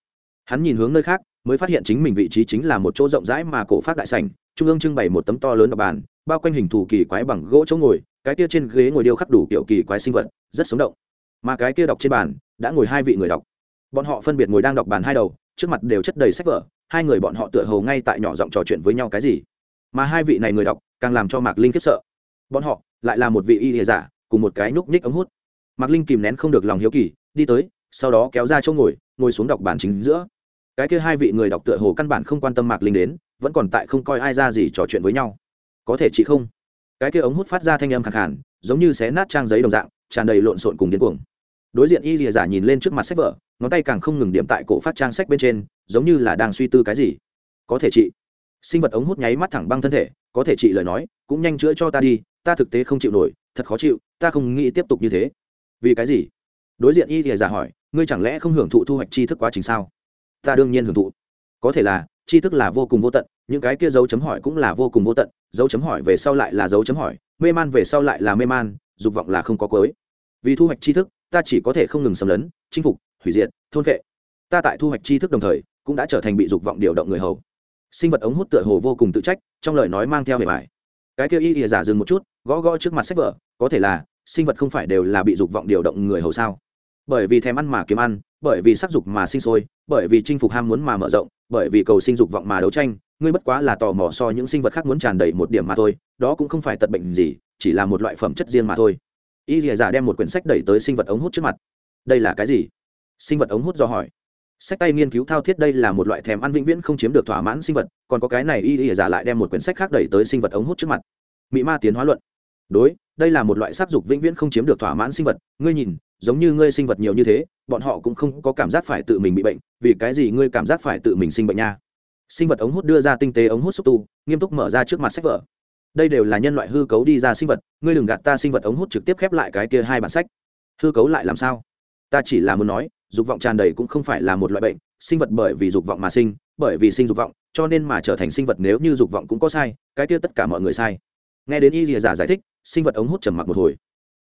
hắn nhìn hướng nơi khác mới phát hiện chính mình vị trí chính là một chỗ rộng rãi mà cổ phát đại sảnh, trung ương trưng bày một tấm to lớn đọc bàn, bao quanh hình thù kỳ quái bằng gỗ chỗ ngồi, cái kia trên ghế ngồi điêu khắc đủ kiểu kỳ quái sinh vật, rất sống động. Mà cái kia đọc trên bàn, đã ngồi hai vị người đọc. Bọn họ phân biệt ngồi đang đọc bàn hai đầu, trước mặt đều chất đầy sách vở, hai người bọn họ tựa hồ ngay tại nhỏ giọng trò chuyện với nhau cái gì. Mà hai vị này người đọc, càng làm cho mạc linh khiếp sợ. Bọn họ, lại là một vị y địa giả, cùng một cái núp ních ống hút. Mạc linh kìm nén không được lòng hiếu kỳ, đi tới, sau đó kéo ra chỗ ngồi ngồi xuống đọc bản chính giữa cái kia hai vị người đọc tựa hồ căn bản không quan tâm mạc linh đến, vẫn còn tại không coi ai ra gì trò chuyện với nhau. Có thể chị không? Cái kia ống hút phát ra thanh âm khẳng hẳn giống như xé nát trang giấy đồng dạng, tràn đầy lộn xộn cùng điên cuồng. Đối diện y rìa giả nhìn lên trước mặt sách vở, ngón tay càng không ngừng điểm tại cổ phát trang sách bên trên, giống như là đang suy tư cái gì. Có thể chị. Sinh vật ống hút nháy mắt thẳng băng thân thể, có thể chị lời nói, cũng nhanh chữa cho ta đi, ta thực tế không chịu nổi, thật khó chịu, ta không nghĩ tiếp tục như thế. Vì cái gì? Đối diện y rìa giả hỏi, ngươi chẳng lẽ không hưởng thụ thu hoạch tri thức quá trình sao? Ta đương nhiên hưởng thụ. Có thể là, tri thức là vô cùng vô tận, những cái kia dấu chấm hỏi cũng là vô cùng vô tận, dấu chấm hỏi về sau lại là dấu chấm hỏi, mê man về sau lại là mê man, dục vọng là không có cuối. Vì thu hoạch tri thức, ta chỉ có thể không ngừng xâm lấn, chinh phục, hủy diệt, thôn vệ. Ta tại thu hoạch tri thức đồng thời, cũng đã trở thành bị dục vọng điều động người hầu. Sinh vật ống hút tựa hồ vô cùng tự trách, trong lời nói mang theo hệ bài cái kia y ỉa giả dừng một chút, gõ gõ trước mặt sách vở, có thể là, sinh vật không phải đều là bị dục vọng điều động người hầu sao? Bởi vì thèm ăn mà kiếm ăn bởi vì sắc dục mà sinh sôi, bởi vì chinh phục ham muốn mà mở rộng, bởi vì cầu sinh dục vọng mà đấu tranh, ngươi bất quá là tò mò so những sinh vật khác muốn tràn đầy một điểm mà thôi, đó cũng không phải tật bệnh gì, chỉ là một loại phẩm chất riêng mà thôi. Y lìa giả đem một quyển sách đẩy tới sinh vật ống hút trước mặt. Đây là cái gì? Sinh vật ống hút do hỏi. Sách tay nghiên cứu thao thiết đây là một loại thèm ăn vĩnh viễn không chiếm được thỏa mãn sinh vật, còn có cái này y lìa giả lại đem một quyển sách khác đẩy tới sinh vật ống hút trước mặt. Mỹ ma tiến hóa luận. Đối, đây là một loại sắc dục vĩnh viễn không chiếm được thỏa mãn sinh vật, ngươi nhìn giống như ngươi sinh vật nhiều như thế, bọn họ cũng không có cảm giác phải tự mình bị bệnh, vì cái gì ngươi cảm giác phải tự mình sinh bệnh nha? Sinh vật ống hút đưa ra tinh tế ống hút xúc tu, nghiêm túc mở ra trước mặt sách vở. Đây đều là nhân loại hư cấu đi ra sinh vật, ngươi đừng gạt ta sinh vật ống hút trực tiếp khép lại cái kia hai bản sách. Hư cấu lại làm sao? Ta chỉ là muốn nói, dục vọng tràn đầy cũng không phải là một loại bệnh, sinh vật bởi vì dục vọng mà sinh, bởi vì sinh dục vọng, cho nên mà trở thành sinh vật nếu như dục vọng cũng có sai, cái kia tất cả mọi người sai. Nghe đến y rìa giả giải thích, sinh vật ống hút trầm mặc một hồi.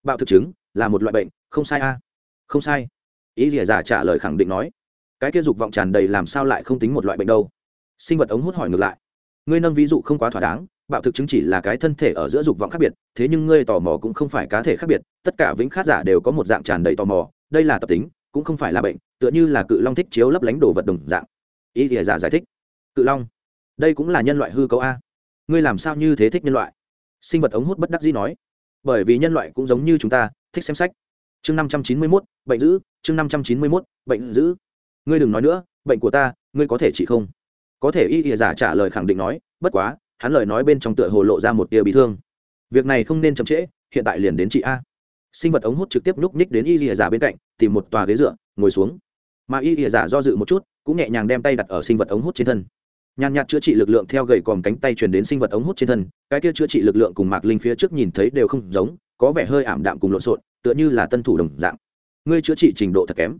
Bạo thực chứng là một loại bệnh không sai a. Không sai. Y lìa giả trả lời khẳng định nói. Cái kia dục vọng tràn đầy làm sao lại không tính một loại bệnh đâu? Sinh vật ống hút hỏi ngược lại. Ngươi nâng ví dụ không quá thỏa đáng, bạo thực chứng chỉ là cái thân thể ở giữa dục vọng khác biệt, thế nhưng ngươi tò mò cũng không phải cá thể khác biệt, tất cả vĩnh khát giả đều có một dạng tràn đầy tò mò, đây là tập tính, cũng không phải là bệnh, tựa như là cự long thích chiếu lấp lánh đồ vật đồng dạng. Ý thì giả giải thích. Cự long, đây cũng là nhân loại hư cấu a. Ngươi làm sao như thế thích nhân loại? Sinh vật ống hút bất đắc dĩ nói. Bởi vì nhân loại cũng giống như chúng ta, thích xem sách chương năm trăm chín mươi mốt, bệnh dữ, chương năm trăm chín mươi mốt, bệnh dữ. Ngươi đừng nói nữa, bệnh của ta, ngươi có thể trị không? Có thể y ỉa giả trả lời khẳng định nói, bất quá, hắn lời nói bên trong tựa hồ lộ ra một tia bị thương. Việc này không nên chậm trễ, hiện tại liền đến chị a. Sinh vật ống hút trực tiếp nhúc nhích đến y ỉa giả bên cạnh, tìm một tòa ghế dựa, ngồi xuống. Mà y ỉa giả do dự một chút, cũng nhẹ nhàng đem tay đặt ở sinh vật ống hút trên thân. Nhàn nhạt chữa trị lực lượng theo gậy còm cánh tay truyền đến sinh vật ống hút trên thân, cái kia chữa trị lực lượng cùng mạc linh phía trước nhìn thấy đều không giống, có vẻ hơi ảm đạm cùng lộn xộn tựa như là tân thủ đồng dạng. Ngươi chữa trị trình độ thật kém.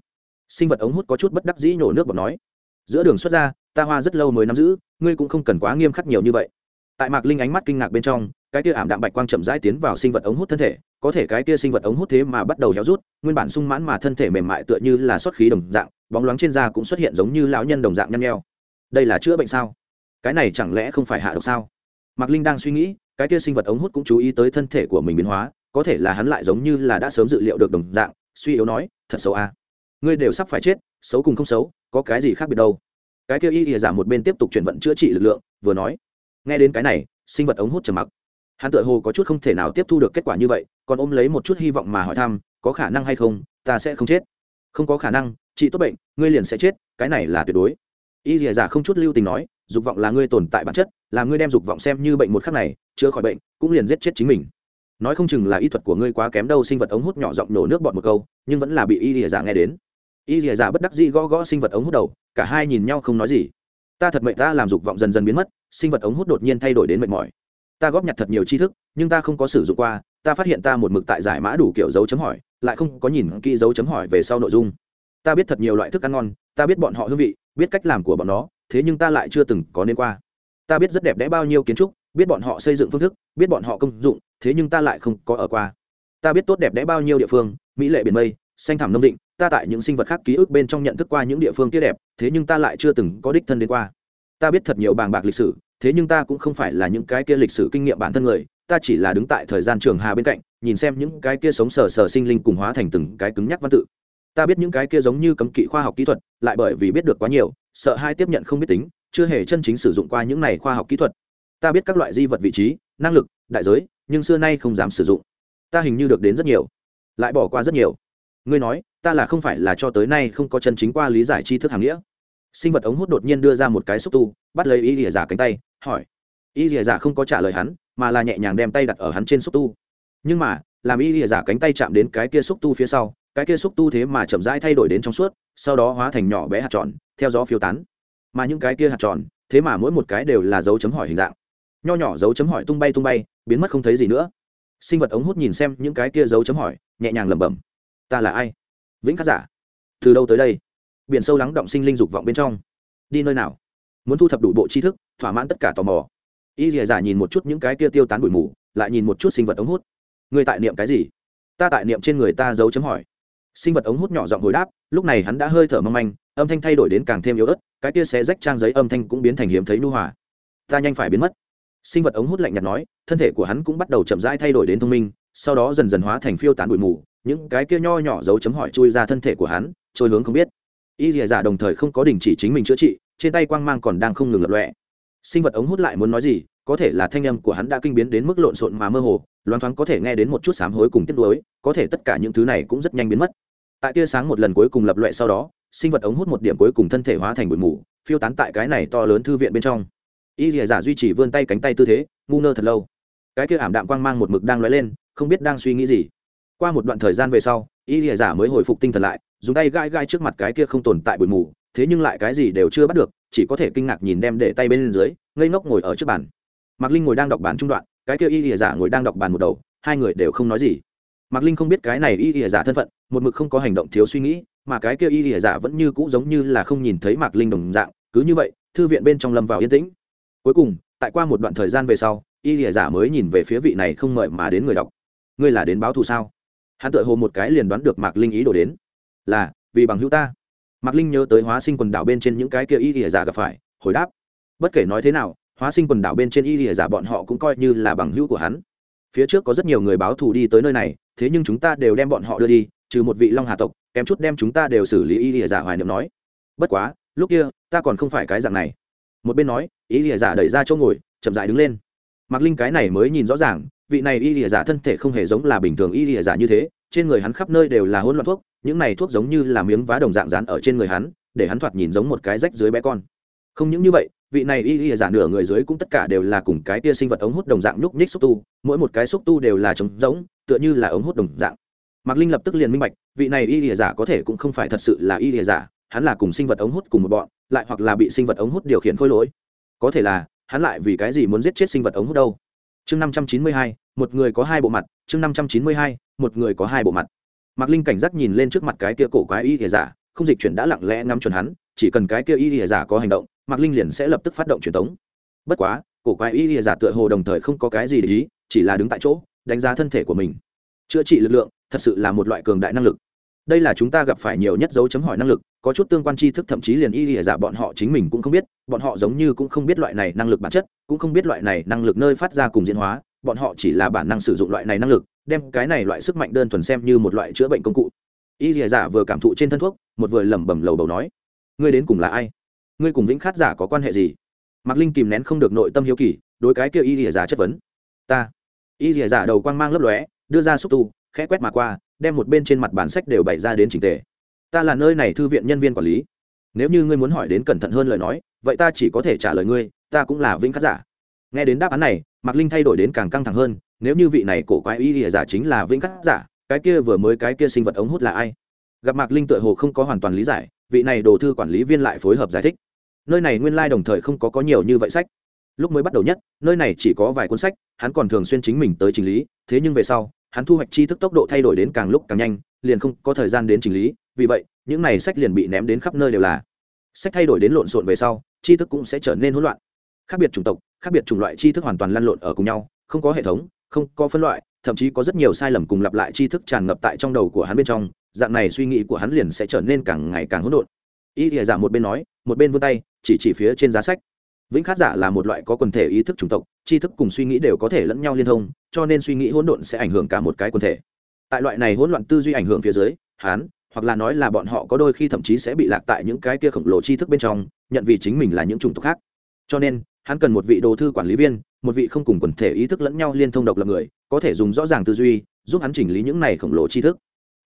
Sinh vật ống hút có chút bất đắc dĩ nhổ nước bọt nói. Giữa đường xuất ra, ta hoa rất lâu mới nắm giữ, ngươi cũng không cần quá nghiêm khắc nhiều như vậy. Tại mạc linh ánh mắt kinh ngạc bên trong, cái kia ảm đạm bạch quang chậm rãi tiến vào sinh vật ống hút thân thể, có thể cái kia sinh vật ống hút thế mà bắt đầu héo rút, nguyên bản sung mãn mà thân thể mềm mại tựa như là xuất khí đồng dạng, bóng loáng trên da cũng xuất hiện giống như lão nhân đồng dạng nhăn nheo. Đây là chữa bệnh sao? Cái này chẳng lẽ không phải hạ độc sao? Mạc linh đang suy nghĩ, cái kia sinh vật ống hút cũng chú ý tới thân thể của mình biến hóa có thể là hắn lại giống như là đã sớm dự liệu được đồng dạng, suy yếu nói, thật xấu a ngươi đều sắp phải chết, xấu cùng không xấu, có cái gì khác biệt đâu? Cái kia y ỉa giả một bên tiếp tục chuyển vận chữa trị lực lượng, vừa nói, nghe đến cái này, sinh vật ống hút trầm mặc. Hắn tự hồ có chút không thể nào tiếp thu được kết quả như vậy, còn ôm lấy một chút hy vọng mà hỏi thăm, có khả năng hay không, ta sẽ không chết? Không có khả năng, chị tốt bệnh, ngươi liền sẽ chết, cái này là tuyệt đối. Y dìa giả không chút lưu tình nói, dục vọng là ngươi tồn tại bản chất, là ngươi đem dục vọng xem như bệnh một khắc này, chữa khỏi bệnh, cũng liền giết chết chính mình nói không chừng là y thuật của ngươi quá kém đâu, sinh vật ống hút nhỏ giọng nổ nước bọt một câu, nhưng vẫn là bị y Lìa giả nghe đến. Y Lìa giả bất đắc dĩ gõ gõ sinh vật ống hút đầu, cả hai nhìn nhau không nói gì. Ta thật mệnh ta làm dục vọng dần dần biến mất, sinh vật ống hút đột nhiên thay đổi đến mệt mỏi. Ta góp nhặt thật nhiều tri thức, nhưng ta không có sử dụng qua, ta phát hiện ta một mực tại giải mã đủ kiểu dấu chấm hỏi, lại không có nhìn kỹ dấu chấm hỏi về sau nội dung. Ta biết thật nhiều loại thức ăn ngon, ta biết bọn họ hương vị, biết cách làm của bọn nó, thế nhưng ta lại chưa từng có nên qua. Ta biết rất đẹp đẽ bao nhiêu kiến trúc, biết bọn họ xây dựng phương thức, biết bọn họ công dụng thế nhưng ta lại không có ở qua. Ta biết tốt đẹp đẽ bao nhiêu địa phương, mỹ lệ biển mây, xanh thảm nông định, ta tại những sinh vật khác ký ức bên trong nhận thức qua những địa phương kia đẹp, thế nhưng ta lại chưa từng có đích thân đến qua. Ta biết thật nhiều bàng bạc lịch sử, thế nhưng ta cũng không phải là những cái kia lịch sử kinh nghiệm bản thân người, ta chỉ là đứng tại thời gian trường hà bên cạnh, nhìn xem những cái kia sống sờ sờ sinh linh cùng hóa thành từng cái cứng nhắc văn tự. Ta biết những cái kia giống như cấm kỵ khoa học kỹ thuật, lại bởi vì biết được quá nhiều, sợ hai tiếp nhận không biết tính, chưa hề chân chính sử dụng qua những này khoa học kỹ thuật. Ta biết các loại di vật vị trí, năng lực, đại giới nhưng xưa nay không dám sử dụng. Ta hình như được đến rất nhiều, lại bỏ qua rất nhiều. Ngươi nói, ta là không phải là cho tới nay không có chân chính qua lý giải tri thức hàm nghĩa. Sinh vật ống hút đột nhiên đưa ra một cái xúc tu, bắt lấy y lìa giả cánh tay, hỏi. Y lìa giả không có trả lời hắn, mà là nhẹ nhàng đem tay đặt ở hắn trên xúc tu. Nhưng mà, làm y lìa giả cánh tay chạm đến cái kia xúc tu phía sau, cái kia xúc tu thế mà chậm rãi thay đổi đến trong suốt, sau đó hóa thành nhỏ bé hạt tròn, theo gió phiêu tán. Mà những cái kia hạt tròn, thế mà mỗi một cái đều là dấu chấm hỏi hình dạng nho nhỏ dấu chấm hỏi tung bay tung bay, biến mất không thấy gì nữa. Sinh vật ống hút nhìn xem những cái kia dấu chấm hỏi, nhẹ nhàng lẩm bẩm. Ta là ai? Vĩnh khắc giả. Từ đâu tới đây? Biển sâu lắng động sinh linh dục vọng bên trong. Đi nơi nào? Muốn thu thập đủ bộ tri thức, thỏa mãn tất cả tò mò. Y dìa giả nhìn một chút những cái kia tiêu tán bụi mù, lại nhìn một chút sinh vật ống hút. Người tại niệm cái gì? Ta tại niệm trên người ta dấu chấm hỏi. Sinh vật ống hút nhỏ giọng hồi đáp, lúc này hắn đã hơi thở mong manh, âm thanh thay đổi đến càng thêm yếu ớt, cái kia xé rách trang giấy âm thanh cũng biến thành hiếm thấy nu hòa. Ta nhanh phải biến mất sinh vật ống hút lạnh nhạt nói, thân thể của hắn cũng bắt đầu chậm rãi thay đổi đến thông minh, sau đó dần dần hóa thành phiêu tán bụi mù, những cái kia nho nhỏ dấu chấm hỏi chui ra thân thể của hắn, trôi hướng không biết. Y dìa giả dạ đồng thời không có đình chỉ chính mình chữa trị, trên tay quang mang còn đang không ngừng lập lọe sinh vật ống hút lại muốn nói gì, có thể là thanh âm của hắn đã kinh biến đến mức lộn xộn mà mơ hồ, loáng thoáng có thể nghe đến một chút sám hối cùng tiếc nuối, có thể tất cả những thứ này cũng rất nhanh biến mất. Tại tia sáng một lần cuối cùng lập loẹ sau đó, sinh vật ống hút một điểm cuối cùng thân thể hóa thành bụi mù, phiêu tán tại cái này to lớn thư viện bên trong y lìa giả duy trì vươn tay cánh tay tư thế, ngu ngơ thật lâu. Cái kia ảm đạm quang mang một mực đang lóe lên, không biết đang suy nghĩ gì. Qua một đoạn thời gian về sau, y lìa giả mới hồi phục tinh thần lại, dùng tay gai gai trước mặt cái kia không tồn tại bụi mù, thế nhưng lại cái gì đều chưa bắt được, chỉ có thể kinh ngạc nhìn đem để tay bên dưới, ngây ngốc ngồi ở trước bàn. Mạc linh ngồi đang đọc bàn trung đoạn, cái kia y lìa giả ngồi đang đọc bàn một đầu, hai người đều không nói gì. Mạc linh không biết cái này y lìa giả thân phận, một mực không có hành động thiếu suy nghĩ, mà cái kia y lìa giả vẫn như cũ giống như là không nhìn thấy mạc linh đồng dạng, cứ như vậy, thư viện bên trong lâm vào yên tĩnh cuối cùng, tại qua một đoạn thời gian về sau, y lìa giả mới nhìn về phía vị này không mời mà đến người đọc. Ngươi là đến báo thù sao? Hắn tự hồ một cái liền đoán được mạc linh ý đổ đến. Là, vì bằng hữu ta. Mạc linh nhớ tới hóa sinh quần đảo bên trên những cái kia y lìa giả gặp phải, hồi đáp. Bất kể nói thế nào, hóa sinh quần đảo bên trên y lìa giả bọn họ cũng coi như là bằng hữu của hắn. Phía trước có rất nhiều người báo thù đi tới nơi này, thế nhưng chúng ta đều đem bọn họ đưa đi, trừ một vị long hà tộc, kém chút đem chúng ta đều xử lý y lìa giả hoài niệm nói. Bất quá, lúc kia, ta còn không phải cái dạng này một bên nói y lìa giả đẩy ra chỗ ngồi, chậm dại đứng lên. Mạc linh cái này mới nhìn rõ ràng, vị này y lìa giả thân thể không hề giống là bình thường y lìa giả như thế, trên người hắn khắp nơi đều là hỗn loạn thuốc, những này thuốc giống như là miếng vá đồng dạng dán ở trên người hắn, để hắn thoạt nhìn giống một cái rách dưới bé con. Không những như vậy, vị này y y giả nửa người dưới cũng tất cả đều là cùng cái tia sinh vật ống hút đồng dạng nhúc nhích xúc tu, mỗi một cái xúc tu đều là trống giống tựa như là ống hút đồng dạng. Mạc linh lập tức liền minh bạch, vị này y y giả có thể cũng không phải thật sự là y y giả, hắn là cùng sinh vật ống hút cùng một bọn lại hoặc là bị sinh vật ống hút điều khiển khôi lỗi. Có thể là, hắn lại vì cái gì muốn giết chết sinh vật ống hút đâu? Chương năm trăm chín mươi hai, một người có hai bộ mặt. Chương năm trăm chín mươi hai, một người có hai bộ mặt. Mạc linh cảnh giác nhìn lên trước mặt cái kia cổ quái y y giả, không dịch chuyển đã lặng lẽ ngắm chuẩn hắn, chỉ cần cái kia y y giả có hành động, mạc linh liền sẽ lập tức phát động truyền tống. Bất quá, cổ quái y y giả tựa hồ đồng thời không có cái gì để ý, chỉ là đứng tại chỗ, đánh giá thân thể của mình. Chữa trị lực lượng, thật sự là một loại cường đại năng lực đây là chúng ta gặp phải nhiều nhất dấu chấm hỏi năng lực, có chút tương quan tri thức, thậm chí liền y lìa giả bọn họ chính mình cũng không biết, bọn họ giống như cũng không biết loại này năng lực bản chất, cũng không biết loại này năng lực nơi phát ra cùng diễn hóa, bọn họ chỉ là bản năng sử dụng loại này năng lực, đem cái này loại sức mạnh đơn thuần xem như một loại chữa bệnh công cụ. Y lìa giả vừa cảm thụ trên thân thuốc, một vừa lẩm bẩm lầu bầu nói, ngươi đến cùng là ai? Ngươi cùng vĩnh khát giả có quan hệ gì? Mạc linh kìm nén không được nội tâm hiếu kỳ, đối cái kia y lìa giả chất vấn, ta. Y lìa giả đầu quang mang lấp lóe, đưa ra xúc tu, khẽ quét mà qua đem một bên trên mặt bản sách đều bày ra đến trình tề. Ta là nơi này thư viện nhân viên quản lý. Nếu như ngươi muốn hỏi đến cẩn thận hơn lời nói, vậy ta chỉ có thể trả lời ngươi, ta cũng là vĩnh khát giả. Nghe đến đáp án này, mạc linh thay đổi đến càng căng thẳng hơn, nếu như vị này cổ quái y lìa giả chính là vĩnh khát giả, cái kia vừa mới cái kia sinh vật ống hút là ai? Gặp mạc linh tựa hồ không có hoàn toàn lý giải, vị này đồ thư quản lý viên lại phối hợp giải thích. Nơi này nguyên lai、like、đồng thời không có có nhiều như vậy sách. Lúc mới bắt đầu nhất, nơi này chỉ có vài cuốn sách, hắn còn thường xuyên chính mình tới trình lý, thế nhưng về sau hắn thu hoạch tri thức tốc độ thay đổi đến càng lúc càng nhanh, liền không có thời gian đến trình lý, vì vậy, những này sách liền bị ném đến khắp nơi đều là. Sách thay đổi đến lộn xộn về sau, tri thức cũng sẽ trở nên hỗn loạn. Khác biệt chủng tộc, khác biệt chủng loại tri thức hoàn toàn lăn lộn ở cùng nhau, không có hệ thống, không có phân loại, thậm chí có rất nhiều sai lầm cùng lặp lại tri thức tràn ngập tại trong đầu của hắn bên trong, dạng này suy nghĩ của hắn liền sẽ trở nên càng ngày càng hỗn độn. Y thìa giả dạ một bên nói, một bên vươn tay, chỉ chỉ phía trên giá sách vĩnh khát giả là một loại có quần thể ý thức chủng tộc, tri thức cùng suy nghĩ đều có thể lẫn nhau liên thông, cho nên suy nghĩ hỗn độn sẽ ảnh hưởng cả một cái quần thể. Tại loại này hỗn loạn tư duy ảnh hưởng phía dưới, hắn, hoặc là nói là bọn họ có đôi khi thậm chí sẽ bị lạc tại những cái kia khổng lồ tri thức bên trong, nhận vì chính mình là những chủng tộc khác. Cho nên, hắn cần một vị đồ thư quản lý viên, một vị không cùng quần thể ý thức lẫn nhau liên thông độc lập người, có thể dùng rõ ràng tư duy, giúp hắn chỉnh lý những này khổng lồ tri thức.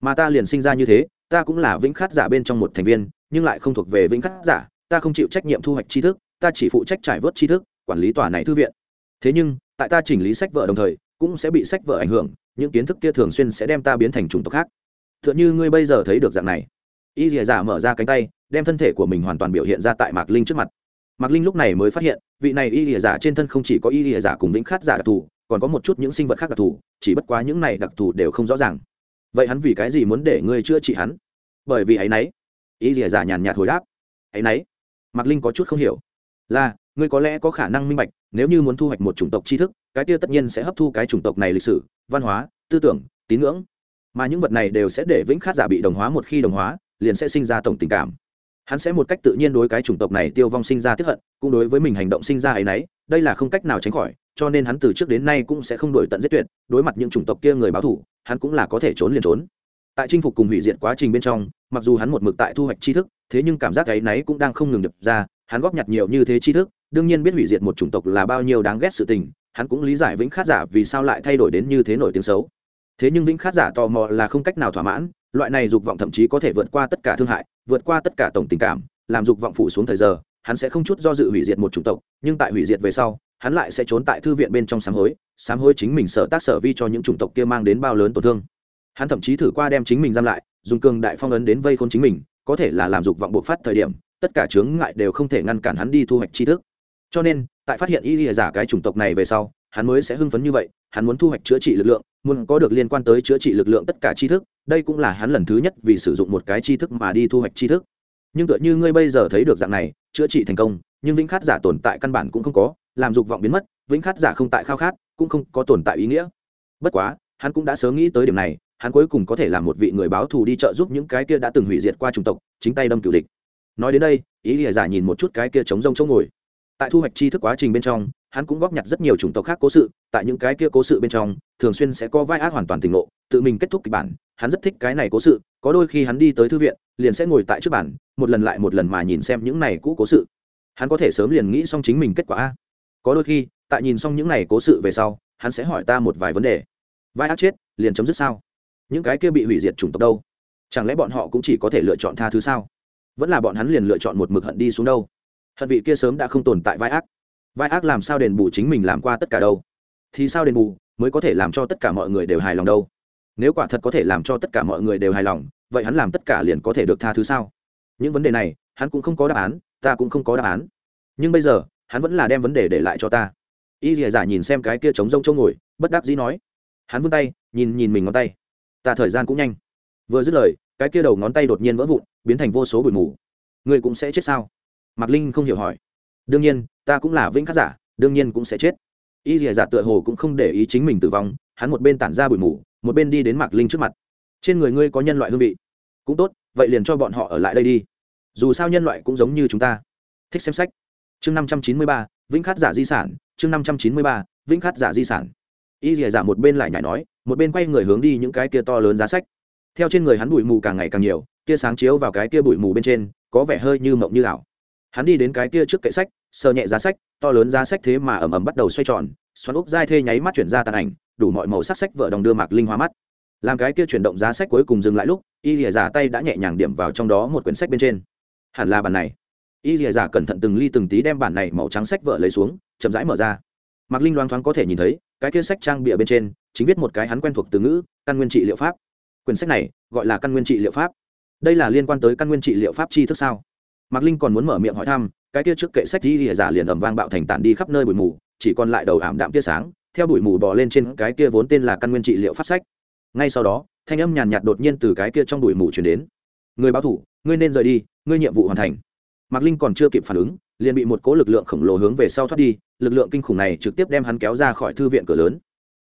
Mà ta liền sinh ra như thế, ta cũng là vĩnh khát giả bên trong một thành viên, nhưng lại không thuộc về vĩnh khát giả, ta không chịu trách nhiệm thu hoạch tri thức ta chỉ phụ trách trải vớt tri thức, quản lý tòa này thư viện. Thế nhưng, tại ta chỉnh lý sách vợ đồng thời, cũng sẽ bị sách vợ ảnh hưởng, những kiến thức kia thường xuyên sẽ đem ta biến thành chủng tộc khác. T h ư ợ n h ư ngươi bây giờ thấy được dạng này. Y dìa giả dạ mở ra cánh tay, đem thân thể của mình hoàn toàn biểu hiện ra tại mạc linh trước mặt. Mạc linh lúc này mới phát hiện, vị này y dìa giả dạ trên thân không chỉ có y dìa giả dạ cùng vĩnh khát giả đặc thù, còn có một chút những sinh vật khác đặc thù, chỉ bất quá những này đặc thù đều không rõ ràng. Vậy hắn vì cái gì muốn để ngươi chữa trị hắn? Bởi vì ấ y n ấ y y dìa giả nhàn nhạt hồi đáp. Ấ y n ấ y mạc linh có chút không hiểu là ngươi có lẽ có khả năng minh bạch nếu như muốn thu hoạch một chủng tộc tri thức cái kia tất nhiên sẽ hấp thu cái chủng tộc này lịch sử văn hóa tư tưởng tín ngưỡng. Mà những vật này đều sẽ để vĩnh khát giả bị đồng hóa một khi đồng hóa liền sẽ sinh ra tổng tình cảm. Hắn sẽ một cách tự nhiên đối cái chủng tộc này tiêu vong sinh ra tiếp hận cũng đối với mình hành động sinh ra ấ y n ấ y đây là không cách nào tránh khỏi cho nên hắn từ trước đến nay cũng sẽ không đổi tận giết tuyệt đối mặt những chủng tộc kia người báo thù, hắn cũng là có thể trốn liền trốn. Tại chinh phục cùng hủy diệt quá trình bên trong mặc dù hắn một mực tại thu hoạch tri thức thế nhưng cảm giác ấ y náy cũng đang không ngừng đập ra hắn góp nhặt nhiều như thế tri thức, đương nhiên biết hủy diệt một chủng tộc là bao nhiêu đáng ghét sự tình, hắn cũng lý giải vĩnh khát giả vì sao lại thay đổi đến như thế nổi tiếng xấu. Thế nhưng vĩnh khát giả tò mò là không cách nào thỏa mãn, loại này dục vọng thậm chí có thể vượt qua tất cả thương hại, vượt qua tất cả tổng tình cảm, làm dục vọng phủ xuống thời giờ, hắn sẽ không chút do dự hủy diệt một chủng tộc, nhưng tại hủy diệt về sau, hắn lại sẽ trốn tại thư viện bên trong sám hối sám hối chính mình sợ tác sở vi cho những chủng tộc kia mang đến bao lớn tổn thương. Hắn thậm chí thử qua đem chính mình giam lại, dùng cường đại phong ấn đến vây khôn chính mình, có thể là làm dục vọng bộc phát thời điểm tất cả chướng ngại đều không thể ngăn cản hắn đi thu hoạch tri thức. Cho nên, tại phát hiện y lìa giả cái chủng tộc này về sau, hắn mới sẽ hưng phấn như vậy, hắn muốn thu hoạch chữa trị lực lượng, muốn có được liên quan tới chữa trị lực lượng tất cả tri thức, đây cũng là hắn lần thứ nhất vì sử dụng một cái tri thức mà đi thu hoạch tri thức. Nhưng tựa như ngươi bây giờ thấy được dạng này, chữa trị thành công, nhưng vĩnh khát giả tồn tại căn bản cũng không có, làm dục vọng biến mất, vĩnh khát giả không tại khao khát, cũng không có tồn tại ý nghĩa. Bất quá, hắn cũng đã sớm nghĩ tới điểm này, hắn cuối cùng có thể làm một vị người báo thù đi trợ giúp những cái kia đã từng hủy diệt qua chủng tộc, chính tay đâm cửu địch nói đến đây, ý lìa giả nhìn một chút cái kia chống rông chỗ ngồi. Tại thu hoạch tri thức quá trình bên trong, hắn cũng góp nhặt rất nhiều chủng tộc khác cố sự, tại những cái kia cố sự bên trong, thường xuyên sẽ có vai ác hoàn toàn tỉnh lộ tự mình kết thúc kịch bản, hắn rất thích cái này cố sự, có đôi khi hắn đi tới thư viện, liền sẽ ngồi tại trước bản một lần lại một lần mà nhìn xem những này cũ cố sự. Hắn có thể sớm liền nghĩ xong chính mình kết quả a. Có đôi khi, tại nhìn xong những này cố sự về sau, hắn sẽ hỏi ta một vài vấn đề. Vai ác chết, liền chấm dứt sao? Những cái kia bị hủy diệt chủng tộc đâu? Chẳng lẽ bọn họ cũng chỉ có thể lựa chọn tha thứ sao? Vẫn là bọn hắn liền lựa chọn một mực hận đi xuống đâu. Hận vị kia sớm đã không tồn tại vai ác. Vai ác làm sao đền bù chính mình làm qua tất cả đâu? Thì sao đền bù mới có thể làm cho tất cả mọi người đều hài lòng đâu? Nếu quả thật có thể làm cho tất cả mọi người đều hài lòng, vậy hắn làm tất cả liền có thể được tha thứ sao? Những vấn đề này, hắn cũng không có đáp án, ta cũng không có đáp án. Nhưng bây giờ, hắn vẫn là đem vấn đề để lại cho ta. Y dìa giả nhìn xem cái kia trống rông trông ngồi, bất đắc dĩ nói. Hắn vươn tay, nhìn nhìn mình ngón tay. Ta thời gian cũng nhanh. Vừa dứt lời, cái kia đầu ngón tay đột nhiên vỡ vụn biến thành vô số bụi mù. Ngươi cũng sẽ chết sao? Mạc linh không hiểu hỏi. Đương nhiên, ta cũng là vĩnh khắc giả, đương nhiên cũng sẽ chết. Y dìa giả dạ tựa hồ cũng không để ý chính mình tử vong, hắn một bên tản ra bụi mù, một bên đi đến mạc linh trước mặt. Trên người ngươi có nhân loại hương vị. Cũng tốt, vậy liền cho bọn họ ở lại đây đi. Dù sao nhân loại cũng giống như chúng ta. Thích xem sách. Chương năm trăm chín mươi ba, vĩnh khát giả di sản. Chương năm trăm chín mươi ba, vĩnh khát giả di sản. Y dìa giả dạ một bên lại nhảy nói, một bên quay người hướng đi những cái kia to lớn giá sách. Theo trên người hắn bụi mù càng ngày càng nhiều tia sáng chiếu vào cái kia bụi mù bên trên, có vẻ hơi như mộng như ảo. Hắn đi đến cái kia trước kệ sách, sờ nhẹ giá sách, to lớn giá sách thế mà ẩm ẩm bắt đầu xoay tròn, xoắn úp dai thê nháy mắt chuyển ra tàn ảnh, đủ mọi màu sắc sách vợ đồng đưa mạc linh hoa mắt. Làm cái kia chuyển động giá sách cuối cùng dừng lại lúc, y lìa giả tay đã nhẹ nhàng điểm vào trong đó một quyển sách bên trên. Hẳn là bản này. Y lìa giả cẩn thận từng ly từng tí đem bản này màu trắng sách vợ lấy xuống, chậm rãi mở ra. Mạc linh loáng thoáng có thể nhìn thấy, cái kia sách trang bịa bên trên, chính viết một cái hắn quen thuộc từ ngữ, căn nguyên trị liệu pháp. Quyển sách này, gọi là căn nguyên trị liệu pháp đây là liên quan tới căn nguyên trị liệu pháp chi thức sao? Mạc linh còn muốn mở miệng hỏi thăm, cái kia trước kệ sách y lìa giả liền ầm vang bạo thành tản đi khắp nơi bụi mù, chỉ còn lại đầu ảm đạm tia sáng, theo bụi mù bò lên trên cái kia vốn tên là căn nguyên trị liệu pháp sách. Ngay sau đó, thanh âm nhàn nhạt đột nhiên từ cái kia trong bụi mù chuyển đến. Người báo thủ, ngươi nên rời đi, ngươi nhiệm vụ hoàn thành. Mạc linh còn chưa kịp phản ứng, liền bị một cố lực lượng khổng lồ hướng về sau thoát đi, lực lượng kinh khủng này trực tiếp đem hắn kéo ra khỏi thư viện cửa lớn.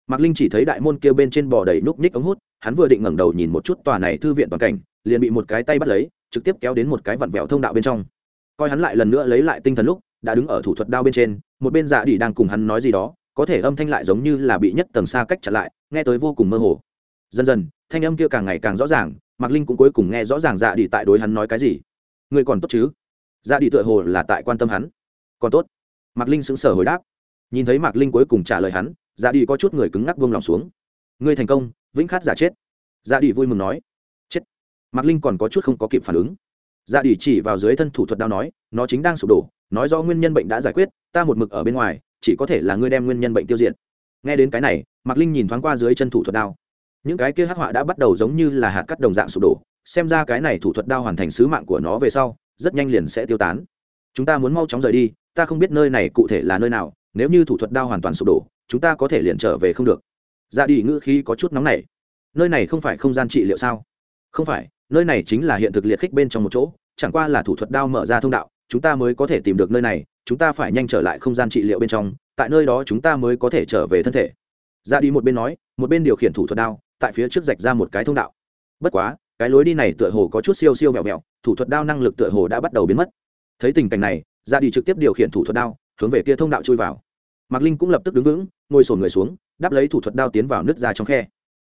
Mạc linh chỉ thấy đại môn kia bên trên bò đầy núp ních ống hút, hắn vừa định ngẩng đầu nhìn một chút tòa này thư viện toàn cảnh liền bị một cái tay bắt lấy, trực tiếp kéo đến một cái vặn vẹo thông đạo bên trong. Coi hắn lại lần nữa lấy lại tinh thần lúc, đã đứng ở thủ thuật đao bên trên, một bên dạ đi đang cùng hắn nói gì đó, có thể âm thanh lại giống như là bị nhất tầng xa cách chặn lại, nghe tới vô cùng mơ hồ. Dần dần, thanh âm kia càng ngày càng rõ ràng, mạc linh cũng cuối cùng nghe rõ ràng dạ đi tại đối hắn nói cái gì. Người còn tốt chứ? Dạ đi tựa hồ là tại quan tâm hắn. Còn tốt. Mạc linh sững sờ hồi đáp. Nhìn thấy mạc linh cuối cùng trả lời hắn dạ đi có chút người cứng ngắc buông lòng xuống. Ngươi thành công, vĩnh khát giả chết. Dạ đi vui mừng nói mạc linh còn có chút không có kịp phản ứng. Dạ Đỉ chỉ vào dưới thân thủ thuật đao nói, nó chính đang sụp đổ, nói do nguyên nhân bệnh đã giải quyết, ta một mực ở bên ngoài, chỉ có thể là ngươi đem nguyên nhân bệnh tiêu diệt. Nghe đến cái này, mạc linh nhìn thoáng qua dưới chân thủ thuật đao. Những cái kia hắc họa đã bắt đầu giống như là hạt cắt đồng dạng sụp đổ, xem ra cái này thủ thuật đao hoàn thành sứ mạng của nó về sau, rất nhanh liền sẽ tiêu tán. Chúng ta muốn mau chóng rời đi, ta không biết nơi này cụ thể là nơi nào, nếu như thủ thuật đao hoàn toàn sụp đổ, chúng ta có thể liền trở về không được. Dạ ra đi ngữ khí có chút nóng này nơi này không phải không gian trị liệu sao? Không phải nơi này chính là hiện thực liệt khích bên trong một chỗ, chẳng qua là thủ thuật đao mở ra thông đạo, chúng ta mới có thể tìm được nơi này, chúng ta phải nhanh trở lại không gian trị liệu bên trong, tại nơi đó chúng ta mới có thể trở về thân thể. Ra đi một bên nói, một bên điều khiển thủ thuật đao, tại phía trước rạch ra một cái thông đạo. Bất quá, cái lối đi này tựa hồ có chút siêu siêu vẹo vẹo, thủ thuật đao năng lực tựa hồ đã bắt đầu biến mất. Thấy tình cảnh này, ra đi trực tiếp điều khiển thủ thuật đao, hướng về kia thông đạo chui vào. Mạc linh cũng lập tức đứng vững, ngồi sổn người xuống, đáp lấy thủ thuật đao tiến vào nước ra trong khe.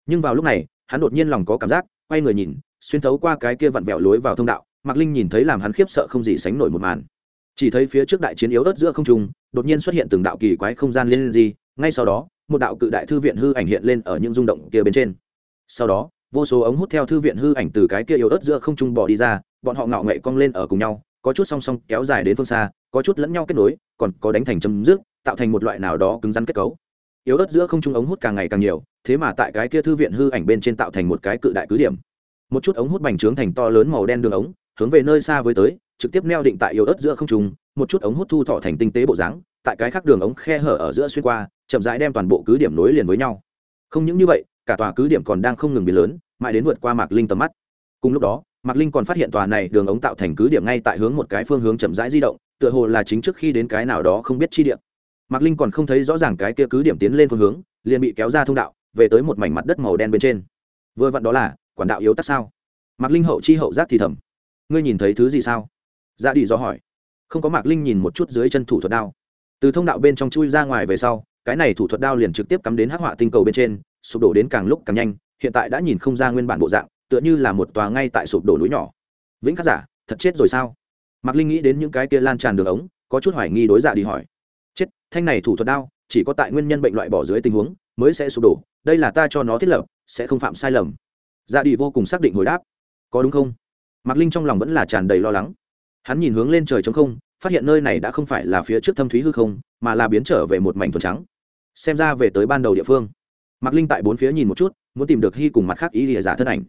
Nhưng vào lúc này, hắn đột nhiên lòng có cảm giác, quay người nhìn xuyên thấu qua cái kia vặn vẹo lối vào thông đạo, mạc linh nhìn thấy làm hắn khiếp sợ không gì sánh nổi một màn. Chỉ thấy phía trước đại chiến yếu ớt giữa không trung, đột nhiên xuất hiện từng đạo kỳ quái không gian lên gì, ngay sau đó, một đạo cự đại thư viện hư ảnh hiện lên ở những rung động kia bên trên. Sau đó, vô số ống hút theo thư viện hư ảnh từ cái kia yếu ớt giữa không trung bỏ đi ra, bọn họ ngạo nghệ cong lên ở cùng nhau, có chút song song kéo dài đến phương xa, có chút lẫn nhau kết nối, còn có đánh thành chấm dứt, tạo thành một loại nào đó cứng rắn kết cấu. Yếu ớt giữa không trung ống hút càng ngày càng nhiều, thế mà tại cái kia thư viện hư ảnh bên trên tạo thành một cái cự đại cứ điểm một chút ống hút bành trướng thành to lớn màu đen đường ống, hướng về nơi xa với tới, trực tiếp neo định tại yếu ớt giữa không trung, một chút ống hút thu thọ thành tinh tế bộ dáng, tại cái khác đường ống khe hở ở giữa xuyên qua, chậm rãi đem toàn bộ cứ điểm nối liền với nhau. Không những như vậy, cả tòa cứ điểm còn đang không ngừng biến lớn, mãi đến vượt qua mạc linh tầm mắt. Cùng lúc đó, mạc linh còn phát hiện tòa này đường ống tạo thành cứ điểm ngay tại hướng một cái phương hướng chậm rãi di động, tựa hồ là chính trước khi đến cái nào đó không biết chi điểm mạc linh còn không thấy rõ ràng cái kia cứ điểm tiến lên phương hướng, liền bị kéo ra thông đạo, về tới một mảnh mặt đất màu đen bên trên. Vừa vặn đó là quản đạo yếu tắc sao? Mạc linh hậu chi hậu giác thì thầm. Ngươi nhìn thấy thứ gì sao? Dạ đi do hỏi. Không có mạc linh nhìn một chút dưới chân thủ thuật đao. Từ thông đạo bên trong chui ra ngoài về sau, cái này thủ thuật đao liền trực tiếp cắm đến hắc họa tinh cầu bên trên, sụp đổ đến càng lúc càng nhanh, hiện tại đã nhìn không ra nguyên bản bộ dạng, tựa như là một tòa ngay tại sụp đổ núi nhỏ. Vĩnh khắc giả, thật chết rồi sao? Mạc linh nghĩ đến những cái kia lan tràn đường ống, có chút hoài nghi đối dạ đi hỏi. Chết, thanh này thủ thuật đao, chỉ có tại nguyên nhân bệnh loại bỏ dưới tình huống, mới sẽ sụp đổ, đây là ta cho nó thiết lập, sẽ không phạm sai lầm dạ đi vô cùng xác định hồi đáp. Có đúng không? Mạc linh trong lòng vẫn là tràn đầy lo lắng. Hắn nhìn hướng lên trời trống không, phát hiện nơi này đã không phải là phía trước thâm thúy hư không, mà là biến trở về một mảnh thuần trắng. Xem ra về tới ban đầu địa phương. Mạc linh tại bốn phía nhìn một chút, muốn tìm được hy cùng mặt khác y lìa giả thân ảnh.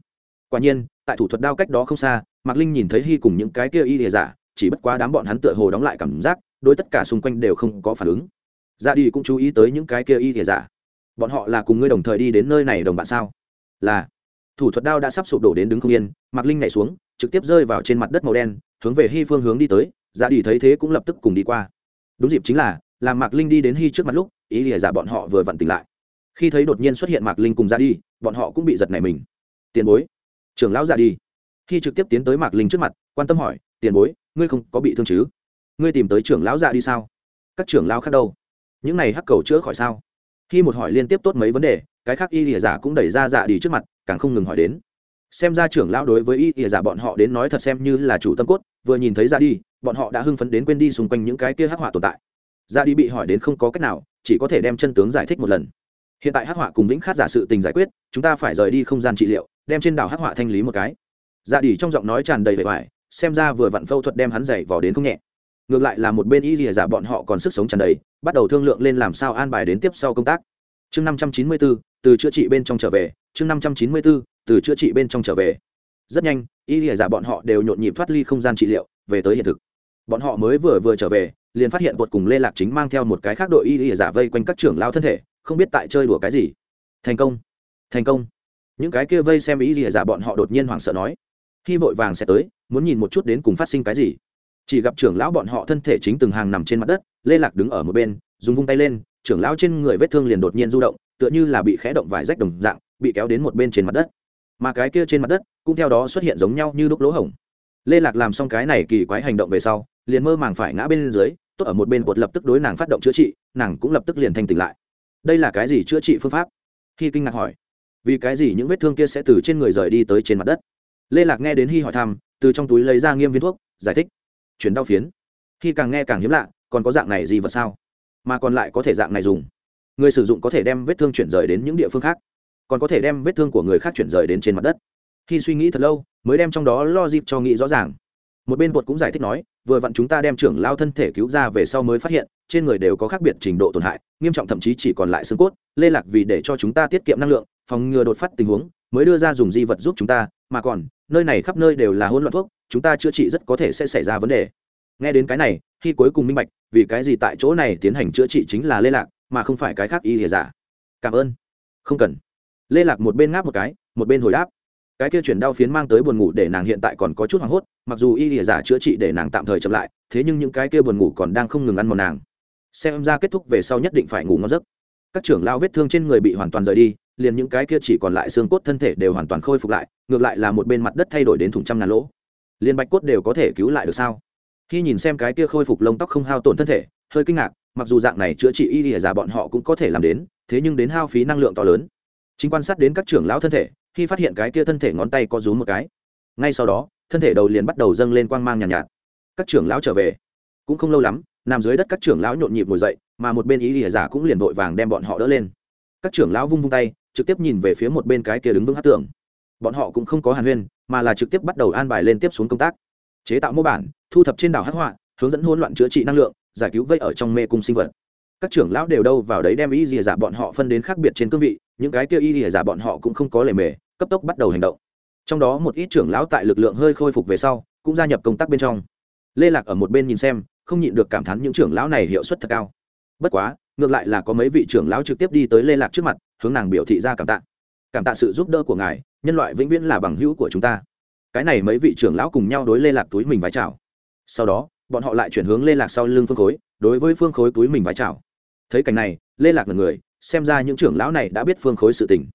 Quả nhiên, tại thủ thuật đao cách đó không xa, mạc linh nhìn thấy hy cùng những cái kia y lìa giả, chỉ bất quá đám bọn hắn tựa hồ đóng lại cảm giác, đối tất cả xung quanh đều không có phản ứng. Ra dạ đi cũng chú ý tới những cái kia y lìa giả. Bọn họ là cùng ngươi đồng thời đi đến nơi này đồng bạn sao? Là thủ thuật đao đã sắp sụp đổ đến đứng không yên, mạc linh nhảy xuống, trực tiếp rơi vào trên mặt đất màu đen, hướng về hy phương hướng đi tới dạ đi thấy thế cũng lập tức cùng đi qua. Đúng dịp chính là, làm mạc linh đi đến hy trước mặt lúc, ý lìa giả bọn họ vừa vặn tỉnh lại. Khi thấy đột nhiên xuất hiện mạc linh cùng dạ ra đi bọn họ cũng bị giật nảy mình. Tiền bối, trưởng lão ra đi khi trực tiếp tiến tới mạc linh trước mặt, quan tâm hỏi, tiền bối, ngươi không có bị thương chứ? Ngươi tìm tới trưởng lão dạ ra đi sao? Các trưởng lão khác đâu? Những này hắc cầu chữa khỏi sao? Khi một hỏi liên tiếp tốt mấy vấn đề, cái khác y lìa giả cũng đẩy ra dạ đi trước mặt, càng không ngừng hỏi đến. Xem ra trưởng lão đối với y lìa giả bọn họ đến nói thật xem như là chủ tâm cốt, vừa nhìn thấy ra đi, bọn họ đã hưng phấn đến quên đi xung quanh những cái kia hắc họa tồn tại. Ra đi bị hỏi đến không có cách nào, chỉ có thể đem chân tướng giải thích một lần. Hiện tại hắc họa cùng vĩnh khát giả sự tình giải quyết, chúng ta phải rời đi không gian trị liệu, đem trên đảo hắc họa thanh lý một cái. Ra đi trong giọng nói tràn đầy vẻ vải, xem ra vừa vặn phẫu thuật đem hắn dày vò đến không nhẹ ngược lại là một bên y lìa giả bọn họ còn sức sống tràn đầy, bắt đầu thương lượng lên làm sao an bài đến tiếp sau công tác. Chương năm trăm chín mươi bốn từ chữa trị bên trong trở về, chương năm trăm chín mươi bốn từ chữa trị bên trong trở về. Rất nhanh, y lìa giả bọn họ đều nhộn nhịp thoát ly không gian trị liệu, về tới hiện thực. Bọn họ mới vừa vừa trở về, liền phát hiện bột cùng lê lạc chính mang theo một cái khác đội y y giả vây quanh các trưởng lao thân thể, không biết tại chơi đùa cái gì. Thành công! Thành công! Những cái kia vây xem y y giả bọn họ đột nhiên hoảng sợ nói. Khi vội vàng sẽ tới, muốn nhìn một chút đến cùng phát sinh cái gì chỉ gặp trưởng lão bọn họ thân thể chính từng hàng nằm trên mặt đất, lê lạc đứng ở một bên, dùng vung tay lên, trưởng lão trên người vết thương liền đột nhiên du động, tựa như là bị khẽ động vài rách đồng dạng, bị kéo đến một bên trên mặt đất. Mà cái kia trên mặt đất, cũng theo đó xuất hiện giống nhau như đúc lỗ hổng. Lê lạc làm xong cái này kỳ quái hành động về sau, liền mơ màng phải ngã bên dưới, tốt ở một bên bột lập tức đối nàng phát động chữa trị, nàng cũng lập tức liền thanh tỉnh lại. Đây là cái gì chữa trị phương pháp? Khi kinh ngạc hỏi. Vì cái gì những vết thương kia sẽ từ trên người rời đi tới trên mặt đất? Lê lạc nghe đến hy hỏi thăm, từ trong túi lấy ra nghiêm viên thuốc, giải thích chuyển đau phiến. Khi càng nghe càng hiếm lạ, còn có dạng này gì vật sao? Mà còn lại có thể dạng này dùng. Người sử dụng có thể đem vết thương chuyển rời đến những địa phương khác. Còn có thể đem vết thương của người khác chuyển rời đến trên mặt đất. Khi suy nghĩ thật lâu, mới đem trong đó lo dịp cho nghĩ rõ ràng. Một bên bột cũng giải thích nói, vừa vặn chúng ta đem trưởng lao thân thể cứu ra về sau mới phát hiện, trên người đều có khác biệt trình độ tổn hại, nghiêm trọng thậm chí chỉ còn lại xương cốt, lê lạc vì để cho chúng ta tiết kiệm năng lượng, phòng ngừa đột phát tình huống mới đưa ra dùng di vật giúp chúng ta, mà còn, nơi này khắp nơi đều là hỗn loạn thuốc, chúng ta chữa trị rất có thể sẽ xảy ra vấn đề. Nghe đến cái này, khi cuối cùng minh bạch, vì cái gì tại chỗ này tiến hành chữa trị chính là lê lạc, mà không phải cái khác y lìa giả. Cảm ơn. Không cần. Lê lạc một bên ngáp một cái, một bên hồi đáp. Cái kia chuyển đau phiến mang tới buồn ngủ để nàng hiện tại còn có chút hoảng hốt, mặc dù y lìa giả chữa trị để nàng tạm thời chậm lại, thế nhưng những cái kia buồn ngủ còn đang không ngừng ăn mòn nàng. Xem ra kết thúc về sau nhất định phải ngủ ngon giấc. Các trưởng lao vết thương trên người bị hoàn toàn rời đi liền những cái kia chỉ còn lại xương cốt thân thể đều hoàn toàn khôi phục lại ngược lại là một bên mặt đất thay đổi đến thùng trăm ngàn lỗ. Liền bạch cốt đều có thể cứu lại được sao? Khi nhìn xem cái kia khôi phục lông tóc không hao tổn thân thể hơi kinh ngạc mặc dù dạng này chữa trị y lìa giả bọn họ cũng có thể làm đến thế nhưng đến hao phí năng lượng to lớn. Chính quan sát đến các trưởng lão thân thể khi phát hiện cái kia thân thể ngón tay có rú một cái ngay sau đó thân thể đầu liền bắt đầu dâng lên quang mang nhàn nhạt, nhạt. Các trưởng lão trở về. Cũng không lâu lắm nằm dưới đất các trưởng lão nhộn nhịp ngồi dậy mà một bên ý lìa giả cũng liền vội vàng đem bọn họ đỡ lên. Các trưởng lão vung vung tay trực tiếp nhìn về phía một bên cái kia đứng vững hát tưởng bọn họ cũng không có hàn huyên, mà là trực tiếp bắt đầu an bài lên tiếp xuống công tác. Chế tạo mô bản, thu thập trên đảo hắc họa, hướng dẫn hỗn loạn chữa trị năng lượng, giải cứu vây ở trong mê cung sinh vật. Các trưởng lão đều đâu vào đấy đem ý lìa giả bọn họ phân đến khác biệt trên cương vị, những cái kia ý lìa giả bọn họ cũng không có lề mề, cấp tốc bắt đầu hành động. Trong đó một ít trưởng lão tại lực lượng hơi khôi phục về sau, cũng gia nhập công tác bên trong. Lê lạc ở một bên nhìn xem, không nhịn được cảm thán những trưởng lão này hiệu suất thật cao. Bất quá, ngược lại là có mấy vị trưởng lão trực tiếp đi tới lê lạc trước mặt hướng nàng biểu thị ra cảm tạ. Cảm tạ sự giúp đỡ của ngài, nhân loại vĩnh viễn là bằng hữu của chúng ta. Cái này mấy vị trưởng lão cùng nhau đối lê lạc túi mình vái chào. Sau đó, bọn họ lại chuyển hướng lê lạc sau lưng phương khối, đối với phương khối túi mình vái chào. Thấy cảnh này, lê lạc là người, xem ra những trưởng lão này đã biết phương khối sự tình.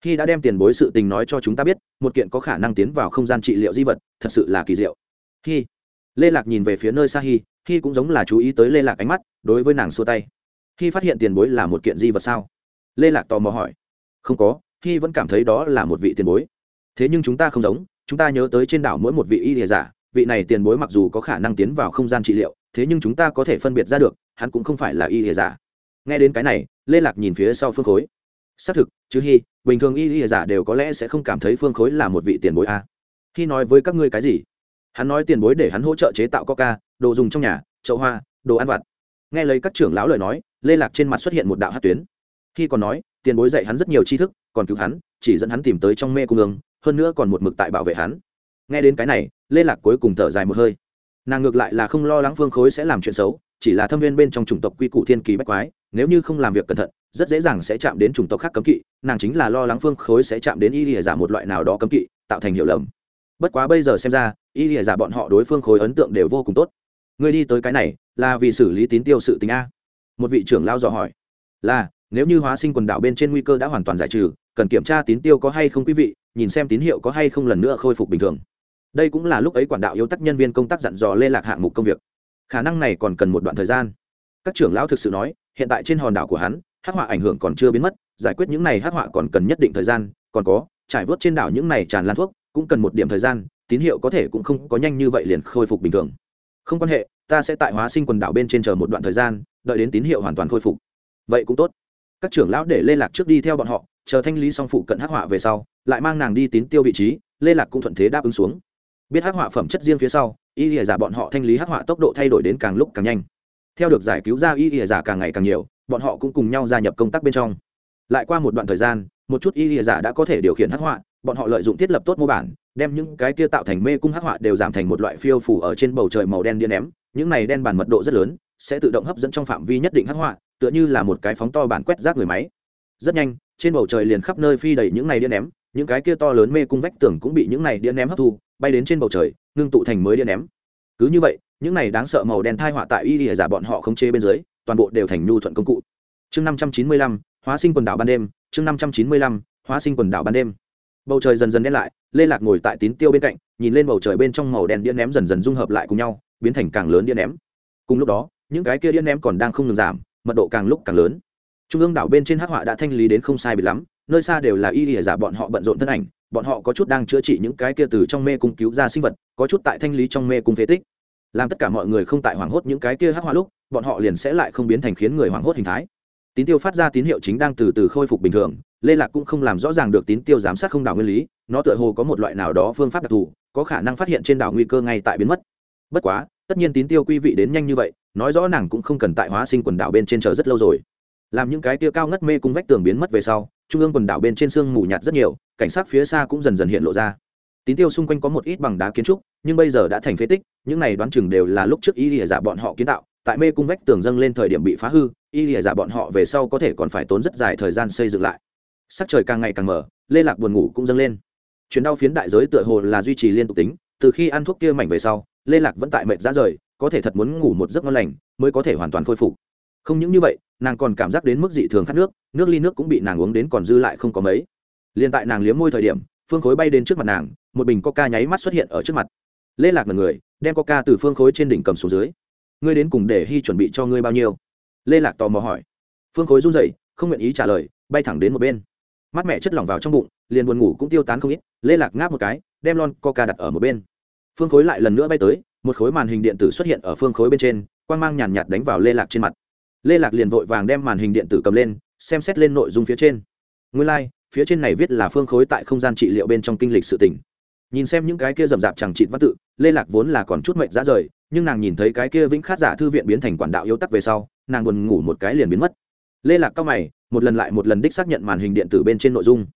Khi đã đem tiền bối sự tình nói cho chúng ta biết, một kiện có khả năng tiến vào không gian trị liệu di vật, thật sự là kỳ diệu. Khi lê lạc nhìn về phía nơi xa hy khi cũng giống là chú ý tới lê lạc ánh mắt, đối với nàng xua tay. Khi phát hiện tiền bối là một kiện di vật sao? Lê lạc tò mò hỏi. Không có khi vẫn cảm thấy đó là một vị tiền bối. Thế nhưng chúng ta không giống, chúng ta nhớ tới trên đảo mỗi một vị y địa giả, vị này tiền bối mặc dù có khả năng tiến vào không gian trị liệu, thế nhưng chúng ta có thể phân biệt ra được, hắn cũng không phải là y địa giả. Nghe đến cái này, lê lạc nhìn phía sau phương khối. Xác thực, chứ hy, bình thường y lìa giả đều có lẽ sẽ không cảm thấy phương khối là một vị tiền bối a. Khi nói với các ngươi cái gì? Hắn nói tiền bối để hắn hỗ trợ chế tạo coca, đồ dùng trong nhà, chậu hoa, đồ ăn vặt. Nghe lấy các trưởng lão lời nói, lê lạc trên mặt xuất hiện một đạo hát tuyến khi còn nói, tiền bối dạy hắn rất nhiều tri thức, còn cứu hắn, chỉ dẫn hắn tìm tới trong mê cung ương, hơn nữa còn một mực tại bảo vệ hắn. Nghe đến cái này, lê lạc cuối cùng thở dài một hơi. Nàng ngược lại là không lo lắng phương khối sẽ làm chuyện xấu, chỉ là thâm viên bên trong chủng tộc quy củ thiên kỳ bách quái, nếu như không làm việc cẩn thận, rất dễ dàng sẽ chạm đến chủng tộc khác cấm kỵ, nàng chính là lo lắng phương khối sẽ chạm đến y lìa giả một loại nào đó cấm kỵ, tạo thành hiệu lầm. Bất quá bây giờ xem ra, y lìa giả bọn họ đối phương khối ấn tượng đều vô cùng tốt. Người đi tới cái này, là vì xử lý tín tiêu sự tình a. Một vị trưởng lao dò hỏi. Là nếu như hóa sinh quần đảo bên trên nguy cơ đã hoàn toàn giải trừ, cần kiểm tra tín tiêu có hay không quý vị, nhìn xem tín hiệu có hay không lần nữa khôi phục bình thường. Đây cũng là lúc ấy quản đạo yếu tắc nhân viên công tác dặn dò lê lạc hạng mục công việc. Khả năng này còn cần một đoạn thời gian. Các trưởng lão thực sự nói, hiện tại trên hòn đảo của hắn, hắc họa ảnh hưởng còn chưa biến mất, giải quyết những này hắc họa còn cần nhất định thời gian, còn có, trải vớt trên đảo những này tràn lan thuốc, cũng cần một điểm thời gian, tín hiệu có thể cũng không có nhanh như vậy liền khôi phục bình thường. Không quan hệ, ta sẽ tại hóa sinh quần đảo bên trên chờ một đoạn thời gian, đợi đến tín hiệu hoàn toàn khôi phục. Vậy cũng tốt các trưởng lão để lê lạc trước đi theo bọn họ, chờ thanh lý xong phụ cận hắc họa về sau, lại mang nàng đi tín tiêu vị trí, lê lạc cũng thuận thế đáp ứng xuống. Biết hắc họa phẩm chất riêng phía sau, y lìa giả bọn họ thanh lý hắc họa tốc độ thay đổi đến càng lúc càng nhanh. Theo được giải cứu ra y lìa giả càng ngày càng nhiều, bọn họ cũng cùng nhau gia nhập công tác bên trong. Lại qua một đoạn thời gian, một chút y lìa giả đã có thể điều khiển hắc họa, bọn họ lợi dụng thiết lập tốt mô bản, đem những cái kia tạo thành mê cung hắc họa đều giảm thành một loại phiêu phủ ở trên bầu trời màu đen điên ném, những này đen bản mật độ rất lớn sẽ tự động hấp dẫn trong phạm vi nhất định hắc họa, tựa như là một cái phóng to bản quét rác người máy. Rất nhanh, trên bầu trời liền khắp nơi phi đầy những này đĩa ném, những cái kia to lớn mê cung vách tường cũng bị những này đĩa ném hấp thu, bay đến trên bầu trời, ngưng tụ thành mới đĩa ném. Cứ như vậy, những này đáng sợ màu đen thai họa tại y lìa giả bọn họ không chế bên dưới, toàn bộ đều thành nhu thuận công cụ. Chương năm trăm chín mươi lăm, hóa sinh quần đảo ban đêm, chương năm trăm chín mươi lăm, hóa sinh quần đảo ban đêm. Bầu trời dần dần đen lại, lê lạc ngồi tại tín tiêu bên cạnh, nhìn lên bầu trời bên trong màu đen đĩa ném dần dần dung hợp lại cùng nhau, biến thành càng lớn đĩa ném. Cùng lúc đó những cái kia đĩa ném còn đang không ngừng giảm, mật độ càng lúc càng lớn. Trung ương đảo bên trên hắc họa đã thanh lý đến không sai bị lắm, nơi xa đều là y lìa giả bọn họ bận rộn thân ảnh, bọn họ có chút đang chữa trị những cái kia từ trong mê cung cứu ra sinh vật, có chút tại thanh lý trong mê cung phế tích. Làm tất cả mọi người không tại hoảng hốt những cái kia hắc họa lúc, bọn họ liền sẽ lại không biến thành khiến người hoảng hốt hình thái. Tín tiêu phát ra tín hiệu chính đang từ từ khôi phục bình thường, lê lạc cũng không làm rõ ràng được tín tiêu giám sát không đảo nguyên lý, nó tựa hồ có một loại nào đó phương pháp đặc thù, có khả năng phát hiện trên đảo nguy cơ ngay tại biến mất. Bất quá tất nhiên tín tiêu quý vị đến nhanh như vậy, nói rõ nàng cũng không cần tại hóa sinh quần đảo bên trên chờ rất lâu rồi. Làm những cái tia cao ngất mê cung vách tường biến mất về sau, trung ương quần đảo bên trên sương mù nhạt rất nhiều, cảnh sát phía xa cũng dần dần hiện lộ ra. Tín tiêu xung quanh có một ít bằng đá kiến trúc, nhưng bây giờ đã thành phế tích, những này đoán chừng đều là lúc trước y lìa giả bọn họ kiến tạo. Tại mê cung vách tường dâng lên thời điểm bị phá hư, y lìa giả bọn họ về sau có thể còn phải tốn rất dài thời gian xây dựng lại. Sắc trời càng ngày càng mở lê lạc buồn ngủ cũng dâng lên. Chuyến đau phiến đại giới tựa hồ là duy trì liên tục tính, từ khi ăn thuốc kia mảnh về sau lê lạc vẫn tại mệt ra rời, có thể thật muốn ngủ một giấc ngon lành, mới có thể hoàn toàn khôi phục. Không những như vậy, nàng còn cảm giác đến mức dị thường khát nước nước ly nước cũng bị nàng uống đến còn dư lại không có mấy. Liền tại nàng liếm môi thời điểm, phương khối bay đến trước mặt nàng, một bình coca nháy mắt xuất hiện ở trước mặt. Lê lạc là người, đem coca từ phương khối trên đỉnh cầm xuống dưới. Ngươi đến cùng để hy chuẩn bị cho ngươi bao nhiêu? Lê lạc tò mò hỏi. Phương khối run rẩy, không nguyện ý trả lời, bay thẳng đến một bên. Mắt mẹ chất lỏng vào trong bụng, liền buồn ngủ cũng tiêu tán không ít. Lê lạc ngáp một cái, đem lon coca đặt ở một bên phương khối lại lần nữa bay tới một khối màn hình điện tử xuất hiện ở phương khối bên trên quang mang nhàn nhạt đánh vào lê lạc trên mặt. Lê lạc liền vội vàng đem màn hình điện tử cầm lên xem xét lên nội dung phía trên. Nguyên lai、like, phía trên này viết là phương khối tại không gian trị liệu bên trong kinh lịch sự tỉnh nhìn xem những cái kia rậm rạp chẳng trịn văn tự lê lạc vốn là còn chút mệnh ra rời nhưng nàng nhìn thấy cái kia vĩnh khát giả thư viện biến thành quản đạo yếu tắc về sau nàng buồn ngủ một cái liền biến mất. Lê lạc cao mày một lần lại một lần đích xác nhận màn hình điện tử bên trên nội dung.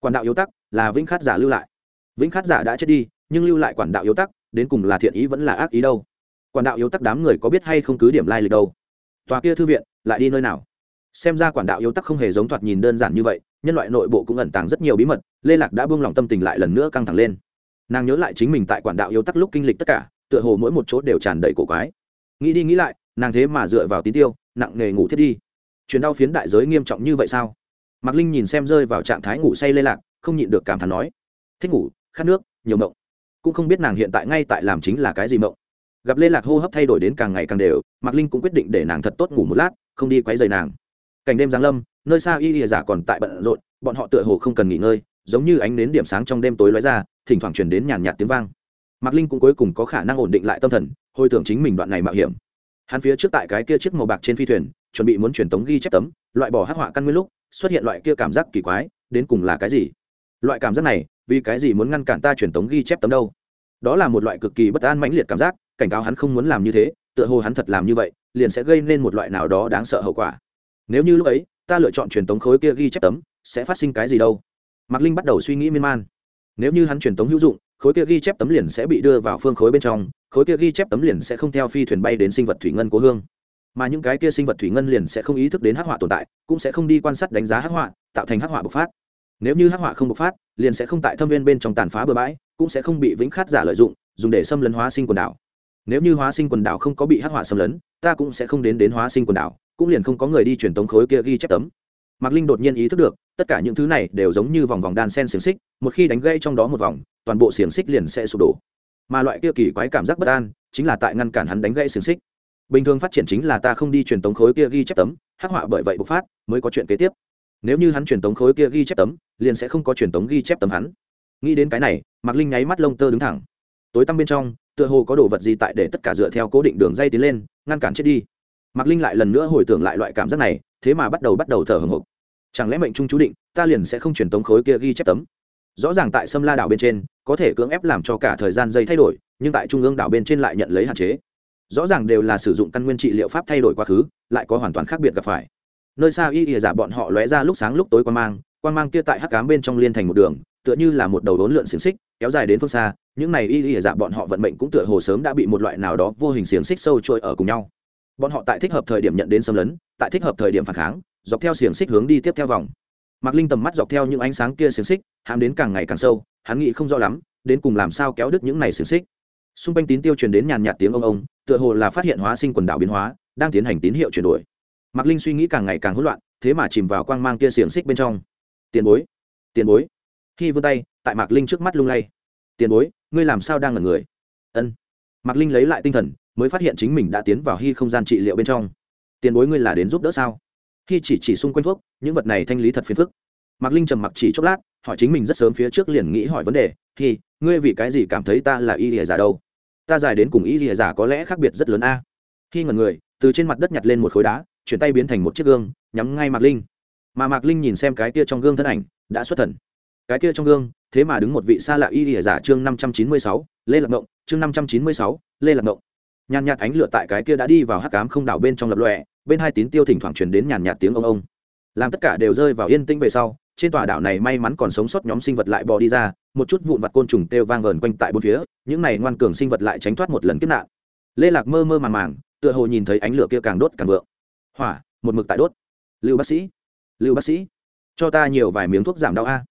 Quản đạo yếu tắc là vĩnh khát giả lưu lại. Vĩnh khát giả đã chết đi nhưng lưu lại quản đạo yếu tắc, đến cùng là thiện ý vẫn là ác ý đâu. Quản đạo yếu tắc đám người có biết hay không cứ điểm lai lịch đâu. Tòa kia thư viện, lại đi nơi nào? Xem ra quản đạo yếu tắc không hề giống thoạt nhìn đơn giản như vậy, nhân loại nội bộ cũng ẩn tàng rất nhiều bí mật, lê lạc đã buông lòng tâm tình lại lần nữa căng thẳng lên. Nàng nhớ lại chính mình tại quản đạo yếu tắc lúc kinh lịch tất cả, tựa hồ mỗi một chỗ đều tràn đầy cổ quái. Nghĩ đi nghĩ lại, nàng thế mà dựa vào tín tiêu, nặng nghề ngủ thiết đi. Chuyến đau phiến đại giới nghiêm trọng như vậy sao? Mạc linh nhìn xem rơi vào trạng thái ngủ say lê lạc, không nhịn được cảm thán nói. Thích ngủ, khát nước, nhiều mộng cũng không biết nàng hiện tại ngay tại làm chính là cái gì mộng. Gặp lê lạc hô hấp thay đổi đến càng ngày càng đều, mạc linh cũng quyết định để nàng thật tốt ngủ một lát, không đi quấy rầy nàng. Cảnh đêm giáng lâm, nơi xa y lìa giả còn tại bận rộn, bọn họ tựa hồ không cần nghỉ ngơi, giống như ánh nến điểm sáng trong đêm tối lóe ra, thỉnh thoảng truyền đến nhàn nhạt tiếng vang. Mạc linh cũng cuối cùng có khả năng ổn định lại tâm thần, hồi tưởng chính mình đoạn này mạo hiểm. Hắn phía trước tại cái kia chiếc màu bạc trên phi thuyền, chuẩn bị muốn truyền tống ghi chép tấm, loại bỏ hắc họa căn nguyên lúc, xuất hiện loại kia cảm giác kỳ quái, đến cùng là cái gì? Loại cảm giác này vì cái gì muốn ngăn cản ta truyền tống ghi chép tấm đâu? Đó là một loại cực kỳ bất an mãnh liệt cảm giác, cảnh cáo hắn không muốn làm như thế, tựa hồ hắn thật làm như vậy, liền sẽ gây nên một loại nào đó đáng sợ hậu quả. Nếu như lúc ấy, ta lựa chọn truyền tống khối kia ghi chép tấm, sẽ phát sinh cái gì đâu? Mạc linh bắt đầu suy nghĩ miên man. Nếu như hắn truyền tống hữu dụng, khối kia ghi chép tấm liền sẽ bị đưa vào phương khối bên trong, khối kia ghi chép tấm liền sẽ không theo phi thuyền bay đến sinh vật thủy ngân cố hương. Mà những cái kia sinh vật thủy ngân liền sẽ không ý thức đến hắc họa tồn tại, cũng sẽ không đi quan sát đánh giá hắc họa, tạo thành hắc họa bộc phát nếu như hắc họa không bộc phát, liền sẽ không tại thâm viên bên trong tàn phá bừa bãi, cũng sẽ không bị vĩnh khát giả lợi dụng, dùng để xâm lấn hóa sinh quần đảo. Nếu như hóa sinh quần đảo không có bị hắc họa xâm lấn, ta cũng sẽ không đến đến hóa sinh quần đảo, cũng liền không có người đi truyền tống khối kia ghi chép tấm. Mạc linh đột nhiên ý thức được, tất cả những thứ này đều giống như vòng vòng đan sen xiềng xích, một khi đánh gây trong đó một vòng, toàn bộ xiềng xích liền sẽ sụp đổ. Mà loại kia kỳ quái cảm giác bất an, chính là tại ngăn cản hắn đánh gãy xiềng xích. Bình thường phát triển chính là ta không đi truyền tống khối kia ghi chép tấm, hắc họa bởi vậy bộc phát, mới có chuyện kế tiếp. Nếu như hắn truyền tống khối kia ghi chép tấm liền sẽ không có truyền tống ghi chép tấm hắn. Nghĩ đến cái này, mạc linh nháy mắt lông tơ đứng thẳng. Tối tăm bên trong, tựa hồ có đồ vật gì tại để tất cả dựa theo cố định đường dây tiến lên, ngăn cản chết đi. Mạc linh lại lần nữa hồi tưởng lại loại cảm giác này, thế mà bắt đầu bắt đầu thở hồng hộc. Chẳng lẽ mệnh trung chú định, ta liền sẽ không truyền tống khối kia ghi chép tấm? Rõ ràng tại sâm la đảo bên trên, có thể cưỡng ép làm cho cả thời gian dây thay đổi, nhưng tại trung ương đảo bên trên lại nhận lấy hạn chế. Rõ ràng đều là sử dụng căn nguyên trị liệu pháp thay đổi quá khứ, lại có hoàn toàn khác biệt gặp phải. Nơi xa y ỉa giả bọn họ lóe ra lúc sáng lúc tối quan mang quan mang kia tại hắc cám bên trong liên thành một đường, tựa như là một đầu đốn lượn xiềng xích, kéo dài đến phương xa, những này y y dạ bọn họ vận mệnh cũng tựa hồ sớm đã bị một loại nào đó vô hình xiềng xích sâu trôi ở cùng nhau. Bọn họ tại thích hợp thời điểm nhận đến xâm lấn, tại thích hợp thời điểm phản kháng, dọc theo xiềng xích hướng đi tiếp theo vòng. Mạc linh tầm mắt dọc theo những ánh sáng kia xiềng xích hám đến càng ngày càng sâu, hắn nghĩ không rõ lắm, đến cùng làm sao kéo đứt những này xiềng xích. Xung quanh tín tiêu truyền đến nhàn nhạt tiếng ông ông, tựa hồ là phát hiện hóa sinh quần đảo biến hóa, đang tiến hành tín hiệu chuyển đổi. Mạc linh suy nghĩ càng ngày càng hỗn loạn, thế mà chìm vào quang mang kia xiềng xích bên trong tiền bối tiền bối. Khi vươn tay tại mạc linh trước mắt lung lay. Tiền bối ngươi làm sao đang ở người? Ân. Mạc linh lấy lại tinh thần mới phát hiện chính mình đã tiến vào hy không gian trị liệu bên trong. Tiền bối ngươi là đến giúp đỡ sao? Khi chỉ chỉ xung quanh thuốc những vật này thanh lý thật phiền phức. Mạc linh trầm mặc chỉ chốc lát hỏi chính mình rất sớm phía trước liền nghĩ hỏi vấn đề. Khi, ngươi vì cái gì cảm thấy ta là y lìa giả đâu? Ta dài đến cùng y lìa giả có lẽ khác biệt rất lớn a. Khi ngần người từ trên mặt đất nhặt lên một khối đá chuyển tay biến thành một chiếc gương nhắm ngay mạc linh mà mạc linh nhìn xem cái kia trong gương thân ảnh, đã xuất thần. Cái kia trong gương, thế mà đứng một vị xa lạ y lìa giả chương năm trăm chín mươi sáu, lê lạc ngộng, chương năm trăm chín mươi sáu, lê lạc ngộng. Nhàn nhạt ánh lửa tại cái kia đã đi vào hắc cám không đảo bên trong lập lòe, bên hai tín tiêu thỉnh thoảng truyền đến nhàn nhạt tiếng ông ông. Làm tất cả đều rơi vào yên tĩnh về sau, trên tòa đảo này may mắn còn sống sót nhóm sinh vật lại bò đi ra, một chút vụn vặt côn trùng têu vang vờn quanh tại bốn phía, những này ngoan cường sinh vật lại tránh thoát một lần kiếp nạn. Lê lạc mơ mơ màng màng, tựa hồ nhìn thấy ánh lửa kia càng đốt càng vượng. Hỏa, một mực tại đốt. Lưu bác sĩ lưu bác sĩ, cho ta nhiều vài miếng thuốc giảm đau a.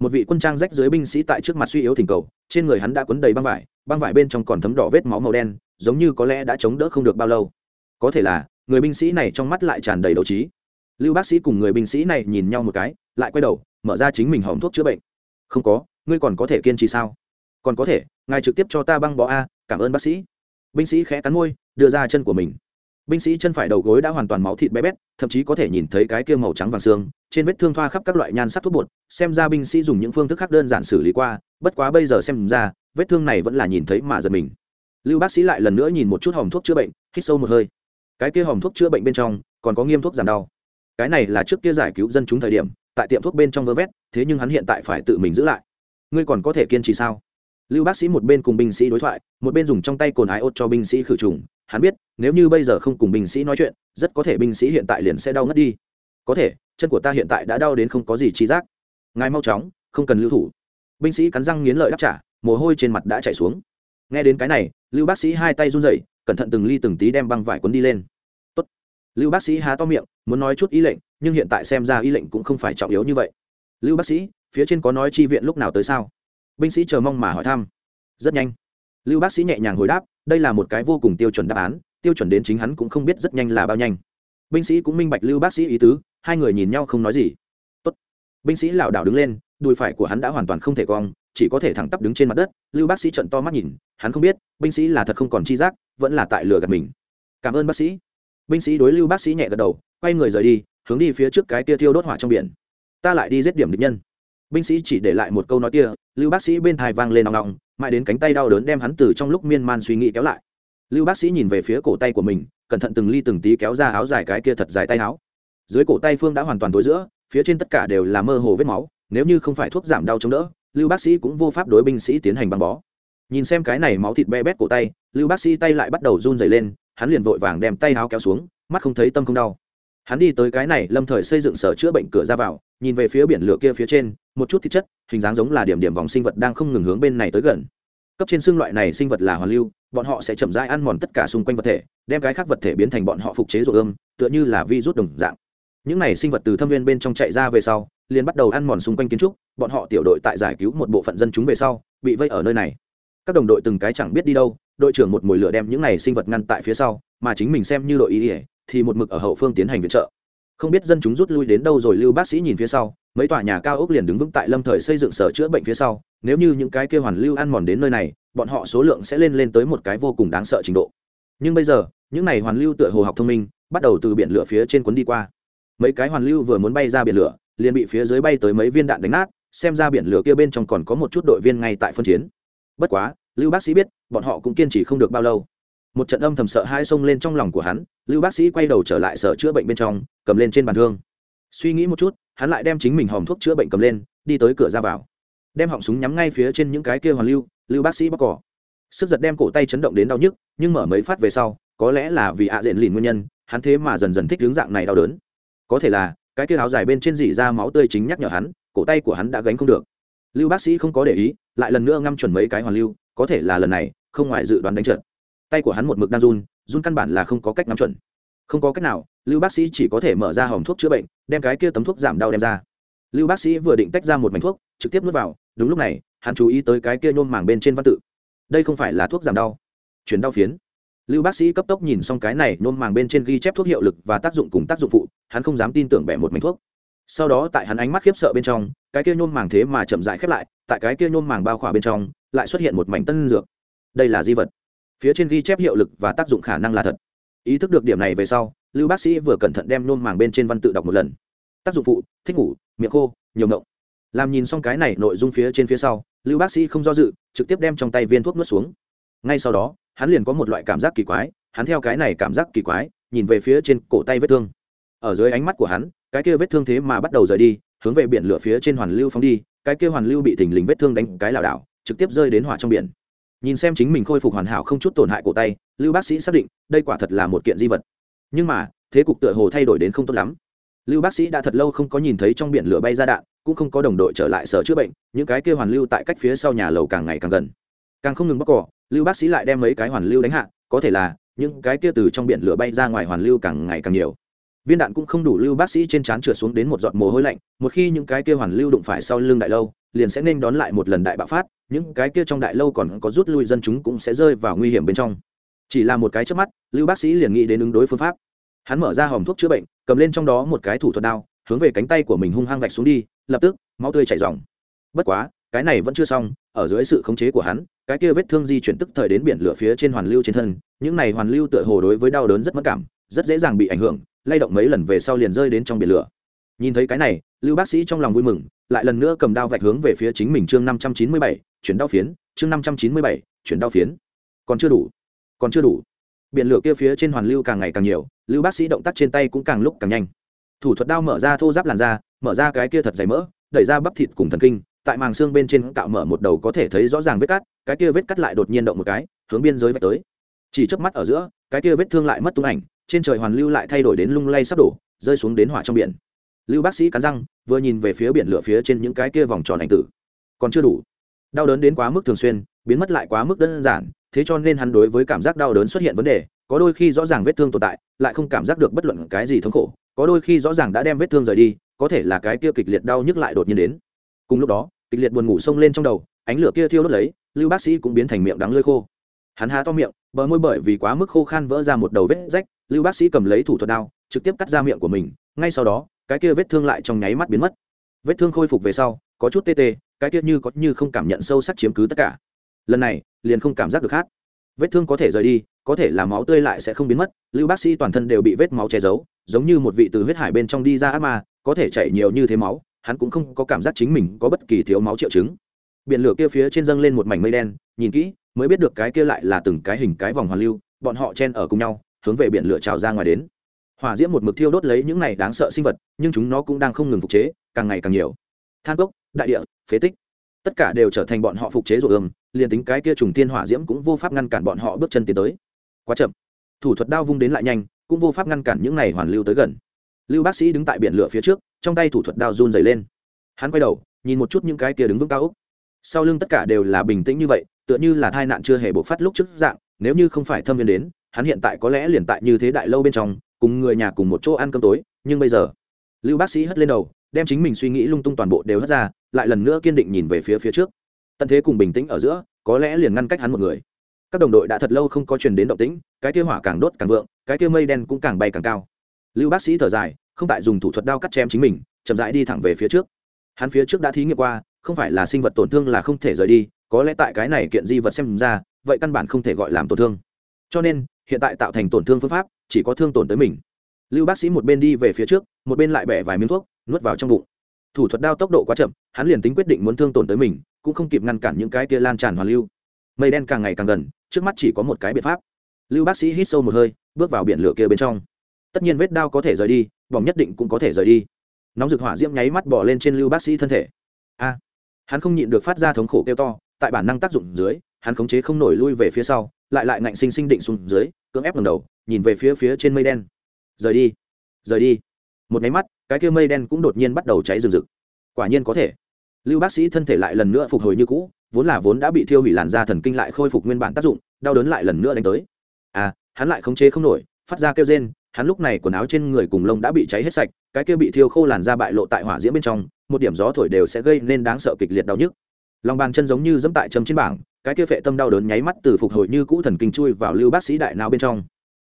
Một vị quân trang rách dưới binh sĩ tại trước mặt suy yếu thỉnh cầu, trên người hắn đã quấn đầy băng vải băng vải bên trong còn thấm đỏ vết máu màu đen, giống như có lẽ đã chống đỡ không được bao lâu. Có thể là, người binh sĩ này trong mắt lại tràn đầy đấu trí. Lưu bác sĩ cùng người binh sĩ này nhìn nhau một cái, lại quay đầu, mở ra chính mình hòm thuốc chữa bệnh. Không có, ngươi còn có thể kiên trì sao? Còn có thể, ngài trực tiếp cho ta băng bó a, cảm ơn bác sĩ. Binh sĩ khẽ cắn môi, đưa ra chân của mình binh sĩ chân phải đầu gối đã hoàn toàn máu thịt bé bét, thậm chí có thể nhìn thấy cái kia màu trắng vàng xương, trên vết thương thoa khắp các loại nhan sắc thuốc bột, xem ra binh sĩ dùng những phương thức khác đơn giản xử lý qua, bất quá bây giờ xem ra, vết thương này vẫn là nhìn thấy mà giật mình. Lưu bác sĩ lại lần nữa nhìn một chút hòm thuốc chữa bệnh, hít sâu một hơi. Cái kia hòm thuốc chữa bệnh bên trong, còn có nghiêm thuốc giảm đau. Cái này là trước kia giải cứu dân chúng thời điểm, tại tiệm thuốc bên trong vơ vét, thế nhưng hắn hiện tại phải tự mình giữ lại. Ngươi còn có thể kiên trì sao? Lưu bác sĩ một bên cùng binh sĩ đối thoại, một bên dùng trong tay cồn ái ốt cho binh sĩ khử trùng hắn biết, nếu như bây giờ không cùng binh sĩ nói chuyện, rất có thể binh sĩ hiện tại liền sẽ đau ngất đi. Có thể, chân của ta hiện tại đã đau đến không có gì chi giác. Ngài mau chóng, không cần lưu thủ. Binh sĩ cắn răng nghiến lợi đáp trả, mồ hôi trên mặt đã chảy xuống. Nghe đến cái này, lưu bác sĩ hai tay run rẩy, cẩn thận từng ly từng tí đem băng vải quấn đi lên. Tốt. lưu bác sĩ há to miệng, muốn nói chút ý lệnh, nhưng hiện tại xem ra ý lệnh cũng không phải trọng yếu như vậy. Lưu bác sĩ, phía trên có nói chi viện lúc nào tới sao? Binh sĩ chờ mong mà hỏi thăm. Rất nhanh. Lưu bác sĩ nhẹ nhàng hồi đáp đây là một cái vô cùng tiêu chuẩn đáp án, tiêu chuẩn đến chính hắn cũng không biết rất nhanh là bao nhanh. Binh sĩ cũng minh bạch lưu bác sĩ ý tứ, hai người nhìn nhau không nói gì. Tốt. binh sĩ lảo đảo đứng lên, đùi phải của hắn đã hoàn toàn không thể cong, chỉ có thể thẳng tắp đứng trên mặt đất, lưu bác sĩ trận to mắt nhìn, hắn không biết, binh sĩ là thật không còn chi giác, vẫn là tại lừa gạt mình. Cảm ơn bác sĩ. Binh sĩ đối lưu bác sĩ nhẹ gật đầu, quay người rời đi, hướng đi phía trước cái kia thiêu đốt hỏa trong biển. Ta lại đi giết điểm địch nhân. Binh sĩ chỉ để lại một câu nói kia lưu bác sĩ bên thai vang lên nòng nòng, mãi đến cánh tay đau đớn đem hắn từ trong lúc miên man suy nghĩ kéo lại. Lưu bác sĩ nhìn về phía cổ tay của mình, cẩn thận từng ly từng tí kéo ra áo dài cái kia thật dài tay áo. Dưới cổ tay phương đã hoàn toàn tối giữa, phía trên tất cả đều là mơ hồ vết máu, nếu như không phải thuốc giảm đau chống đỡ, lưu bác sĩ cũng vô pháp đối binh sĩ tiến hành băng bó. Nhìn xem cái này máu thịt be bét cổ tay, lưu bác sĩ tay lại bắt đầu run dày lên, hắn liền vội vàng đem tay áo kéo xuống, mắt không thấy tâm không đau hắn đi tới cái này lâm thời xây dựng sở chữa bệnh cửa ra vào, nhìn về phía biển lửa kia phía trên, một chút thịt chất, hình dáng giống là điểm điểm vòng sinh vật đang không ngừng hướng bên này tới gần. Cấp trên xương loại này sinh vật là hoàn lưu, bọn họ sẽ chậm rãi ăn mòn tất cả xung quanh vật thể, đem cái khác vật thể biến thành bọn họ phục chế ruột ươm, tựa như là vi rút đồng dạng. Những này sinh vật từ thâm viên bên trong chạy ra về sau, liền bắt đầu ăn mòn xung quanh kiến trúc, bọn họ tiểu đội tại giải cứu một bộ phận dân chúng về sau, bị vây ở nơi này. Các đồng đội từng cái chẳng biết đi đâu, đội trưởng một mồi lửa đem những này sinh vật ngăn tại phía sau, mà chính mình xem như đội ý ỉa thì một mực ở hậu phương tiến hành viện trợ. Không biết dân chúng rút lui đến đâu rồi, lưu bác sĩ nhìn phía sau, mấy tòa nhà cao ốc liền đứng vững tại lâm thời xây dựng sở chữa bệnh phía sau. Nếu như những cái kêu hoàn lưu ăn mòn đến nơi này, bọn họ số lượng sẽ lên lên tới một cái vô cùng đáng sợ trình độ. Nhưng bây giờ, những này hoàn lưu tựa hồ học thông minh, bắt đầu từ biển lửa phía trên cuốn đi qua. Mấy cái hoàn lưu vừa muốn bay ra biển lửa, liền bị phía dưới bay tới mấy viên đạn đánh nát, xem ra biển lửa kia bên trong còn có một chút đội viên ngay tại phân chiến. Bất quá, lưu bác sĩ biết, bọn họ cũng kiên trì không được bao lâu một trận âm thầm sợ hai xông lên trong lòng của hắn, lưu bác sĩ quay đầu trở lại sở chữa bệnh bên trong, cầm lên trên bàn thương. Suy nghĩ một chút, hắn lại đem chính mình hòm thuốc chữa bệnh cầm lên, đi tới cửa ra vào. Đem họng súng nhắm ngay phía trên những cái kia hoàn lưu lưu bác sĩ bóc cỏ. Sức giật đem cổ tay chấn động đến đau nhức, nhưng mở mấy phát về sau, có lẽ là vì ạ diện lìn nguyên nhân, hắn thế mà dần dần thích hướng dạng này đau đớn. Có thể là, cái kia áo dài bên trên dỉ ra máu tươi chính nhắc nhở hắn, cổ tay của hắn đã gánh không được. Lưu bác sĩ không có để ý, lại lần nữa ngăm chuẩn mấy cái hoàn lưu, có thể là lần này, không ngoài dự đoán đánh trượt tay của hắn một mực đang run run căn bản là không có cách nắm chuẩn. Không có cách nào, lưu bác sĩ chỉ có thể mở ra hòm thuốc chữa bệnh, đem cái kia tấm thuốc giảm đau đem ra. Lưu bác sĩ vừa định tách ra một mảnh thuốc, trực tiếp nuốt vào, đúng lúc này, hắn chú ý tới cái kia nhôm màng bên trên văn tự. Đây không phải là thuốc giảm đau, chuyển đau phiến. Lưu bác sĩ cấp tốc nhìn xong cái này, nhôm màng bên trên ghi chép thuốc hiệu lực và tác dụng cùng tác dụng phụ, hắn không dám tin tưởng bẻ một mảnh thuốc. Sau đó tại hắn ánh mắt khiếp sợ bên trong, cái kia nhôm màng thế mà chậm rãi khép lại, tại cái kia nhôm màng bao khỏa bên trong, lại xuất hiện một mảnh tân dược. Đây là di vật phía trên ghi chép hiệu lực và tác dụng khả năng là thật. Ý thức được điểm này về sau, lưu bác sĩ vừa cẩn thận đem nôn màng bên trên văn tự đọc một lần. Tác dụng phụ, thích ngủ, miệng khô, nhiều ngộng làm nhìn xong cái này nội dung phía trên phía sau, lưu bác sĩ không do dự, trực tiếp đem trong tay viên thuốc nuốt xuống. Ngay sau đó, hắn liền có một loại cảm giác kỳ quái, hắn theo cái này cảm giác kỳ quái, nhìn về phía trên cổ tay vết thương. Ở dưới ánh mắt của hắn, cái kia vết thương thế mà bắt đầu rời đi, hướng về biển lửa phía trên hoàn lưu phóng đi, cái kia hoàn lưu bị thình lình vết thương đánh cái lảo đảo, trực tiếp rơi đến hỏa trong biển nhìn xem chính mình khôi phục hoàn hảo không chút tổn hại cổ tay, lưu bác sĩ xác định, đây quả thật là một kiện di vật. Nhưng mà, thế cục tựa hồ thay đổi đến không tốt lắm. Lưu bác sĩ đã thật lâu không có nhìn thấy trong biển lửa bay ra đạn, cũng không có đồng đội trở lại sở chữa bệnh, những cái kia hoàn lưu tại cách phía sau nhà lầu càng ngày càng gần. Càng không ngừng bóc cỏ, lưu bác sĩ lại đem mấy cái hoàn lưu đánh hạ, có thể là, những cái kia từ trong biển lửa bay ra ngoài hoàn lưu càng ngày càng nhiều. Viên đạn cũng không đủ lưu bác sĩ trên trán trượt xuống đến một giọt mồ hôi lạnh, một khi những cái kia hoàn lưu đụng phải sau lưng đại lâu liền sẽ nên đón lại một lần đại bạo phát, những cái kia trong đại lâu còn có rút lui dân chúng cũng sẽ rơi vào nguy hiểm bên trong. Chỉ là một cái trước mắt, lưu bác sĩ liền nghĩ đến ứng đối phương pháp. Hắn mở ra hòm thuốc chữa bệnh, cầm lên trong đó một cái thủ thuật đao, hướng về cánh tay của mình hung hăng vạch xuống đi, lập tức, máu tươi chảy dòng bất quá, cái này vẫn chưa xong, ở dưới sự khống chế của hắn, cái kia vết thương di chuyển tức thời đến biển lửa phía trên hoàn lưu trên thân, những này hoàn lưu tựa hồ đối với đau đớn rất mất cảm, rất dễ dàng bị ảnh hưởng, lay động mấy lần về sau liền rơi đến trong biển lửa. Nhìn thấy cái này, lưu bác sĩ trong lòng vui mừng lại lần nữa cầm đao vạch hướng về phía chính mình chương năm trăm chín mươi bảy, chuyển đao phiến, chương năm trăm chín mươi bảy, chuyển đao phiến. Còn chưa đủ, còn chưa đủ. Biển lửa kia phía trên hoàn lưu càng ngày càng nhiều, lưu bác sĩ động tác trên tay cũng càng lúc càng nhanh. Thủ thuật đao mở ra, thô giáp làn da, mở ra cái kia thật dày mỡ, đẩy ra bắp thịt cùng thần kinh, tại màng xương bên trên cạo mở một đầu có thể thấy rõ ràng vết cắt, cái kia vết cắt lại đột nhiên động một cái, hướng biên giới vạch tới. Chỉ trước mắt ở giữa, cái kia vết thương lại mất tung ảnh, trên trời hoàn lưu lại thay đổi đến lung lay sắp đổ, rơi xuống đến hỏa trong biển. Lưu bác sĩ cắn răng vừa nhìn về phía biển lửa phía trên những cái kia vòng tròn ảnh tử. Còn chưa đủ. Đau đớn đến quá mức thường xuyên, biến mất lại quá mức đơn giản, thế cho nên hắn đối với cảm giác đau đớn xuất hiện vấn đề, có đôi khi rõ ràng vết thương tồn tại, lại không cảm giác được bất luận cái gì thống khổ, có đôi khi rõ ràng đã đem vết thương rời đi, có thể là cái kia kịch liệt đau nhức lại đột nhiên đến. Cùng lúc đó, kịch liệt buồn ngủ xông lên trong đầu, ánh lửa kia thiêu đốt lấy, lưu bác sĩ cũng biến thành miệng đắng lơi khô. Hắn há to miệng, bờ môi bởi vì quá mức khô khan vỡ ra một đầu vết rách, lưu bác sĩ cầm lấy thủ thuật đao, trực tiếp cắt ra miệng của mình, ngay sau đó cái kia vết thương lại trong nháy mắt biến mất. Vết thương khôi phục về sau, có chút tê tê, cái kia như có như không cảm nhận sâu sắc chiếm cứ tất cả. Lần này, liền không cảm giác được khác. Vết thương có thể rời đi, có thể là máu tươi lại sẽ không biến mất, lưu bác sĩ toàn thân đều bị vết máu che giấu, giống như một vị từ huyết hải bên trong đi ra ác ma, có thể chảy nhiều như thế máu, hắn cũng không có cảm giác chính mình có bất kỳ thiếu máu triệu chứng. Biển lửa kia phía trên dâng lên một mảnh mây đen, nhìn kỹ, mới biết được cái kia lại là từng cái hình cái vòng hoàn lưu, bọn họ chen ở cùng nhau, hướng về biển lửa trào ra ngoài đến hỏa diễm một mực thiêu đốt lấy những này đáng sợ sinh vật, nhưng chúng nó cũng đang không ngừng phục chế, càng ngày càng nhiều. Than cốc, đại địa, phế tích, tất cả đều trở thành bọn họ phục chế rồi ương, liền tính cái kia trùng tiên hỏa diễm cũng vô pháp ngăn cản bọn họ bước chân tiến tới. Quá chậm. Thủ thuật đao vung đến lại nhanh, cũng vô pháp ngăn cản những này hoàn lưu tới gần. Lưu bác sĩ đứng tại biển lửa phía trước, trong tay thủ thuật đao run dày lên. Hắn quay đầu, nhìn một chút những cái kia đứng vững cao úc sau lưng tất cả đều là bình tĩnh như vậy, tựa như là tai nạn chưa hề bộc phát lúc trước dạng, nếu như không phải thâm viên đến, hắn hiện tại có lẽ liền tại như thế đại lâu bên trong cùng người nhà cùng một chỗ ăn cơm tối, nhưng bây giờ, lưu bác sĩ hất lên đầu, đem chính mình suy nghĩ lung tung toàn bộ đều hất ra, lại lần nữa kiên định nhìn về phía phía trước. Tận thế cùng bình tĩnh ở giữa, có lẽ liền ngăn cách hắn một người. Các đồng đội đã thật lâu không có truyền đến động tĩnh, cái kia hỏa càng đốt càng vượng, cái kia mây đen cũng càng bay càng cao. Lưu bác sĩ thở dài, không tại dùng thủ thuật đao cắt chém chính mình, chậm rãi đi thẳng về phía trước. Hắn phía trước đã thí nghiệm qua, không phải là sinh vật tổn thương là không thể rời đi, có lẽ tại cái này kiện di vật xem ra, vậy căn bản không thể gọi làm tổn thương. Cho nên hiện tại tạo thành tổn thương phương pháp, chỉ có thương tổn tới mình. Lưu bác sĩ một bên đi về phía trước, một bên lại bẻ vài miếng thuốc, nuốt vào trong bụng. Thủ thuật đao tốc độ quá chậm, hắn liền tính quyết định muốn thương tổn tới mình, cũng không kịp ngăn cản những cái tia lan tràn hoàn lưu. Mây đen càng ngày càng gần, trước mắt chỉ có một cái biện pháp. Lưu bác sĩ hít sâu một hơi, bước vào biển lửa kia bên trong. Tất nhiên vết đao có thể rời đi vòng nhất định cũng có thể rời đi. Nóng rực hỏa diễm nháy mắt bỏ lên trên lưu bác sĩ thân thể. A! Hắn không nhịn được phát ra thống khổ kêu to, tại bản năng tác dụng dưới, hắn khống chế không nổi lui về phía sau lại lại ngạnh sinh sinh định xuống dưới, cưỡng ép ngầm đầu, nhìn về phía phía trên mây đen. Rời đi rời đi. Một máy mắt, cái kia mây đen cũng đột nhiên bắt đầu cháy rừng rực. Quả nhiên có thể. Lưu bác sĩ thân thể lại lần nữa phục hồi như cũ, vốn là vốn đã bị thiêu hủy làn da thần kinh lại khôi phục nguyên bản tác dụng, đau đớn lại lần nữa đánh tới. À hắn lại khống chế không nổi, phát ra kêu rên, hắn lúc này quần áo trên người cùng lông đã bị cháy hết sạch, cái kia bị thiêu khô làn da bại lộ tại hỏa diễm bên trong, một điểm gió thổi đều sẽ gây nên đáng sợ kịch liệt đau nhức lòng bàn chân giống như dẫm tại chấm trên bảng cái kia phệ tâm đau đớn nháy mắt từ phục hồi như cũ thần kinh chui vào lưu bác sĩ đại não bên trong.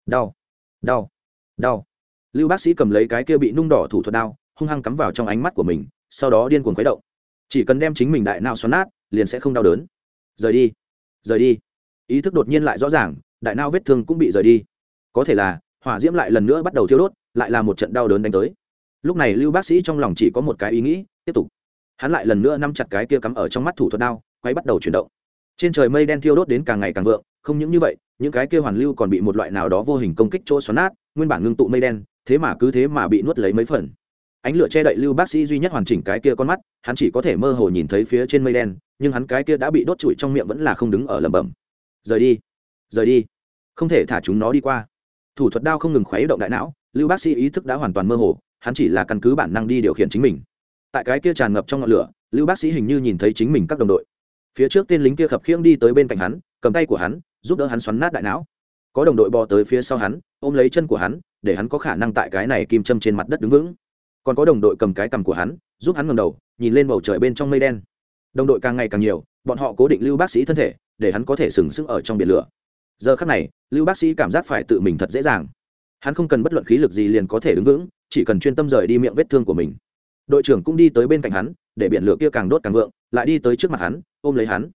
Đau đau đau. Lưu bác sĩ cầm lấy cái kia bị nung đỏ thủ thuật đau, hung hăng cắm vào trong ánh mắt của mình sau đó điên cuồng khuấy động. Chỉ cần đem chính mình đại não xoắn nát liền sẽ không đau đớn. Rời đi rời đi. Ý thức đột nhiên lại rõ ràng đại não vết thương cũng bị rời đi. Có thể là hỏa diễm lại lần nữa bắt đầu thiêu đốt lại là một trận đau đớn đánh tới. Lúc này lưu bác sĩ trong lòng chỉ có một cái ý nghĩ tiếp tục hắn lại lần nữa nắm chặt cái kia cắm ở trong mắt thủ thuật đao, quay bắt đầu chuyển động. Trên trời mây đen thiêu đốt đến càng ngày càng vượng, không những như vậy, những cái kia hoàn lưu còn bị một loại nào đó vô hình công kích chỗ xoắn nát, nguyên bản ngưng tụ mây đen, thế mà cứ thế mà bị nuốt lấy mấy phần. Ánh lửa che đậy lưu bác sĩ duy nhất hoàn chỉnh cái kia con mắt, hắn chỉ có thể mơ hồ nhìn thấy phía trên mây đen, nhưng hắn cái kia đã bị đốt trụi trong miệng vẫn là không đứng ở lẩm bẩm. Rời đi rời đi. Không thể thả chúng nó đi qua. Thủ thuật đao không ngừng khuấy động đại não, lưu bác sĩ ý thức đã hoàn toàn mơ hồ, hắn chỉ là căn cứ bản năng đi điều khiển chính mình tại cái kia tràn ngập trong ngọn lửa, lưu bác sĩ hình như nhìn thấy chính mình các đồng đội. Phía trước tên lính kia khập khiễng đi tới bên cạnh hắn, cầm tay của hắn, giúp đỡ hắn xoắn nát đại não. Có đồng đội bò tới phía sau hắn, ôm lấy chân của hắn, để hắn có khả năng tại cái này kim châm trên mặt đất đứng vững. Còn có đồng đội cầm cái cằm của hắn, giúp hắn ngầm đầu, nhìn lên bầu trời bên trong mây đen. Đồng đội càng ngày càng nhiều, bọn họ cố định lưu bác sĩ thân thể, để hắn có thể sừng sững ở trong biển lửa. Giờ khắc này, lưu bác sĩ cảm giác phải tự mình thật dễ dàng. Hắn không cần bất luận khí lực gì liền có thể đứng vững, chỉ cần chuyên tâm rời đi miệng vết thương của mình đội trưởng cũng đi tới bên cạnh hắn, để biển lửa kia càng đốt càng vượng, lại đi tới trước mặt hắn, ôm lấy hắn.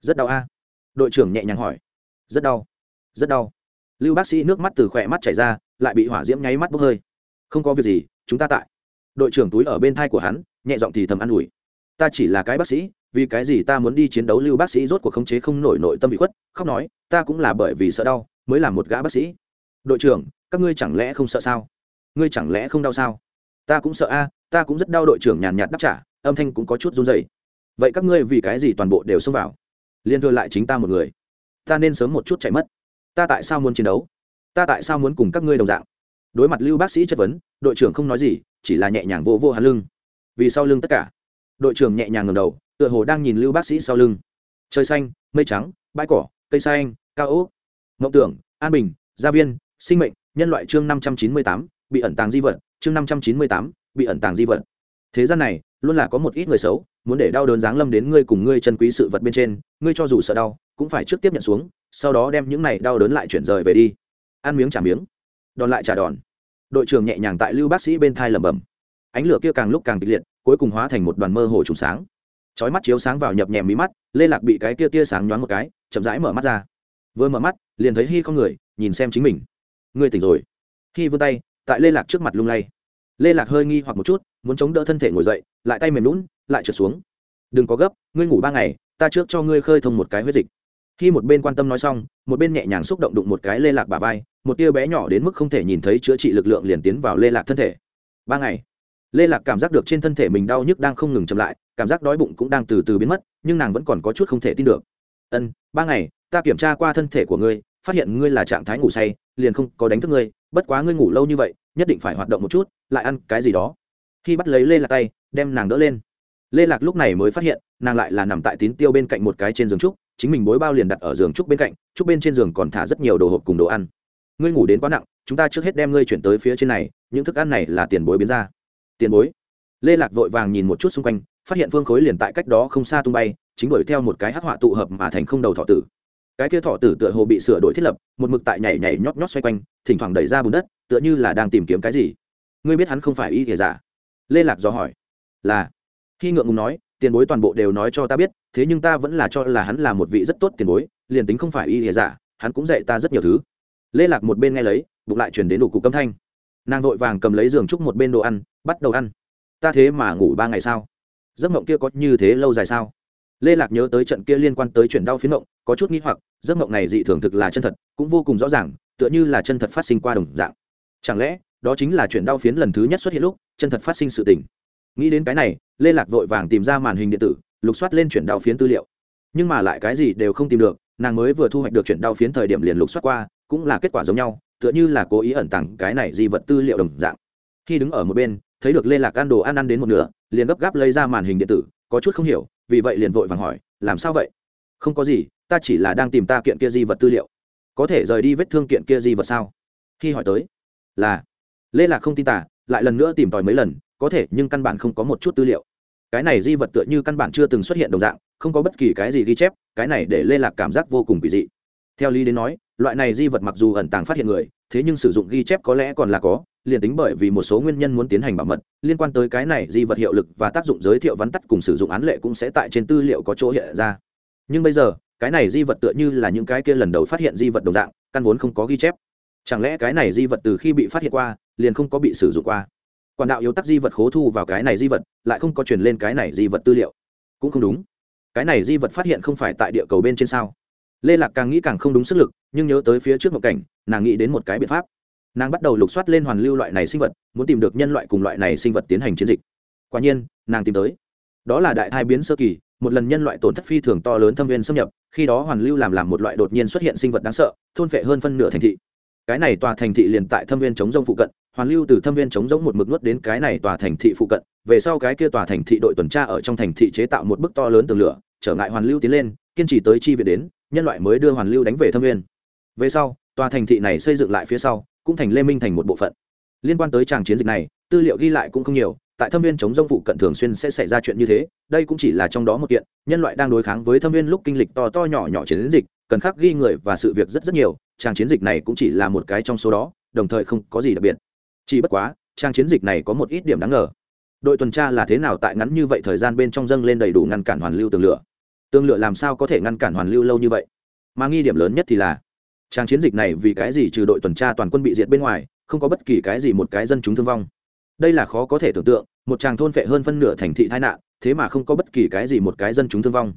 Rất đau a. Đội trưởng nhẹ nhàng hỏi. Rất đau. Rất đau. Lưu bác sĩ nước mắt từ khỏe mắt chảy ra, lại bị hỏa diễm nháy mắt bốc hơi. Không có việc gì, chúng ta tại. Đội trưởng túi ở bên thai của hắn, nhẹ giọng thì thầm an ủi. Ta chỉ là cái bác sĩ, vì cái gì ta muốn đi chiến đấu lưu bác sĩ rốt cuộc khống chế không nổi nội tâm bị khuất, khóc nói, ta cũng là bởi vì sợ đau, mới là một gã bác sĩ. Đội trưởng, các ngươi chẳng lẽ không sợ sao? Ngươi chẳng lẽ không đau sao? Ta cũng sợ a ta cũng rất đau đội trưởng nhàn nhạt đáp trả, âm thanh cũng có chút run dày vậy các ngươi vì cái gì toàn bộ đều xông vào? Liên thừa lại chính ta một người. Ta nên sớm một chút chạy mất. Ta tại sao muốn chiến đấu? Ta tại sao muốn cùng các ngươi đồng dạng? Đối mặt lưu bác sĩ chất vấn, đội trưởng không nói gì, chỉ là nhẹ nhàng vô vô hắn lưng. Vì sau lưng tất cả. Đội trưởng nhẹ nhàng ngầm đầu, tựa hồ đang nhìn lưu bác sĩ sau lưng. Trời xanh, mây trắng, bãi cỏ, cây xanh, cao ố mộng tưởng, an bình, gia viên, sinh mệnh, nhân loại chương năm trăm chín mươi tám, bị ẩn tàng di vật, chương năm trăm chín mươi tám bị ẩn tàng di vật. Thế gian này, luôn là có một ít người xấu, muốn để đau đớn giáng lâm đến ngươi cùng ngươi chân quý sự vật bên trên, ngươi cho dù sợ đau, cũng phải trước tiếp nhận xuống, sau đó đem những này đau đớn lại chuyển rời về đi. Ăn miếng trả miếng, đòn lại trả đòn. Đội trưởng nhẹ nhàng tại lưu bác sĩ bên thai lẩm bẩm. Ánh lửa kia càng lúc càng kịch liệt, cuối cùng hóa thành một đoàn mơ hồ trùng sáng. Chói mắt chiếu sáng vào nhập nhèm mí mắt, lê lạc bị cái kia tia sáng nhoáng một cái, chậm rãi mở mắt ra. Vừa mở mắt, liền thấy hy không người, nhìn xem chính mình. Ngươi tỉnh rồi. Hy vươn tay, tại lê lạc trước mặt lung lay lê lạc hơi nghi hoặc một chút, muốn chống đỡ thân thể ngồi dậy, lại tay mềm lún lại trượt xuống. Đừng có gấp, ngươi ngủ ba ngày, ta trước cho ngươi khơi thông một cái huyết dịch. Khi một bên quan tâm nói xong, một bên nhẹ nhàng xúc động đụng một cái lê lạc bà vai, một tia bé nhỏ đến mức không thể nhìn thấy chữa trị lực lượng liền tiến vào lê lạc thân thể. Ba ngày, lê lạc cảm giác được trên thân thể mình đau nhức đang không ngừng chậm lại, cảm giác đói bụng cũng đang từ từ biến mất, nhưng nàng vẫn còn có chút không thể tin được. Ân, ba ngày, ta kiểm tra qua thân thể của ngươi, phát hiện ngươi là trạng thái ngủ say, liền không có đánh thức ngươi bất quá ngươi ngủ lâu như vậy, nhất định phải hoạt động một chút, lại ăn cái gì đó. Khi bắt lấy lê lạc tay, đem nàng đỡ lên. Lê lạc lúc này mới phát hiện, nàng lại là nằm tại tín tiêu bên cạnh một cái trên giường trúc, chính mình bối bao liền đặt ở giường trúc bên cạnh, trúc bên trên giường còn thả rất nhiều đồ hộp cùng đồ ăn. Ngươi ngủ đến quá nặng, chúng ta trước hết đem ngươi chuyển tới phía trên này, những thức ăn này là tiền bối biến ra. Tiền bối? Lê lạc vội vàng nhìn một chút xung quanh, phát hiện phương khối liền tại cách đó không xa tung bay, chính đuổi theo một cái hắc họa tụ hợp mà thành không đầu thọ tử cái kia thọ tử tựa hồ bị sửa đổi thiết lập, một mực tại nhảy nhảy nhót nhót xoay quanh, thỉnh thoảng đẩy ra bùn đất, tựa như là đang tìm kiếm cái gì. Ngươi biết hắn không phải y kể giả? Lê lạc do hỏi. Là. Khi ngượng ngùng nói, tiền bối toàn bộ đều nói cho ta biết, thế nhưng ta vẫn là cho là hắn là một vị rất tốt tiền bối, liền tính không phải y kể giả, hắn cũng dạy ta rất nhiều thứ. Lê lạc một bên nghe lấy, bụng lại chuyển đến đủ cục câm thanh. Nàng vội vàng cầm lấy giường trúc một bên đồ ăn, bắt đầu ăn. Ta thế mà ngủ ba ngày sao? Giấc mộng kia có như thế lâu dài sao? Lê lạc nhớ tới trận kia liên quan tới chuyển đau phiến mộng có chút nghi hoặc, giấc mộng này dị thường thực là chân thật, cũng vô cùng rõ ràng, tựa như là chân thật phát sinh qua đồng dạng. Chẳng lẽ, đó chính là chuyển đau phiến lần thứ nhất xuất hiện lúc, chân thật phát sinh sự tình? Nghĩ đến cái này, lê lạc vội vàng tìm ra màn hình điện tử, lục soát lên chuyển đau phiến tư liệu. Nhưng mà lại cái gì đều không tìm được, nàng mới vừa thu hoạch được chuyển đau phiến thời điểm liền lục soát qua, cũng là kết quả giống nhau, tựa như là cố ý ẩn tặng cái này di vật tư liệu đồng dạng. Khi đứng ở một bên, thấy được lê lạc ăn đồ ăn ăn đến một nửa, liền gấp gáp lấy ra màn hình điện tử, có chút không hiểu, vì vậy liền vội vàng hỏi, làm sao vậy? Không có gì, ta chỉ là đang tìm ta kiện kia di vật tư liệu. Có thể rời đi vết thương kiện kia di vật sao? Khi hỏi tới, là, lê lạc không tin tả lại lần nữa tìm tòi mấy lần, có thể, nhưng căn bản không có một chút tư liệu. Cái này di vật tựa như căn bản chưa từng xuất hiện đồng dạng, không có bất kỳ cái gì ghi chép, cái này để lê lạc cảm giác vô cùng kỳ dị. Theo lý đến nói, loại này di vật mặc dù ẩn tàng phát hiện người, thế nhưng sử dụng ghi chép có lẽ còn là có, liền tính bởi vì một số nguyên nhân muốn tiến hành bảo mật, liên quan tới cái này di vật hiệu lực và tác dụng giới thiệu vắn tắt cùng sử dụng án lệ cũng sẽ tại trên tư liệu có chỗ hiện ra nhưng bây giờ, cái này di vật tựa như là những cái kia lần đầu phát hiện di vật đồng dạng, căn vốn không có ghi chép. Chẳng lẽ cái này di vật từ khi bị phát hiện qua, liền không có bị sử dụng qua? Quản đạo yếu tắc di vật khố thu vào cái này di vật, lại không có truyền lên cái này di vật tư liệu. Cũng không đúng. Cái này di vật phát hiện không phải tại địa cầu bên trên sao? Lê lạc càng nghĩ càng không đúng sức lực, nhưng nhớ tới phía trước một cảnh, nàng nghĩ đến một cái biện pháp. Nàng bắt đầu lục soát lên hoàn lưu loại này sinh vật, muốn tìm được nhân loại cùng loại này sinh vật tiến hành chiến dịch. Quả nhiên, nàng tìm tới. Đó là đại thai biến sơ kỳ một lần nhân loại tổn thất phi thường to lớn thâm viên xâm nhập, khi đó hoàn lưu làm làm một loại đột nhiên xuất hiện sinh vật đáng sợ, thôn phệ hơn phân nửa thành thị. Cái này tòa thành thị liền tại thâm viên chống rông phụ cận, hoàn lưu từ thâm viên chống rỗng một mực nuốt đến cái này tòa thành thị phụ cận, về sau cái kia tòa thành thị đội tuần tra ở trong thành thị chế tạo một bức to lớn tường lửa, trở ngại hoàn lưu tiến lên, kiên trì tới chi viện đến, nhân loại mới đưa hoàn lưu đánh về thâm viên. Về sau, tòa thành thị này xây dựng lại phía sau, cũng thành lê minh thành một bộ phận. Liên quan tới tràng chiến dịch này, tư liệu ghi lại cũng không nhiều tại thâm viên chống dông phụ cận thường xuyên sẽ xảy ra chuyện như thế, đây cũng chỉ là trong đó một kiện, nhân loại đang đối kháng với thâm viên lúc kinh lịch to to nhỏ nhỏ chiến dịch, cần khắc ghi người và sự việc rất rất nhiều, trang chiến dịch này cũng chỉ là một cái trong số đó, đồng thời không có gì đặc biệt. Chỉ bất quá, trang chiến dịch này có một ít điểm đáng ngờ. Đội tuần tra là thế nào tại ngắn như vậy thời gian bên trong dâng lên đầy đủ ngăn cản hoàn lưu tường lửa? Tường lửa làm sao có thể ngăn cản hoàn lưu lâu như vậy? Mà nghi điểm lớn nhất thì là, trang chiến dịch này vì cái gì trừ đội tuần tra toàn quân bị diệt bên ngoài, không có bất kỳ cái gì một cái dân chúng thương vong? Đây là khó có thể tưởng tượng, một tràng thôn phệ hơn phân nửa thành thị tai nạn, thế mà không có bất kỳ cái gì một cái dân chúng thương vong.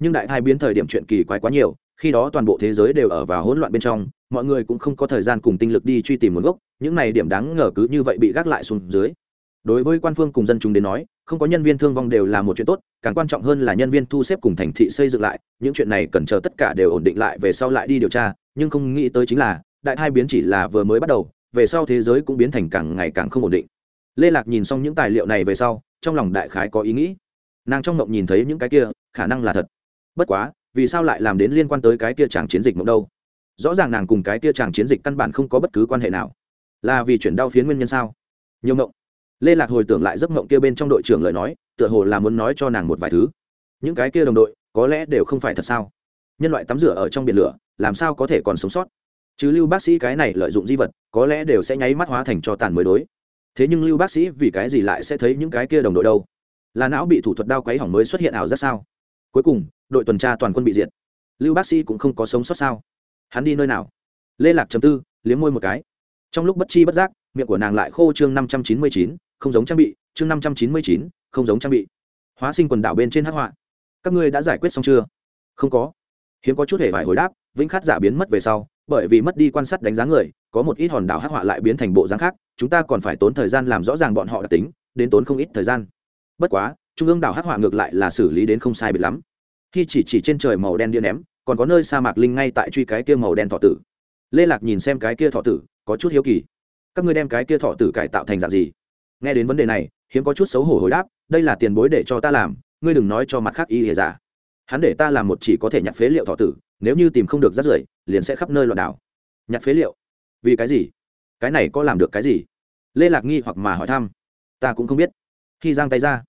Nhưng đại thai biến thời điểm chuyện kỳ quái quá nhiều, khi đó toàn bộ thế giới đều ở vào hỗn loạn bên trong, mọi người cũng không có thời gian cùng tinh lực đi truy tìm nguồn gốc, những này điểm đáng ngờ cứ như vậy bị gác lại xuống dưới. Đối với quan phương cùng dân chúng đến nói, không có nhân viên thương vong đều là một chuyện tốt, càng quan trọng hơn là nhân viên thu xếp cùng thành thị xây dựng lại, những chuyện này cần chờ tất cả đều ổn định lại về sau lại đi điều tra, nhưng không nghĩ tới chính là, đại thai biến chỉ là vừa mới bắt đầu, về sau thế giới cũng biến thành càng ngày càng không ổn định lê lạc nhìn xong những tài liệu này về sau, trong lòng đại khái có ý nghĩ. Nàng trong ngộng nhìn thấy những cái kia, khả năng là thật. Bất quá, vì sao lại làm đến liên quan tới cái kia chàng chiến dịch mộng đâu? Rõ ràng nàng cùng cái kia chàng chiến dịch căn bản không có bất cứ quan hệ nào. Là vì chuyển đau phiến nguyên nhân sao? Nhiều mộng lê lạc hồi tưởng lại giấc mộng kia bên trong đội trưởng lời nói, tựa hồ là muốn nói cho nàng một vài thứ. Những cái kia đồng đội, có lẽ đều không phải thật sao? Nhân loại tắm rửa ở trong biển lửa, làm sao có thể còn sống sót? Chứ lưu bác sĩ cái này lợi dụng di vật, có lẽ đều sẽ nháy mắt hóa thành cho tàn mới đối thế nhưng lưu bác sĩ vì cái gì lại sẽ thấy những cái kia đồng đội đâu? Là não bị thủ thuật đao quấy hỏng mới xuất hiện ảo giác sao? Cuối cùng, đội tuần tra toàn quân bị diệt. Lưu bác sĩ cũng không có sống sót sao? Hắn đi nơi nào? Lê lạc chấm tư, liếm môi một cái. Trong lúc bất chi bất giác, miệng của nàng lại khô chương năm trăm chín mươi chín, không giống trang bị chương năm trăm chín mươi chín, không giống trang bị. Hóa sinh quần đảo bên trên hắc họa. Các ngươi đã giải quyết xong chưa? Không có. Hiếm có chút hề vải hồi đáp, vĩnh khát giả biến mất về sau, bởi vì mất đi quan sát đánh giá người, có một ít hòn đảo hắc họa lại biến thành bộ dáng khác chúng ta còn phải tốn thời gian làm rõ ràng bọn họ đặc tính, đến tốn không ít thời gian. Bất quá, trung ương đảo hắc họa ngược lại là xử lý đến không sai biệt lắm. Khi chỉ chỉ trên trời màu đen đĩa ném, còn có nơi sa mạc linh ngay tại truy cái kia màu đen thọ tử. Lê lạc nhìn xem cái kia thọ tử, có chút hiếu kỳ. Các ngươi đem cái kia thọ tử cải tạo thành dạng gì? Nghe đến vấn đề này, hiếm có chút xấu hổ hồi đáp, đây là tiền bối để cho ta làm, ngươi đừng nói cho mặt khác y hề giả. Hắn để ta làm một chỉ có thể nhặt phế liệu thọ tử, nếu như tìm không được rắt rưởi, liền sẽ khắp nơi loạn đảo. Nhặt phế liệu? Vì cái gì? Cái này có làm được cái gì? Lê lạc nghi hoặc mà hỏi thăm. Ta cũng không biết. Khi giang tay ra,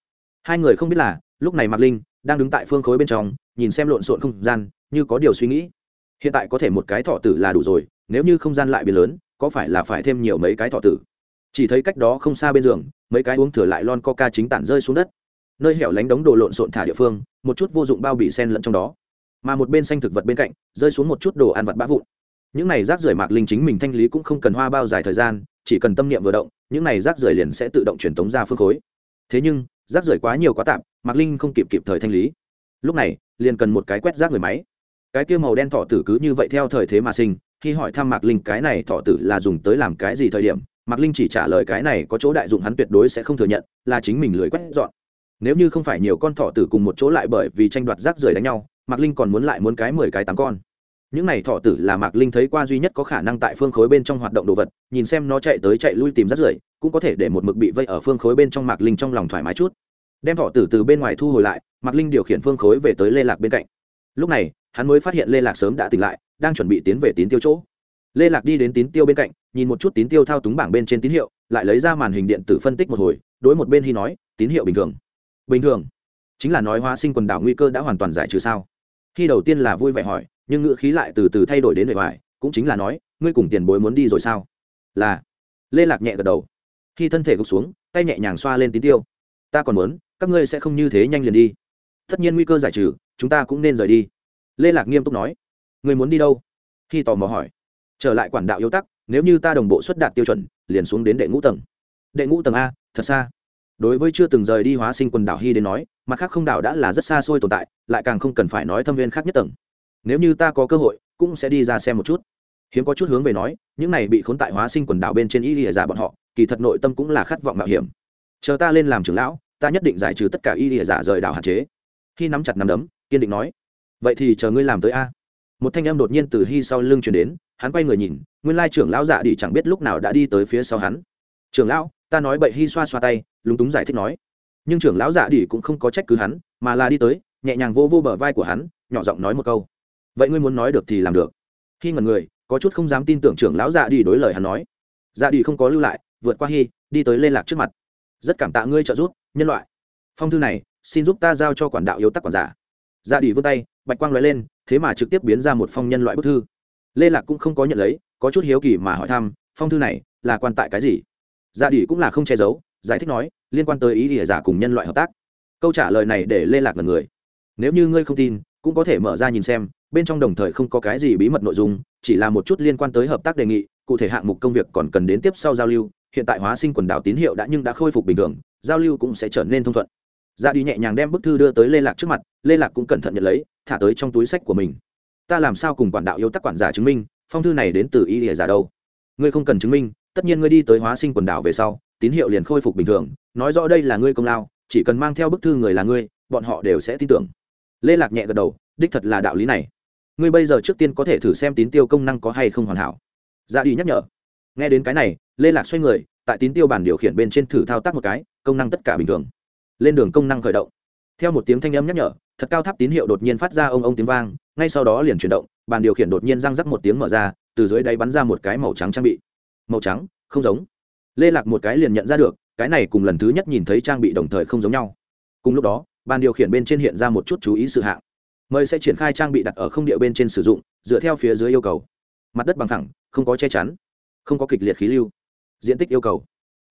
hai người không biết là, lúc này mạc linh đang đứng tại phương khối bên trong, nhìn xem lộn xộn không gian, như có điều suy nghĩ. Hiện tại có thể một cái thọ tử là đủ rồi, nếu như không gian lại biến lớn, có phải là phải thêm nhiều mấy cái thọ tử? Chỉ thấy cách đó không xa bên giường, mấy cái uống thừa lại lon coca chính tản rơi xuống đất. Nơi hẻo lánh đống đồ lộn xộn thả địa phương, một chút vô dụng bao bị sen lẫn trong đó. Mà một bên xanh thực vật bên cạnh, rơi xuống một chút đồ ăn vặt bã vụn những này rác rưởi mạc linh chính mình thanh lý cũng không cần hoa bao dài thời gian, chỉ cần tâm niệm vừa động, những này rác rưởi liền sẽ tự động truyền tống ra phương khối. Thế nhưng, rác rưởi quá nhiều quá tạm mạc linh không kịp kịp thời thanh lý. Lúc này, liền cần một cái quét rác người máy. Cái kia màu đen thọ tử cứ như vậy theo thời thế mà sinh, khi hỏi thăm mạc linh cái này thọ tử là dùng tới làm cái gì thời điểm, mạc linh chỉ trả lời cái này có chỗ đại dụng hắn tuyệt đối sẽ không thừa nhận, là chính mình lười quét dọn. Nếu như không phải nhiều con thọ tử cùng một chỗ lại bởi vì tranh đoạt rác rưởi đánh nhau, mạc linh còn muốn lại muốn cái mười cái tám con những này thọ tử là mạc linh thấy qua duy nhất có khả năng tại phương khối bên trong hoạt động đồ vật, nhìn xem nó chạy tới chạy lui tìm rắt rưởi, cũng có thể để một mực bị vây ở phương khối bên trong mạc linh trong lòng thoải mái chút. Đem thọ tử từ bên ngoài thu hồi lại, mạc linh điều khiển phương khối về tới lê lạc bên cạnh. Lúc này, hắn mới phát hiện lê lạc sớm đã tỉnh lại, đang chuẩn bị tiến về tín tiêu chỗ. Lê lạc đi đến tín tiêu bên cạnh, nhìn một chút tín tiêu thao túng bảng bên trên tín hiệu, lại lấy ra màn hình điện tử phân tích một hồi, đối một bên hy nói, tín hiệu bình thường. Bình thường? Chính là nói hóa sinh quần đảo nguy cơ đã hoàn toàn giải trừ sao? Khi đầu tiên là vui vẻ hỏi, nhưng ngữ khí lại từ từ thay đổi đến bề ngoài cũng chính là nói, ngươi cùng tiền bối muốn đi rồi sao? Là. Lê lạc nhẹ gật đầu. Khi thân thể gục xuống, tay nhẹ nhàng xoa lên tín tiêu. Ta còn muốn, các ngươi sẽ không như thế nhanh liền đi. Tất nhiên nguy cơ giải trừ, chúng ta cũng nên rời đi. Lê lạc nghiêm túc nói. Người muốn đi đâu? Khi tò mò hỏi. Trở lại quản đạo yếu tắc, nếu như ta đồng bộ xuất đạt tiêu chuẩn, liền xuống đến đệ ngũ tầng. Đệ ngũ tầng a, thật xa đối với chưa từng rời đi hóa sinh quần đảo hy đến nói, mặt khác không đảo đã là rất xa xôi tồn tại, lại càng không cần phải nói thâm viên khác nhất tầng. Nếu như ta có cơ hội, cũng sẽ đi ra xem một chút. Hiếm có chút hướng về nói, những này bị khốn tại hóa sinh quần đảo bên trên y lìa giả bọn họ, kỳ thật nội tâm cũng là khát vọng mạo hiểm. Chờ ta lên làm trưởng lão, ta nhất định giải trừ tất cả y lìa giả rời đảo hạn chế. Khi nắm chặt nắm đấm, kiên định nói, vậy thì chờ ngươi làm tới a. Một thanh âm đột nhiên từ hy sau lưng chuyển đến, hắn quay người nhìn, nguyên lai trưởng lão giả đi chẳng biết lúc nào đã đi tới phía sau hắn. Trưởng lão ta nói bậy hy xoa xoa tay, lúng túng giải thích nói. Nhưng trưởng lão dạ đi cũng không có trách cứ hắn, mà là đi tới, nhẹ nhàng vô vô bờ vai của hắn, nhỏ giọng nói một câu. Vậy ngươi muốn nói được thì làm được. Khi ngần người, có chút không dám tin tưởng trưởng lão dạ đi đối lời hắn nói. Dạ đi không có lưu lại, vượt qua hy đi tới liên lạc trước mặt. Rất cảm tạ ngươi trợ giúp, nhân loại. Phong thư này, xin giúp ta giao cho quản đạo yếu tắc quản giả. Dạ đi vươn tay, bạch quang lóe lên, thế mà trực tiếp biến ra một phong nhân loại bức thư. Lê lạc cũng không có nhận lấy, có chút hiếu kỳ mà hỏi thăm, phong thư này là quan tại cái gì? Dạ đi cũng là không che giấu, giải thích nói, liên quan tới ý ỉa giả cùng nhân loại hợp tác. Câu trả lời này để lê lạc ngần người. Nếu như ngươi không tin, cũng có thể mở ra nhìn xem, bên trong đồng thời không có cái gì bí mật nội dung, chỉ là một chút liên quan tới hợp tác đề nghị, cụ thể hạng mục công việc còn cần đến tiếp sau giao lưu, hiện tại hóa sinh quần đảo tín hiệu đã nhưng đã khôi phục bình thường, giao lưu cũng sẽ trở nên thông thuận. Dạ ra đi nhẹ nhàng đem bức thư đưa tới lê lạc trước mặt, lê lạc cũng cẩn thận nhận lấy, thả tới trong túi sách của mình. Ta làm sao cùng quản đạo yêu tắc quản giả chứng minh, phong thư này đến từ y lìa giả đâu? Ngươi không cần chứng minh tất nhiên ngươi đi tới hóa sinh quần đảo về sau, tín hiệu liền khôi phục bình thường, nói rõ đây là ngươi công lao, chỉ cần mang theo bức thư người là ngươi, bọn họ đều sẽ tin tưởng. Lê lạc nhẹ gật đầu, đích thật là đạo lý này. Ngươi bây giờ trước tiên có thể thử xem tín tiêu công năng có hay không hoàn hảo. Dạ ra đi nhắc nhở. Nghe đến cái này, lê lạc xoay người, tại tín tiêu bản điều khiển bên trên thử thao tác một cái, công năng tất cả bình thường. Lên đường công năng khởi động. Theo một tiếng thanh âm nhắc nhở, thật cao tháp tín hiệu đột nhiên phát ra ông ông tiếng vang, ngay sau đó liền chuyển động bàn điều khiển đột nhiên răng rắc một tiếng mở ra, từ dưới đáy bắn ra một cái màu trắng trang bị màu trắng, không giống. Lê lạc một cái liền nhận ra được, cái này cùng lần thứ nhất nhìn thấy trang bị đồng thời không giống nhau. Cùng lúc đó, bàn điều khiển bên trên hiện ra một chút chú ý sự hạng. Mời sẽ triển khai trang bị đặt ở không địa bên trên sử dụng, dựa theo phía dưới yêu cầu. Mặt đất bằng thẳng, không có che chắn, không có kịch liệt khí lưu. Diện tích yêu cầu,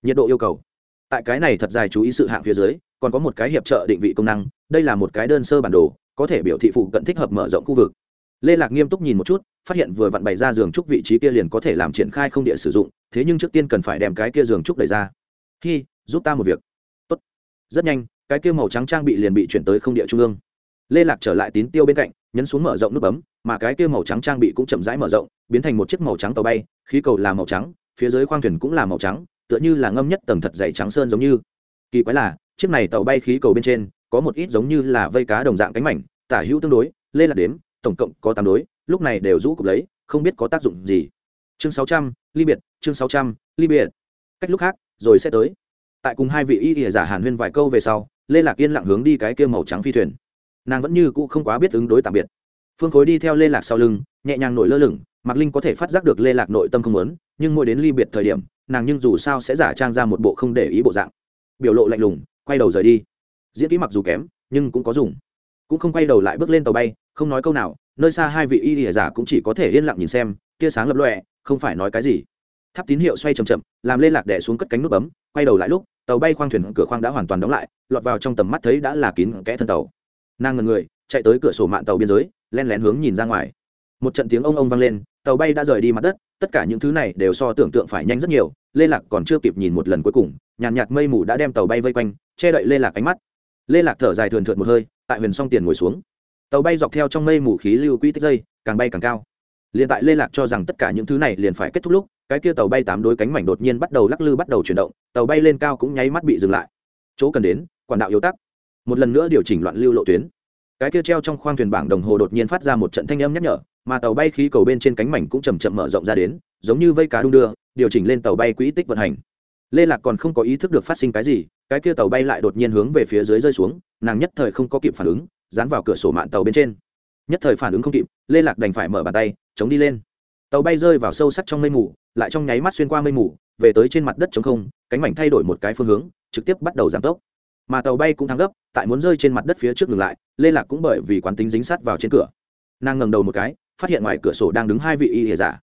nhiệt độ yêu cầu. Tại cái này thật dài chú ý sự hạng phía dưới, còn có một cái hiệp trợ định vị công năng, đây là một cái đơn sơ bản đồ, có thể biểu thị phụ cận thích hợp mở rộng khu vực lê lạc nghiêm túc nhìn một chút, phát hiện vừa vặn bày ra giường trúc vị trí kia liền có thể làm triển khai không địa sử dụng, thế nhưng trước tiên cần phải đem cái kia giường trúc đẩy ra. Hi, giúp ta một việc. Tốt. rất nhanh, cái kia màu trắng trang bị liền bị chuyển tới không địa trung ương. Lê lạc trở lại tín tiêu bên cạnh, nhấn xuống mở rộng nút bấm, mà cái kia màu trắng trang bị cũng chậm rãi mở rộng, biến thành một chiếc màu trắng tàu bay, khí cầu là màu trắng, phía dưới khoang thuyền cũng là màu trắng, tựa như là ngâm nhất tầng thật dày trắng sơn giống như. Kỳ quái là, chiếc này tàu bay khí cầu bên trên có một ít giống như là vây cá đồng dạng cánh mảnh, tả hữu tương đối, lê lạc đếm tổng cộng có tám đối, lúc này đều rũ cục lấy, không biết có tác dụng gì. Chương sáu trăm, ly biệt, chương sáu trăm, ly biệt. Cách lúc khác, rồi sẽ tới. Tại cùng hai vị y ỉa giả hàn huyên vài câu về sau, lê lạc yên lặng hướng đi cái kia màu trắng phi thuyền. Nàng vẫn như cũ không quá biết ứng đối tạm biệt. Phương khối đi theo lê lạc sau lưng, nhẹ nhàng nổi lơ lửng, mạc linh có thể phát giác được lê lạc nội tâm không lớn nhưng mỗi đến ly biệt thời điểm, nàng nhưng dù sao sẽ giả trang ra một bộ không để ý bộ dạng. Biểu lộ lạnh lùng, quay đầu rời đi. Diễn kỹ mặc dù kém, nhưng cũng có dùng cũng không quay đầu lại bước lên tàu bay không nói câu nào nơi xa hai vị y ỉa giả cũng chỉ có thể yên lặng nhìn xem tia sáng lập lọe không phải nói cái gì. Tháp tín hiệu xoay c h ậ m chậm làm lên lạc đẻ xuống cất cánh nút bấm quay đầu lại lúc tàu bay khoang thuyền cửa khoang đã hoàn toàn đóng lại lọt vào trong tầm mắt thấy đã là kín kẽ thân tàu. Nàng ngần người chạy tới cửa sổ mạng tàu biên giới len lén hướng nhìn ra ngoài. Một trận tiếng ông ông vang lên tàu bay đã rời đi mặt đất tất cả những thứ này đều so tưởng tượng phải nhanh rất nhiều lê lạc còn chưa kịp nhìn một lần cuối cùng nhàn nhạt, nhạt mây mù đã đem tàu bay vây quanh che đậy lê lạc ánh mắt. Lê lạc thở dài thườn thượt một hơi tại huyền song tiền ngồi xuống. Tàu bay dọc theo trong mây mù khí lưu quỹ tích dây, càng bay càng cao. Liền tại lê lạc cho rằng tất cả những thứ này liền phải kết thúc lúc, cái kia tàu bay tám đối cánh mảnh đột nhiên bắt đầu lắc lư bắt đầu chuyển động, tàu bay lên cao cũng nháy mắt bị dừng lại. Chỗ cần đến, quản đạo yếu tắc. Một lần nữa điều chỉnh loạn lưu lộ tuyến. Cái kia treo trong khoang thuyền bảng đồng hồ đột nhiên phát ra một trận thanh âm nhắc nhở, mà tàu bay khí cầu bên trên cánh mảnh cũng chầm chậm mở rộng ra đến, giống như vây cá đung đưa, điều chỉnh lên tàu bay quỹ tích vận hành. Lê lạc còn không có ý thức được phát sinh cái gì, cái kia tàu bay lại đột nhiên hướng về phía dưới rơi xuống nàng nhất thời không có kịp phản ứng, dán vào cửa sổ mạng tàu bên trên. Nhất thời phản ứng không kịp, lê lạc đành phải mở bàn tay, chống đi lên. Tàu bay rơi vào sâu sắc trong mây mù, lại trong nháy mắt xuyên qua mây mù, về tới trên mặt đất chống không, cánh mảnh thay đổi một cái phương hướng, trực tiếp bắt đầu giảm tốc. Mà tàu bay cũng thắng gấp, tại muốn rơi trên mặt đất phía trước ngừng lại, lê lạc cũng bởi vì quán tính dính sát vào trên cửa. Nàng ngẩng đầu một cái, phát hiện ngoài cửa sổ đang đứng hai vị y hề giả.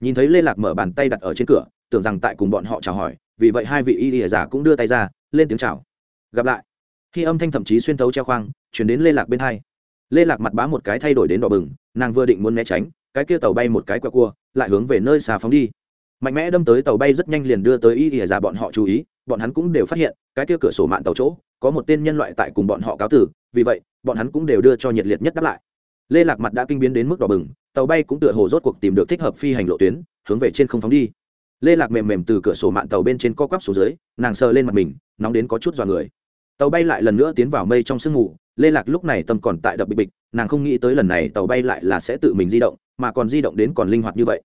Nhìn thấy lê lạc mở bàn tay đặt ở trên cửa, tưởng rằng tại cùng bọn họ chào hỏi, vì vậy hai vị y hề giả cũng đưa tay ra, lên tiếng chào. Gặp lại khi âm thanh thậm chí xuyên tấu treo khoang, chuyển đến lê lạc bên hai. Lê lạc mặt bá một cái thay đổi đến đỏ bừng, nàng vừa định muốn né tránh, cái kia tàu bay một cái quẹo cua, lại hướng về nơi xà phóng đi. Mạnh mẽ đâm tới tàu bay rất nhanh liền đưa tới y ỉa ra bọn họ chú ý, bọn hắn cũng đều phát hiện, cái kia cửa sổ mạng tàu chỗ, có một tên nhân loại tại cùng bọn họ cáo tử, vì vậy, bọn hắn cũng đều đưa cho nhiệt liệt nhất đáp lại. Lê lạc mặt đã kinh biến đến mức đỏ bừng, tàu bay cũng tựa hồ rốt cuộc tìm được thích hợp phi hành lộ tuyến, hướng về trên không phóng đi. Lê lạc mềm mềm từ cửa sổ mạng tàu bên trên co quắp xuống dưới, nàng sờ lên mặt mình, nóng đến có chút dọa người tàu bay lại lần nữa tiến vào mây trong sương mù, lê lạc lúc này tâm còn tại đập bịch bịch, nàng không nghĩ tới lần này tàu bay lại là sẽ tự mình di động, mà còn di động đến còn linh hoạt như vậy.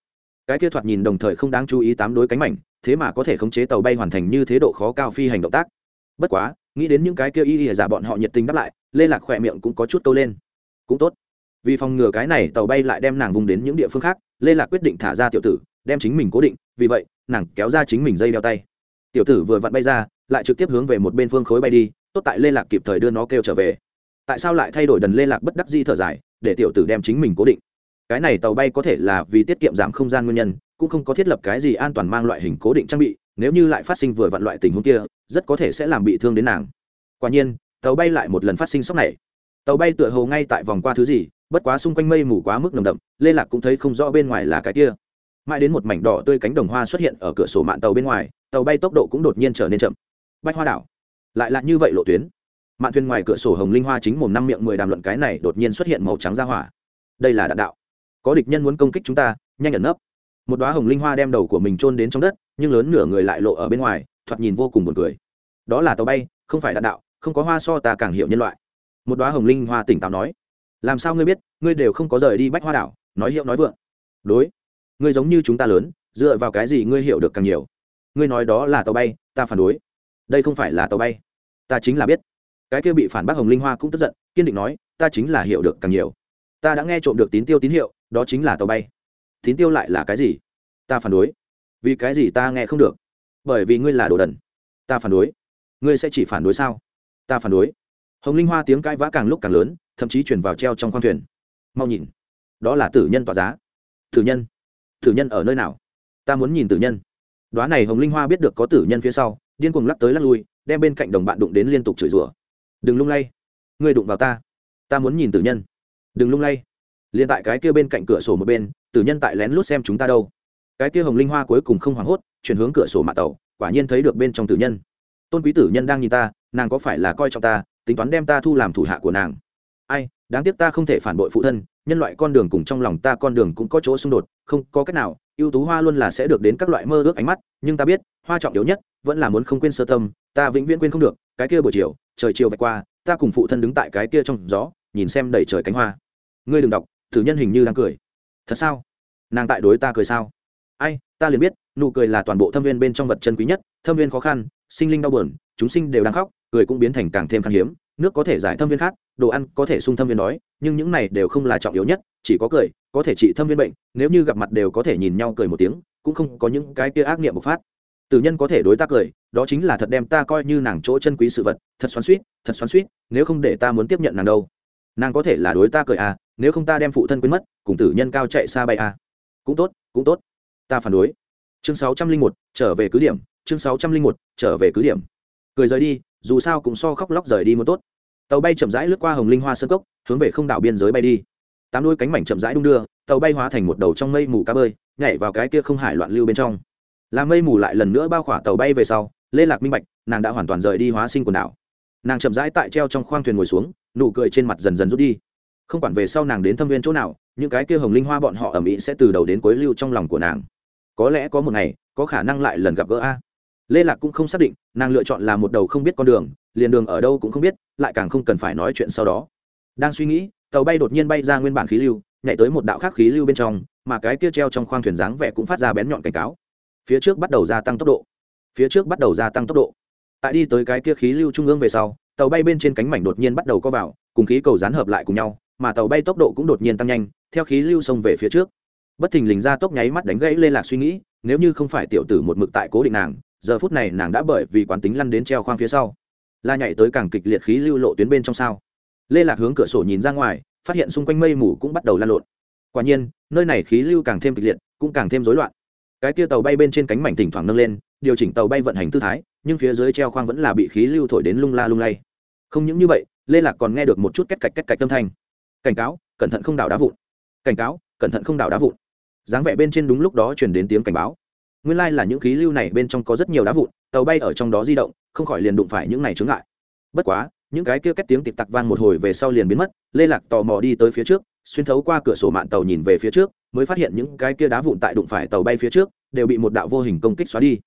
Cái kia thoạt nhìn đồng thời không đáng chú ý tám đối cánh mảnh, thế mà có thể khống chế tàu bay hoàn thành như thế độ khó cao phi hành động tác. Bất quá, nghĩ đến những cái kia y ỉa giả bọn họ nhiệt tình đáp lại, lê lạc khỏe miệng cũng có chút câu lên. Cũng tốt. Vì phòng ngừa cái này tàu bay lại đem nàng vùng đến những địa phương khác, lê lạc quyết định thả ra tiểu tử, đem chính mình cố định, vì vậy, nàng kéo ra chính mình dây đeo tay. Tiểu tử vừa vặn bay ra, lại trực tiếp hướng về một bên phương khối bay đi tốt tại lê lạc kịp thời đưa nó kêu trở về. Tại sao lại thay đổi đần lê lạc bất đắc di thở dài, để tiểu tử đem chính mình cố định? Cái này tàu bay có thể là vì tiết kiệm giảm không gian nguyên nhân, cũng không có thiết lập cái gì an toàn mang loại hình cố định trang bị, nếu như lại phát sinh vừa vặn loại tình huống kia, rất có thể sẽ làm bị thương đến nàng. Quả nhiên, tàu bay lại một lần phát sinh sốc này. Tàu bay tựa hồ ngay tại vòng qua thứ gì, bất quá xung quanh mây mù quá mức nồng đậm, lê lạc cũng thấy không rõ bên ngoài là cái kia. Mãi đến một mảnh đỏ tươi cánh đồng hoa xuất hiện ở cửa sổ mạng tàu bên ngoài, tàu bay tốc độ cũng đột nhiên trở nên chậm. Bách hoa đảo lại là như vậy lộ tuyến. Mạn thuyền ngoài cửa sổ hồng linh hoa chính mồm năm miệng mười đàm luận cái này đột nhiên xuất hiện màu trắng ra hỏa. Đây là đạn đạo. Có địch nhân muốn công kích chúng ta, nhanh ẩn nấp. Một đoá hồng linh hoa đem đầu của mình trôn đến trong đất, nhưng lớn nửa người lại lộ ở bên ngoài, thoạt nhìn vô cùng buồn cười. Đó là tàu bay, không phải đạn đạo, không có hoa so ta càng hiểu nhân loại. Một đoá hồng linh hoa tỉnh táo nói, làm sao ngươi biết, ngươi đều không có rời đi bách hoa đảo, nói hiệu nói vượng. Đối, ngươi giống như chúng ta lớn, dựa vào cái gì ngươi hiểu được càng nhiều? Ngươi nói đó là tàu bay, ta phản đối đây không phải là tàu bay. Ta chính là biết. Cái kia bị phản bác hồng linh hoa cũng tức giận, kiên định nói, ta chính là hiểu được càng nhiều. Ta đã nghe trộm được tín tiêu tín hiệu, đó chính là tàu bay. Tín tiêu lại là cái gì? Ta phản đối. Vì cái gì ta nghe không được? Bởi vì ngươi là đồ đần. Ta phản đối. Ngươi sẽ chỉ phản đối sao? Ta phản đối. Hồng linh hoa tiếng cãi vã càng lúc càng lớn, thậm chí chuyển vào treo trong khoang thuyền. Mau nhìn. Đó là tử nhân tỏa giá. Tử nhân. Tử nhân ở nơi nào? Ta muốn nhìn tử nhân. Đoá này hồng linh hoa biết được có tử nhân phía sau điên cuồng lắc tới lắc lui, đem bên cạnh đồng bạn đụng đến liên tục chửi rủa. Đừng lung lay, ngươi đụng vào ta ta muốn nhìn tử nhân. Đừng lung lay. Liền tại cái kia bên cạnh cửa sổ một bên, tử nhân tại lén lút xem chúng ta đâu. Cái kia hồng linh hoa cuối cùng không hoảng hốt, chuyển hướng cửa sổ mạ tàu, quả nhiên thấy được bên trong tử nhân. Tôn quý tử nhân đang nhìn ta, nàng có phải là coi trọng ta, tính toán đem ta thu làm thủ hạ của nàng? Ai, đáng tiếc ta không thể phản bội phụ thân, nhân loại con đường cùng trong lòng ta con đường cũng có chỗ xung đột, không có cách nào ưu tú hoa luôn là sẽ được đến các loại mơ ước ánh mắt, nhưng ta biết, hoa trọng yếu nhất vẫn là muốn không quên sơ tâm, ta vĩnh viễn quên không được, cái kia buổi chiều, trời chiều vạch qua, ta cùng phụ thân đứng tại cái kia trong gió, nhìn xem đầy trời cánh hoa. Ngươi đừng đọc, thử nhân hình như đang cười. Thật sao? Nàng tại đối ta cười sao? Ai, ta liền biết, nụ cười là toàn bộ thâm viên bên trong vật chân quý nhất, thâm viên khó khăn, sinh linh đau buồn, chúng sinh đều đang khóc, cười cũng biến thành càng thêm khan hiếm, nước có thể giải thâm viên khác, đồ ăn có thể sung thâm viên đói, nhưng những này đều không là trọng yếu nhất chỉ có cười, có thể trị thâm viên bệnh, nếu như gặp mặt đều có thể nhìn nhau cười một tiếng, cũng không có những cái kia ác niệm bộc phát. Tử nhân có thể đối tác cười, đó chính là thật đem ta coi như nàng chỗ chân quý sự vật, thật xoắn suýt thật xoắn suýt nếu không để ta muốn tiếp nhận nàng đâu. Nàng có thể là đối ta cười à nếu không ta đem phụ thân quên mất, cùng tử nhân cao chạy xa bay à. Cũng tốt cũng tốt. Ta phản đối. Chương sáu trăm linh một, trở về cứ điểm, chương sáu trăm linh một, trở về cứ điểm. Cười rời đi, dù sao cũng so khóc lóc rời đi muốn tốt. Tàu bay chậm rãi lướt qua hồng linh hoa sơn cốc, hướng về không đảo biên giới bay đi tám đôi cánh mảnh chậm rãi đung đưa, tàu bay hóa thành một đầu trong mây mù cá bơi, nhảy vào cái kia không hải loạn lưu bên trong. Làm mây mù lại lần nữa bao khỏa tàu bay về sau, lê lạc minh bạch, nàng đã hoàn toàn rời đi hóa sinh quần đảo. Nàng chậm rãi tại treo trong khoang thuyền ngồi xuống, nụ cười trên mặt dần dần rút đi. Không quản về sau nàng đến thâm viên chỗ nào, những cái kia hồng linh hoa bọn họ ở mỹ sẽ từ đầu đến cuối lưu trong lòng của nàng. Có lẽ có một ngày, có khả năng lại lần gặp gỡ a. Lê lạc cũng không xác định, nàng lựa chọn là một đầu không biết con đường, liền đường ở đâu cũng không biết, lại càng không cần phải nói chuyện sau đó. Đang suy nghĩ tàu bay đột nhiên bay ra nguyên bản khí lưu, nhảy tới một đạo khác khí lưu bên trong, mà cái kia treo trong khoang thuyền dáng vẻ cũng phát ra bén nhọn cảnh cáo. Phía trước bắt đầu gia tăng tốc độ. Phía trước bắt đầu gia tăng tốc độ. Tại đi tới cái kia khí lưu trung ương về sau, tàu bay bên trên cánh mảnh đột nhiên bắt đầu co vào, cùng khí cầu dán hợp lại cùng nhau, mà tàu bay tốc độ cũng đột nhiên tăng nhanh, theo khí lưu xông về phía trước. Bất thình lình ra tốc nháy mắt đánh gãy lê lạc suy nghĩ, nếu như không phải tiểu tử một mực tại cố định nàng, giờ phút này nàng đã bởi vì quán tính lăn đến treo khoang phía sau la nhảy tới càng kịch liệt khí lưu lộ tuyến bên trong sao lê lạc hướng cửa sổ nhìn ra ngoài, phát hiện xung quanh mây mù cũng bắt đầu lan lộn. Quả nhiên, nơi này khí lưu càng thêm kịch liệt, cũng càng thêm rối loạn. Cái tia tàu bay bên trên cánh mảnh thỉnh thoảng nâng lên, điều chỉnh tàu bay vận hành tư thái, nhưng phía dưới treo khoang vẫn là bị khí lưu thổi đến lung la lung lay. Không những như vậy, lê lạc còn nghe được một chút cách cạch cách cạch tâm thanh. Cảnh cáo, cẩn thận không đảo đá vụn. Cảnh cáo, cẩn thận không đảo đá vụn. Dáng vẻ bên trên đúng lúc đó chuyển đến tiếng cảnh báo. Nguyên lai là những khí lưu này bên trong có rất nhiều đá vụn, tàu bay ở trong đó di động, không khỏi liền đụng phải những này chướng ngại. Bất quá những cái kia két tiếng tịp tặc vang một hồi về sau liền biến mất, lê lạc tò mò đi tới phía trước, xuyên thấu qua cửa sổ mạng tàu nhìn về phía trước, mới phát hiện những cái kia đá vụn tại đụng phải tàu bay phía trước, đều bị một đạo vô hình công kích xóa đi.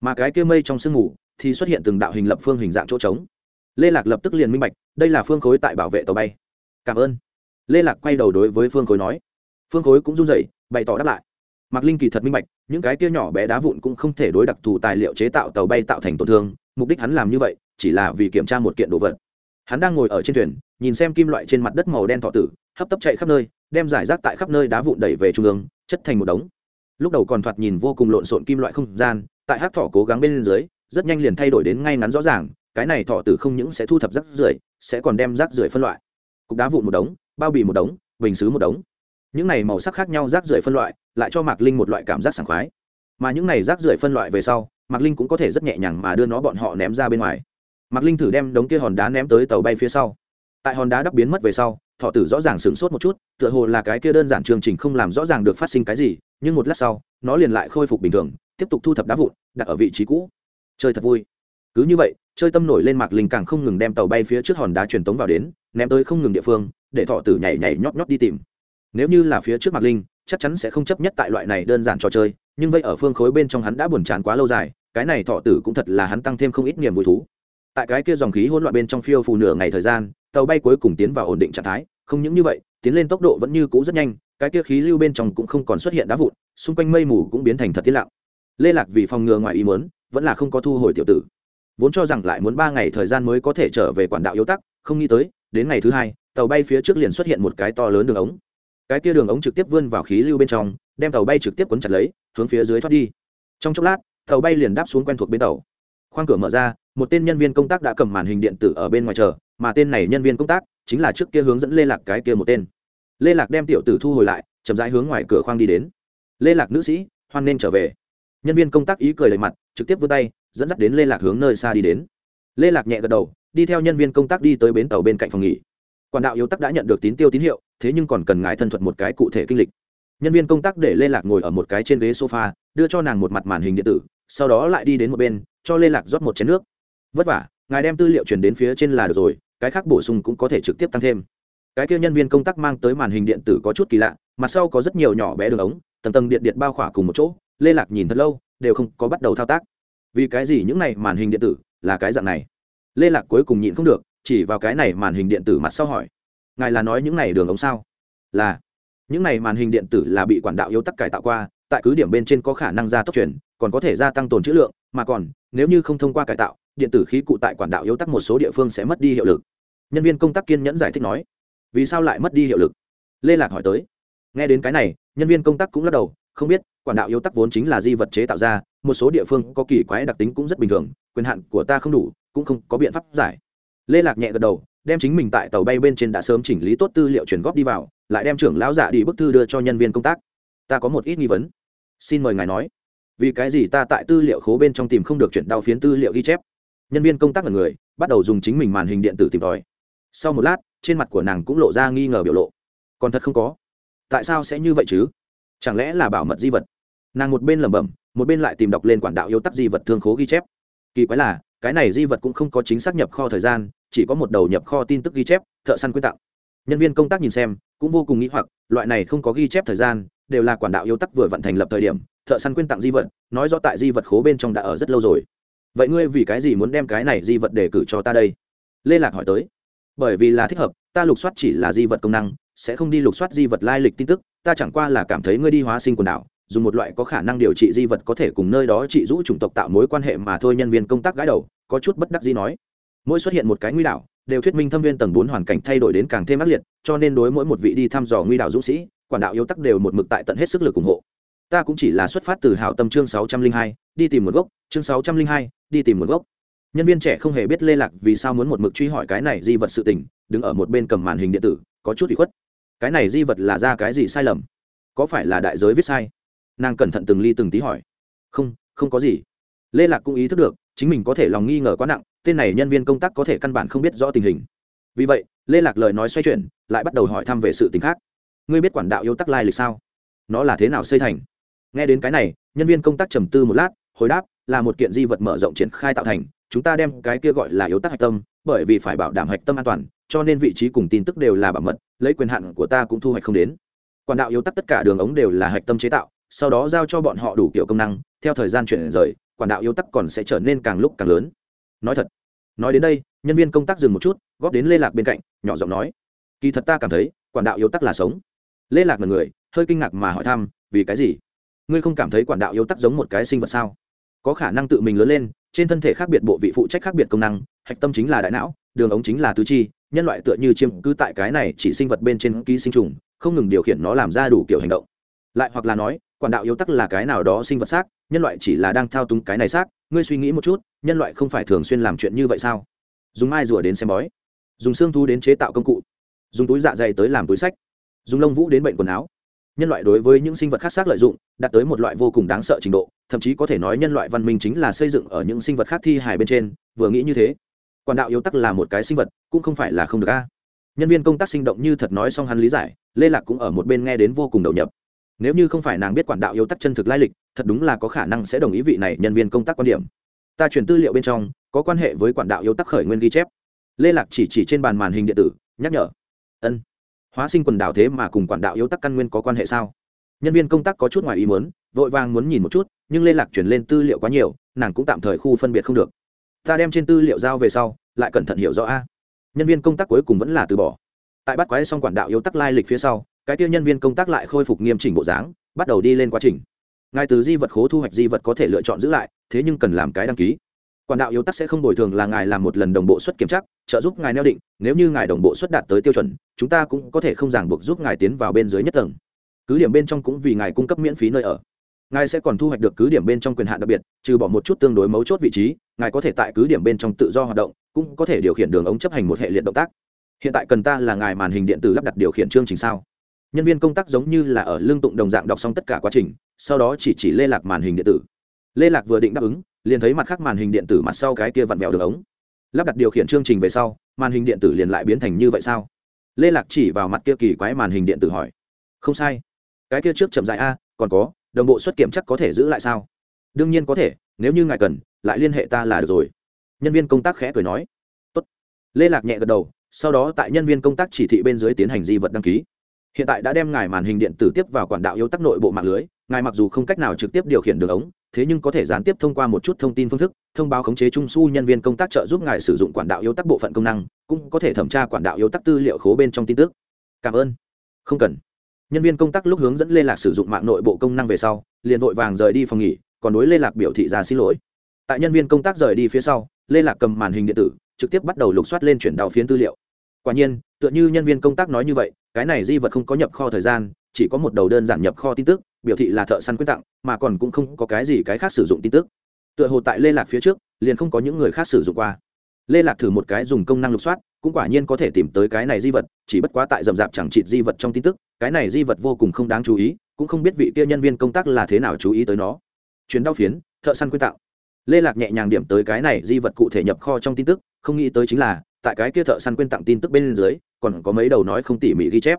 Mà cái kia mây trong sương mù thì xuất hiện từng đạo hình lập phương hình dạng chỗ trống. Lê lạc lập tức liền minh bạch, đây là phương khối tại bảo vệ tàu bay. Cảm ơn. Lê lạc quay đầu đối với phương khối nói. Phương khối cũng run rẩy, bày tỏ đáp lại. Mạc linh kỳ thật minh bạch, những cái kia nhỏ bé đá vụn cũng không thể đối đặc thù tài liệu chế tạo tàu bay tạo thành tổn thương, mục đích hắn làm như vậy chỉ là vì kiểm tra một kiện đồ vật hắn đang ngồi ở trên thuyền, nhìn xem kim loại trên mặt đất màu đen thọ tử, hấp tấp chạy khắp nơi, đem giải rác tại khắp nơi đá vụn đẩy về trung ương, chất thành một đống. Lúc đầu còn thoạt nhìn vô cùng lộn xộn kim loại không gian, tại hát thỏ cố gắng bên dưới, rất nhanh liền thay đổi đến ngay ngắn rõ ràng, cái này thọ tử không những sẽ thu thập rác rưởi, sẽ còn đem rác rưởi phân loại. Cục đá vụn một đống, bao bì một đống, bình xứ một đống. Những này màu sắc khác nhau rác rưởi phân loại, lại cho mạc linh một loại cảm giác sảng khoái. Mà những này rác rưởi phân loại về sau, mạc linh cũng có thể rất nhẹ nhàng mà đưa nó bọn họ ném ra bên ngoài mạc linh thử đem đống kia hòn đá ném tới tàu bay phía sau. Tại hòn đá đắp biến mất về sau, thọ tử rõ ràng sửng sốt một chút, tựa hồ là cái kia đơn giản chương trình không làm rõ ràng được phát sinh cái gì, nhưng một lát sau, nó liền lại khôi phục bình thường, tiếp tục thu thập đá vụn, đặt ở vị trí cũ. Chơi thật vui. Cứ như vậy, chơi tâm nổi lên mạc linh càng không ngừng đem tàu bay phía trước hòn đá truyền tống vào đến, ném tới không ngừng địa phương, để thọ tử nhảy nhảy nhóp nhóp đi tìm. Nếu như là phía trước mạc linh, chắc chắn sẽ không chấp nhất tại loại này đơn giản trò chơi, nhưng vậy ở phương khối bên trong hắn đã buồn chán quá lâu dài, cái này thọ tử cũng thật là hắn tăng thêm không ít niềm vui thú tại cái kia dòng khí hỗn loạn bên trong phiêu phù nửa ngày thời gian, tàu bay cuối cùng tiến vào ổn định trạng thái, không những như vậy, tiến lên tốc độ vẫn như cũ rất nhanh, cái kia khí lưu bên trong cũng không còn xuất hiện đá vụn, xung quanh mây mù cũng biến thành thật tiết lặng. Lê lạc vì phòng ngừa ngoài ý muốn, vẫn là không có thu hồi tiểu tử. Vốn cho rằng lại muốn ba ngày thời gian mới có thể trở về quản đạo yếu tắc, không nghĩ tới, đến ngày thứ hai, tàu bay phía trước liền xuất hiện một cái to lớn đường ống. Cái kia đường ống trực tiếp vươn vào khí lưu bên trong, đem tàu bay trực tiếp cuốn chặt lấy, hướng phía dưới thoát đi. Trong chốc lát, tàu bay liền đáp xuống quen thuộc bên tàu. Khoang cửa mở ra một tên nhân viên công tác đã cầm màn hình điện tử ở bên ngoài chờ, mà tên này nhân viên công tác chính là trước kia hướng dẫn lê lạc cái kia một tên. Lê lạc đem tiểu tử thu hồi lại, chậm rãi hướng ngoài cửa khoang đi đến. Lê lạc nữ sĩ, hoan nên trở về. Nhân viên công tác ý cười đầy mặt, trực tiếp vươn tay, dẫn dắt đến lê lạc hướng nơi xa đi đến. Lê lạc nhẹ gật đầu, đi theo nhân viên công tác đi tới bến tàu bên cạnh phòng nghỉ. Quản đạo yếu tắc đã nhận được tín tiêu tín hiệu, thế nhưng còn cần ngài thân thuật một cái cụ thể kinh lịch. Nhân viên công tác để lê lạc ngồi ở một cái trên ghế sofa, đưa cho nàng một mặt màn hình điện tử, sau đó lại đi đến một bên, cho lê lạc rót một chén nước vất vả, ngài đem tư liệu truyền đến phía trên là được rồi, cái khác bổ sung cũng có thể trực tiếp tăng thêm. Cái kia nhân viên công tác mang tới màn hình điện tử có chút kỳ lạ, mặt sau có rất nhiều nhỏ bé đường ống, tầng tầng điện điện bao khỏa cùng một chỗ, lê lạc nhìn thật lâu, đều không có bắt đầu thao tác. Vì cái gì những này màn hình điện tử, là cái dạng này? Lê lạc cuối cùng nhịn không được, chỉ vào cái này màn hình điện tử mặt sau hỏi. Ngài là nói những này đường ống sao? Là. Những này màn hình điện tử là bị quản đạo yếu tắc cải tạo qua, tại cứ điểm bên trên có khả năng gia tốc chuyển còn có thể gia tăng tồn trữ lượng, mà còn, nếu như không thông qua cải tạo điện tử khí cụ tại quản đạo yếu tắc một số địa phương sẽ mất đi hiệu lực. Nhân viên công tác kiên nhẫn giải thích nói, vì sao lại mất đi hiệu lực? Lê lạc hỏi tới. Nghe đến cái này, nhân viên công tác cũng lắc đầu, không biết, quản đạo yếu tắc vốn chính là di vật chế tạo ra, một số địa phương có kỳ quái đặc tính cũng rất bình thường, quyền hạn của ta không đủ, cũng không có biện pháp giải. Lê lạc nhẹ gật đầu, đem chính mình tại tàu bay bên trên đã sớm chỉnh lý tốt tư liệu chuyển góp đi vào, lại đem trưởng lão giả đi bức thư đưa cho nhân viên công tác. Ta có một ít nghi vấn. Xin mời ngài nói. Vì cái gì ta tại tư liệu khố bên trong tìm không được chuyển đau phiến tư liệu ghi chép? Nhân viên công tác là người, bắt đầu dùng chính mình màn hình điện tử tìm tòi. Sau một lát, trên mặt của nàng cũng lộ ra nghi ngờ biểu lộ. Còn thật không có. Tại sao sẽ như vậy chứ? Chẳng lẽ là bảo mật di vật? Nàng một bên lẩm bẩm, một bên lại tìm đọc lên quản đạo yêu tắc di vật thương khố ghi chép. Kỳ quái là, cái này di vật cũng không có chính xác nhập kho thời gian, chỉ có một đầu nhập kho tin tức ghi chép, thợ săn quyên tặng. Nhân viên công tác nhìn xem, cũng vô cùng nghĩ hoặc, loại này không có ghi chép thời gian, đều là quản đạo yêu tắc vừa vận thành lập thời điểm, thợ săn quyên tặng di vật, nói rõ tại di vật khố bên trong đã ở rất lâu rồi vậy ngươi vì cái gì muốn đem cái này di vật để cử cho ta đây? Lê lạc hỏi tới. Bởi vì là thích hợp, ta lục soát chỉ là di vật công năng, sẽ không đi lục soát di vật lai lịch tin tức, ta chẳng qua là cảm thấy ngươi đi hóa sinh quần đảo, dùng một loại có khả năng điều trị di vật có thể cùng nơi đó trị rũ chủng tộc tạo mối quan hệ mà thôi nhân viên công tác gái đầu, có chút bất đắc gì nói. Mỗi xuất hiện một cái nguy đảo, đều thuyết minh thâm viên tầng bốn hoàn cảnh thay đổi đến càng thêm ác liệt, cho nên đối mỗi một vị đi thăm dò nguy đảo dũng sĩ, quản đạo yếu tắc đều một mực tại tận hết sức lực ủng hộ ta cũng chỉ là xuất phát từ hảo tâm chương sáu trăm linh hai, đi tìm một gốc, chương sáu trăm linh hai, đi tìm một gốc. Nhân viên trẻ không hề biết lê lạc vì sao muốn một mực truy hỏi cái này di vật sự tình, đứng ở một bên cầm màn hình điện tử, có chút bị khuất. Cái này di vật là ra cái gì sai lầm? Có phải là đại giới viết sai? Nàng cẩn thận từng ly từng tí hỏi. Không không có gì. Lê lạc cũng ý thức được, chính mình có thể lòng nghi ngờ quá nặng, tên này nhân viên công tác có thể căn bản không biết rõ tình hình. Vì vậy, lê lạc lời nói xoay chuyển, lại bắt đầu hỏi thăm về sự t ì n h khác. Ngươi biết quản đạo yêu tắc lai lịch sao? Nó là thế nào xây thành? Nghe đến cái này, nhân viên công tác trầm tư một lát, hồi đáp, là một kiện di vật mở rộng triển khai tạo thành, chúng ta đem cái kia gọi là yếu tắc hạch tâm, bởi vì phải bảo đảm hạch tâm an toàn, cho nên vị trí cùng tin tức đều là bảo mật, lấy quyền hạn của ta cũng thu hoạch không đến. Quản đạo yếu tắc tất cả đường ống đều là hạch tâm chế tạo, sau đó giao cho bọn họ đủ kiểu công năng, theo thời gian chuyển rời, quản đạo yếu tắc còn sẽ trở nên càng lúc càng lớn. Nói thật, nói đến đây, nhân viên công tác dừng một chút, góp đến lê lạc bên cạnh, nhỏ giọng nói, kỳ thật ta cảm thấy, quản đạo yếu tắc là sống. Lê lạc là người, hơi kinh ngạc mà hỏi thăm, vì cái gì? Ngươi không cảm thấy quản đạo yếu tắc giống một cái sinh vật sao? Có khả năng tự mình lớn lên, trên thân thể khác biệt bộ vị phụ trách khác biệt công năng, hạch tâm chính là đại não, đường ống chính là tứ chi, nhân loại tựa như chiêm cứ tại cái này chỉ sinh vật bên trên ký sinh trùng, không ngừng điều khiển nó làm ra đủ kiểu hành động. Lại hoặc là nói, quản đạo yếu tắc là cái nào đó sinh vật xác, nhân loại chỉ là đang thao túng cái này xác, ngươi suy nghĩ một chút, nhân loại không phải thường xuyên làm chuyện như vậy sao? Dùng mai rùa đến xem bói, dùng xương thú đến chế tạo công cụ, dùng túi dạ dày tới làm túi sách, dùng lông vũ đến bệnh quần áo nhân loại đối với những sinh vật khác xác lợi dụng, đạt tới một loại vô cùng đáng sợ trình độ, thậm chí có thể nói nhân loại văn minh chính là xây dựng ở những sinh vật khác thi hài bên trên, vừa nghĩ như thế, quản đạo yếu tắc là một cái sinh vật, cũng không phải là không được a. Nhân viên công tác sinh động như thật nói xong hắn lý giải, lê lạc cũng ở một bên nghe đến vô cùng đầu nhập. Nếu như không phải nàng biết quản đạo yếu tắc chân thực lai lịch, thật đúng là có khả năng sẽ đồng ý vị này nhân viên công tác quan điểm. Ta chuyển tư liệu bên trong, có quan hệ với quản đạo yếu tắc khởi nguyên ghi chép. Lê lạc chỉ chỉ trên bàn màn hình điện tử, nhắc nhở. Ân hóa sinh quần đảo thế mà cùng quản đạo yếu tắc căn nguyên có quan hệ sao? Nhân viên công tác có chút ngoài ý muốn, vội vàng muốn nhìn một chút, nhưng liên lạc chuyển lên tư liệu quá nhiều, nàng cũng tạm thời khu phân biệt không được. Ta đem trên tư liệu giao về sau, lại cẩn thận hiểu rõ a. Nhân viên công tác cuối cùng vẫn là từ bỏ. Tại bắt quái xong quản đạo yếu tắc lai lịch phía sau, cái tiêu nhân viên công tác lại khôi phục nghiêm chỉnh bộ dáng, bắt đầu đi lên quá trình. Ngài từ di vật khố thu hoạch di vật có thể lựa chọn giữ lại, thế nhưng cần làm cái đăng ký quản đạo yếu tắc sẽ không bồi thường là ngài làm một lần đồng bộ xuất kiểm tra, trợ giúp ngài neo định, nếu như ngài đồng bộ xuất đạt tới tiêu chuẩn, chúng ta cũng có thể không ràng buộc giúp ngài tiến vào bên dưới nhất tầng. Cứ điểm bên trong cũng vì ngài cung cấp miễn phí nơi ở. Ngài sẽ còn thu hoạch được cứ điểm bên trong quyền hạn đặc biệt, trừ bỏ một chút tương đối mấu chốt vị trí, ngài có thể tại cứ điểm bên trong tự do hoạt động, cũng có thể điều khiển đường ống chấp hành một hệ liệt động tác. Hiện tại cần ta là ngài màn hình điện tử lắp đặt điều khiển chương trình sao? Nhân viên công tác giống như là ở lương tụng đồng dạng đọc xong tất cả quá trình, sau đó chỉ chỉ lê lạc màn hình điện tử. Lê lạc vừa định đáp ứng liền thấy mặt khác màn hình điện tử mặt sau cái kia vặn vẹo đường ống. Lắp đặt điều khiển chương trình về sau, màn hình điện tử liền lại biến thành như vậy sao? Lê lạc chỉ vào mặt kia kỳ quái màn hình điện tử hỏi. Không sai. Cái kia trước chậm dại a, còn có, đồng bộ xuất kiểm chắc có thể giữ lại sao? Đương nhiên có thể, nếu như ngài cần, lại liên hệ ta là được rồi. Nhân viên công tác khẽ cười nói. Tốt. lê lạc nhẹ gật đầu, sau đó tại nhân viên công tác chỉ thị bên dưới tiến hành di vật đăng ký. Hiện tại đã đem ngài màn hình điện tử tiếp vào quản đạo yếu tắc nội bộ mạng lưới ngài mặc dù không cách nào trực tiếp điều khiển đường ống, thế nhưng có thể gián tiếp thông qua một chút thông tin phương thức, thông báo khống chế trung su nhân viên công tác trợ giúp ngài sử dụng quản đạo yếu tắc bộ phận công năng, cũng có thể thẩm tra quản đạo yếu tắc tư liệu khố bên trong tin tức. Cảm ơn. Không cần. Nhân viên công tác lúc hướng dẫn lê lạc sử dụng mạng nội bộ công năng về sau, liền vội vàng rời đi phòng nghỉ, còn đối lê lạc biểu thị ra xin lỗi. Tại nhân viên công tác rời đi phía sau lê lạc cầm màn hình điện tử, trực tiếp bắt đầu lục soát lên chuyển đạo phiến tư liệu. Quả nhiên, tựa như nhân viên công tác nói như vậy, cái này di vật không có nhập kho thời gian, chỉ có một đầu đơn giản nhập kho tin tức biểu thị là thợ săn quyết tặng, mà còn cũng không có cái gì cái khác sử dụng tin tức. Tựa hồ tại lê lạc phía trước, liền không có những người khác sử dụng qua. Lê lạc thử một cái dùng công năng lục soát, cũng quả nhiên có thể tìm tới cái này di vật, chỉ bất quá tại rậm rạp chẳng trịt di vật trong tin tức, cái này di vật vô cùng không đáng chú ý, cũng không biết vị kia nhân viên công tác là thế nào chú ý tới nó. Chuyến đau phiến, thợ săn quyên tạo lê lạc nhẹ nhàng điểm tới cái này di vật cụ thể nhập kho trong tin tức, không nghĩ tới chính là, tại cái kia thợ săn quyên tặng tin tức bên dưới, còn có mấy đầu nói không tỉ mỉ ghi chép.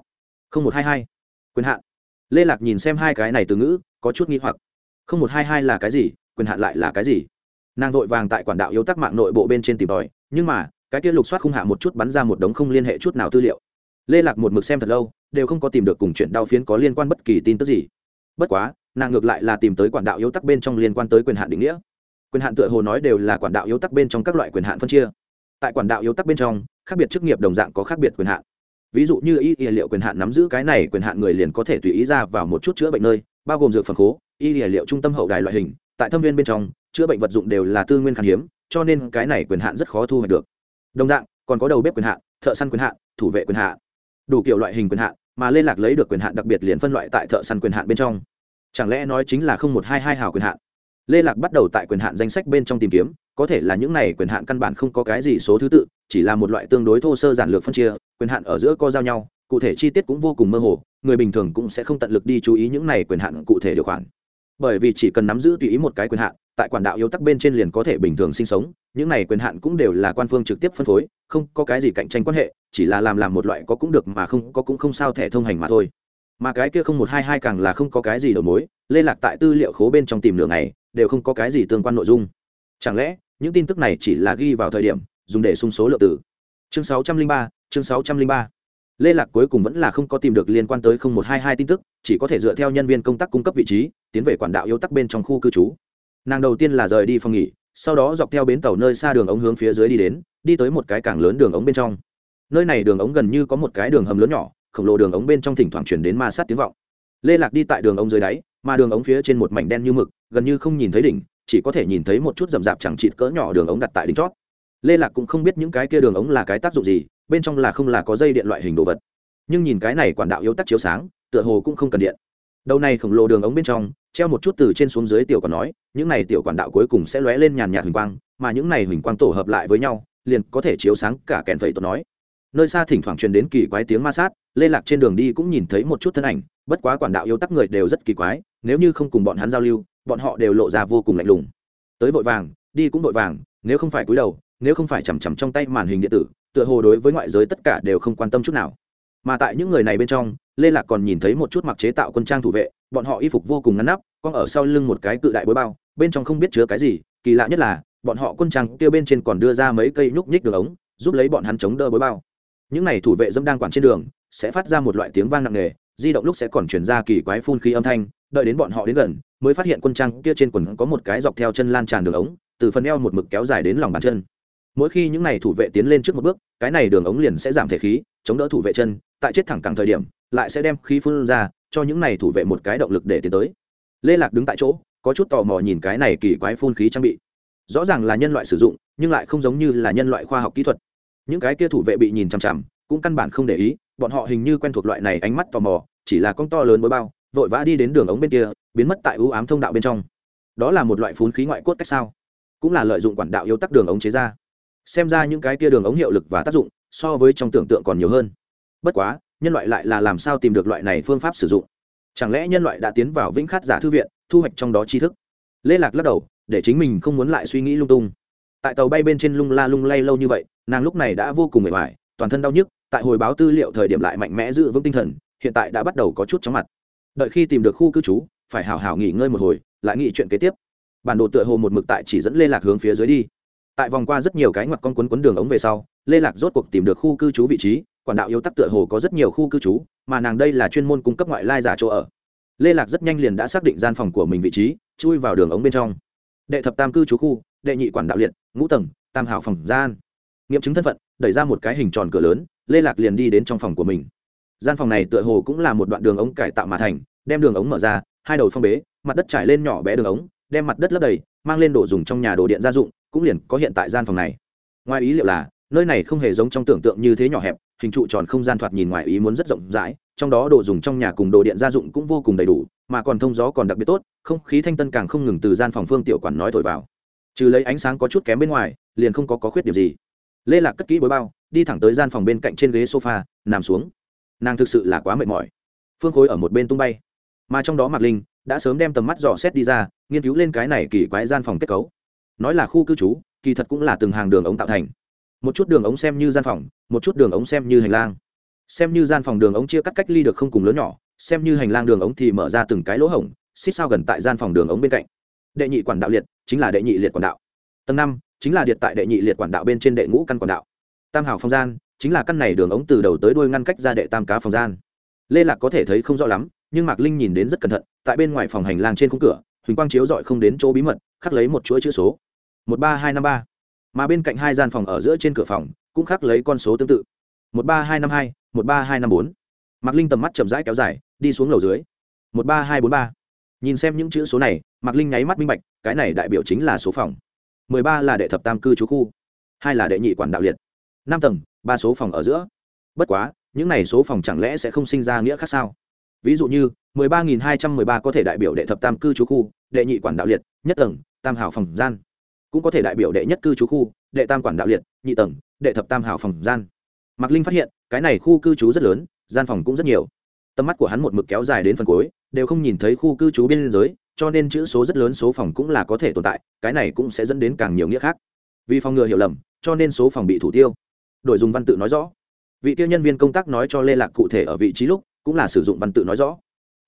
Không một hai hai. Quyền hạn lê lạc nhìn xem hai cái này từ ngữ, có chút nghi hoặc. Không một hai hai là cái gì, quyền hạn lại là cái gì? Nàng vội vàng tại quản đạo yếu tắc mạng nội bộ bên trên tìm tòi, nhưng mà, cái kia lục soát không hạ một chút bắn ra một đống không liên hệ chút nào tư liệu. Lê lạc một mực xem thật lâu, đều không có tìm được cùng chuyện đau phiến có liên quan bất kỳ tin tức gì. Bất quá, nàng ngược lại là tìm tới quản đạo yếu tắc bên trong liên quan tới quyền hạn định nghĩa. Quyền hạn tựa hồ nói đều là quản đạo yếu tắc bên trong các loại quyền hạn phân chia. Tại quản đạo yếu tắc bên trong, khác biệt chức nghiệp đồng dạng có khác biệt quyền hạn ví dụ như y liệu quyền hạn nắm giữ cái này quyền hạn người liền có thể tùy ý ra vào một chút chữa bệnh nơi, bao gồm dược phẩm khố, y liệu trung tâm hậu đài loại hình, tại thâm viên bên trong, chữa bệnh vật dụng đều là tư nguyên khan hiếm, cho nên cái này quyền hạn rất khó thu hoạch được. Đồng dạng, còn có đầu bếp quyền hạn, thợ săn quyền hạn, thủ vệ quyền hạn, đủ kiểu loại hình quyền hạn, mà liên lạc lấy được quyền hạn đặc biệt liền phân loại tại thợ săn quyền hạn bên trong. Chẳng lẽ nói chính là không một hai hai hào quyền hạn? Lê lạc bắt đầu tại quyền hạn danh sách bên trong tìm kiếm, có thể là những này quyền hạn căn bản không có cái gì số thứ tự chỉ là một loại tương đối thô sơ giản lược phân chia, quyền hạn ở giữa co giao nhau, cụ thể chi tiết cũng vô cùng mơ hồ, người bình thường cũng sẽ không tận lực đi chú ý những này quyền hạn cụ thể điều khoản. Bởi vì chỉ cần nắm giữ tùy ý một cái quyền hạn, tại quản đạo yếu tắc bên trên liền có thể bình thường sinh sống, những này quyền hạn cũng đều là quan phương trực tiếp phân phối, không có cái gì cạnh tranh quan hệ, chỉ là làm làm một loại có cũng được mà không, có cũng không sao thẻ thông hành mà thôi. Mà cái kia không một hai hai càng là không có cái gì đầu mối lê lạc tại tư liệu khố bên trong tìm lượng này đều không có cái gì tương quan nội dung. Chẳng lẽ, những tin tức này chỉ là ghi vào thời điểm dùng để sung số lượng tử chương sáu trăm linh ba, chương sáu trăm linh ba. Lê lạc cuối cùng vẫn là không có tìm được liên quan tới không một hai hai tin tức, chỉ có thể dựa theo nhân viên công tác cung cấp vị trí, tiến về quản đạo yếu tắc bên trong khu cư trú. Nàng đầu tiên là rời đi phòng nghỉ, sau đó dọc theo bến tàu nơi xa đường ống hướng phía dưới đi đến, đi tới một cái cảng lớn đường ống bên trong. Nơi này đường ống gần như có một cái đường hầm lớn nhỏ, khổng lồ đường ống bên trong thỉnh thoảng chuyển đến ma sát tiếng vọng. Lê lạc đi tại đường ống dưới đáy, mà đường ống phía trên một mảnh đen như mực, gần như không nhìn thấy đỉnh, chỉ có thể nhìn thấy một chút rậm rạp chẳng chịt cỡ nhỏ đường ống đặt tại đỉnh chót lê lạc cũng không biết những cái kia đường ống là cái tác dụng gì, bên trong là không là có dây điện loại hình đồ vật. Nhưng nhìn cái này quản đạo yếu tắc chiếu sáng, tựa hồ cũng không cần điện. Đầu này khổng lồ đường ống bên trong, treo một chút từ trên xuống dưới tiểu còn nói, những này tiểu quản đạo cuối cùng sẽ lóe lên nhàn nhạt huỳnh quang, mà những này huỳnh quang tổ hợp lại với nhau, liền có thể chiếu sáng cả kèn vậy tôi nói. Nơi xa thỉnh thoảng truyền đến kỳ quái tiếng ma sát, lê lạc trên đường đi cũng nhìn thấy một chút thân ảnh, bất quá quản đạo yếu tắc người đều rất kỳ quái, nếu như không cùng bọn hắn giao lưu, bọn họ đều lộ ra vô cùng lạnh lùng. Tới vội vàng, đi cũng vội vàng, nếu không phải cúi đầu nếu không phải chằm chằm trong tay màn hình điện tử, tựa hồ đối với ngoại giới tất cả đều không quan tâm chút nào. Mà tại những người này bên trong, lê lạc còn nhìn thấy một chút mặc chế tạo quân trang thủ vệ, bọn họ y phục vô cùng ngắn nắp con ở sau lưng một cái cự đại bối bao, bên trong không biết chứa cái gì, kỳ lạ nhất là, bọn họ quân trang kia bên trên còn đưa ra mấy cây nhúc nhích đường ống, giúp lấy bọn hắn chống đỡ bối bao. Những này thủ vệ dâm đang quản trên đường, sẽ phát ra một loại tiếng vang nặng nề, di động lúc sẽ còn chuyển ra kỳ quái phun khí âm thanh, đợi đến bọn họ đến gần, mới phát hiện quân trang kia trên quần có một cái dọc theo chân lan tràn đường ống, từ phần eo một mực kéo dài đến lòng bàn chân mỗi khi những này thủ vệ tiến lên trước một bước, cái này đường ống liền sẽ giảm thể khí, chống đỡ thủ vệ chân, tại chết thẳng cẳng thời điểm, lại sẽ đem khí phun ra, cho những này thủ vệ một cái động lực để tiến tới. Lê lạc đứng tại chỗ, có chút tò mò nhìn cái này kỳ quái phun khí trang bị. Rõ ràng là nhân loại sử dụng, nhưng lại không giống như là nhân loại khoa học kỹ thuật. Những cái kia thủ vệ bị nhìn chằm chằm, cũng căn bản không để ý, bọn họ hình như quen thuộc loại này ánh mắt tò mò, chỉ là con to lớn bối bao, vội vã đi đến đường ống bên kia, biến mất tại ưu ám thông đạo bên trong. Đó là một loại phun khí ngoại cốt cách sao? Cũng là lợi dụng quản đạo yếu tắc đường ống chế ra xem ra những cái kia đường ống hiệu lực và tác dụng so với trong tưởng tượng còn nhiều hơn. Bất quá, nhân loại lại là làm sao tìm được loại này phương pháp sử dụng? Chẳng lẽ nhân loại đã tiến vào vĩnh khát giả thư viện, thu hoạch trong đó tri thức? Lê lạc lắc đầu, để chính mình không muốn lại suy nghĩ lung tung. Tại tàu bay bên trên lung la lung lay lâu như vậy, nàng lúc này đã vô cùng mệt mỏi, toàn thân đau nhức, tại hồi báo tư liệu thời điểm lại mạnh mẽ giữ vững tinh thần, hiện tại đã bắt đầu có chút chóng mặt. Đợi khi tìm được khu cư trú, phải hào hào nghỉ ngơi một hồi, lại nghĩ chuyện kế tiếp. Bản đồ tựa hồ một mực tại chỉ dẫn lê lạc hướng phía dưới đi tại vòng qua rất nhiều cái ngoặt con quấn quấn đường ống về sau, lê lạc rốt cuộc tìm được khu cư trú vị trí, quản đạo yếu tắc tựa hồ có rất nhiều khu cư trú, mà nàng đây là chuyên môn cung cấp ngoại lai giả chỗ ở. Lê lạc rất nhanh liền đã xác định gian phòng của mình vị trí, chui vào đường ống bên trong. Đệ thập tam cư trú khu, đệ nhị quản đạo liệt, ngũ tầng, tam hảo phòng gian. Nghiệm chứng thân phận, đẩy ra một cái hình tròn cửa lớn, lê lạc liền đi đến trong phòng của mình. Gian phòng này tựa hồ cũng là một đoạn đường ống cải tạo mà thành, đem đường ống mở ra, hai đầu phong bế, mặt đất trải lên nhỏ bé đường ống, đem mặt đất lấp đầy, mang lên đồ dùng trong nhà đồ điện gia dụng cũng liền có hiện tại gian phòng này. Ngoài ý liệu là nơi này không hề giống trong tưởng tượng như thế nhỏ hẹp hình trụ tròn không gian thoạt nhìn ngoài ý muốn rất rộng rãi trong đó đồ dùng trong nhà cùng đồ điện gia dụng cũng vô cùng đầy đủ mà còn thông gió còn đặc biệt tốt không khí thanh tân càng không ngừng từ gian phòng phương tiểu quản nói thổi vào. Trừ lấy ánh sáng có chút kém bên ngoài liền không có, có khuyết điểm gì. Lê lạc cất kỹ bối bao đi thẳng tới gian phòng bên cạnh trên ghế sofa nằm xuống. Nàng thực sự là quá mệt mỏi. Phương khối ở một bên tung bay. Mà trong đó mạc linh đã sớm đem tầm mắt dò xét đi ra nghiên cứu lên cái này kỳ quái gian phòng kết cấu nói là khu cư trú, kỳ thật cũng là từng hàng đường ống tạo thành. Một chút đường ống xem như gian phòng, một chút đường ống xem như hành lang. Xem như gian phòng đường ống chia cắt cách ly được không cùng lớn nhỏ, xem như hành lang đường ống thì mở ra từng cái lỗ hổng, xích sao gần tại gian phòng đường ống bên cạnh. Đệ nhị quản đạo liệt, chính là đệ nhị liệt quản đạo. Tầng năm, chính là điện tại đệ nhị liệt quản đạo bên trên đệ ngũ căn quản đạo. Tam hảo phòng gian, chính là căn này đường ống từ đầu tới đuôi ngăn cách ra đệ tam cá phòng gian. Lê lạc có thể thấy không rõ lắm, nhưng mạc linh nhìn đến rất cẩn thận, tại bên ngoài phòng hành lang trên khung cửa, huỳnh quang chiếu dọi không đến chỗ bí mật khắc lấy một chuỗi chữ số. một ba hai năm ba. Mà bên cạnh hai gian phòng ở giữa trên cửa phòng, cũng khắc lấy con số tương tự. một ba hai năm hai, một ba hai năm bốn. Mạc linh tầm mắt chậm rãi kéo dài, đi xuống lầu dưới. một ba hai bốn ba. Nhìn xem những chữ số này, mạc linh nháy mắt minh bạch, cái này đại biểu chính là số phòng. mười ba là đệ thập tam cư trú khu, hai là đệ nhị quản đạo liệt. năm tầng, ba số phòng ở giữa. Bất quá, những này số phòng chẳng lẽ sẽ không sinh ra nghĩa khác sao? Ví dụ như, mười ba nghìn hai trăm mười ba có thể đại biểu đệ thập tam cư trú khu, đệ nhị quản đạo liệt, nhất tầng tam hảo phòng gian. Cũng có thể đại biểu đệ nhất cư trú khu, đệ tam quản đạo liệt, nhị tầng, đệ thập tam hảo phòng gian. Mạc linh phát hiện, cái này khu cư trú rất lớn, gian phòng cũng rất nhiều. Tầm mắt của hắn một mực kéo dài đến phần cuối, đều không nhìn thấy khu cư trú biên giới, cho nên chữ số rất lớn số phòng cũng là có thể tồn tại, cái này cũng sẽ dẫn đến càng nhiều nghĩa khác. Vì phòng ngừa hiểu lầm, cho nên số phòng bị thủ tiêu. Đổi dùng văn tự nói rõ. Vị tiêu nhân viên công tác nói cho lê lạc cụ thể ở vị trí lúc, cũng là sử dụng văn tự nói rõ.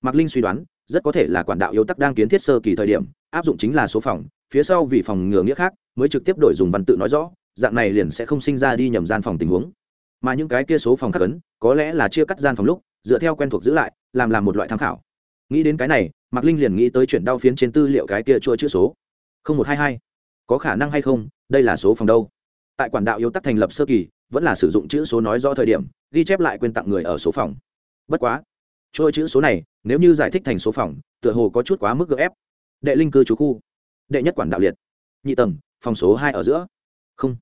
Mạc linh suy đoán, rất có thể là quản đạo yếu tắc đang kiến thiết sơ kỳ thời điểm áp dụng chính là số phòng, phía sau vì phòng ngừa nghĩa khác, mới trực tiếp đổi dùng văn tự nói rõ, dạng này liền sẽ không sinh ra đi nhầm gian phòng tình huống. Mà những cái kia số phòng khắc ấn, có lẽ là chia cắt gian phòng lúc, dựa theo quen thuộc giữ lại, làm làm một loại tham khảo. Nghĩ đến cái này, mạc linh liền nghĩ tới chuyện đau phiến trên tư liệu cái kia chua chữ số. Không một hai hai. Có khả năng hay không, đây là số phòng đâu? Tại quản đạo yếu tắc thành lập sơ kỳ, vẫn là sử dụng chữ số nói rõ thời điểm, ghi chép lại quyền tặng người ở số phòng. Bất quá trôi chữ số này, nếu như giải thích thành số phòng, tựa hồ có chút quá mức gợ ép đệ linh cư trú khu. Đệ nhất quản đạo liệt. Nhị tầng, phòng số hai ở giữa. Không.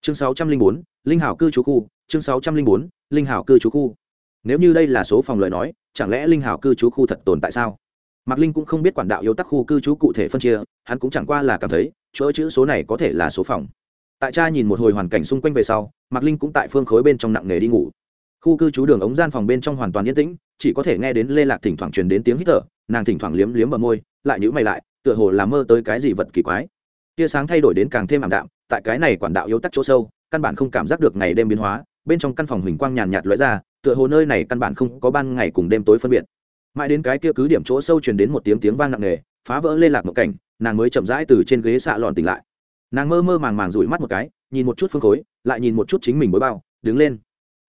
Chương sáu trăm linh bốn, linh hảo cư trú khu. Chương sáu trăm linh bốn, linh hảo cư trú khu. Nếu như đây là số phòng lời nói, chẳng lẽ linh hảo cư trú khu thật tồn tại sao? Mạc linh cũng không biết quản đạo yếu tắc khu cư trú cụ thể phân chia, hắn cũng chẳng qua là cảm thấy, chỗ chữ số này có thể là số phòng. Tại cha nhìn một hồi hoàn cảnh xung quanh về sau, mạc linh cũng tại phương khối bên trong nặng nghề đi ngủ. Khu cư trú đường ống gian phòng bên trong hoàn toàn yên tĩnh, chỉ có thể nghe đến lê lạc thỉnh thoảng truyền đến tiếng hít thở, nàng thỉnh thoảng liếm liếm bờ môi lại nhữ mày lại, tựa hồ làm mơ tới cái gì vật kỳ quái. Tia sáng thay đổi đến càng thêm ảm đạm, tại cái này quản đạo yếu tắc chỗ sâu, căn bản không cảm giác được ngày đêm biến hóa, bên trong căn phòng huỳnh quang nhàn nhạt lóe ra, tựa hồ nơi này căn bản không có ban ngày cùng đêm tối phân biệt. Mãi đến cái kia cứ điểm chỗ sâu truyền đến một tiếng tiếng vang nặng nề, phá vỡ lê lạc một cảnh, nàng mới chậm rãi từ trên ghế xạ lòn tỉnh lại. Nàng mơ mơ màng màng rủi mắt một cái, nhìn một chút phương khối, lại nhìn một chút chính mình bối bao, đứng lên.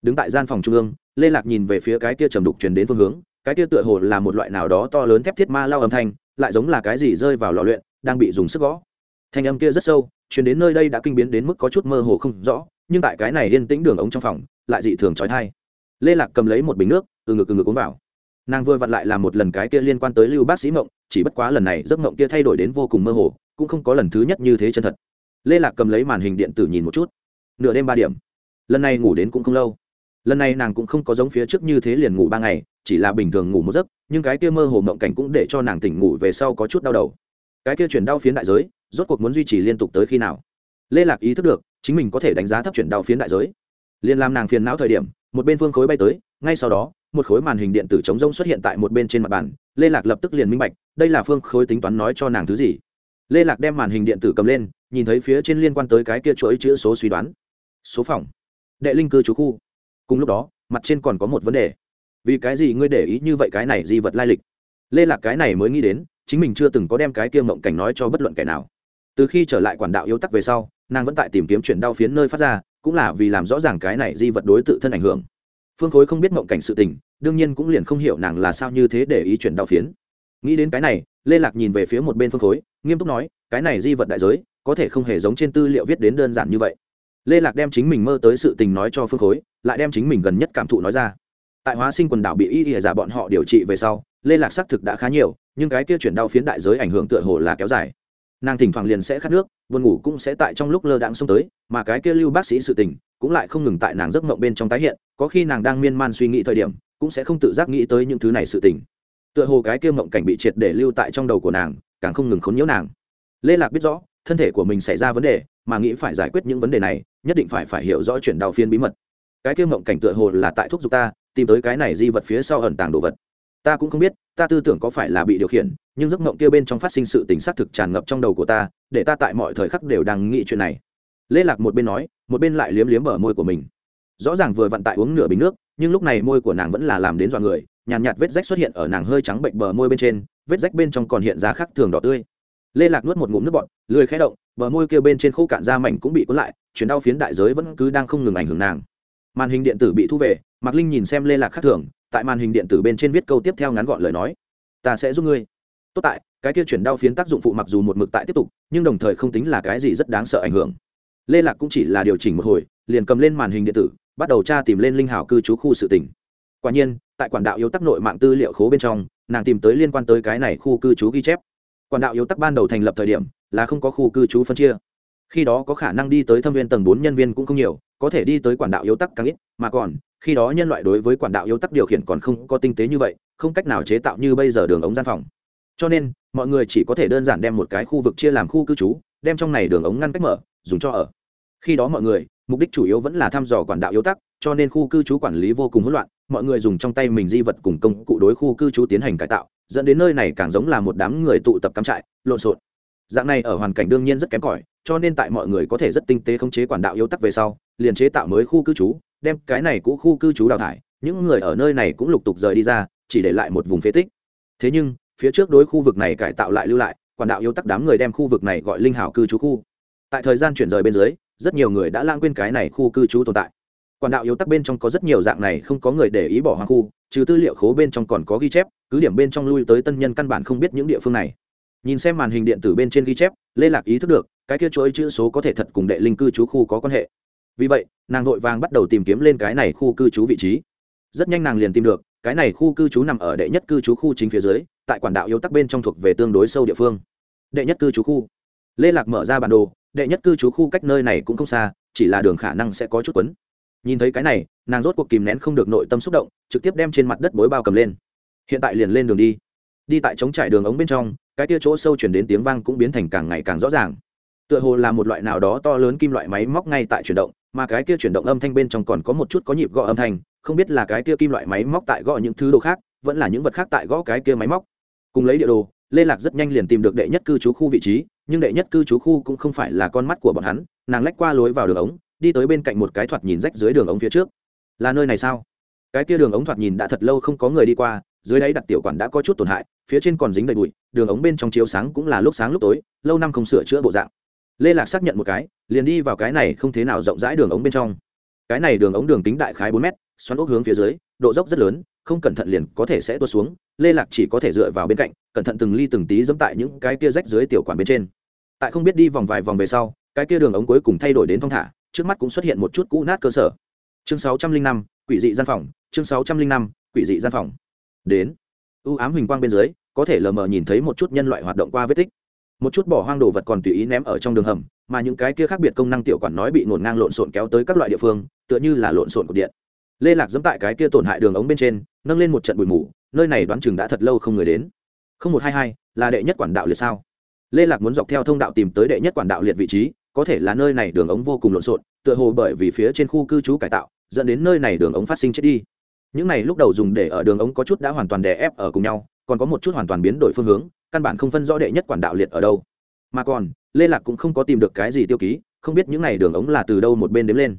Đứng tại gian phòng trung ương, lê lạc nhìn về phía cái kia trầm đục truyền đến phương hướng, cái kia tựa hồ là một loại nào đó to lớn thép thiết ma lao âm thanh lại giống là cái gì rơi vào lò luyện, đang bị dùng sức gõ. Thanh âm kia rất sâu, chuyển đến nơi đây đã kinh biến đến mức có chút mơ hồ không rõ, nhưng tại cái này yên tĩnh đường ống trong phòng, lại dị thường trói thai lê lạc cầm lấy một bình nước, từ ngực từ ngực uống vào. Nàng vừa vặn lại làm một lần cái kia liên quan tới lưu bác sĩ mộng, chỉ bất quá lần này giấc mộng kia thay đổi đến vô cùng mơ hồ, cũng không có lần thứ nhất như thế chân thật. Lê lạc cầm lấy màn hình điện tử nhìn một chút. Nửa đêm ba điểm. Lần này ngủ đến cũng không lâu lần này nàng cũng không có giống phía trước như thế liền ngủ ba ngày, chỉ là bình thường ngủ một giấc, nhưng cái kia mơ hồ mộng cảnh cũng để cho nàng tỉnh ngủ về sau có chút đau đầu. Cái kia chuyển đau phiến đại giới, rốt cuộc muốn duy trì liên tục tới khi nào? Lê lạc ý thức được, chính mình có thể đánh giá thấp chuyển đau phiến đại giới. Liền làm nàng phiền não thời điểm, một bên phương khối bay tới, ngay sau đó, một khối màn hình điện tử chống rông xuất hiện tại một bên trên mặt bàn, lê lạc lập tức liền minh bạch, đây là phương khối tính toán nói cho nàng thứ gì. Lê lạc đem màn hình điện tử cầm lên, nhìn thấy phía trên liên quan tới cái kia chuỗi chữ số suy đoán. Số phòng. Đệ linh cư trú khu cùng lúc đó, mặt trên còn có một vấn đề. Vì cái gì ngươi để ý như vậy cái này di vật lai lịch? Lê lạc cái này mới nghĩ đến, chính mình chưa từng có đem cái kia mộng cảnh nói cho bất luận kẻ nào. Từ khi trở lại quản đạo yếu tắc về sau, nàng vẫn tại tìm kiếm chuyển đau phiến nơi phát ra, cũng là vì làm rõ ràng cái này di vật đối tự thân ảnh hưởng. Phương khối không biết mộng cảnh sự tình, đương nhiên cũng liền không hiểu nàng là sao như thế để ý chuyển đau phiến. Nghĩ đến cái này, lê lạc nhìn về phía một bên phương khối, nghiêm túc nói, cái này di vật đại giới, có thể không hề giống trên tư liệu viết đến đơn giản như vậy lê lạc đem chính mình mơ tới sự tình nói cho phương khối, lại đem chính mình gần nhất cảm thụ nói ra. Tại hóa sinh quần đảo bị y ỉa giả bọn họ điều trị về sau, lê lạc xác thực đã khá nhiều, nhưng cái kia chuyển đau phiến đại giới ảnh hưởng tựa hồ là kéo dài. Nàng thỉnh thoảng liền sẽ khát nước, buồn ngủ cũng sẽ tại trong lúc lơ đãng xông tới, mà cái kia lưu bác sĩ sự tình, cũng lại không ngừng tại nàng giấc mộng bên trong tái hiện, có khi nàng đang miên man suy nghĩ thời điểm, cũng sẽ không tự giác nghĩ tới những thứ này sự tình. Tựa hồ cái kia mộng cảnh bị triệt để lưu tại trong đầu của nàng, càng không ngừng khốn nhiễu nàng. Lê lạc biết rõ, thân thể của mình xảy ra vấn đề mà nghĩ phải giải quyết những vấn đề này nhất định phải phải hiểu rõ chuyển đào phiên bí mật. Cái kia mộng cảnh tựa hồ là tại thúc giục ta tìm tới cái này di vật phía sau ẩn tàng đồ vật. Ta cũng không biết ta tư tưởng có phải là bị điều khiển nhưng giấc mộng kia bên trong phát sinh sự tình xác thực tràn ngập trong đầu của ta để ta tại mọi thời khắc đều đang nghĩ chuyện này. Lê lạc một bên nói một bên lại liếm liếm bờ môi của mình. Rõ ràng vừa vặn tại uống nửa bình nước nhưng lúc này môi của nàng vẫn là làm đến dọa người nhàn nhạt, nhạt vết rách xuất hiện ở nàng hơi trắng bệnh bờ môi bên trên vết rách bên trong còn hiện ra khắc thường đỏ tươi. Lê lạc nuốt một ngụm nước bọt lười khẽ động bờ môi kia bên trên khô cạn da mảnh cũng bị cuốn lại, chuyển đau phiến đại giới vẫn cứ đang không ngừng ảnh hưởng nàng. Màn hình điện tử bị thu về, mạc linh nhìn xem lê lạc khắc thường, tại màn hình điện tử bên trên viết câu tiếp theo ngắn gọn lời nói, ta sẽ giúp ngươi. Tốt tại, cái kia chuyển đau phiến tác dụng phụ mặc dù một mực tại tiếp tục, nhưng đồng thời không tính là cái gì rất đáng sợ ảnh hưởng. Lê lạc cũng chỉ là điều chỉnh một hồi, liền cầm lên màn hình điện tử, bắt đầu tra tìm lên linh hảo cư trú khu sự tỉnh quả nhiên, tại quản đạo yếu tắc nội mạng tư liệu khố bên trong, nàng tìm tới liên quan tới cái này khu cư trú ghi chép. Quản đạo yếu tắc ban đầu thành lập thời điểm là không có khu cư trú phân chia. Khi đó có khả năng đi tới thâm viên tầng bốn nhân viên cũng không nhiều, có thể đi tới quản đạo yếu tắc càng ít, mà còn, khi đó nhân loại đối với quản đạo yếu tắc điều khiển còn không có tinh tế như vậy, không cách nào chế tạo như bây giờ đường ống gian phòng. Cho nên, mọi người chỉ có thể đơn giản đem một cái khu vực chia làm khu cư trú, đem trong này đường ống ngăn cách mở, dùng cho ở. Khi đó mọi người, mục đích chủ yếu vẫn là thăm dò quản đạo yếu tắc, cho nên khu cư trú quản lý vô cùng hỗn loạn, mọi người dùng trong tay mình di vật cùng công cụ đối khu cư trú tiến hành cải tạo, dẫn đến nơi này càng giống là một đám người tụ tập cắm trại, lộn xộn dạng này ở hoàn cảnh đương nhiên rất kém cỏi, cho nên tại mọi người có thể rất tinh tế khống chế quản đạo yếu tắc về sau, liền chế tạo mới khu cư trú, đem cái này cũ khu cư trú đào thải, những người ở nơi này cũng lục tục rời đi ra, chỉ để lại một vùng phế tích. Thế nhưng, phía trước đối khu vực này cải tạo lại lưu lại, quản đạo yếu tắc đám người đem khu vực này gọi linh hảo cư trú khu. Tại thời gian chuyển rời bên dưới, rất nhiều người đã lãng quên cái này khu cư trú tồn tại. Quản đạo yếu tắc bên trong có rất nhiều dạng này không có người để ý bỏ hoang khu, trừ tư liệu khố bên trong còn có ghi chép, cứ điểm bên trong lui tới tân nhân căn bản không biết những địa phương này nhìn xem màn hình điện tử bên trên ghi chép, lê lạc ý thức được, cái kia chuỗi chữ số có thể thật cùng đệ linh cư trú khu có quan hệ. Vì vậy, nàng vội vàng bắt đầu tìm kiếm lên cái này khu cư trú vị trí. Rất nhanh nàng liền tìm được, cái này khu cư trú nằm ở đệ nhất cư trú khu chính phía dưới, tại quản đạo yếu tắc bên trong thuộc về tương đối sâu địa phương. Đệ nhất cư trú khu. Lê lạc mở ra bản đồ, đệ nhất cư trú khu cách nơi này cũng không xa, chỉ là đường khả năng sẽ có chút quấn. Nhìn thấy cái này, nàng rốt cuộc kìm nén không được nội tâm xúc động, trực tiếp đem trên mặt đất bối bao cầm lên. Hiện tại liền lên đường đi đi tại chống trải đường ống bên trong, cái tia chỗ sâu chuyển đến tiếng vang cũng biến thành càng ngày càng rõ ràng. Tựa hồ là một loại nào đó to lớn kim loại máy móc ngay tại chuyển động, mà cái kia chuyển động âm thanh bên trong còn có một chút có nhịp gõ âm thanh, không biết là cái kia kim loại máy móc tại gõ những thứ đồ khác, vẫn là những vật khác tại gõ cái kia máy móc. Cùng lấy địa đồ, lê lạc rất nhanh liền tìm được đệ nhất cư trú khu vị trí, nhưng đệ nhất cư trú khu cũng không phải là con mắt của bọn hắn, nàng lách qua lối vào đường ống, đi tới bên cạnh một cái thoạt nhìn rách dưới đường ống phía trước. Là nơi này sao? Cái kia đường ống thoạt nhìn đã thật lâu không có người đi qua, dưới đáy đặt tiểu quản đã có chút tổn hại phía trên còn dính đầy bụi, đường ống bên trong chiếu sáng cũng là lúc sáng lúc tối, lâu năm không sửa chữa bộ dạng. Lê lạc xác nhận một cái, liền đi vào cái này không thế nào rộng rãi đường ống bên trong. Cái này đường ống đường kính đại khái bốn mét, xoắn ốc hướng phía dưới, độ dốc rất lớn, không cẩn thận liền có thể sẽ tuột xuống, lê lạc chỉ có thể dựa vào bên cạnh, cẩn thận từng ly từng tí dẫm tại những cái kia rách dưới tiểu quản bên trên. Tại không biết đi vòng vài vòng về sau, cái kia đường ống cuối cùng thay đổi đến thong thả, trước mắt cũng xuất hiện một chút cũ nát cơ sở. Chương sáu trăm linh năm, quỷ dị gian phòng, chương sáu trăm linh năm, quỷ dị gian phòng. Đến u ám huỳnh quang bên dưới, có thể lờ mờ nhìn thấy một chút nhân loại hoạt động qua vết tích. Một chút bỏ hoang đồ vật còn tùy ý ném ở trong đường hầm, mà những cái kia khác biệt công năng tiểu quản nói bị ngổn ngang lộn xộn kéo tới các loại địa phương, tựa như là lộn xộn của điện. Lê lạc dẫm tại cái kia tổn hại đường ống bên trên, nâng lên một trận bụi mù, nơi này đoán chừng đã thật lâu không người đến. Không một hai hai, là đệ nhất quản đạo liệt sao? Lê lạc muốn dọc theo thông đạo tìm tới đệ nhất quản đạo liệt vị trí, có thể là nơi này đường ống vô cùng lộn xộn, tựa hồ bởi vì phía trên khu cư trú cải tạo, dẫn đến nơi này đường ống phát sinh chết đi những này lúc đầu dùng để ở đường ống có chút đã hoàn toàn đè ép ở cùng nhau, còn có một chút hoàn toàn biến đổi phương hướng, căn bản không phân rõ đệ nhất quản đạo liệt ở đâu. Mà còn, lê lạc cũng không có tìm được cái gì tiêu ký, không biết những này đường ống là từ đâu một bên đếm lên.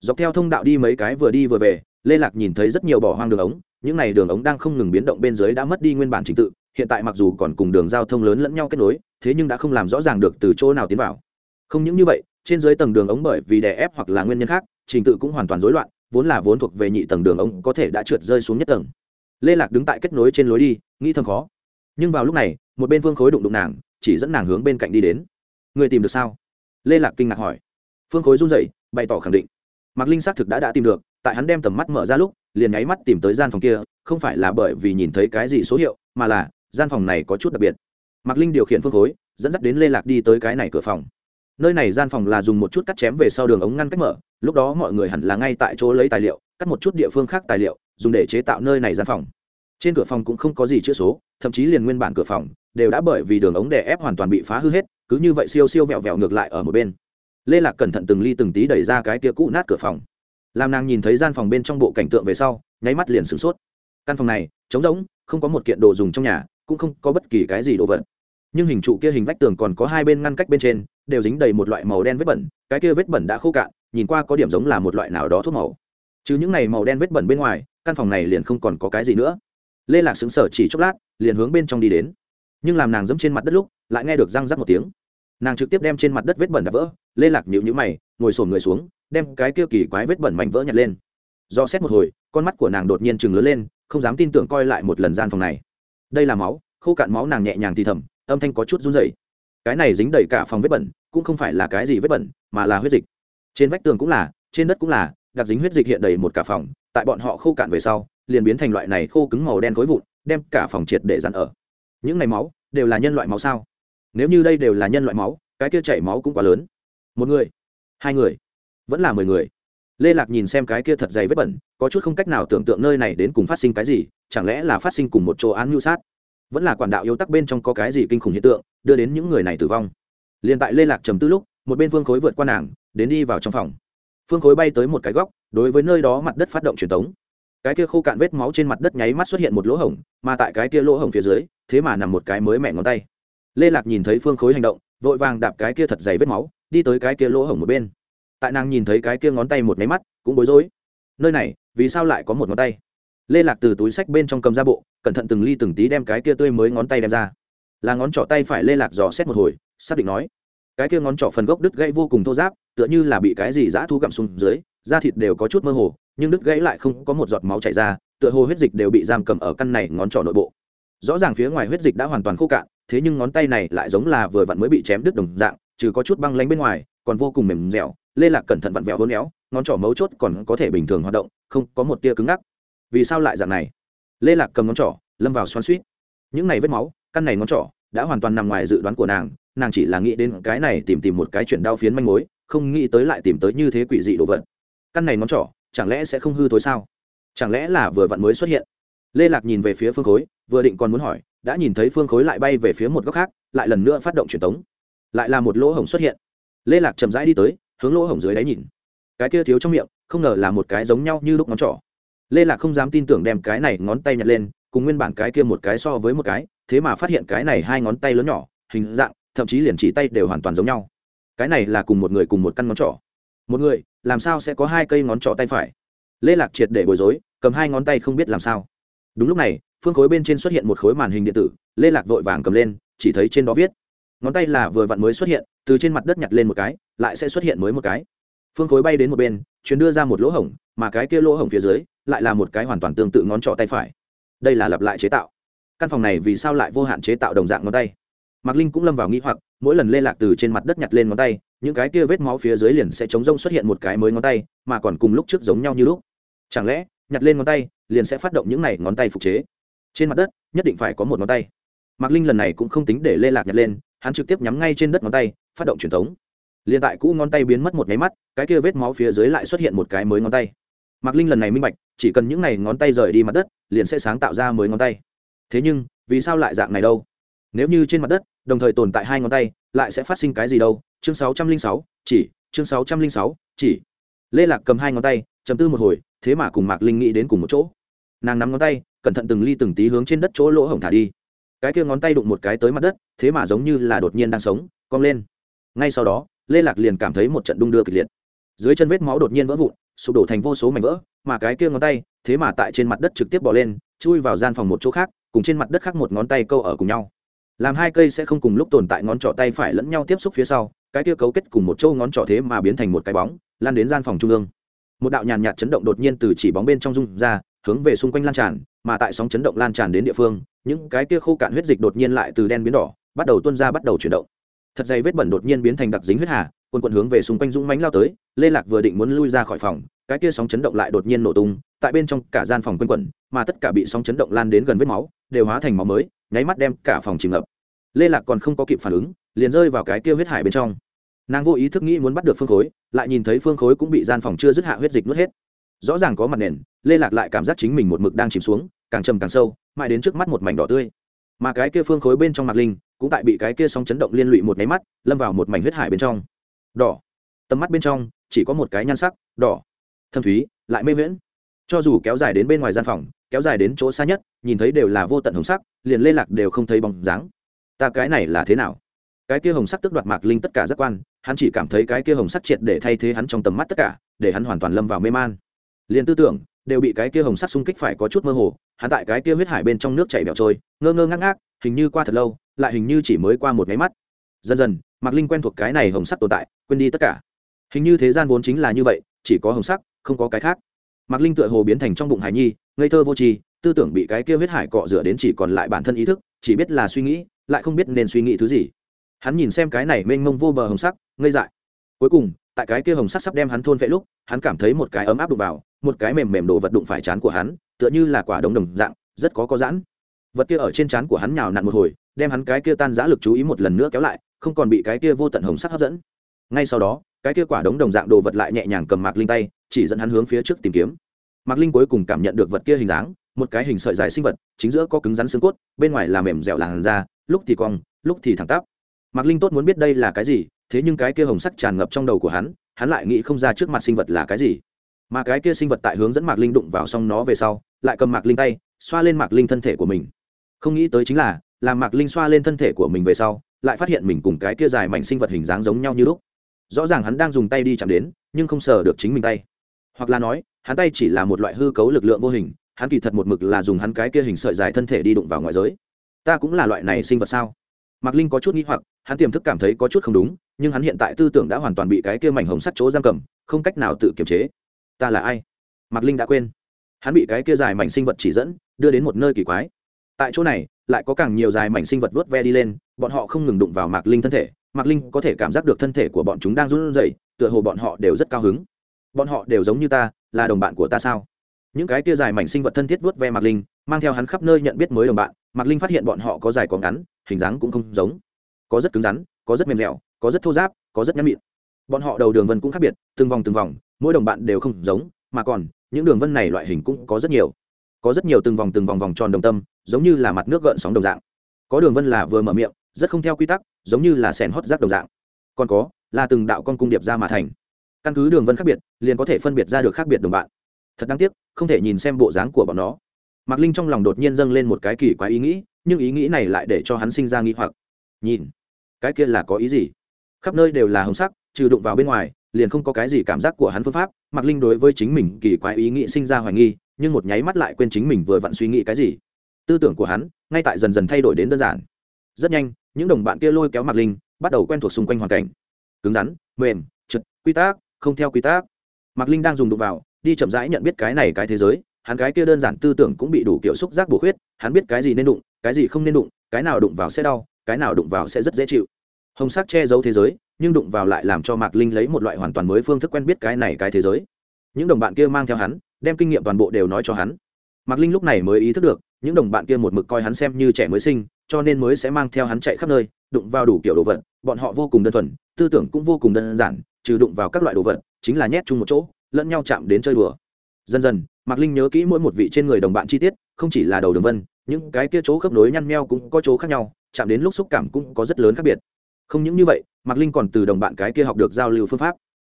Dọc theo thông đạo đi mấy cái vừa đi vừa về, lê lạc nhìn thấy rất nhiều bỏ hoang đường ống, những này đường ống đang không ngừng biến động bên dưới đã mất đi nguyên bản trình tự, hiện tại mặc dù còn cùng đường giao thông lớn lẫn nhau kết nối, thế nhưng đã không làm rõ ràng được từ chỗ nào tiến vào. Không những như vậy, trên dưới tầng đường ống bởi vì đè ép hoặc là nguyên nhân khác, trình tự cũng hoàn toàn rối loạn vốn là vốn thuộc về nhị tầng đường ống có thể đã trượt rơi xuống nhất tầng. Lê lạc đứng tại kết nối trên lối đi, nghĩ thầm khó. Nhưng vào lúc này, một bên phương khối đụng đụng nàng, chỉ dẫn nàng hướng bên cạnh đi đến. Người tìm được sao? Lê lạc kinh ngạc hỏi. Phương khối run rẩy, bày tỏ khẳng định. Mạc linh xác thực đã đã tìm được, tại hắn đem tầm mắt mở ra lúc, liền nháy mắt tìm tới gian phòng kia, không phải là bởi vì nhìn thấy cái gì số hiệu, mà là, gian phòng này có chút đặc biệt. Mạc linh điều khiển phương khối, dẫn dắt đến lê lạc đi tới cái này cửa phòng nơi này gian phòng là dùng một chút cắt chém về sau đường ống ngăn cách mở, lúc đó mọi người hẳn là ngay tại chỗ lấy tài liệu, cắt một chút địa phương khác tài liệu, dùng để chế tạo nơi này gian phòng. Trên cửa phòng cũng không có gì chữ số, thậm chí liền nguyên bản cửa phòng đều đã bởi vì đường ống đè ép hoàn toàn bị phá hư hết, cứ như vậy siêu siêu vẹo vẹo ngược lại ở một bên. Lê lạc cẩn thận từng ly từng tí đẩy ra cái tia cũ nát cửa phòng. Làm nàng nhìn thấy gian phòng bên trong bộ cảnh tượng về sau, nháy mắt liền sửng sốt. Căn phòng này, trống rỗng, không có một kiện đồ dùng trong nhà, cũng không có bất kỳ cái gì đồ vật. Nhưng hình trụ kia hình vách tường còn có hai bên ngăn cách bên trên đều dính đầy một loại màu đen vết bẩn, cái kia vết bẩn đã khô cạn, nhìn qua có điểm giống là một loại nào đó thuốc màu. Chứ những này màu đen vết bẩn bên ngoài, căn phòng này liền không còn có cái gì nữa. Lê lạc xứng sở chỉ chốc lát, liền hướng bên trong đi đến. Nhưng làm nàng dẫm trên mặt đất lúc, lại nghe được răng rắc một tiếng. Nàng trực tiếp đem trên mặt đất vết bẩn đập vỡ, lê lạc nhịu nhữ mày, ngồi sổm người xuống, đem cái kia kỳ quái vết bẩn mảnh vỡ nhặt lên. Do xét một hồi, con mắt của nàng đột nhiên chừng lớn lên, không dám tin tưởng coi lại một lần gian phòng này. Đây là máu, khô cạn máu nàng nhẹ nhàng thì thầm, âm thanh có chút run rẩy. Cái này dính đầy cả phòng vết bẩn cũng không phải là cái gì vết bẩn, mà là huyết dịch. Trên vách tường cũng là, trên đất cũng là, đặc dính huyết dịch hiện đầy một cả phòng, tại bọn họ khô cạn về sau, liền biến thành loại này khô cứng màu đen khối vụn, đem cả phòng triệt để dặn ở. Những này máu, đều là nhân loại máu sao? Nếu như đây đều là nhân loại máu, cái kia chảy máu cũng quá lớn. Một người, hai người, vẫn là mười người. Lê lạc nhìn xem cái kia thật dày vết bẩn, có chút không cách nào tưởng tượng nơi này đến cùng phát sinh cái gì, chẳng lẽ là phát sinh cùng một chỗ án mưu sát? Vẫn là quản đạo yếu tắc bên trong có cái gì kinh khủng hiện tượng, đưa đến những người này tử vong? Liền tại lê lạc trầm tư lúc, một bên phương khối vượt qua nàng, đến đi vào trong phòng. Phương khối bay tới một cái góc, đối với nơi đó mặt đất phát động truyền tống. Cái kia khô cạn vết máu trên mặt đất nháy mắt xuất hiện một lỗ hổng, mà tại cái kia lỗ hổng phía dưới, thế mà nằm một cái mới mẹ ngón tay. Lê lạc nhìn thấy phương khối hành động, vội vàng đạp cái kia thật dày vết máu, đi tới cái kia lỗ hổng một bên. Tại nàng nhìn thấy cái kia ngón tay một máy mắt, cũng bối rối. Nơi này, vì sao lại có một ngón tay? Lê lạc từ túi sách bên trong cầm ra bộ, cẩn thận từng ly từng tí đem cái kia tươi mới ngón tay đem ra. Là ngón trỏ tay phải lê lạc dò xét một hồi, xác định nói cái kia ngón trỏ phần gốc đứt gãy vô cùng thô giáp tựa như là bị cái gì dã thu gặm xuống dưới, da thịt đều có chút mơ hồ, nhưng đứt gãy lại không có một giọt máu chảy ra, tựa hồ huyết dịch đều bị giam cầm ở căn này ngón trỏ nội bộ. Rõ ràng phía ngoài huyết dịch đã hoàn toàn khô cạn, thế nhưng ngón tay này lại giống là vừa vặn mới bị chém đứt đồng dạng, trừ có chút băng lánh bên ngoài, còn vô cùng mềm dẻo, lê lạc cẩn thận vặn vẹo hôn éo ngón trỏ mấu chốt còn có thể bình thường hoạt động, không có một tia cứng ngắc. Vì sao lại dạng này? Lê lạc cầm ngón trỏ, lâm vào xoắn suýt những này vết máu, căn này ngón trỏ đã hoàn toàn nằm ngoài dự đoán của nàng nàng chỉ là nghĩ đến cái này tìm tìm một cái chuyện đau phiến manh mối, không nghĩ tới lại tìm tới như thế quỷ dị đồ vật. Căn này ngón trỏ chẳng lẽ sẽ không hư thối sao? Chẳng lẽ là vừa vặn mới xuất hiện? Lê lạc nhìn về phía phương khối, vừa định còn muốn hỏi, đã nhìn thấy phương khối lại bay về phía một góc khác, lại lần nữa phát động truyền tống. Lại là một lỗ hổng xuất hiện. Lê lạc chậm rãi đi tới, hướng lỗ hổng dưới đáy nhìn. Cái kia thiếu trong miệng, không ngờ là một cái giống nhau như lúc ngón trỏ lê lạc không dám tin tưởng đem cái này ngón tay nhặt lên, cùng nguyên bản cái kia một cái so với một cái thế mà phát hiện cái này hai ngón tay lớn nhỏ, hình dạng, thậm chí liền chỉ tay đều hoàn toàn giống nhau. Cái này là cùng một người cùng một căn ngón trỏ. Một người, làm sao sẽ có hai cây ngón trỏ tay phải? Lê lạc triệt để bối rối, cầm hai ngón tay không biết làm sao. Đúng lúc này, phương khối bên trên xuất hiện một khối màn hình điện tử, lê lạc vội vàng cầm lên, chỉ thấy trên đó viết. Ngón tay là vừa vặn mới xuất hiện, từ trên mặt đất nhặt lên một cái, lại sẽ xuất hiện mới một cái. Phương khối bay đến một bên chuyến đưa ra một lỗ hổng, mà cái kia lỗ hổng phía dưới, lại là một cái hoàn toàn tương tự ngón trỏ tay phải. Đây là lặp lại chế tạo căn phòng này vì sao lại vô hạn chế tạo đồng dạng ngón tay? Mạc linh cũng lâm vào nghĩ hoặc, mỗi lần lê lạc từ trên mặt đất nhặt lên ngón tay, những cái kia vết máu phía dưới liền sẽ chống rông xuất hiện một cái mới ngón tay, mà còn cùng lúc trước giống nhau như lúc. Chẳng lẽ, nhặt lên ngón tay, liền sẽ phát động những này ngón tay phục chế? Trên mặt đất, nhất định phải có một ngón tay. Mạc linh lần này cũng không tính để lê lạc nhặt lên, hắn trực tiếp nhắm ngay trên đất ngón tay, phát động truyền thống. Liền tại cũ ngón tay biến mất một máy mắt, cái kia vết máu phía dưới lại xuất hiện một cái mới ngón tay. Mạc linh lần này minh bạch, chỉ cần những này ngón tay rời đi mặt đất, liền sẽ sáng tạo ra mới ngón tay thế nhưng, vì sao lại dạng này đâu? Nếu như trên mặt đất, đồng thời tồn tại hai ngón tay, lại sẽ phát sinh cái gì đâu? Chương sáu trăm linh sáu, chỉ, chương sáu trăm linh sáu, chỉ. Lê lạc cầm hai ngón tay chấm tư một hồi, thế mà cùng mạc linh nghĩ đến cùng một chỗ. Nàng nắm ngón tay, cẩn thận từng ly từng tí hướng trên đất chỗ lỗ hổng thả đi. Cái kia ngón tay đụng một cái tới mặt đất, thế mà giống như là đột nhiên đang sống, cong lên. Ngay sau đó, lê lạc liền cảm thấy một trận đung đưa kịch liệt. Dưới chân vết máu đột nhiên vỡ vụn, sụp đổ thành vô số mảnh vỡ, mà cái kia ngón tay, thế mà tại trên mặt đất trực tiếp bỏ lên, chui vào gian phòng một chỗ khác cùng trên mặt đất khác một ngón tay câu ở cùng nhau. Làm hai cây sẽ không cùng lúc tồn tại ngón trỏ tay phải lẫn nhau tiếp xúc phía sau, cái kia cấu kết cùng một châu ngón trỏ thế mà biến thành một cái bóng, lan đến gian phòng trung ương. Một đạo nhàn nhạt chấn động đột nhiên từ chỉ bóng bên trong rung ra, hướng về xung quanh lan tràn, mà tại sóng chấn động lan tràn đến địa phương, những cái kia khô cạn huyết dịch đột nhiên lại từ đen biến đỏ, bắt đầu tuôn ra bắt đầu chuyển động. Thật dày vết bẩn đột nhiên biến thành đặc dính huyết hà, quần quần hướng về xung quanh dũng mánh lao tới, lê lạc vừa định muốn lui ra khỏi phòng, cái kia sóng chấn động lại đột nhiên nổ tung tại bên trong cả gian phòng quanh quẩn, mà tất cả bị sóng chấn động lan đến gần vết máu, đều hóa thành máu mới, nháy mắt đem cả phòng chìm ngập. Lê lạc còn không có kịp phản ứng, liền rơi vào cái kia huyết hải bên trong. Nàng vô ý thức nghĩ muốn bắt được phương khối, lại nhìn thấy phương khối cũng bị gian phòng chưa dứt hạ huyết dịch nuốt hết. Rõ ràng có mặt nền, lê lạc lại cảm giác chính mình một mực đang chìm xuống, càng trầm càng sâu, mãi đến trước mắt một mảnh đỏ tươi. Mà cái kia phương khối bên trong mặt linh, cũng tại bị cái kia sóng chấn động liên lụy một máy mắt, lâm vào một mảnh huyết hải bên trong. Đỏ. Tầm mắt bên trong, chỉ có một cái nhan sắc, đỏ. Thâm thúy, lại mê viễn cho dù kéo dài đến bên ngoài gian phòng, kéo dài đến chỗ xa nhất, nhìn thấy đều là vô tận hồng sắc, liền lê lạc đều không thấy bóng dáng. Ta cái này là thế nào? Cái kia hồng sắc tức đoạt mạc linh tất cả giác quan, hắn chỉ cảm thấy cái kia hồng sắc triệt để thay thế hắn trong tầm mắt tất cả, để hắn hoàn toàn lâm vào mê man. Liền tư tưởng, đều bị cái kia hồng sắc xung kích phải có chút mơ hồ, hắn tại cái kia huyết hải bên trong nước chảy bẹo trôi, ngơ ngơ ngác ngác, hình như qua thật lâu, lại hình như chỉ mới qua một máy mắt. Dần dần, mạc linh quen thuộc cái này hồng sắc tồn tại, quên đi tất cả. Hình như thế gian vốn chính là như vậy, chỉ có hồng sắc, không có cái khác mạc linh tựa hồ biến thành trong bụng hải nhi, ngây thơ vô tri, tư tưởng bị cái kia huyết hải cọ rửa đến chỉ còn lại bản thân ý thức, chỉ biết là suy nghĩ, lại không biết nên suy nghĩ thứ gì. Hắn nhìn xem cái này mênh mông vô bờ hồng sắc, ngây dại. Cuối cùng, tại cái kia hồng sắc sắp đem hắn thôn vệ lúc, hắn cảm thấy một cái ấm áp đụng vào, một cái mềm mềm đồ vật đụng phải chán của hắn, tựa như là quả đống đồng dạng, rất có có giãn. Vật kia ở trên chán của hắn nhào nặn một hồi, đem hắn cái kia tan giã lực chú ý một lần nữa kéo lại, không còn bị cái kia vô tận hồng sắc hấp dẫn. Ngay sau đó, cái kia quả đống đồng dạng đồ vật lại nhẹ nhàng cầm mạc linh tay chỉ dẫn hắn hướng phía trước tìm kiếm. Mạc linh cuối cùng cảm nhận được vật kia hình dáng, một cái hình sợi dài sinh vật, chính giữa có cứng rắn xương cốt, bên ngoài là mềm dẻo làn da, lúc thì cong, lúc thì thẳng tắp. Mạc linh tốt muốn biết đây là cái gì, thế nhưng cái kia hồng sắc tràn ngập trong đầu của hắn hắn lại nghĩ không ra trước mặt sinh vật là cái gì. Mà cái kia sinh vật tại hướng dẫn mạc linh đụng vào xong nó về sau, lại cầm mạc linh tay, xoa lên mạc linh thân thể của mình. Không nghĩ tới chính là, làm mạc linh xoa lên thân thể của mình về sau, lại phát hiện mình cùng cái kia dài mảnh sinh vật hình dáng giống nhau như lúc. Rõ ràng hắn đang dùng tay đi chạm đến, nhưng không sờ được chính mình tay hoặc là nói, hắn tay chỉ là một loại hư cấu lực lượng vô hình, hắn kỳ thật một mực là dùng hắn cái kia hình sợi dài thân thể đi đụng vào ngoại giới. Ta cũng là loại này sinh vật sao? Mạc linh có chút nghĩ hoặc, hắn tiềm thức cảm thấy có chút không đúng, nhưng hắn hiện tại tư tưởng đã hoàn toàn bị cái kia mảnh hồng sắt chỗ giam cầm, không cách nào tự kiềm chế. Ta là ai? Mạc linh đã quên. Hắn bị cái kia dài mảnh sinh vật chỉ dẫn, đưa đến một nơi kỳ quái. Tại chỗ này, lại có càng nhiều dài mảnh sinh vật vớt ve đi lên, bọn họ không ngừng đụng vào mạc linh thân thể. Mạc linh có thể cảm giác được thân thể của bọn chúng đang run rẩy, tựa hồ bọn họ đều rất cao hứng bọn họ đều giống như ta, là đồng bạn của ta sao? Những cái tia dài mảnh sinh vật thân thiết vuốt ve mạc linh, mang theo hắn khắp nơi nhận biết mới đồng bạn, mạc linh phát hiện bọn họ có dài có ngắn, hình dáng cũng không giống. Có rất cứng rắn, có rất mềm dẻo, có rất thô giáp có rất nhắn mịn bọn họ đầu đường vân cũng khác biệt, từng vòng từng vòng, mỗi đồng bạn đều không giống, mà còn, những đường vân này loại hình cũng có rất nhiều. Có rất nhiều từng vòng từng vòng vòng tròn đồng tâm, giống như là mặt nước gợn sóng đồng dạng. Có đường vân là vừa mở miệng, rất không theo quy tắc, giống như là sèn hót rác đồng dạng. Còn có, là từng đạo con cung điệp ra mà thành căn cứ đường vân khác biệt, liền có thể phân biệt ra được khác biệt đồng bạn. Thật đáng tiếc, không thể nhìn xem bộ dáng của bọn nó. Mạc linh trong lòng đột nhiên dâng lên một cái kỳ quái ý nghĩ, nhưng ý nghĩ này lại để cho hắn sinh ra nghi hoặc. Nhìn, cái kia là có ý gì? Khắp nơi đều là hồng sắc, trừ đụng vào bên ngoài, liền không có cái gì cảm giác của hắn phương pháp. Mạc linh đối với chính mình kỳ quái ý nghĩ sinh ra hoài nghi, nhưng một nháy mắt lại quên chính mình vừa vặn suy nghĩ cái gì. Tư tưởng của hắn, ngay tại dần dần thay đổi đến đơn giản. Rất nhanh, những đồng bạn kia lôi kéo mạc linh, bắt đầu quen thuộc xung quanh hoàn cảnh. Cứng rắn, mềm, trượt, quy tắc không theo quy tắc. Mạc linh đang dùng đụng vào, đi chậm rãi nhận biết cái này cái thế giới, hắn cái kia đơn giản tư tưởng cũng bị đủ kiểu xúc giác bổ khuyết, hắn biết cái gì nên đụng, cái gì không nên đụng, cái nào đụng vào sẽ đau, cái nào đụng vào sẽ rất dễ chịu. Hồng sắc che giấu thế giới, nhưng đụng vào lại làm cho mạc linh lấy một loại hoàn toàn mới phương thức quen biết cái này cái thế giới. Những đồng bạn kia mang theo hắn, đem kinh nghiệm toàn bộ đều nói cho hắn. Mạc linh lúc này mới ý thức được, những đồng bạn kia một mực coi hắn xem như trẻ mới sinh, cho nên mới sẽ mang theo hắn chạy khắp nơi, đụng vào đủ kiểu đồ vật, bọn họ vô cùng đơn thuần, tư tưởng cũng vô cùng đơn giản trừ đụng vào các loại đồ vật, chính là nhét chung một chỗ, lẫn nhau chạm đến chơi đùa. Dần dần, mạc linh nhớ kỹ mỗi một vị trên người đồng bạn chi tiết, không chỉ là đầu đường vân, những cái kia chỗ khớp nối nhăn meo cũng có chỗ khác nhau, chạm đến lúc xúc cảm cũng có rất lớn khác biệt. Không những như vậy, mạc linh còn từ đồng bạn cái kia học được giao lưu phương pháp.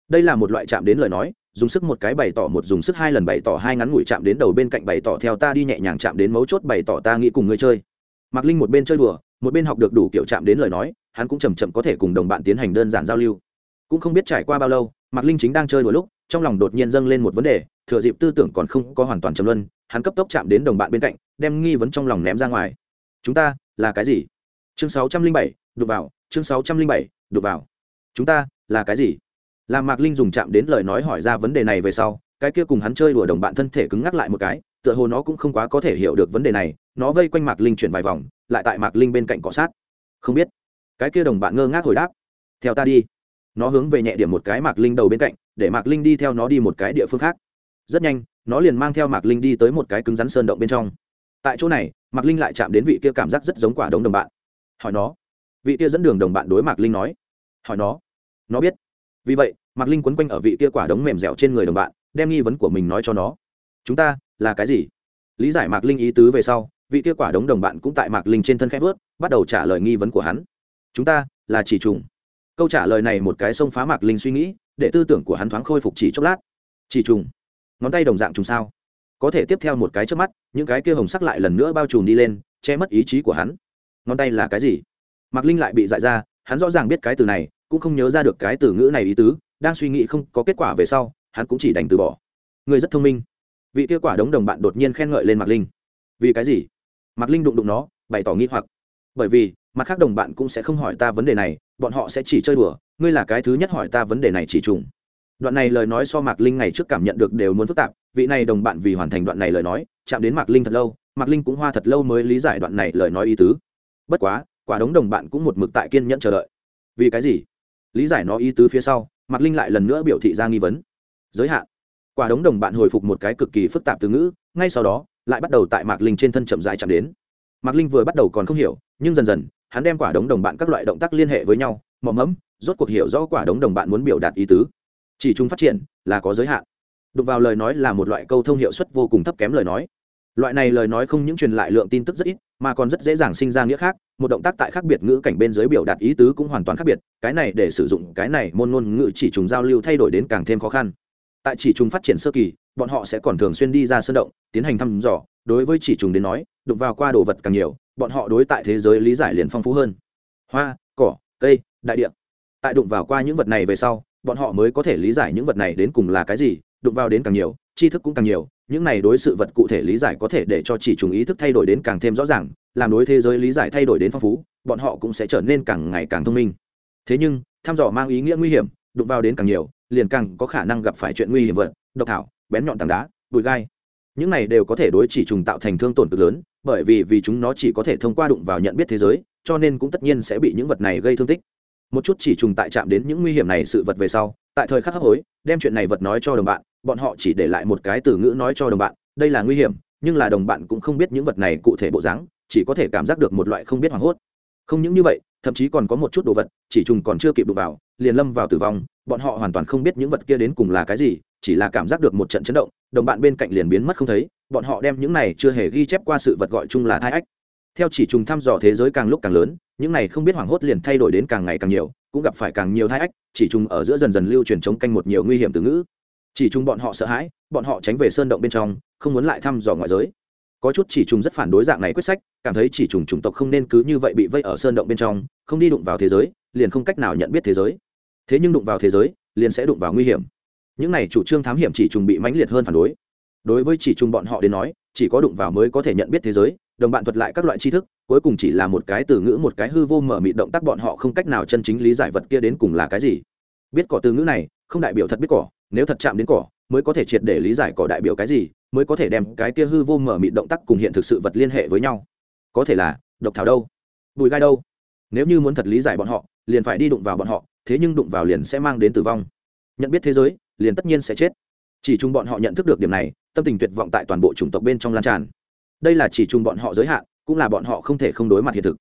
Đây là một loại chạm đến lời nói, dùng sức một cái bày tỏ một dùng sức hai lần bày tỏ hai ngắn ngủi chạm đến đầu bên cạnh bày tỏ theo ta đi nhẹ nhàng chạm đến mấu chốt bày tỏ ta nghĩ cùng ngươi chơi. Mạc linh một bên chơi đùa, một bên học được đủ kiểu chạm đến lời nói, hắn cũng chầm chậm có thể cùng đồng bạn tiến hành đơn giản giao lưu cũng không biết trải qua bao lâu, mạc linh chính đang chơi đôi lúc, trong lòng đột nhiên dâng lên một vấn đề, thừa dịp tư tưởng còn không có hoàn toàn chấm luân, hắn cấp tốc chạm đến đồng bạn bên cạnh, đem nghi vấn trong lòng ném ra ngoài. Chúng ta, là cái gì? Chương sáu trăm linh bảy đục vào, chương sáu trăm linh bảy đục vào. Chúng ta, là cái gì? Làm mạc linh dùng chạm đến lời nói hỏi ra vấn đề này về sau, cái kia cùng hắn chơi đùa đồng bạn thân thể cứng ngắc lại một cái, tựa hồ nó cũng không quá có thể hiểu được vấn đề này, nó vây quanh mạc linh chuyển vài vòng, lại tại mạc linh bên cạnh cọ sát. Không biết. Cái kia đồng bạn ngơ ngác hồi đáp. Theo ta đi nó hướng về nhẹ điểm một cái mạc linh đầu bên cạnh, để mạc linh đi theo nó đi một cái địa phương khác. Rất nhanh, nó liền mang theo mạc linh đi tới một cái cứng rắn sơn động bên trong. Tại chỗ này, mạc linh lại chạm đến vị kia cảm giác rất giống quả đống đồng bạn. Hỏi nó. Vị kia dẫn đường đồng bạn đối mạc linh nói. Hỏi nó. Nó biết. Vì vậy, mạc linh quấn quanh ở vị kia quả đống mềm dẻo trên người đồng bạn, đem nghi vấn của mình nói cho nó. Chúng ta, là cái gì? Lý giải mạc linh ý tứ về sau, vị kia quả đống đồng bạn cũng tại mạc linh trên thân khép vớt, bắt đầu trả lời nghi vấn của hắn. Chúng ta, là chỉ trùng câu trả lời này một cái sông phá mạc linh suy nghĩ, để tư tưởng của hắn thoáng khôi phục chỉ chốc lát. Chỉ trùng. Ngón tay đồng dạng trùng sao? Có thể tiếp theo một cái trước mắt, những cái kia hồng sắc lại lần nữa bao trùm đi lên, che mất ý chí của hắn. Ngón tay là cái gì? Mạc linh lại bị dại ra, hắn rõ ràng biết cái từ này, cũng không nhớ ra được cái từ ngữ này ý tứ, đang suy nghĩ không có kết quả về sau, hắn cũng chỉ đành từ bỏ. Người rất thông minh. Vị kia quả đống đồng bạn đột nhiên khen ngợi lên mạc linh. Vì cái gì? Mạc linh đụng đụng nó, bày tỏ nghi hoặc. Bởi vì mặt khác đồng bạn cũng sẽ không hỏi ta vấn đề này, bọn họ sẽ chỉ chơi đùa, ngươi là cái thứ nhất hỏi ta vấn đề này chỉ trùng. Đoạn này lời nói so mạc linh ngày trước cảm nhận được đều muốn phức tạp, vị này đồng bạn vì hoàn thành đoạn này lời nói, chạm đến mạc linh thật lâu, mạc linh cũng hoa thật lâu mới lý giải đoạn này lời nói ý tứ. Bất quá, quả đống đồng bạn cũng một mực tại kiên nhẫn chờ đợi. Vì cái gì? Lý giải nó ý tứ phía sau, mạc linh lại lần nữa biểu thị ra nghi vấn. Giới hạn. Quả đống đồng bạn hồi phục một cái cực kỳ phức tạp từ ngữ, ngay sau đó, lại bắt đầu tại mạc linh trên thân chậm dài chạm đến. Mạc linh vừa bắt đầu còn không hiểu, nhưng dần dần hắn đem quả đống đồng bạn các loại động tác liên hệ với nhau, mò mẫm, rốt cuộc hiểu rõ quả đống đồng bạn muốn biểu đạt ý tứ. Chỉ chúng phát triển là có giới hạn. Đụng vào lời nói là một loại câu thông hiệu suất vô cùng thấp kém lời nói. Loại này lời nói không những truyền lại lượng tin tức rất ít, mà còn rất dễ dàng sinh ra nghĩa khác, một động tác tại khác biệt ngữ cảnh bên dưới biểu đạt ý tứ cũng hoàn toàn khác biệt, cái này để sử dụng cái này môn ngôn ngữ chỉ trùng giao lưu thay đổi đến càng thêm khó khăn. Tại chỉ trùng phát triển sơ kỳ, bọn họ sẽ còn thường xuyên đi ra sơn động, tiến hành thăm dò, đối với chỉ trùng đến nói, đụng vào qua đồ vật càng nhiều bọn họ đối tại thế giới lý giải liền phong phú hơn. Hoa, cỏ, cây, đại địa. Tại đụng vào qua những vật này về sau, bọn họ mới có thể lý giải những vật này đến cùng là cái gì, đụng vào đến càng nhiều, tri thức cũng càng nhiều, những này đối sự vật cụ thể lý giải có thể để cho chỉ trùng ý thức thay đổi đến càng thêm rõ ràng, làm đối thế giới lý giải thay đổi đến phong phú, bọn họ cũng sẽ trở nên càng ngày càng thông minh. Thế nhưng, thăm dò mang ý nghĩa nguy hiểm, đụng vào đến càng nhiều, liền càng có khả năng gặp phải chuyện nguy hiểm vật, độc thảo, bén nhọn tảng đá, bụi gai. Những này đều có thể đối chỉ trùng tạo thành thương tổn cực lớn bởi vì vì chúng nó chỉ có thể thông qua đụng vào nhận biết thế giới, cho nên cũng tất nhiên sẽ bị những vật này gây thương tích. Một chút chỉ trùng tại chạm đến những nguy hiểm này sự vật về sau, tại thời khắc hấp hối, đem chuyện này vật nói cho đồng bạn, bọn họ chỉ để lại một cái từ ngữ nói cho đồng bạn, đây là nguy hiểm, nhưng là đồng bạn cũng không biết những vật này cụ thể bộ dáng, chỉ có thể cảm giác được một loại không biết hoảng hốt. Không những như vậy, thậm chí còn có một chút đồ vật, chỉ trùng còn chưa kịp đụng vào, liền lâm vào tử vong, bọn họ hoàn toàn không biết những vật kia đến cùng là cái gì, chỉ là cảm giác được một trận chấn động, đồng bạn bên cạnh liền biến mất không thấy bọn họ đem những này chưa hề ghi chép qua sự vật gọi chung là thai ách. Theo chỉ trùng thăm dò thế giới càng lúc càng lớn, những này không biết hoảng hốt liền thay đổi đến càng ngày càng nhiều, cũng gặp phải càng nhiều thai ách, chỉ trùng ở giữa dần dần lưu truyền chống canh một nhiều nguy hiểm từ ngữ. Chỉ trùng bọn họ sợ hãi, bọn họ tránh về sơn động bên trong, không muốn lại thăm dò ngoại giới. Có chút chỉ trùng rất phản đối dạng này quyết sách, cảm thấy chỉ trùng chủng tộc không nên cứ như vậy bị vây ở sơn động bên trong, không đi đụng vào thế giới, liền không cách nào nhận biết thế giới. Thế nhưng đụng vào thế giới, liền sẽ đụng vào nguy hiểm. Những này chủ trương thám hiểm chỉ trùng bị mãnh liệt hơn phản đối đối với chỉ chung bọn họ đến nói, chỉ có đụng vào mới có thể nhận biết thế giới, đồng bạn thuật lại các loại tri thức, cuối cùng chỉ là một cái từ ngữ, một cái hư vô mở mịt động tác bọn họ không cách nào chân chính lý giải vật kia đến cùng là cái gì. Biết cỏ từ ngữ này, không đại biểu thật biết cỏ, nếu thật chạm đến cỏ, mới có thể triệt để lý giải cỏ đại biểu cái gì, mới có thể đem cái kia hư vô mở mịt động tác cùng hiện thực sự vật liên hệ với nhau. Có thể là, độc thảo đâu? Bùi gai đâu? Nếu như muốn thật lý giải bọn họ, liền phải đi đụng vào bọn họ, thế nhưng đụng vào liền sẽ mang đến tử vong. Nhận biết thế giới, liền tất nhiên sẽ chết chỉ chung bọn họ nhận thức được điểm này, tâm tình tuyệt vọng tại toàn bộ chủng tộc bên trong lan tràn. Đây là chỉ chung bọn họ giới hạn, cũng là bọn họ không thể không đối mặt hiện thực.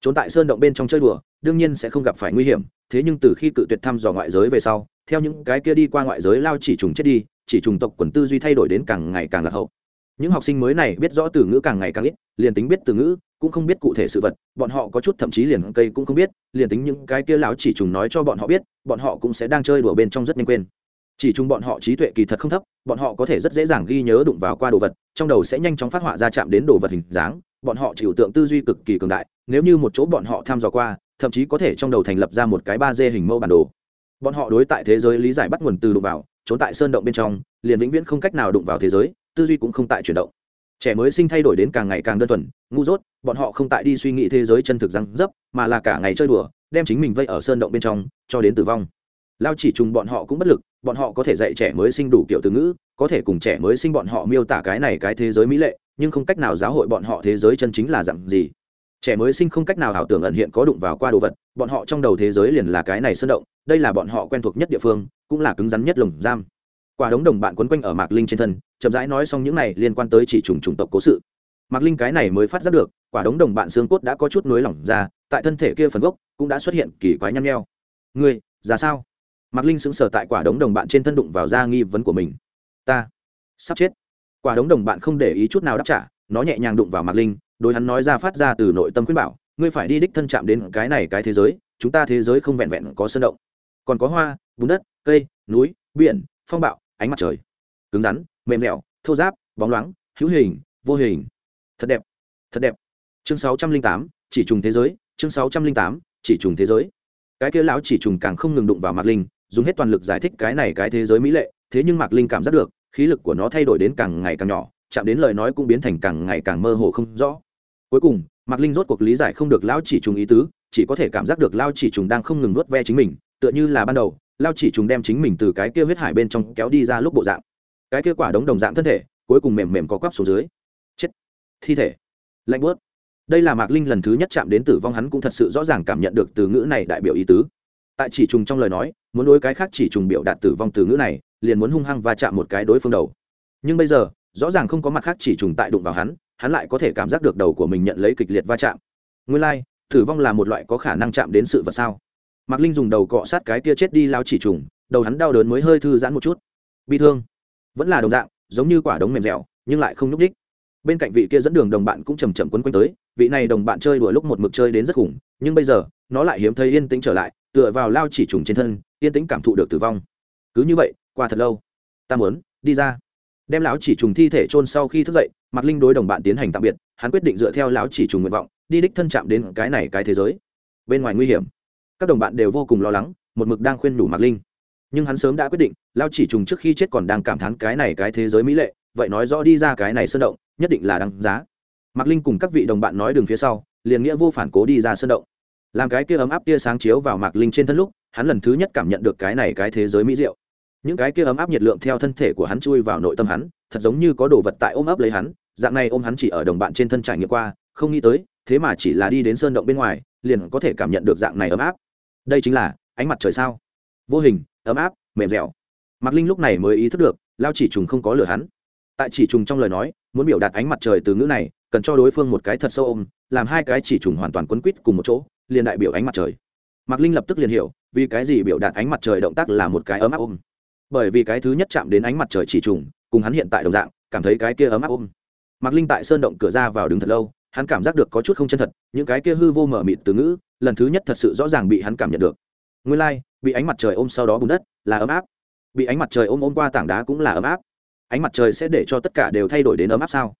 Trốn tại sơn động bên trong chơi đùa, đương nhiên sẽ không gặp phải nguy hiểm, thế nhưng từ khi cự tuyệt thăm dò ngoại giới về sau, theo những cái kia đi qua ngoại giới lao chỉ trùng chết đi, chỉ trùng tộc quần tư duy thay đổi đến càng ngày càng lạc hậu. Những học sinh mới này biết rõ từ ngữ càng ngày càng ít, liền tính biết từ ngữ, cũng không biết cụ thể sự vật, bọn họ có chút thậm chí liền cây cũng không biết, liền tính những cái kia lão chỉ trùng nói cho bọn họ biết, bọn họ cũng sẽ đang chơi đùa bên trong rất nhanh quên chỉ chung bọn họ trí tuệ kỳ thật không thấp, bọn họ có thể rất dễ dàng ghi nhớ đụng vào qua đồ vật, trong đầu sẽ nhanh chóng phát họa ra chạm đến đồ vật hình dáng, bọn họ chịu tượng tư duy cực kỳ cường đại, nếu như một chỗ bọn họ tham dò qua, thậm chí có thể trong đầu thành lập ra một cái ba d hình mẫu bản đồ. Bọn họ đối tại thế giới lý giải bắt nguồn từ đụng vào, trốn tại sơn động bên trong, liền vĩnh viễn không cách nào đụng vào thế giới, tư duy cũng không tại chuyển động. Trẻ mới sinh thay đổi đến càng ngày càng đơn thuần, ngu dốt, bọn họ không tại đi suy nghĩ thế giới chân thực răng dấp, mà là cả ngày chơi đùa, đem chính mình vây ở sơn động bên trong, cho đến tử vong. Lao chỉ trùng bọn họ cũng bất lực bọn họ có thể dạy trẻ mới sinh đủ kiểu từ ngữ, có thể cùng trẻ mới sinh bọn họ miêu tả cái này cái thế giới mỹ lệ, nhưng không cách nào giáo hội bọn họ thế giới chân chính là dặn gì. Trẻ mới sinh không cách nào ảo tưởng ẩn hiện có đụng vào qua đồ vật, bọn họ trong đầu thế giới liền là cái này sơn động, đây là bọn họ quen thuộc nhất địa phương, cũng là cứng rắn nhất lồng giam. Quả đống đồng bạn quấn quanh ở mạc linh trên thân, chậm rãi nói xong những này liên quan tới chỉ trùng chủng tộc cố sự. Mạc linh cái này mới phát giác được, quả đống đồng bạn xương cốt đã có chút nối lỏng ra, tại thân thể kia phần gốc cũng đã xuất hiện kỳ quái nhăn nheo. Ngươi ra sao? Mạc linh sững sờ tại quả đống đồng bạn trên thân đụng vào da nghi vấn của mình. Ta sắp chết. Quả đống đồng bạn không để ý chút nào đáp trả, nó nhẹ nhàng đụng vào mạc linh đôi hắn nói ra phát ra từ nội tâm khuyên bảo, ngươi phải đi đích thân chạm đến cái này cái thế giới, chúng ta thế giới không vẹn vẹn có sơn động. Còn có hoa, bùn đất, cây, núi, biển, phong bạo, ánh mặt trời. Cứng rắn, mềm dẻo, thô giáp bóng loáng, hữu hình, vô hình. Thật đẹp thật đẹp. Chương sáu trăm linh tám, chỉ trùng thế giới, chương sáu trăm linh tám, chỉ trùng thế giới. Cái kia lão chỉ trùng càng không ngừng đụng vào mạc linh dùng hết toàn lực giải thích cái này cái thế giới mỹ lệ, thế nhưng mạc linh cảm giác được, khí lực của nó thay đổi đến càng ngày càng nhỏ, chạm đến lời nói cũng biến thành càng ngày càng mơ hồ không rõ. Cuối cùng, mạc linh rốt cuộc lý giải không được lão chỉ trùng ý tứ, chỉ có thể cảm giác được lao chỉ trùng đang không ngừng nuốt ve chính mình, tựa như là ban đầu, lao chỉ trùng đem chính mình từ cái kia huyết hải bên trong kéo đi ra lúc bộ dạng. Cái kia quả đống đồng dạng thân thể, cuối cùng mềm mềm có quắp xuống dưới. Chết. Thi thể. Lạnh bớt đây là mạc linh lần thứ nhất chạm đến tử vong hắn cũng thật sự rõ ràng cảm nhận được từ ngữ này đại biểu ý tứ. Tại chỉ trùng trong lời nói muốn đối cái khác chỉ trùng biểu đạt tử vong từ ngữ này liền muốn hung hăng và chạm một cái đối phương đầu. Nhưng bây giờ rõ ràng không có mặt khác chỉ trùng tại đụng vào hắn hắn lại có thể cảm giác được đầu của mình nhận lấy kịch liệt va chạm. Nguyên lai、like, tử vong là một loại có khả năng chạm đến sự vật sao? Mạc linh dùng đầu cọ sát cái kia chết đi lao chỉ trùng đầu hắn đau đớn mới hơi thư giãn một chút. Bi thương. Vẫn là đồng dạng giống như quả đống mềm dẻo nhưng lại không nhúc đích bên cạnh vị kia dẫn đường đồng bạn cũng chầm chậm quấn quanh tới vị này đồng bạn chơi đùa lúc một mực chơi đến rất khủng nhưng bây giờ nó lại hiếm thấy yên tĩnh trở lại tựa vào lao chỉ trùng trên thân, yên tĩnh cảm thụ được tử vong. Cứ như vậy, qua thật lâu, ta muốn đi ra. Đem lão chỉ trùng thi thể chôn sau khi thức dậy, mạc linh đối đồng bạn tiến hành tạm biệt, hắn quyết định dựa theo lão chỉ trùng nguyện vọng, đi đích thân chạm đến cái này cái thế giới. Bên ngoài nguy hiểm, các đồng bạn đều vô cùng lo lắng, một mực đang khuyên nhủ mạc linh. Nhưng hắn sớm đã quyết định lao chỉ trùng trước khi chết còn đang cảm thán cái này cái thế giới mỹ lệ, vậy nói rõ đi ra cái này sơn động, nhất định là đăng giá. Mạc linh cùng các vị đồng bạn nói đường phía sau, liền nghĩa vô phản cố đi ra sơn động làm cái kia ấm áp tia sáng chiếu vào mạc linh trên thân lúc, hắn lần thứ nhất cảm nhận được cái này cái thế giới mỹ diệu. Những cái kia ấm áp nhiệt lượng theo thân thể của hắn chui vào nội tâm hắn, thật giống như có đồ vật tại ôm ấp lấy hắn, dạng này ôm hắn chỉ ở đồng bạn trên thân trải nghiệm qua, không nghĩ tới, thế mà chỉ là đi đến sơn động bên ngoài, liền có thể cảm nhận được dạng này ấm áp. Đây chính là ánh mặt trời sao? Vô hình, ấm áp, mềm dẻo. Mạc linh lúc này mới ý thức được, lao chỉ trùng không có lửa hắn. Tại chỉ trùng trong lời nói, muốn biểu đạt ánh mặt trời từ ngữ này, cần cho đối phương một cái thật sâu ôm, làm hai cái chỉ trùng hoàn toàn quấn quýt cùng một chỗ liền đại biểu ánh mặt trời. Mạc linh lập tức liền hiểu vì cái gì biểu đạt ánh mặt trời động tác là một cái ấm áp ôm. Bởi vì cái thứ nhất chạm đến ánh mặt trời chỉ trùng cùng hắn hiện tại đồng dạng cảm thấy cái kia ấm áp ôm. Mạc linh tại sơn động cửa ra vào đứng thật lâu hắn cảm giác được có chút không chân thật những cái kia hư vô mở mịt từ ngữ lần thứ nhất thật sự rõ ràng bị hắn cảm nhận được. Nguyên lai、like, bị ánh mặt trời ôm sau đó bùn đất là ấm áp. Bị ánh mặt trời ôm ôm qua tảng đá cũng là ấm áp. Ánh mặt trời sẽ để cho tất cả đều thay đổi đến ấm áp sao?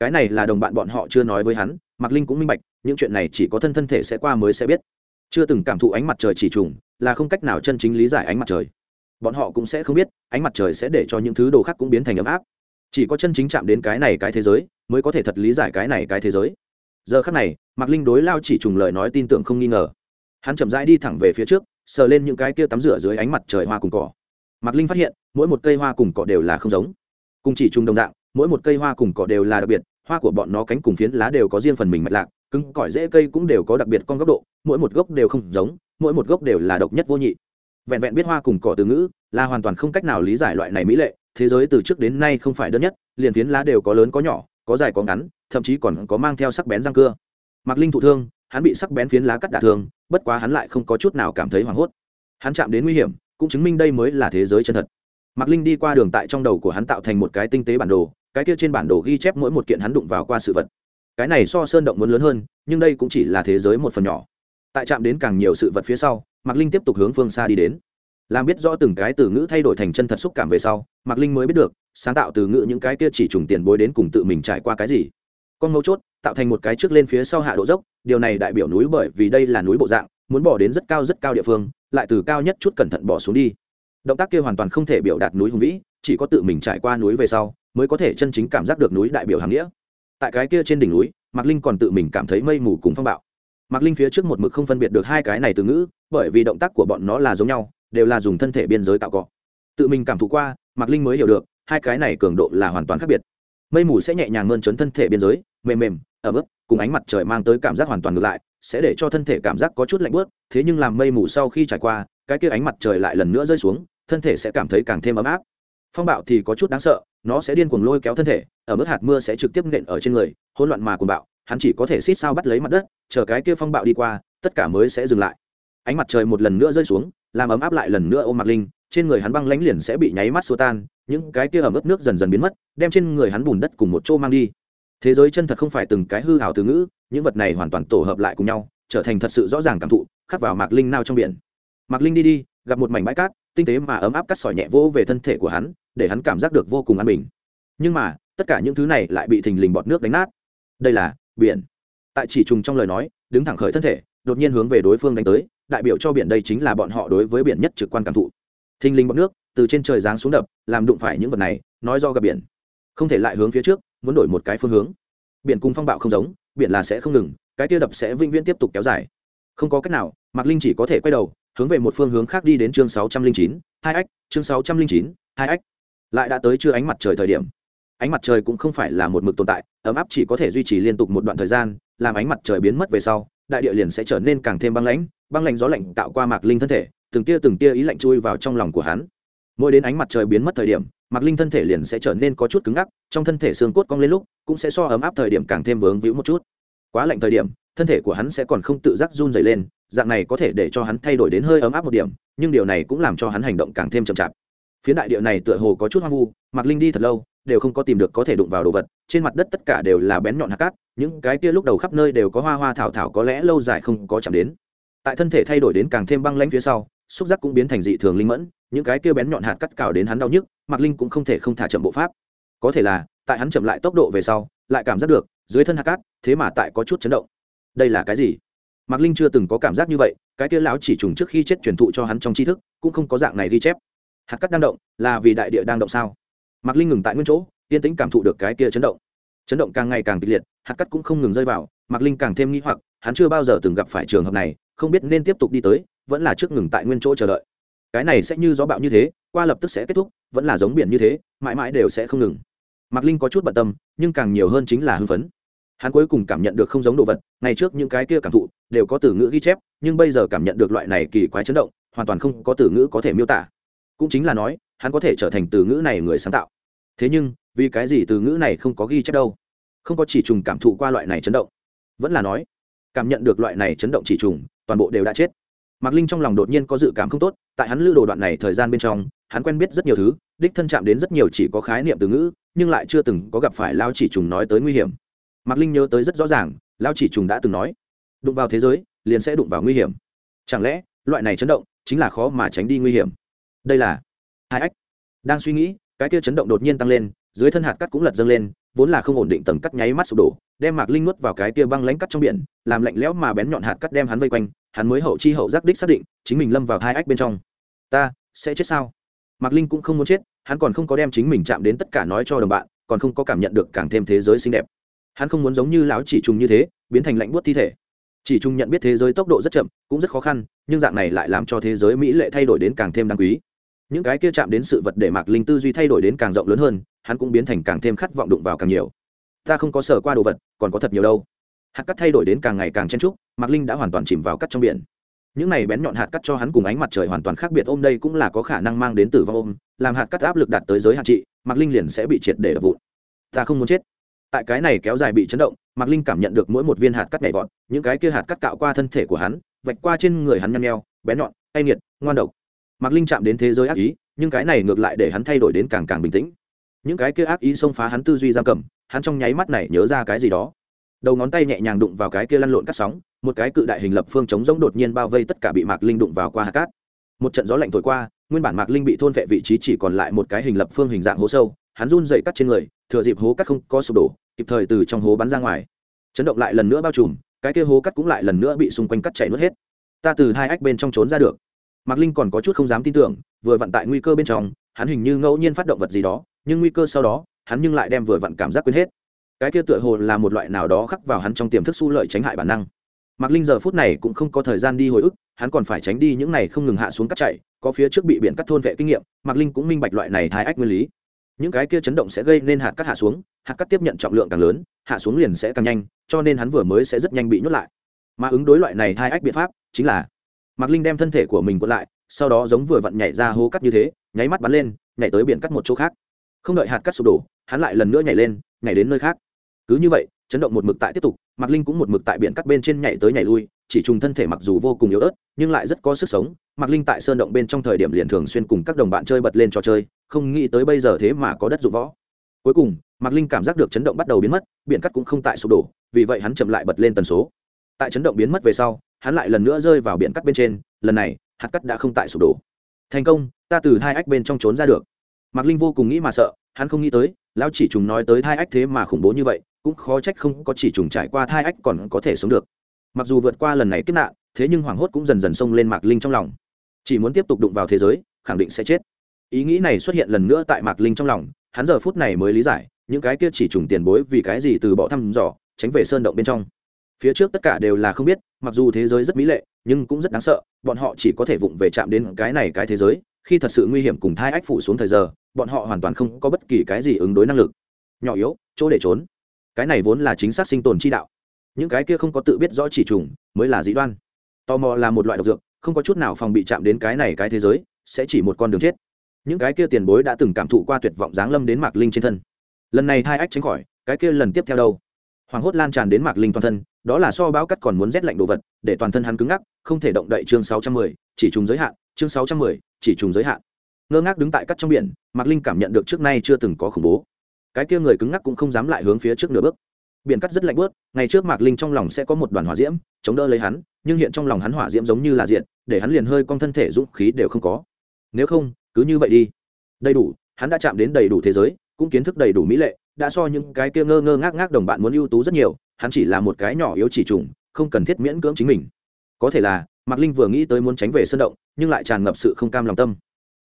Cái này là đồng bạn bọn họ chưa nói với hắn mạc linh cũng minh bạch, những chuyện này chỉ có thân thân thể sẽ qua mới sẽ biết. Chưa từng cảm thụ ánh mặt trời chỉ trùng, là không cách nào chân chính lý giải ánh mặt trời. Bọn họ cũng sẽ không biết, ánh mặt trời sẽ để cho những thứ đồ khác cũng biến thành ấm áp. Chỉ có chân chính chạm đến cái này cái thế giới, mới có thể thật lý giải cái này cái thế giới. Giờ khác này, mạc linh đối lao chỉ trùng lời nói tin tưởng không nghi ngờ. Hắn chậm rãi đi thẳng về phía trước, sờ lên những cái kia tắm rửa dưới ánh mặt trời hoa cùng cỏ. Mạc linh phát hiện, mỗi một cây hoa cùng cỏ đều là không giống. Cùng chỉ trùng đồng dạng, mỗi một cây hoa cùng cỏ đều là đặc biệt hoa của bọn nó cánh cùng phiến lá đều có riêng phần mình mạch lạc, cứng cỏi dễ cây cũng đều có đặc biệt con góc độ, mỗi một gốc đều không giống, mỗi một gốc đều là độc nhất vô nhị. Vẹn vẹn biết hoa cùng cỏ từ ngữ, là hoàn toàn không cách nào lý giải loại này mỹ lệ, thế giới từ trước đến nay không phải đơn nhất, liền phiến lá đều có lớn có nhỏ, có dài có ngắn, thậm chí còn có mang theo sắc bén răng cưa. Mạc linh thụ thương, hắn bị sắc bén phiến lá cắt đả thương, bất quá hắn lại không có chút nào cảm thấy hoảng hốt. Hắn chạm đến nguy hiểm, cũng chứng minh đây mới là thế giới chân thật. Mạc linh đi qua đường tại trong đầu của hắn tạo thành một cái tinh tế bản đồ cái kia trên bản đồ ghi chép mỗi một kiện hắn đụng vào qua sự vật. Cái này so sơn động muốn lớn hơn, nhưng đây cũng chỉ là thế giới một phần nhỏ. Tại chạm đến càng nhiều sự vật phía sau, mạc linh tiếp tục hướng phương xa đi đến. Làm biết rõ từng cái từ ngữ thay đổi thành chân thật xúc cảm về sau, mạc linh mới biết được, sáng tạo từ ngữ những cái kia chỉ trùng tiền bối đến cùng tự mình trải qua cái gì. Con mấu chốt, tạo thành một cái trước lên phía sau hạ độ dốc, điều này đại biểu núi bởi vì đây là núi bộ dạng, muốn bỏ đến rất cao rất cao địa phương, lại từ cao nhất chút cẩn thận bỏ xuống đi. Động tác kia hoàn toàn không thể biểu đạt núi hùng vĩ chỉ có tự mình trải qua núi về sau, mới có thể chân chính cảm giác được núi đại biểu hàm nghĩa. Tại cái kia trên đỉnh núi, mạc linh còn tự mình cảm thấy mây mù cùng phong bạo. Mạc linh phía trước một mực không phân biệt được hai cái này từ ngữ, bởi vì động tác của bọn nó là giống nhau, đều là dùng thân thể biên giới tạo cọ tự mình cảm thụ qua, mạc linh mới hiểu được, hai cái này cường độ là hoàn toàn khác biệt. Mây mù sẽ nhẹ nhàng mơn trớn thân thể biên giới, mềm mềm, ẩm ướt, cùng ánh mặt trời mang tới cảm giác hoàn toàn ngược lại, sẽ để cho thân thể cảm giác có chút lạnh bớt thế nhưng làm mây mù sau khi trải qua, cái kia ánh mặt trời lại lần nữa rơi xuống, thân thể sẽ cảm thấy càng thêm ấm áp phong bạo thì có chút đáng sợ, nó sẽ điên cuồng lôi kéo thân thể, ở mức hạt mưa sẽ trực tiếp nện ở trên người, hỗn loạn mà cuồng bạo, hắn chỉ có thể xít sao bắt lấy mặt đất, chờ cái kia phong bạo đi qua, tất cả mới sẽ dừng lại. Ánh mặt trời một lần nữa rơi xuống, làm ấm áp lại lần nữa ôm mặt linh, trên người hắn băng lánh liền sẽ bị nháy mắt xua tan, những cái kia ẩm ướt nước dần dần biến mất, đem trên người hắn bùn đất cùng một chỗ mang đi. Thế giới chân thật không phải từng cái hư hảo từ ngữ, những vật này hoàn toàn tổ hợp lại cùng nhau, trở thành thật sự rõ ràng cảm thụ, khắc vào mạc linh nao trong biển. Mạc linh đi đi, gặp một mảnh bãi cát tinh tế mà ấm áp cắt sỏi nhẹ vỗ về thân thể của hắn, để hắn cảm giác được vô cùng an bình. Nhưng mà, tất cả những thứ này lại bị thình lình bọt nước đánh nát. Đây là biển. Tại chỉ trùng trong lời nói, đứng thẳng khởi thân thể, đột nhiên hướng về đối phương đánh tới, đại biểu cho biển đây chính là bọn họ đối với biển nhất trực quan cảm thụ. Thình lình bọt nước, từ trên trời giáng xuống đập, làm đụng phải những vật này, nói do gặp biển. Không thể lại hướng phía trước, muốn đổi một cái phương hướng. Biển cùng phong bạo không giống, biển là sẽ không ngừng, cái tia đập sẽ vĩnh viễn tiếp tục kéo dài. Không có cách nào, mạc linh chỉ có thể quay đầu hướng về một phương hướng khác đi đến chương sáu trăm linh chín, hai ách, chương sáu trăm linh chín, hai ách. Lại đã tới chưa ánh mặt trời thời điểm. Ánh mặt trời cũng không phải là một mực tồn tại, ấm áp chỉ có thể duy trì liên tục một đoạn thời gian, làm ánh mặt trời biến mất về sau, đại địa liền sẽ trở nên càng thêm băng lãnh, băng lạnh gió lạnh tạo qua mạc linh thân thể, từng tia từng tia ý lạnh chui vào trong lòng của hắn. Mỗi đến ánh mặt trời biến mất thời điểm, mạc linh thân thể liền sẽ trở nên có chút cứng ngắc, trong thân thể xương cốt cong lên lúc, cũng sẽ so ấm áp thời điểm càng thêm vướng víu một chút. Quá lạnh thời điểm thân thể của hắn sẽ còn không tự giác run dày lên, dạng này có thể để cho hắn thay đổi đến hơi ấm áp một điểm, nhưng điều này cũng làm cho hắn hành động càng thêm chậm chạp. Phía đại địa này tựa hồ có chút hoang vu, mạc linh đi thật lâu, đều không có tìm được có thể đụng vào đồ vật, trên mặt đất tất cả đều là bén nhọn hạt cát, những cái kia lúc đầu khắp nơi đều có hoa hoa thảo thảo có lẽ lâu dài không có chạm đến. Tại thân thể thay đổi đến càng thêm băng lãnh phía sau, xúc giác cũng biến thành dị thường linh mẫn, những cái kia bén nhọn hạt cắt cào đến hắn đau nhức, mạc linh cũng không thể không thả chậm bộ pháp. Có thể là, tại hắn chậm lại tốc độ về sau, lại cảm giác được, dưới thân hạt cát, thế mà tại có chút chấn động đây là cái gì? Mạc linh chưa từng có cảm giác như vậy, cái kia lão chỉ trùng trước khi chết truyền thụ cho hắn trong tri thức, cũng không có dạng này ghi chép. Hạt cát đang động, là vì đại địa đang động sao? Mạc linh ngừng tại nguyên chỗ, yên tĩnh cảm thụ được cái kia chấn động. Chấn động càng ngày càng kịch liệt, hạt cát cũng không ngừng rơi vào, mạc linh càng thêm nghĩ hoặc, hắn chưa bao giờ từng gặp phải trường hợp này, không biết nên tiếp tục đi tới, vẫn là trước ngừng tại nguyên chỗ chờ đợi. Cái này sẽ như gió bão như thế, qua lập tức sẽ kết thúc, vẫn là giống biển như thế, mãi mãi đều sẽ không ngừng. Mạc linh có chút bận tâm, nhưng càng nhiều hơn chính là hưng phấn hắn cuối cùng cảm nhận được không giống đồ vật, ngày trước những cái kia cảm thụ đều có từ ngữ ghi chép, nhưng bây giờ cảm nhận được loại này kỳ quái chấn động, hoàn toàn không có từ ngữ có thể miêu tả. Cũng chính là nói, hắn có thể trở thành từ ngữ này người sáng tạo. Thế nhưng, vì cái gì từ ngữ này không có ghi chép đâu? Không có chỉ trùng cảm thụ qua loại này chấn động. Vẫn là nói, cảm nhận được loại này chấn động chỉ trùng, toàn bộ đều đã chết. Mạc linh trong lòng đột nhiên có dự cảm không tốt, tại hắn lưu đồ đoạn này thời gian bên trong, hắn quen biết rất nhiều thứ, đích thân chạm đến rất nhiều chỉ có khái niệm từ ngữ, nhưng lại chưa từng có gặp phải lao chỉ trùng nói tới nguy hiểm mạc linh nhớ tới rất rõ ràng lao chỉ trùng đã từng nói, đụng vào thế giới, liền sẽ đụng vào nguy hiểm. Chẳng lẽ, loại này chấn động chính là khó mà tránh đi nguy hiểm? Đây là hai ách. Đang suy nghĩ, cái kia chấn động đột nhiên tăng lên, dưới thân hạt cắt cũng lật dâng lên, vốn là không ổn định tầng cắt nháy mắt sụp đổ, đem mạc linh nuốt vào cái kia băng lánh cắt trong biển, làm lạnh lẽo mà bén nhọn hạt cắt đem hắn vây quanh, hắn mới hậu chi hậu giác đích xác định, chính mình lâm vào hai ách bên trong. Ta sẽ chết sao? Mạc linh cũng không muốn chết, hắn còn không có đem chính mình chạm đến tất cả nói cho đồng bạn, còn không có cảm nhận được càng thêm thế giới xinh đẹp hắn không muốn giống như lão chỉ trùng như thế, biến thành lạnh buốt thi thể. Chỉ trùng nhận biết thế giới tốc độ rất chậm, cũng rất khó khăn, nhưng dạng này lại làm cho thế giới mỹ lệ thay đổi đến càng thêm đáng quý. Những cái kia chạm đến sự vật để mạc linh tư duy thay đổi đến càng rộng lớn hơn, hắn cũng biến thành càng thêm khát vọng đụng vào càng nhiều. Ta không có sở qua đồ vật, còn có thật nhiều đâu. Hạt cắt thay đổi đến càng ngày càng chen trúc, mạc linh đã hoàn toàn chìm vào cắt trong biển. Những này bén nhọn hạt cắt cho hắn cùng ánh mặt trời hoàn toàn khác biệt ôm đây cũng là có khả năng mang đến tử vong ôm, làm hạt cắt áp lực đạt tới giới hạn trị, mạc linh liền sẽ bị triệt để đập vụn. Ta không muốn chết tại cái này kéo dài bị chấn động, mạc linh cảm nhận được mỗi một viên hạt cắt nhảy vọt, những cái kia hạt cắt cạo qua thân thể của hắn, vạch qua trên người hắn nhăn nheo bén nhọn tay nhiệt ngoan độc. Mạc linh chạm đến thế giới ác ý, nhưng cái này ngược lại để hắn thay đổi đến càng càng bình tĩnh. Những cái kia ác ý xông phá hắn tư duy giam cầm, hắn trong nháy mắt này nhớ ra cái gì đó. Đầu ngón tay nhẹ nhàng đụng vào cái kia lăn lộn cắt sóng, một cái cự đại hình lập phương chống rỗng đột nhiên bao vây tất cả bị mạc linh đụng vào qua hạt cát. Một trận gió lạnh thổi qua, nguyên bản mạc linh bị thôn vệ vị trí chỉ còn lại một cái hình lập phương hình dạng hố sâu hắn run dậy cắt trên người, thừa dịp hố cắt không có sụp đổ, kịp thời từ trong hố bắn ra ngoài. Chấn động lại lần nữa bao trùm, cái kia hố cắt cũng lại lần nữa bị xung quanh cắt chảy nuốt hết. Ta từ hai ách bên trong trốn ra được. Mạc linh còn có chút không dám tin tưởng, vừa vặn tại nguy cơ bên trong, hắn hình như ngẫu nhiên phát động vật gì đó, nhưng nguy cơ sau đó, hắn nhưng lại đem vừa vặn cảm giác quên hết. Cái kia tựa hồ là một loại nào đó khắc vào hắn trong tiềm thức su lợi tránh hại bản năng. Mạc linh giờ phút này cũng không có thời gian đi hồi ức, hắn còn phải tránh đi những này không ngừng hạ xuống cắt chạy có phía trước bị biển cắt thôn vệ kinh nghiệm, mạc linh cũng minh bạch loại này thai ách nguyên lý những cái kia chấn động sẽ gây nên hạt cắt hạ xuống, hạt cắt tiếp nhận trọng lượng càng lớn, hạ xuống liền sẽ càng nhanh, cho nên hắn vừa mới sẽ rất nhanh bị nhốt lại. Mà ứng đối loại này hai ách biện pháp chính là, mạc linh đem thân thể của mình quật lại, sau đó giống vừa vặn nhảy ra hố cắt như thế, nháy mắt bắn lên, nhảy tới biển cắt một chỗ khác. Không đợi hạt cắt sụp đổ, hắn lại lần nữa nhảy lên, nhảy đến nơi khác. Cứ như vậy, chấn động một mực tại tiếp tục, mạc linh cũng một mực tại biển cắt bên trên nhảy tới nhảy lui, chỉ trùng thân thể mặc dù vô cùng yếu ớt, nhưng lại rất có sức sống mạc linh tại sơn động bên trong thời điểm liền thường xuyên cùng các đồng bạn chơi bật lên trò chơi, không nghĩ tới bây giờ thế mà có đất dụng võ. Cuối cùng, mạc linh cảm giác được chấn động bắt đầu biến mất, biển cắt cũng không tại sụp đổ, vì vậy hắn chậm lại bật lên tần số. Tại chấn động biến mất về sau, hắn lại lần nữa rơi vào biển cắt bên trên, lần này, hạt cắt đã không tại sụp đổ. Thành công, ta từ hai ách bên trong trốn ra được. Mạc linh vô cùng nghĩ mà sợ, hắn không nghĩ tới, lão chỉ trùng nói tới thai ách thế mà khủng bố như vậy, cũng khó trách không có chỉ trùng trải qua thai ách còn có thể sống được. Mặc dù vượt qua lần này kết nạn, thế nhưng hoảng hốt cũng dần dần xông lên mạc linh trong lòng chỉ muốn tiếp tục đụng vào thế giới, khẳng định sẽ chết. Ý nghĩ này xuất hiện lần nữa tại mạc linh trong lòng, hắn giờ phút này mới lý giải, những cái kia chỉ trùng tiền bối vì cái gì từ bỏ thăm dò, tránh về sơn động bên trong. Phía trước tất cả đều là không biết, mặc dù thế giới rất mỹ lệ, nhưng cũng rất đáng sợ, bọn họ chỉ có thể vụng về chạm đến cái này cái thế giới, khi thật sự nguy hiểm cùng thai ách phủ xuống thời giờ, bọn họ hoàn toàn không có bất kỳ cái gì ứng đối năng lực. Nhỏ yếu, chỗ để trốn. Cái này vốn là chính xác sinh tồn chi đạo. Những cái kia không có tự biết rõ chỉ trùng, mới là dĩ đoan. Tò mò là một loại độc dược không có chút nào phòng bị chạm đến cái này cái thế giới, sẽ chỉ một con đường chết. Những cái kia tiền bối đã từng cảm thụ qua tuyệt vọng giáng lâm đến mạc linh trên thân. Lần này thai ách tránh khỏi, cái kia lần tiếp theo đâu? Hoàng hốt lan tràn đến mạc linh toàn thân, đó là so bão cắt còn muốn rét lạnh đồ vật, để toàn thân hắn cứng ngắc, không thể động đậy chương sáu trăm mười, chỉ trùng giới hạn, chương sáu trăm mười, chỉ trùng giới hạn. Ngơ ngác đứng tại cắt trong biển, mạc linh cảm nhận được trước nay chưa từng có khủng bố. Cái kia người cứng ngắc cũng không dám lại hướng phía trước nửa bước. Biển cắt rất lạnh bớt ngày trước mạc linh trong lòng sẽ có một đoàn hỏa diễm, chống đỡ lấy hắn nhưng hiện trong lòng hắn hỏa diễm giống như là diện để hắn liền hơi con thân thể dũng khí đều không có. Nếu không, cứ như vậy đi. Đầy đủ, hắn đã chạm đến đầy đủ thế giới, cũng kiến thức đầy đủ mỹ lệ, đã so những cái kia ngơ ngơ ngác ngác đồng bạn muốn ưu tú rất nhiều, hắn chỉ là một cái nhỏ yếu chỉ trùng, không cần thiết miễn cưỡng chính mình. Có thể là, mạc linh vừa nghĩ tới muốn tránh về sơn động, nhưng lại tràn ngập sự không cam lòng tâm.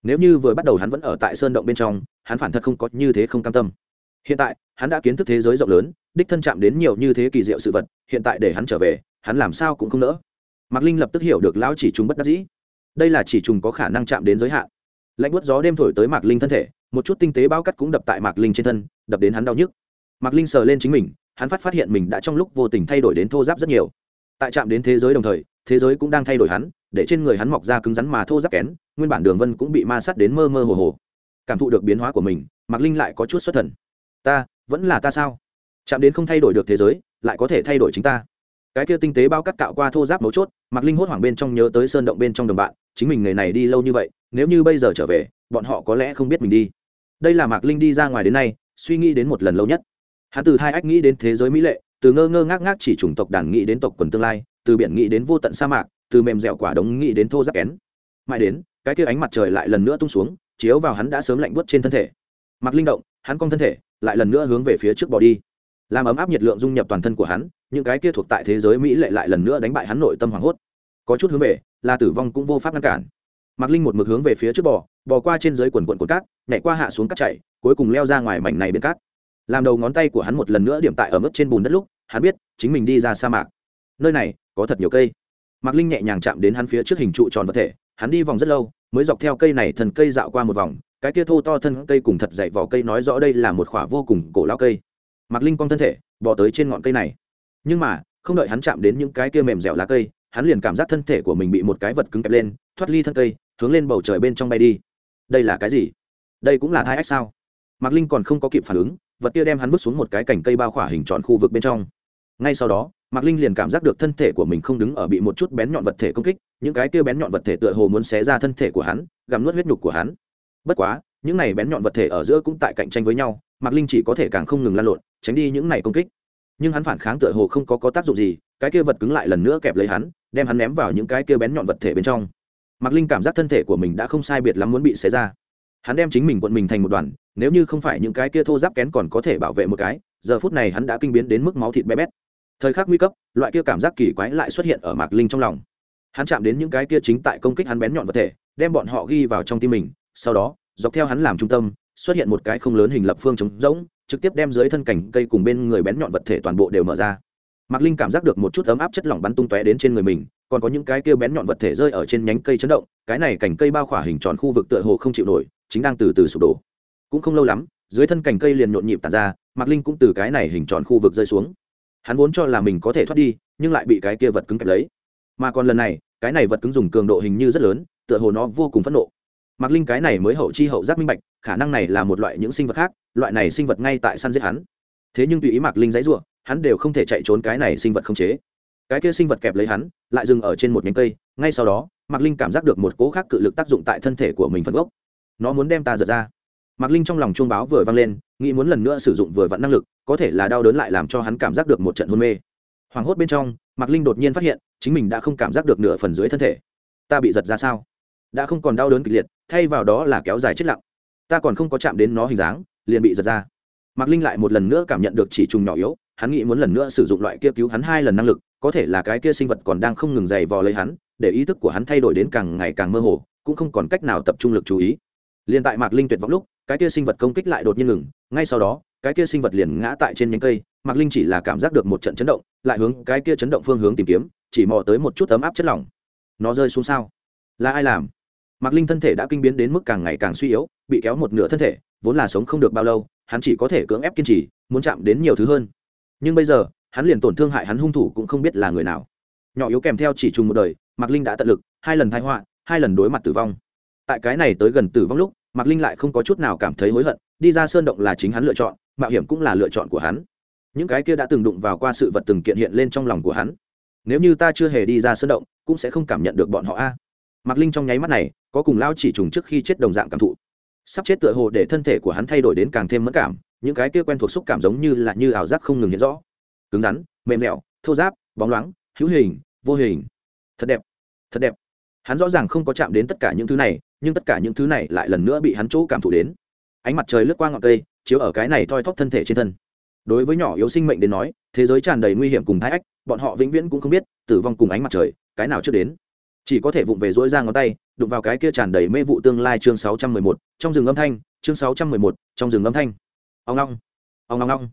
Nếu như vừa bắt đầu hắn vẫn ở tại sơn động bên trong, hắn phản thật không có như thế không cam tâm. Hiện tại, hắn đã kiến thức thế giới rộng lớn, đích thân chạm đến nhiều như thế kỳ diệu sự vật, hiện tại để hắn trở về hắn làm sao cũng không nỡ. Mạc linh lập tức hiểu được lão chỉ trùng bất đắc dĩ. Đây là chỉ trùng có khả năng chạm đến giới hạn. Lạnh buốt gió đêm thổi tới mạc linh thân thể, một chút tinh tế bao cắt cũng đập tại mạc linh trên thân, đập đến hắn đau nhức. Mạc linh sờ lên chính mình, hắn phát phát hiện mình đã trong lúc vô tình thay đổi đến thô giáp rất nhiều. Tại chạm đến thế giới đồng thời, thế giới cũng đang thay đổi hắn, để trên người hắn mọc ra cứng rắn mà thô giáp kén, nguyên bản đường vân cũng bị ma sát đến mơ mơ hồ hồ. Cảm thụ được biến hóa của mình, mạc linh lại có chút xuất thần. Ta, vẫn là ta sao? Chạm đến không thay đổi được thế giới, lại có thể thay đổi chính ta? Cái kia tinh tế bao cắt cạo qua thô giáp mấu chốt, mạc linh hốt hoảng bên trong nhớ tới sơn động bên trong đồng bạn, chính mình người này đi lâu như vậy, nếu như bây giờ trở về, bọn họ có lẽ không biết mình đi. Đây là mạc linh đi ra ngoài đến nay, suy nghĩ đến một lần lâu nhất. Hắn từ hai ách nghĩ đến thế giới mỹ lệ, từ ngơ ngơ ngác ngác chỉ chủng tộc đàn nghĩ đến tộc quần tương lai, từ biển nghĩ đến vô tận sa mạc, từ mềm dẻo quả đống nghĩ đến thô giáp kén. Mãi đến, cái kia ánh mặt trời lại lần nữa tung xuống, chiếu vào hắn đã sớm lạnh buốt trên thân thể. Mặc linh động, hắn cong thân thể, lại lần nữa hướng về phía trước bỏ đi. Làm ấm áp nhiệt lượng dung nhập toàn thân của hắn những cái kia thuộc tại thế giới mỹ lệ lại lần nữa đánh bại hắn nội tâm hoảng hốt. Có chút hướng về, là tử vong cũng vô pháp ngăn cản. Mạc linh một mực hướng về phía trước bò bò qua trên dưới quần quần cột cát, nhảy qua hạ xuống cát chạy, cuối cùng leo ra ngoài mảnh này biển cát. Làm đầu ngón tay của hắn một lần nữa điểm tại ở mức trên bùn đất lúc, hắn biết, chính mình đi ra sa mạc. Nơi này, có thật nhiều cây. Mạc linh nhẹ nhàng chạm đến hắn phía trước hình trụ tròn vật thể, hắn đi vòng rất lâu, mới dọc theo cây này thần cây dạo qua một vòng, cái kia thô to thân cây cùng thật dậy vỏ cây nói rõ đây là một khỏa vô cùng cổ lao cây. Mạc linh cong thân thể, bò tới trên ngọn cây này nhưng mà, không đợi hắn chạm đến những cái kia mềm dẻo lá cây, hắn liền cảm giác thân thể của mình bị một cái vật cứng kẹp lên, thoát ly thân cây, hướng lên bầu trời bên trong bay đi. Đây là cái gì? Đây cũng là thai ách sao? Mạc linh còn không có kịp phản ứng, vật kia đem hắn vứt xuống một cái cành cây bao khỏa hình tròn khu vực bên trong. Ngay sau đó, mạc linh liền cảm giác được thân thể của mình không đứng ở bị một chút bén nhọn vật thể công kích, những cái kia bén nhọn vật thể tựa hồ muốn xé ra thân thể của hắn, gặm nuốt huyết nhục của hắn. Bất quá, những này bén nhọn vật thể ở giữa cũng tại cạnh tranh với nhau, mạc linh chỉ có thể càng không ngừng lan lộn, tránh đi những này công kích nhưng hắn phản kháng tựa hồ không có, có tác dụng gì cái kia vật cứng lại lần nữa kẹp lấy hắn đem hắn ném vào những cái kia bén nhọn vật thể bên trong. Mạc linh cảm giác thân thể của mình đã không sai biệt lắm muốn bị xé ra. Hắn đem chính mình quận mình thành một đoàn nếu như không phải những cái kia thô giáp kén còn có thể bảo vệ một cái giờ phút này hắn đã kinh biến đến mức máu thịt bé bét. Thời khắc nguy cấp loại kia cảm giác kỳ quái lại xuất hiện ở mạc linh trong lòng. Hắn chạm đến những cái kia chính tại công kích hắn bén nhọn vật thể đem bọn họ ghi vào trong tim mình sau đó dọc theo hắn làm trung tâm xuất hiện một cái không lớn hình lập phương trống rỗng trực tiếp đem dưới thân cảnh cây cùng bên người bén nhọn vật thể toàn bộ đều mở ra. Mạc linh cảm giác được một chút ấm áp chất lỏng bắn tung tóe đến trên người mình, còn có những cái kia bén nhọn vật thể rơi ở trên nhánh cây chấn động, cái này cành cây bao khỏa hình tròn khu vực tựa hồ không chịu nổi, chính đang từ từ sụp đổ. Cũng không lâu lắm, dưới thân cành cây liền nhộn nhịp tàn ra, mạc linh cũng từ cái này hình tròn khu vực rơi xuống. Hắn vốn cho là mình có thể thoát đi, nhưng lại bị cái kia vật cứng kẹp lấy. Mà còn lần này, cái này vật cứng dùng cường độ hình như rất lớn, tựa hồ nó vô cùng phẫn nộ. Mạc linh cái này mới hậu chi hậu giác minh bạch, khả năng này là một loại những sinh vật khác loại này sinh vật ngay tại săn giết hắn. Thế nhưng tùy ý mạc linh dãy r hắn đều không thể chạy trốn cái này sinh vật không chế. Cái kia sinh vật kẹp lấy hắn, lại dừng ở trên một nhánh cây, ngay sau đó, mạc linh cảm giác được một cỗ khác cự lực tác dụng tại thân thể của mình phần gốc. Nó muốn đem ta giật ra. Mạc linh trong lòng chuông báo vừa vang lên, nghĩ muốn lần nữa sử dụng vừa vặn năng lực, có thể là đau đớn lại làm cho hắn cảm giác được một trận hôn mê. Hoảng hốt bên trong, mạc linh đột nhiên phát hiện, chính mình đã không cảm giác được nửa phần dưới thân thể. Ta bị giật ra sao? Đã không còn đau đớn kịch liệt, thay vào đó là kéo dài chết lặng. Ta còn không có chạm đến nó hình dáng liền bị giật ra. Mạc linh lại một lần nữa cảm nhận được chỉ trùng nhỏ yếu, hắn nghĩ muốn lần nữa sử dụng loại kia cứu hắn hai lần năng lực, có thể là cái kia sinh vật còn đang không ngừng dày vò lấy hắn, để ý thức của hắn thay đổi đến càng ngày càng mơ hồ, cũng không còn cách nào tập trung lực chú ý. Liền tại mạc linh tuyệt vọng lúc, cái kia sinh vật công kích lại đột nhiên ngừng, ngay sau đó, cái kia sinh vật liền ngã tại trên nhánh cây, mạc linh chỉ là cảm giác được một trận chấn động, lại hướng cái kia chấn động phương hướng tìm kiếm, chỉ mò tới một chút ấm áp chất lỏng. Nó rơi xuống sao? Là ai làm? Mạc linh thân thể đã kinh biến đến mức càng ngày càng suy yếu, bị kéo một nửa thân thể vốn là sống không được bao lâu, hắn chỉ có thể cưỡng ép kiên trì, muốn chạm đến nhiều thứ hơn. Nhưng bây giờ, hắn liền tổn thương hại hắn hung thủ cũng không biết là người nào. Nhỏ yếu kèm theo chỉ trùng một đời, mạc linh đã tận lực, hai lần thái họa, hai lần đối mặt tử vong. Tại cái này tới gần tử vong lúc, mạc linh lại không có chút nào cảm thấy hối hận, đi ra sơn động là chính hắn lựa chọn, mạo hiểm cũng là lựa chọn của hắn. Những cái kia đã từng đụng vào qua sự vật từng kiện hiện lên trong lòng của hắn. Nếu như ta chưa hề đi ra sơn động, cũng sẽ không cảm nhận được bọn họ a. Mạc linh trong nháy mắt này, có cùng lao chỉ trùng trước khi chết đồng dạng cảm thụ sắp chết tựa hồ để thân thể của hắn thay đổi đến càng thêm mất cảm, những cái kia quen thuộc xúc cảm giống như là như ảo giác không ngừng hiện rõ. Cứng rắn, mềm mẹo thô giáp bóng loáng, hữu hình, vô hình. Thật đẹp thật đẹp. Hắn rõ ràng không có chạm đến tất cả những thứ này, nhưng tất cả những thứ này lại lần nữa bị hắn chỗ cảm thụ đến. Ánh mặt trời lướt qua ngọn cây, chiếu ở cái này thoi thóp thân thể trên thân. Đối với nhỏ yếu sinh mệnh đến nói, thế giới tràn đầy nguy hiểm cùng thái ách, bọn họ vĩnh viễn cũng không biết tử vong cùng ánh mặt trời, cái nào trước đến chỉ có thể vụng về dỗi ra ngón tay, đụng vào cái kia tràn đầy mê vụ tương lai chương sáu trăm mười một, trong rừng âm thanh, chương sáu trăm mười một, trong rừng âm thanh. Ông long ông long long.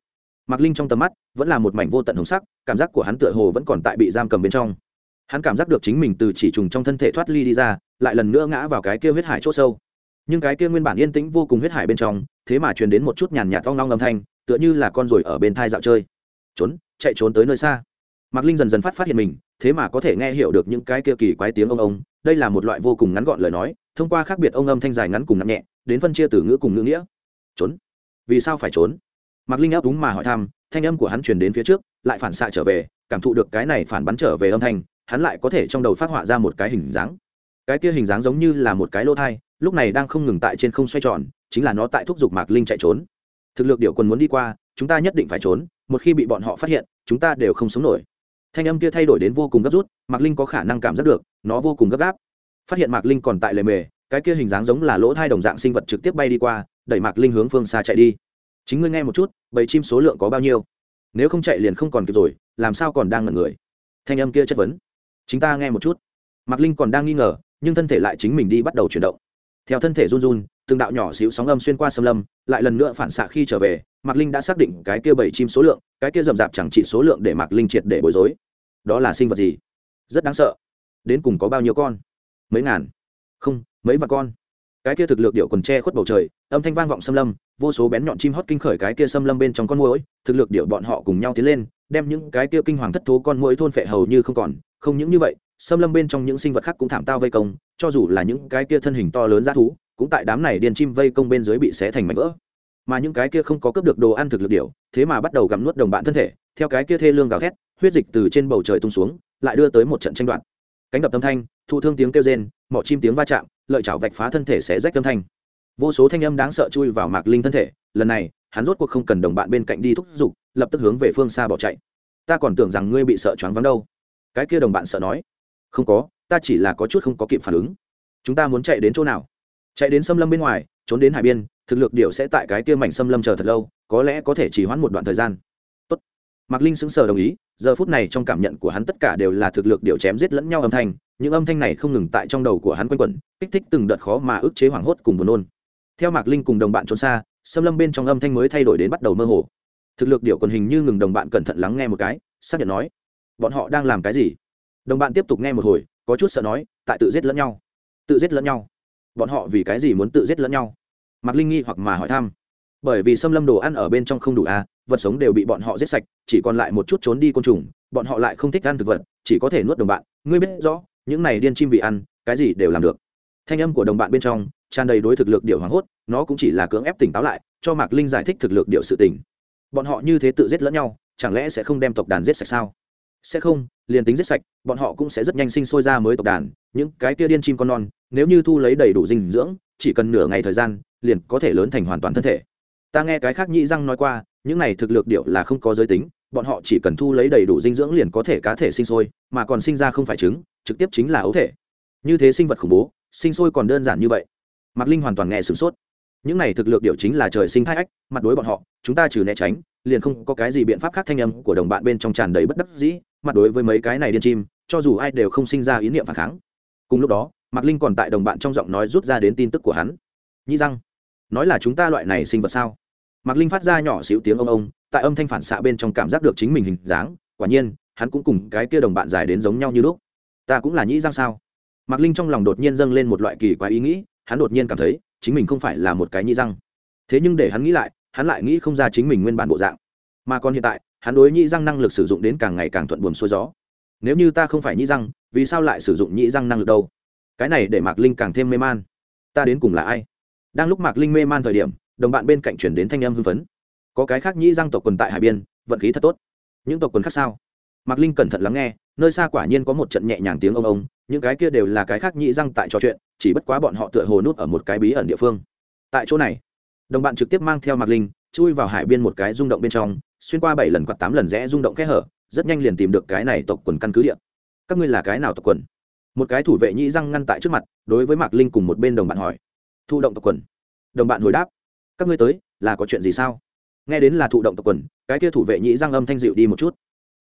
Mạc linh trong tầm mắt vẫn là một mảnh vô tận hồng sắc, cảm giác của hắn tựa hồ vẫn còn tại bị giam cầm bên trong. Hắn cảm giác được chính mình từ chỉ trùng trong thân thể thoát ly đi ra, lại lần nữa ngã vào cái kia huyết hải c h ỗ sâu. Nhưng cái kia nguyên bản yên tĩnh vô cùng huyết hải bên trong, thế mà truyền đến một chút nhàn nhạt thong long âm thanh, tựa như là con ruồi ở bên thai dạo chơi. Trốn, chạy trốn tới nơi xa. Mạc linh dần dần phát phát hiện mình thế mà có thể nghe hiểu được những cái kia kỳ quái tiếng ông ông, đây là một loại vô cùng ngắn gọn lời nói, thông qua khác biệt ông âm thanh dài ngắn cùng nặng nhẹ, đến phân chia từ ngữ cùng ngữ nghĩa. Trốn. Vì sao phải trốn? Mạc linh ấp đúng mà hỏi thăm, thanh âm của hắn truyền đến phía trước, lại phản xạ trở về, cảm thụ được cái này phản bắn trở về âm thanh, hắn lại có thể trong đầu phát họa ra một cái hình dáng. Cái kia hình dáng giống như là một cái lỗ thai, lúc này đang không ngừng tại trên không xoay tròn, chính là nó tại thúc giục mạc linh chạy trốn. Thực lực điệu quân muốn đi qua, chúng ta nhất định phải trốn, một khi bị bọn họ phát hiện, chúng ta đều không sống nổi thanh âm kia thay đổi đến vô cùng gấp rút, mạc linh có khả năng cảm giác được, nó vô cùng gấp gáp. Phát hiện mạc linh còn tại lề mề, cái kia hình dáng giống là lỗ thai đồng dạng sinh vật trực tiếp bay đi qua, đẩy mạc linh hướng phương xa chạy đi. Chính ngươi nghe một chút, bầy chim số lượng có bao nhiêu? Nếu không chạy liền không còn kịp rồi, làm sao còn đang ngẩn người? Thanh âm kia chất vấn. Chính ta nghe một chút. Mạc linh còn đang nghi ngờ, nhưng thân thể lại chính mình đi bắt đầu chuyển động. Theo thân thể run run, từng đạo nhỏ xíu sóng âm xuyên qua xâm lâm, lại lần nữa phản xạ khi trở về, mạc linh đã xác định cái kia bảy chim số lượng cái kia rậm rạp chẳng chỉ số lượng để mạc linh triệt để bối rối. Đó là sinh vật gì? Rất đáng sợ. Đến cùng có bao nhiêu con? Mấy ngàn? Không, mấy vạn con. Cái kia thực lực điệu quần tre khuất bầu trời, âm thanh vang vọng xâm lâm, vô số bén nhọn chim hót kinh khởi cái kia xâm lâm bên trong con mũi thực lực điệu bọn họ cùng nhau tiến lên, đem những cái kia kinh hoàng thất thố con mũi thôn phệ hầu như không còn, không những như vậy, xâm lâm bên trong những sinh vật khác cũng thảm tao vây công, cho dù là những cái kia thân hình to lớn ra thú, cũng tại đám này điền chim vây công bên dưới bị xé thành mảnh vỡ mà những cái kia không có cướp được đồ ăn thực lực điều, thế mà bắt đầu gặm nuốt đồng bạn thân thể theo cái kia thê lương gào thét huyết dịch từ trên bầu trời tung xuống lại đưa tới một trận tranh đoạt. Cánh đập tâm thanh thụ thương tiếng kêu rên mỏ chim tiếng va chạm lợi chảo vạch phá thân thể sẽ rách tâm thanh. Vô số thanh âm đáng sợ chui vào mạc linh thân thể lần này hắn rốt cuộc không cần đồng bạn bên cạnh đi thúc giục lập tức hướng về phương xa bỏ chạy. Ta còn tưởng rằng ngươi bị sợ choáng vắng đâu. Cái kia đồng bạn sợ nói không có ta chỉ là có chút không có kịp phản ứng. Chúng ta muốn chạy đến chỗ nào? Chạy đến xâm lâm bên ngoài trốn đến hải biên, thực lực điệu sẽ tại cái kia mảnh xâm lâm chờ thật lâu, có lẽ có thể chỉ hoãn một đoạn thời gian. Tốt. mạc linh sững sờ đồng ý, giờ phút này trong cảm nhận của hắn tất cả đều là thực lực điệu chém giết lẫn nhau âm thanh, những âm thanh này không ngừng tại trong đầu của hắn quanh quẩn, kích thích từng đợt khó mà ức chế hoảng hốt cùng buồn nôn. Theo mạc linh cùng đồng bạn trốn xa, xâm lâm bên trong âm thanh mới thay đổi đến bắt đầu mơ hồ. Thực lực điệu còn hình như ngừng đồng bạn cẩn thận lắng nghe một cái, xác nhận nói, bọn họ đang làm cái gì? Đồng bạn tiếp tục nghe một hồi, có chút sợ nói, tại tự giết lẫn nhau. Tự giết lẫn nhau bọn họ vì cái gì muốn tự giết lẫn nhau? Mạc linh nghi hoặc mà hỏi thăm. Bởi vì xâm lâm đồ ăn ở bên trong không đủ a à, vật sống đều bị bọn họ giết sạch chỉ còn lại một chút trốn đi côn trùng bọn họ lại không thích ăn thực vật chỉ có thể nuốt đồng bạn. Ngươi biết rõ những này điên chim vì ăn cái gì đều làm được. Thanh âm của đồng bạn bên trong tràn đầy đối thực lực điệu hoảng hốt nó cũng chỉ là cưỡng ép tỉnh táo lại cho mạc linh giải thích thực lực điệu sự tỉnh bọn họ như thế tự giết lẫn nhau chẳng lẽ sẽ không đem tộc đàn giết sạch sao? Sẽ không liền tính giết sạch, bọn họ cũng sẽ rất nhanh sinh sôi ra mới tộc đàn, những cái kia điên chim con non, nếu như thu lấy đầy đủ dinh dưỡng, chỉ cần nửa ngày thời gian, liền có thể lớn thành hoàn toàn thân thể. Ta nghe cái khác nhị răng nói qua, những này thực lực điệu là không có giới tính, bọn họ chỉ cần thu lấy đầy đủ dinh dưỡng liền có thể cá thể sinh sôi, mà còn sinh ra không phải trứng, trực tiếp chính là ấu thể. Như thế sinh vật khủng bố, sinh sôi còn đơn giản như vậy. Mạc linh hoàn toàn nghe sửng sốt. Những này thực lực điệu chính là trời sinh thai ách, mặt đối bọn họ, chúng ta trừ né tránh, liền không có cái gì biện pháp khác thanh âm của đồng bạn bên trong tràn đầy bất đắc dĩ mặt đối với mấy cái này điên chim, cho dù ai đều không sinh ra ý niệm phản kháng. Cùng lúc đó, mạc linh còn tại đồng bạn trong giọng nói rút ra đến tin tức của hắn. Nhĩ răng nói là chúng ta loại này sinh vật sao? Mạc linh phát ra nhỏ xíu tiếng ông ông, tại âm thanh phản xạ bên trong cảm giác được chính mình hình dáng, quả nhiên, hắn cũng cùng cái kia đồng bạn dài đến giống nhau như lúc. Ta cũng là nhĩ răng sao? Mạc linh trong lòng đột nhiên dâng lên một loại kỳ quái ý nghĩ, hắn đột nhiên cảm thấy, chính mình không phải là một cái nhĩ răng thế nhưng để hắn nghĩ lại, hắn lại nghĩ không ra chính mình nguyên bản bộ dạng. Mà còn hiện tại hắn đối nhĩ răng năng lực sử dụng đến càng ngày càng thuận buồm xuôi gió. Nếu như ta không phải nhĩ răng, vì sao lại sử dụng nhĩ răng năng lực đâu? Cái này để mạc linh càng thêm mê man. Ta đến cùng là ai? Đang lúc mạc linh mê man thời điểm, đồng bạn bên cạnh chuyển đến thanh âm hưng phấn. Có cái khác nhĩ răng tộc quần tại hải biên, vận khí thật tốt. Những tộc quần khác sao? Mạc linh cẩn thận lắng nghe, nơi xa quả nhiên có một trận nhẹ nhàng tiếng ông ông, những cái kia đều là cái khác nhĩ răng tại trò chuyện, chỉ bất quá bọn họ tựa hồ nút ở một cái bí ẩn địa phương. Tại chỗ này, đồng bạn trực tiếp mang theo mạc linh, chui vào hải biên một cái rung động bên trong xuyên qua bảy lần quạt tám lần rẽ rung động kẽ hở, rất nhanh liền tìm được cái này tộc quần căn cứ địa. Các ngươi là cái nào tộc quần? Một cái thủ vệ nhĩ răng ngăn tại trước mặt, đối với mạc linh cùng một bên đồng bạn hỏi. Thụ động tộc quần. Đồng bạn hồi đáp. Các ngươi tới, là có chuyện gì sao? Nghe đến là thụ động tộc quần, cái kia thủ vệ nhĩ răng âm thanh dịu đi một chút.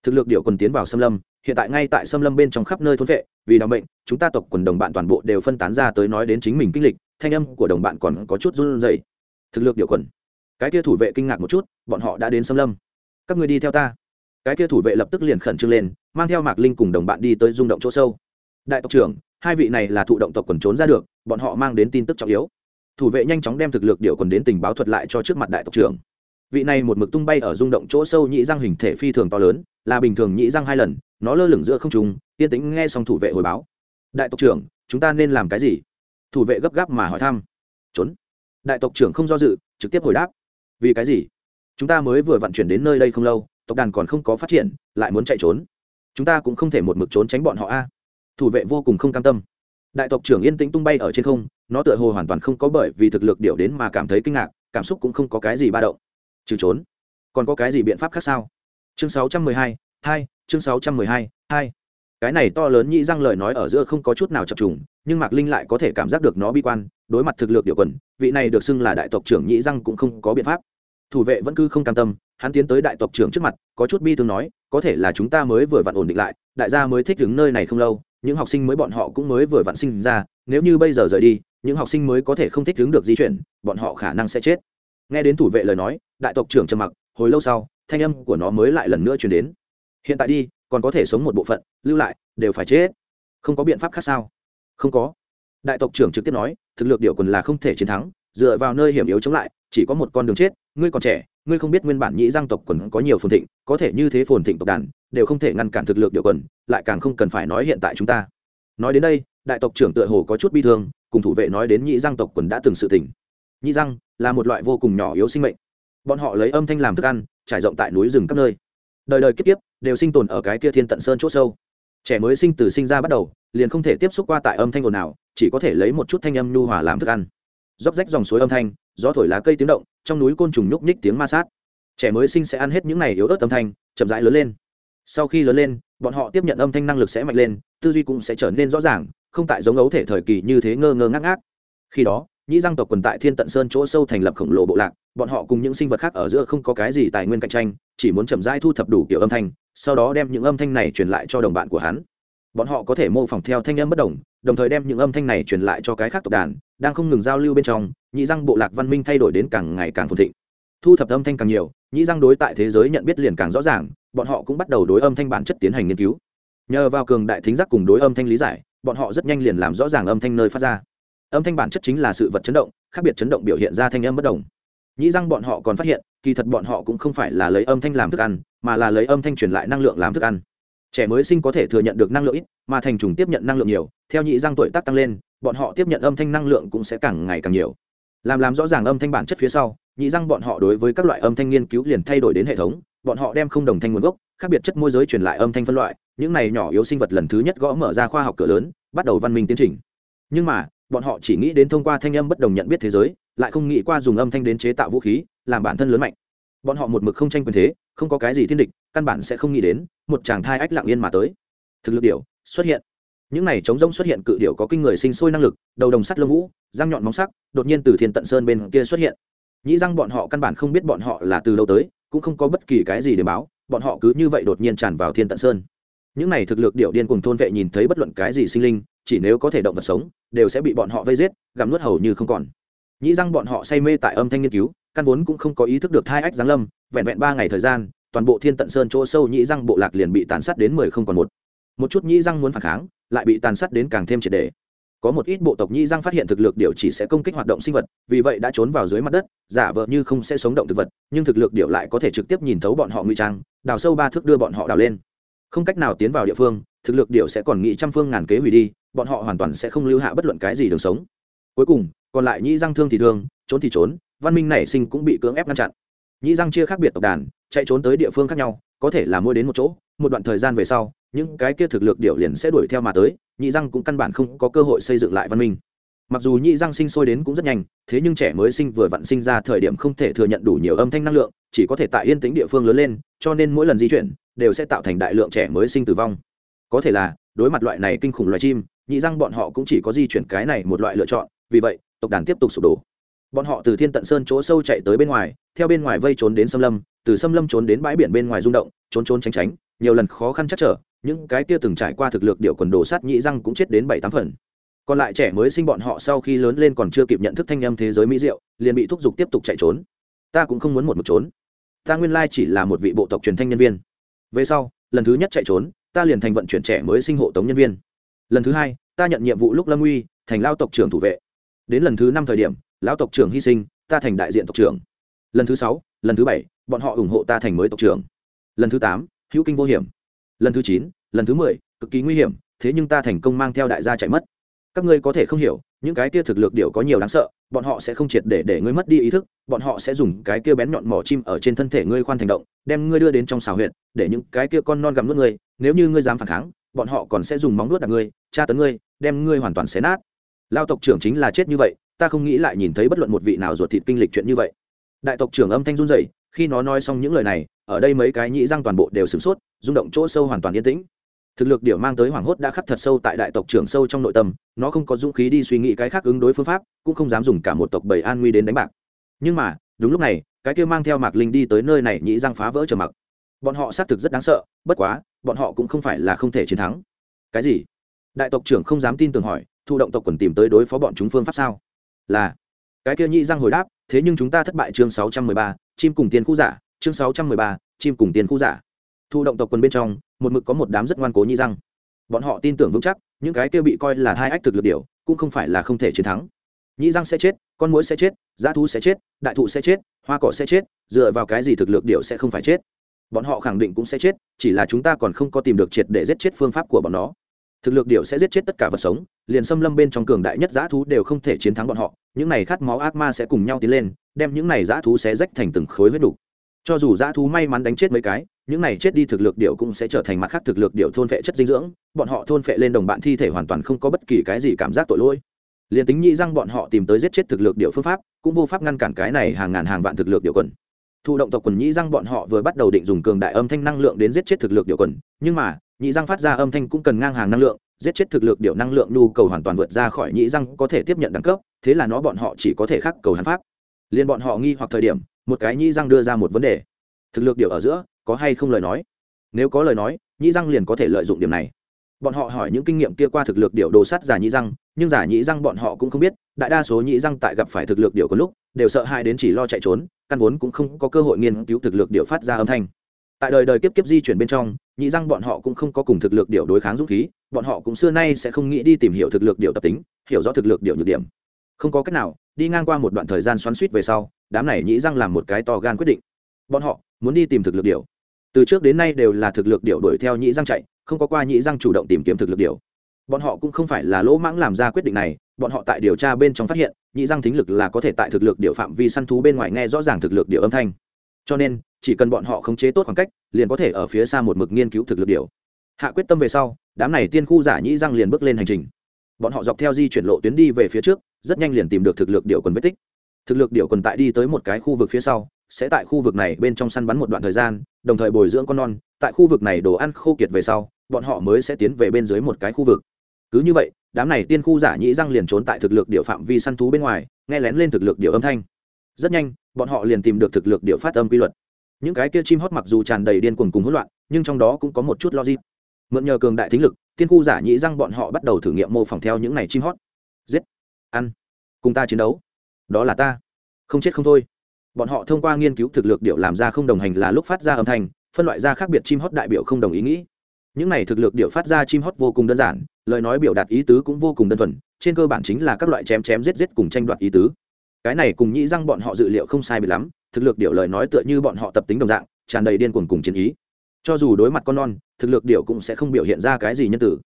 Thực lực điệu quần tiến vào xâm lâm, hiện tại ngay tại xâm lâm bên trong khắp nơi thôn vệ, vì đ bệnh chúng ta tộc quần đồng bạn toàn bộ đều phân tán ra tới nói đến chính mình kinh lịch, thanh âm của đồng bạn còn có chút run rẩy. Thực lực điệu quần. Cái kia thủ vệ kinh ngạc một chút, bọn họ đã đến xâm lâm các người đi theo ta. Cái kia thủ vệ lập tức liền khẩn trương lên, mang theo mạc linh cùng đồng bạn đi tới rung động chỗ sâu. Đại tộc trưởng, hai vị này là thụ động tộc quần trốn ra được, bọn họ mang đến tin tức trọng yếu. Thủ vệ nhanh chóng đem thực lực điệu quần đến tình báo thuật lại cho trước mặt đại tộc trưởng. Vị này một mực tung bay ở rung động chỗ sâu nhị răng hình thể phi thường to lớn, là bình thường nhị răng hai lần, nó lơ lửng giữa không trùng yên tĩnh nghe xong thủ vệ hồi báo. Đại tộc trưởng, chúng ta nên làm cái gì? Thủ vệ gấp gáp mà hỏi thăm. Trốn. Đại tộc trưởng không do dự, trực tiếp hồi đáp. Vì cái gì? Chúng ta mới vừa vận chuyển đến nơi đây không lâu tộc đàn còn không có phát triển lại muốn chạy trốn. Chúng ta cũng không thể một mực trốn tránh bọn họ a. Thủ vệ vô cùng không cam tâm. Đại tộc trưởng yên tĩnh tung bay ở trên không nó tựa hồ hoàn toàn không có bởi vì thực lực điều đến mà cảm thấy kinh ngạc cảm xúc cũng không có cái gì ba động. Trừ trốn. Còn có cái gì biện pháp khác sao? Chương 612, hai chương 612, hai cái này to lớn nhị răng lời nói ở giữa không có chút nào chập trùng nhưng mạc linh lại có thể cảm giác được nó bi quan đối mặt thực lực điều quần vị này được xưng là đại tộc trưởng nhị răng cũng không có biện pháp thủ vệ vẫn cứ không cam tâm, hắn tiến tới đại tộc trưởng trước mặt, có chút bi thương nói, có thể là chúng ta mới vừa vặn ổn định lại, đại gia mới thích đứng nơi này không lâu, những học sinh mới bọn họ cũng mới vừa vặn sinh ra, nếu như bây giờ rời đi, những học sinh mới có thể không thích đứng được di chuyển, bọn họ khả năng sẽ chết. Nghe đến thủ vệ lời nói, đại tộc trưởng trầm mặc, hồi lâu sau, thanh âm của nó mới lại lần nữa chuyển đến. Hiện tại đi, còn có thể sống một bộ phận, lưu lại, đều phải chết. Không có biện pháp khác sao? Không có. Đại tộc trưởng trực tiếp nói, thực lực điều quần là không thể chiến thắng, dựa vào nơi hiểm yếu chống lại chỉ có một con đường chết, ngươi còn trẻ, ngươi không biết nguyên bản nhĩ giang tộc quần có nhiều phồn thịnh, có thể như thế phồn thịnh tộc đàn, đều không thể ngăn cản thực lực điều quần, lại càng không cần phải nói hiện tại chúng ta. Nói đến đây, đại tộc trưởng tựa hồ có chút bi thương, cùng thủ vệ nói đến nhĩ giang tộc quần đã từng sự tỉnh nhĩ giang là một loại vô cùng nhỏ yếu sinh mệnh. Bọn họ lấy âm thanh làm thức ăn, trải rộng tại núi rừng các nơi. Đời đời kiếp kiếp, đều sinh tồn ở cái kia thiên tận sơn c h ỗ sâu. Trẻ mới sinh từ sinh ra bắt đầu, liền không thể tiếp xúc qua tại âm thanh ồn nào chỉ có thể lấy một chút thanh âm nhu hòa làm thức ăn. Dốc rách dòng suối âm thanh gió thổi lá cây tiếng động, trong núi côn trùng nhúc nhích tiếng ma sát. Trẻ mới sinh sẽ ăn hết những này yếu ớt âm thanh, chậm rãi lớn lên. Sau khi lớn lên, bọn họ tiếp nhận âm thanh năng lực sẽ mạnh lên, tư duy cũng sẽ trở nên rõ ràng, không tại giống ấu thể thời kỳ như thế ngơ ngơ ngác ngác. Khi đó, nhĩ răng tộc quần tại thiên tận sơn chỗ sâu thành lập khổng lồ bộ lạc, bọn họ cùng những sinh vật khác ở giữa không có cái gì tài nguyên cạnh tranh, chỉ muốn chậm rãi thu thập đủ kiểu âm thanh, sau đó đem những âm thanh này truyền lại cho đồng bạn của hắn. Bọn họ có thể mô phỏng theo thanh âm bất đồng đồng thời đem những âm thanh này truyền lại cho cái khác tộc đàn đang không ngừng giao lưu bên trong, nhị răng bộ lạc văn minh thay đổi đến càng ngày càng phồn thịnh. Thu thập âm thanh càng nhiều, nhị răng đối tại thế giới nhận biết liền càng rõ ràng, bọn họ cũng bắt đầu đối âm thanh bản chất tiến hành nghiên cứu. Nhờ vào cường đại thính giác cùng đối âm thanh lý giải, bọn họ rất nhanh liền làm rõ ràng âm thanh nơi phát ra. Âm thanh bản chất chính là sự vật chấn động, khác biệt chấn động biểu hiện ra thanh âm bất đồng. Nhĩ răng bọn họ còn phát hiện, kỳ thật bọn họ cũng không phải là lấy âm thanh làm thức ăn, mà là lấy âm thanh truyền lại năng lượng làm thức ăn. Trẻ mới sinh có thể thừa nhận được năng lượng ít, mà thành trùng tiếp nhận năng lượng nhiều, theo nhị răng tuổi tác tăng lên bọn họ tiếp nhận âm thanh năng lượng cũng sẽ càng ngày càng nhiều. Làm làm rõ ràng âm thanh bản chất phía sau, nhị răng bọn họ đối với các loại âm thanh nghiên cứu liền thay đổi đến hệ thống, bọn họ đem không đồng thanh nguồn gốc, khác biệt chất môi giới truyền lại âm thanh phân loại, những này nhỏ yếu sinh vật lần thứ nhất gõ mở ra khoa học cửa lớn, bắt đầu văn minh tiến trình. Nhưng mà, bọn họ chỉ nghĩ đến thông qua thanh âm bất đồng nhận biết thế giới, lại không nghĩ qua dùng âm thanh đến chế tạo vũ khí, làm bản thân lớn mạnh. Bọn họ một mực không tranh quyền thế, không có cái gì thiên địch, căn bản sẽ không nghĩ đến, một chàng thai ách lặng yên mà tới. Thực lực điều, xuất hiện những này chống rông xuất hiện cự điệu có kinh người sinh sôi năng lực, đầu đồng sắt lông vũ, răng nhọn móng sắc, đột nhiên từ thiên tận sơn bên kia xuất hiện. Nhĩ răng bọn họ căn bản không biết bọn họ là từ đâu tới, cũng không có bất kỳ cái gì để báo, bọn họ cứ như vậy đột nhiên tràn vào thiên tận sơn. Những này thực lực điệu điên cùng thôn vệ nhìn thấy bất luận cái gì sinh linh, chỉ nếu có thể động vật sống, đều sẽ bị bọn họ vây giết, gặm nuốt hầu như không còn. Nhĩ răng bọn họ say mê tại âm thanh nghiên cứu, căn vốn cũng không có ý thức được hai ách giáng lâm, vẹn vẹn ba ngày thời gian, toàn bộ thiên tận sơn chỗ sâu nhĩ răng bộ lạc liền bị tàn sát đến mười không còn một. Một chút nhĩ răng muốn phản kháng lại bị tàn sát đến càng thêm triệt đề. Có một ít bộ tộc nhĩ răng phát hiện thực lực điệu chỉ sẽ công kích hoạt động sinh vật, vì vậy đã trốn vào dưới mặt đất, giả vờ như không sẽ sống động thực vật, nhưng thực lực điệu lại có thể trực tiếp nhìn thấu bọn họ ngụy trang, đào sâu ba thước đưa bọn họ đào lên. Không cách nào tiến vào địa phương, thực lực điệu sẽ còn nghĩ trăm phương ngàn kế hủy đi, bọn họ hoàn toàn sẽ không lưu hạ bất luận cái gì đường sống. Cuối cùng, còn lại nhĩ răng thương thì thương, trốn thì trốn, văn minh nảy sinh cũng bị cưỡng ép ngăn chặn. Nhĩ răng chia khác biệt tộc đàn, chạy trốn tới địa phương khác nhau, có thể là mua đến một chỗ, một đoạn thời gian về sau những cái kia thực lực điệu liền sẽ đuổi theo mà tới, nhị răng cũng căn bản không có cơ hội xây dựng lại văn minh. Mặc dù nhị răng sinh sôi đến cũng rất nhanh, thế nhưng trẻ mới sinh vừa vặn sinh ra thời điểm không thể thừa nhận đủ nhiều âm thanh năng lượng, chỉ có thể tại yên tĩnh địa phương lớn lên, cho nên mỗi lần di chuyển, đều sẽ tạo thành đại lượng trẻ mới sinh tử vong. Có thể là, đối mặt loại này kinh khủng loài chim, nhị răng bọn họ cũng chỉ có di chuyển cái này một loại lựa chọn, vì vậy, tộc đàn tiếp tục sụp đổ. Bọn họ từ thiên tận sơn chỗ sâu chạy tới bên ngoài, theo bên ngoài vây trốn đến xâm lâm, từ xâm lâm trốn đến bãi biển bên ngoài rung động, trốn trốn tránh tránh, nhiều lần khó khăn chắc trở những cái kia từng trải qua thực lực điệu quần đồ sát nhị răng cũng chết đến bảy tám phần. Còn lại trẻ mới sinh bọn họ sau khi lớn lên còn chưa kịp nhận thức thanh âm thế giới mỹ diệu, liền bị thúc giục tiếp tục chạy trốn. Ta cũng không muốn một mực trốn. Ta nguyên lai chỉ là một vị bộ tộc truyền thanh nhân viên. Về sau, lần thứ nhất chạy trốn, ta liền thành vận chuyển trẻ mới sinh hộ tống nhân viên. Lần thứ hai, ta nhận nhiệm vụ lúc lâm uy, thành lao tộc trưởng thủ vệ. Đến lần thứ năm thời điểm, lão tộc trưởng hy sinh, ta thành đại diện tộc trưởng. Lần thứ sáu, lần thứ bảy, bọn họ ủng hộ ta thành mới tộc trưởng. Lần thứ tám, hữu kinh vô hiểm lần thứ chín, lần thứ mười, cực kỳ nguy hiểm, thế nhưng ta thành công mang theo đại gia chạy mất. Các ngươi có thể không hiểu, những cái kia thực lực điệu có nhiều đáng sợ, bọn họ sẽ không triệt để để ngươi mất đi ý thức, bọn họ sẽ dùng cái kia bén nhọn mỏ chim ở trên thân thể ngươi khoan thành động, đem ngươi đưa đến trong xào huyện để những cái kia con non gặm nuốt ngươi, nếu như ngươi dám phản kháng, bọn họ còn sẽ dùng móng nuốt đạp ngươi, tra tấn ngươi, đem ngươi hoàn toàn xé nát. Lao tộc trưởng chính là chết như vậy, ta không nghĩ lại nhìn thấy bất luận một vị nào ruột thịt kinh lịch chuyện như vậy. Đại tộc trưởng âm thanh run rẩy khi nó nói xong những lời này, ở đây mấy cái nhĩ răng toàn bộ đều sửng sốt, rung động chỗ sâu hoàn toàn yên tĩnh. Thực lực điệu mang tới hoảng hốt đã khắc thật sâu tại đại tộc trưởng sâu trong nội tâm, nó không có dũng khí đi suy nghĩ cái khác ứng đối phương pháp, cũng không dám dùng cả một tộc bầy an nguy đến đánh bạc. Nhưng mà, đúng lúc này, cái kia mang theo mạc linh đi tới nơi này nhĩ răng phá vỡ trở mặc. Bọn họ xác thực rất đáng sợ, bất quá, bọn họ cũng không phải là không thể chiến thắng. Cái gì? Đại tộc trưởng không dám tin tưởng hỏi, thụ động tộc quần tìm tới đối phó bọn chúng phương pháp sao? Là cái kia nhị răng hồi đáp, thế nhưng chúng ta thất bại chương sáu trăm mười ba, chim cùng tiền khu giả, chương sáu trăm mười ba, chim cùng tiền khu giả. Thu động tộc quân bên trong, một mực có một đám rất ngoan cố nhị răng bọn họ tin tưởng vững chắc, những cái kia bị coi là hai ách thực lực điều cũng không phải là không thể chiến thắng. Nhị răng sẽ chết, con muỗi sẽ chết giá thú sẽ chết, đại thụ sẽ chết, hoa cỏ sẽ chết, dựa vào cái gì thực lực điều sẽ không phải chết. Bọn họ khẳng định cũng sẽ chết, chỉ là chúng ta còn không có tìm được triệt để giết chết phương pháp của bọn nó thực lực điệu sẽ giết chết tất cả vật sống, liền xâm lâm bên trong cường đại nhất g thú đều không thể chiến thắng bọn họ, những này khát máu ác ma sẽ cùng nhau tiến lên, đem những này g thú sẽ rách thành từng khối huyết đục cho dù g thú may mắn đánh chết mấy cái, những này chết đi thực lực điệu cũng sẽ trở thành mặt khác thực lực điệu thôn phệ chất dinh dưỡng, bọn họ thôn phệ lên đồng bạn thi thể hoàn toàn không có bất kỳ cái gì cảm giác tội lỗi. Liền tính nhị răng bọn họ tìm tới giết chết thực lực điệu phương pháp, cũng vô pháp ngăn cản cái này hàng ngàn hàng vạn thực lực điệu quần thụ động tộc quần Nhĩ răng bọn họ vừa bắt đầu định dùng cường đại âm thanh năng lượng đến giết chết thực lực điệu quần, nhưng mà, Nhĩ răng phát ra âm thanh cũng cần ngang hàng năng lượng, giết chết thực lực điệu năng lượng nhu cầu hoàn toàn vượt ra khỏi nhĩ răng có thể tiếp nhận đẳng cấp, thế là nó bọn họ chỉ có thể khắc cầu hắn pháp. Liền bọn họ nghi hoặc thời điểm, một cái nhĩ răng đưa ra một vấn đề. Thực lực điệu ở giữa, có hay không lời nói? Nếu có lời nói, nhĩ răng liền có thể lợi dụng điểm này. Bọn họ hỏi những kinh nghiệm kia qua thực lực điệu đồ sắt giả nhĩ răng, nhưng giả nhĩ răng bọn họ cũng không biết, đại đa số nhĩ răng tại gặp phải thực lực điệu có lúc, đều sợ hãi đến chỉ lo chạy trốn căn vốn cũng không có cơ hội nghiên cứu thực lực điệu phát ra âm thanh. Tại đời đời kiếp kiếp di chuyển bên trong, nhị răng bọn họ cũng không có cùng thực lực điệu đối kháng dũng khí, bọn họ cũng xưa nay sẽ không nghĩ đi tìm hiểu thực lực điệu tập tính, hiểu rõ thực lực điệu nhược điểm. Không có cách nào, đi ngang qua một đoạn thời gian xoắn suýt về sau, đám này nhị răng làm một cái to gan quyết định. Bọn họ muốn đi tìm thực lực điệu. Từ trước đến nay đều là thực lực điệu đuổi theo nhị răng chạy, không có qua nhị răng chủ động tìm kiếm thực lực điệu. Bọn họ cũng không phải là lỗ mãng làm ra quyết định này bọn họ tại điều tra bên trong phát hiện, nhị răng thính lực là có thể tại thực lực điệu phạm vi săn thú bên ngoài nghe rõ ràng thực lực điệu âm thanh. Cho nên, chỉ cần bọn họ khống chế tốt khoảng cách, liền có thể ở phía xa một mực nghiên cứu thực lực điệu. Hạ quyết tâm về sau, đám này tiên khu giả nhĩ răng liền bước lên hành trình. Bọn họ dọc theo di chuyển lộ tuyến đi về phía trước, rất nhanh liền tìm được thực lực điệu quần vết tích. Thực lực điệu quần tại đi tới một cái khu vực phía sau, sẽ tại khu vực này bên trong săn bắn một đoạn thời gian, đồng thời bồi dưỡng con non. Tại khu vực này đồ ăn khô kiệt về sau, bọn họ mới sẽ tiến về bên dưới một cái khu vực cứ như vậy, đám này tiên khu giả nhĩ răng liền trốn tại thực lực điệu phạm vi săn thú bên ngoài, nghe lén lên thực lực điệu âm thanh. Rất nhanh, bọn họ liền tìm được thực lực điệu phát âm quy luật. Những cái kia chim hót mặc dù tràn đầy điên cuồng cùng hỗn loạn, nhưng trong đó cũng có một chút logic. Mượn nhờ cường đại thính lực, tiên khu giả nhĩ răng bọn họ bắt đầu thử nghiệm mô phỏng theo những này chim hót. Giết, ăn, cùng ta chiến đấu. Đó là ta. Không chết không thôi. Bọn họ thông qua nghiên cứu thực lực điệu làm ra không đồng hành là lúc phát ra âm thanh, phân loại ra khác biệt chim hót đại biểu không đồng ý nghĩ những này thực lực điệu phát ra chim hót vô cùng đơn giản, lời nói biểu đạt ý tứ cũng vô cùng đơn thuần, trên cơ bản chính là các loại chém chém giết giết cùng tranh đoạt ý tứ. Cái này cùng nhĩ răng bọn họ dự liệu không sai bị lắm, thực lực điệu lời nói tựa như bọn họ tập tính đồng dạng, tràn đầy điên cuồng cùng chiến ý. Cho dù đối mặt con non, thực lực điệu cũng sẽ không biểu hiện ra cái gì nhân tử.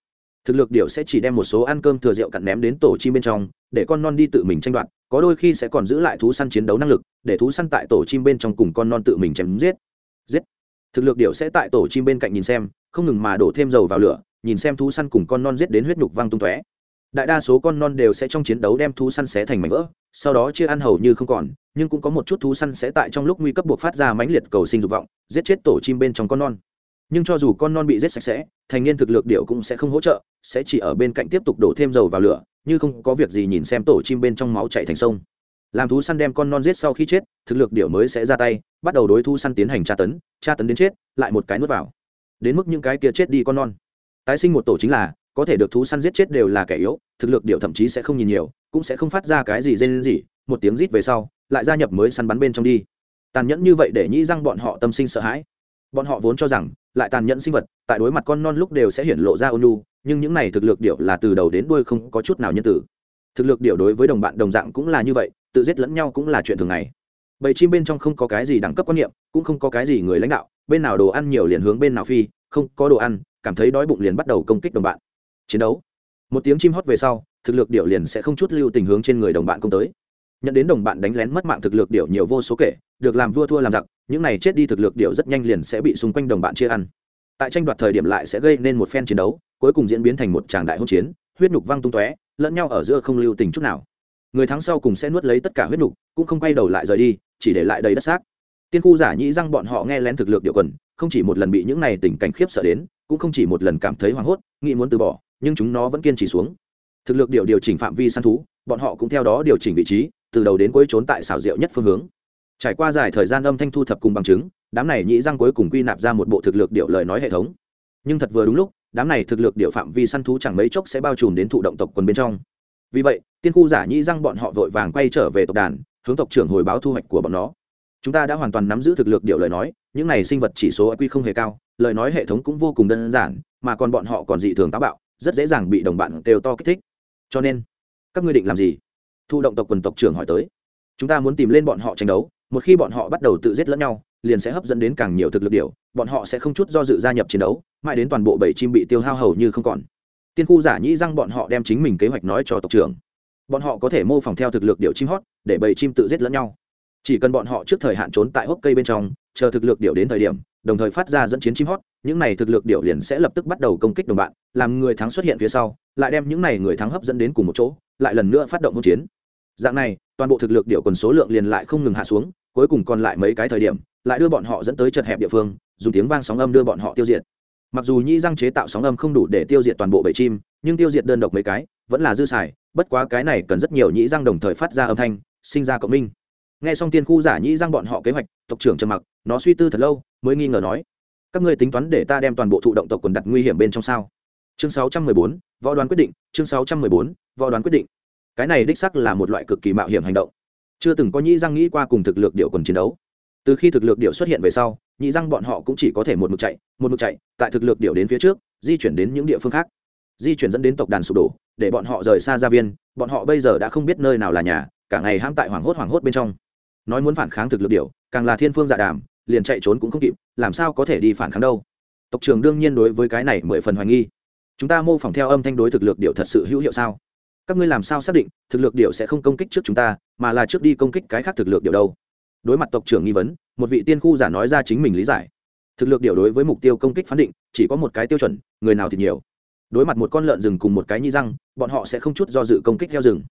Thực lực điệu sẽ chỉ đem một số ăn cơm thừa rượu cặn ném đến tổ chim bên trong, để con non đi tự mình tranh đoạt, có đôi khi sẽ còn giữ lại thú săn chiến đấu năng lực, để thú săn tại tổ chim bên trong cùng con non tự mình chém giết. Giết. Thực lực điệu sẽ tại tổ chim bên cạnh nhìn xem không ngừng mà đổ thêm dầu vào lửa, nhìn xem thú săn cùng con non giết đến huyết nhục văng tung tóe. Đại đa số con non đều sẽ trong chiến đấu đem thú săn xé thành mảnh vỡ, sau đó chia ăn hầu như không còn, nhưng cũng có một chút thú săn sẽ tại trong lúc nguy cấp buộc phát ra mãnh liệt cầu sinh dục vọng, giết chết tổ chim bên trong con non. Nhưng cho dù con non bị giết sạch sẽ, thành niên thực lực điệu cũng sẽ không hỗ trợ, sẽ chỉ ở bên cạnh tiếp tục đổ thêm dầu vào lửa, như không có việc gì nhìn xem tổ chim bên trong máu chạy thành sông. Làm thú săn đem con non giết sau khi chết, thực lực điệu mới sẽ ra tay, bắt đầu đối thú săn tiến hành tra tấn tra tấn đến chết, lại một cái nuốt vào đến mức những cái kia chết đi con non. Tái sinh một tổ chính là, có thể được thú săn giết chết đều là kẻ yếu, thực lực điệu thậm chí sẽ không nhìn nhiều, cũng sẽ không phát ra cái gì dê lên gì một tiếng rít về sau, lại gia nhập mới săn bắn bên trong đi. Tàn nhẫn như vậy để nhĩ răng bọn họ tâm sinh sợ hãi. Bọn họ vốn cho rằng, lại tàn nhẫn sinh vật, tại đối mặt con non lúc đều sẽ hiển lộ ra ônu nhưng những này thực lực điệu là từ đầu đến đuôi không có chút nào nhân tử. Thực lực điệu đối với đồng bạn đồng dạng cũng là như vậy, tự giết lẫn nhau cũng là chuyện thường ngày. Bầy chim bên trong không có cái gì đẳng cấp quan niệm cũng không có cái gì người lãnh đạo, bên nào đồ ăn nhiều liền hướng bên nào phi, không có đồ ăn, cảm thấy đói bụng liền bắt đầu công kích đồng bạn. Chiến đấu. Một tiếng chim hót về sau, thực lực điệu liền sẽ không chút lưu tình hướng trên người đồng bạn công tới. Nhận đến đồng bạn đánh lén mất mạng thực lực điệu nhiều vô số kể, được làm vua thua làm giặc, những này chết đi thực lực điệu rất nhanh liền sẽ bị xung quanh đồng bạn chia ăn. Tại tranh đoạt thời điểm lại sẽ gây nên một phen chiến đấu, cuối cùng diễn biến thành một tràng đại hỗn chiến, huyết nhục văng tung tóe, lẫn nhau ở giữa không lưu tình chút nào. Người thắng sau cùng sẽ nuốt lấy tất cả huyết nhục, cũng không quay đầu lại rời đi, chỉ để lại đầy đất xác tiên khu giả nhĩ răng bọn họ nghe lén thực lực điệu quần, không chỉ một lần bị những này tình cảnh khiếp sợ đến, cũng không chỉ một lần cảm thấy hoảng hốt, nghĩ muốn từ bỏ, nhưng chúng nó vẫn kiên trì xuống. Thực lực điệu điều chỉnh phạm vi săn thú, bọn họ cũng theo đó điều chỉnh vị trí, từ đầu đến cuối trốn tại xảo diệu nhất phương hướng. Trải qua dài thời gian âm thanh thu thập cùng bằng chứng, đám này nhĩ răng cuối cùng quy nạp ra một bộ thực lực điệu lời nói hệ thống. Nhưng thật vừa đúng lúc, đám này thực lực điệu phạm vi săn thú chẳng mấy chốc sẽ bao trùm đến thụ động tộc quần bên trong. Vì vậy, tiên khu giả nhĩ răng bọn họ vội vàng quay trở về tộc đàn, hướng tộc trưởng hồi báo thu hoạch của bọn nó chúng ta đã hoàn toàn nắm giữ thực lực điều lời nói, những này sinh vật chỉ số IQ không hề cao, lời nói hệ thống cũng vô cùng đơn giản, mà còn bọn họ còn dị thường táo bạo, rất dễ dàng bị đồng bạn đều to kích thích. Cho nên, các ngươi định làm gì? Thu động tộc quần tộc trưởng hỏi tới. Chúng ta muốn tìm lên bọn họ tranh đấu, một khi bọn họ bắt đầu tự giết lẫn nhau, liền sẽ hấp dẫn đến càng nhiều thực lực điều, bọn họ sẽ không chút do dự gia nhập chiến đấu, mãi đến toàn bộ bảy chim bị tiêu hao hầu như không còn. Tiên khu giả nhĩ rằng bọn họ đem chính mình kế hoạch nói cho tộc trưởng. Bọn họ có thể mô phỏng theo thực lực điệu chim hót, để bầy chim tự giết lẫn nhau chỉ cần bọn họ trước thời hạn trốn tại hốc cây bên trong, chờ thực lực điệu đến thời điểm, đồng thời phát ra dẫn chiến chim hót, những này thực lực điệu liền sẽ lập tức bắt đầu công kích đồng bạn, làm người thắng xuất hiện phía sau, lại đem những này người thắng hấp dẫn đến cùng một chỗ, lại lần nữa phát động hỗn chiến. Dạng này, toàn bộ thực lực điệu quần số lượng liền lại không ngừng hạ xuống, cuối cùng còn lại mấy cái thời điểm, lại đưa bọn họ dẫn tới chật hẹp địa phương, dùng tiếng vang sóng âm đưa bọn họ tiêu diệt. Mặc dù nhĩ răng chế tạo sóng âm không đủ để tiêu diệt toàn bộ bầy chim, nhưng tiêu diệt đơn độc mấy cái, vẫn là dư xài, bất quá cái này cần rất nhiều nhĩ răng đồng thời phát ra âm thanh, sinh ra cộng minh nghe xong tiên khu giả nhĩ giang bọn họ kế hoạch tộc trưởng trầm mặc nó suy tư thật lâu mới nghi ngờ nói các ngươi tính toán để ta đem toàn bộ thụ động tộc quần đặt nguy hiểm bên trong sao? Chương 614, võ đoán quyết định chương 614, võ đoán quyết định. Cái này đích sắc là một loại cực kỳ mạo hiểm hành động. Chưa từng có nhĩ giang nghĩ qua cùng thực lực điệu quần chiến đấu. Từ khi thực lực điệu xuất hiện về sau nhĩ giang bọn họ cũng chỉ có thể một mực chạy một mực chạy tại thực lực điệu đến phía trước di chuyển đến những địa phương khác. Di chuyển dẫn đến tộc đàn sụp đổ để bọn họ rời xa gia viên bọn họ bây giờ đã không biết nơi nào là nhà cả ngày hãm tại hoảng hốt hoảng hốt bên trong nói muốn phản kháng thực lực điều, càng là thiên phương dạ đàm, liền chạy trốn cũng không kịp, làm sao có thể đi phản kháng đâu. Tộc trưởng đương nhiên đối với cái này mười phần hoài nghi. Chúng ta mô phỏng theo âm thanh đối thực lực điệu thật sự hữu hiệu sao? Các ngươi làm sao xác định thực lực điệu sẽ không công kích trước chúng ta, mà là trước đi công kích cái khác thực lực điệu đâu? Đối mặt tộc trưởng nghi vấn, một vị tiên khu giả nói ra chính mình lý giải. Thực lực điệu đối với mục tiêu công kích phán định, chỉ có một cái tiêu chuẩn, người nào thì nhiều. Đối mặt một con lợn rừng cùng một cái nhi răng, bọn họ sẽ không chút do dự công kích heo rừng.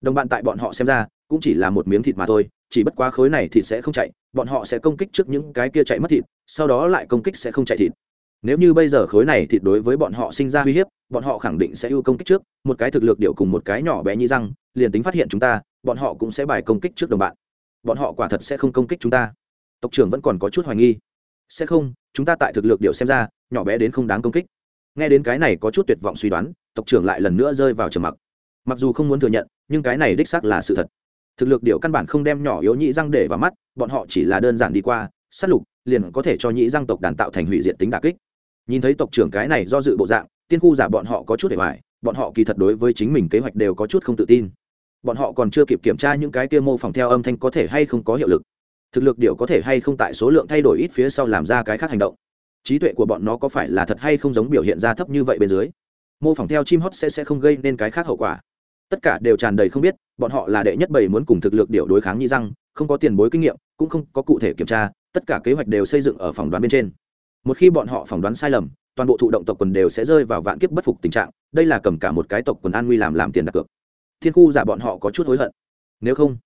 Đồng bạn tại bọn họ xem ra, cũng chỉ là một miếng thịt mà thôi chỉ bất quá khối này thịt sẽ không chạy, bọn họ sẽ công kích trước những cái kia chạy mất thịt, sau đó lại công kích sẽ không chạy thịt. Nếu như bây giờ khối này thịt đối với bọn họ sinh ra uy hiếp, bọn họ khẳng định sẽ ưu công kích trước, một cái thực lực điệu cùng một cái nhỏ bé như răng, liền tính phát hiện chúng ta, bọn họ cũng sẽ bài công kích trước đồng bạn. Bọn họ quả thật sẽ không công kích chúng ta. Tộc trưởng vẫn còn có chút hoài nghi. Sẽ không, chúng ta tại thực lực điệu xem ra, nhỏ bé đến không đáng công kích. Nghe đến cái này có chút tuyệt vọng suy đoán, tộc trưởng lại lần nữa rơi vào trầm mặc. Mặc dù không muốn thừa nhận, nhưng cái này đích xác là sự thật thực lực điệu căn bản không đem nhỏ yếu nhị răng để vào mắt, bọn họ chỉ là đơn giản đi qua, sát lục, liền có thể cho nhị răng tộc đàn tạo thành hủy diện tính đà kích. Nhìn thấy tộc trưởng cái này do dự bộ dạng, tiên khu giả bọn họ có chút để hoài, bọn họ kỳ thật đối với chính mình kế hoạch đều có chút không tự tin. Bọn họ còn chưa kịp kiểm tra những cái kia mô phỏng theo âm thanh có thể hay không có hiệu lực. Thực lực điệu có thể hay không tại số lượng thay đổi ít phía sau làm ra cái khác hành động. Trí tuệ của bọn nó có phải là thật hay không giống biểu hiện ra thấp như vậy bên dưới. Mô phỏng theo chim hót sẽ sẽ không gây nên cái khác hậu quả tất cả đều tràn đầy không biết, bọn họ là đệ nhất bảy muốn cùng thực lực điệu đối kháng Nhi răng, không có tiền bối kinh nghiệm, cũng không có cụ thể kiểm tra, tất cả kế hoạch đều xây dựng ở phòng đoán bên trên. Một khi bọn họ phỏng đoán sai lầm, toàn bộ thụ động tộc quần đều sẽ rơi vào vạn kiếp bất phục tình trạng, đây là cầm cả một cái tộc quần an nguy làm làm tiền đặt cược. Thiên khu giả bọn họ có chút hối hận. Nếu không,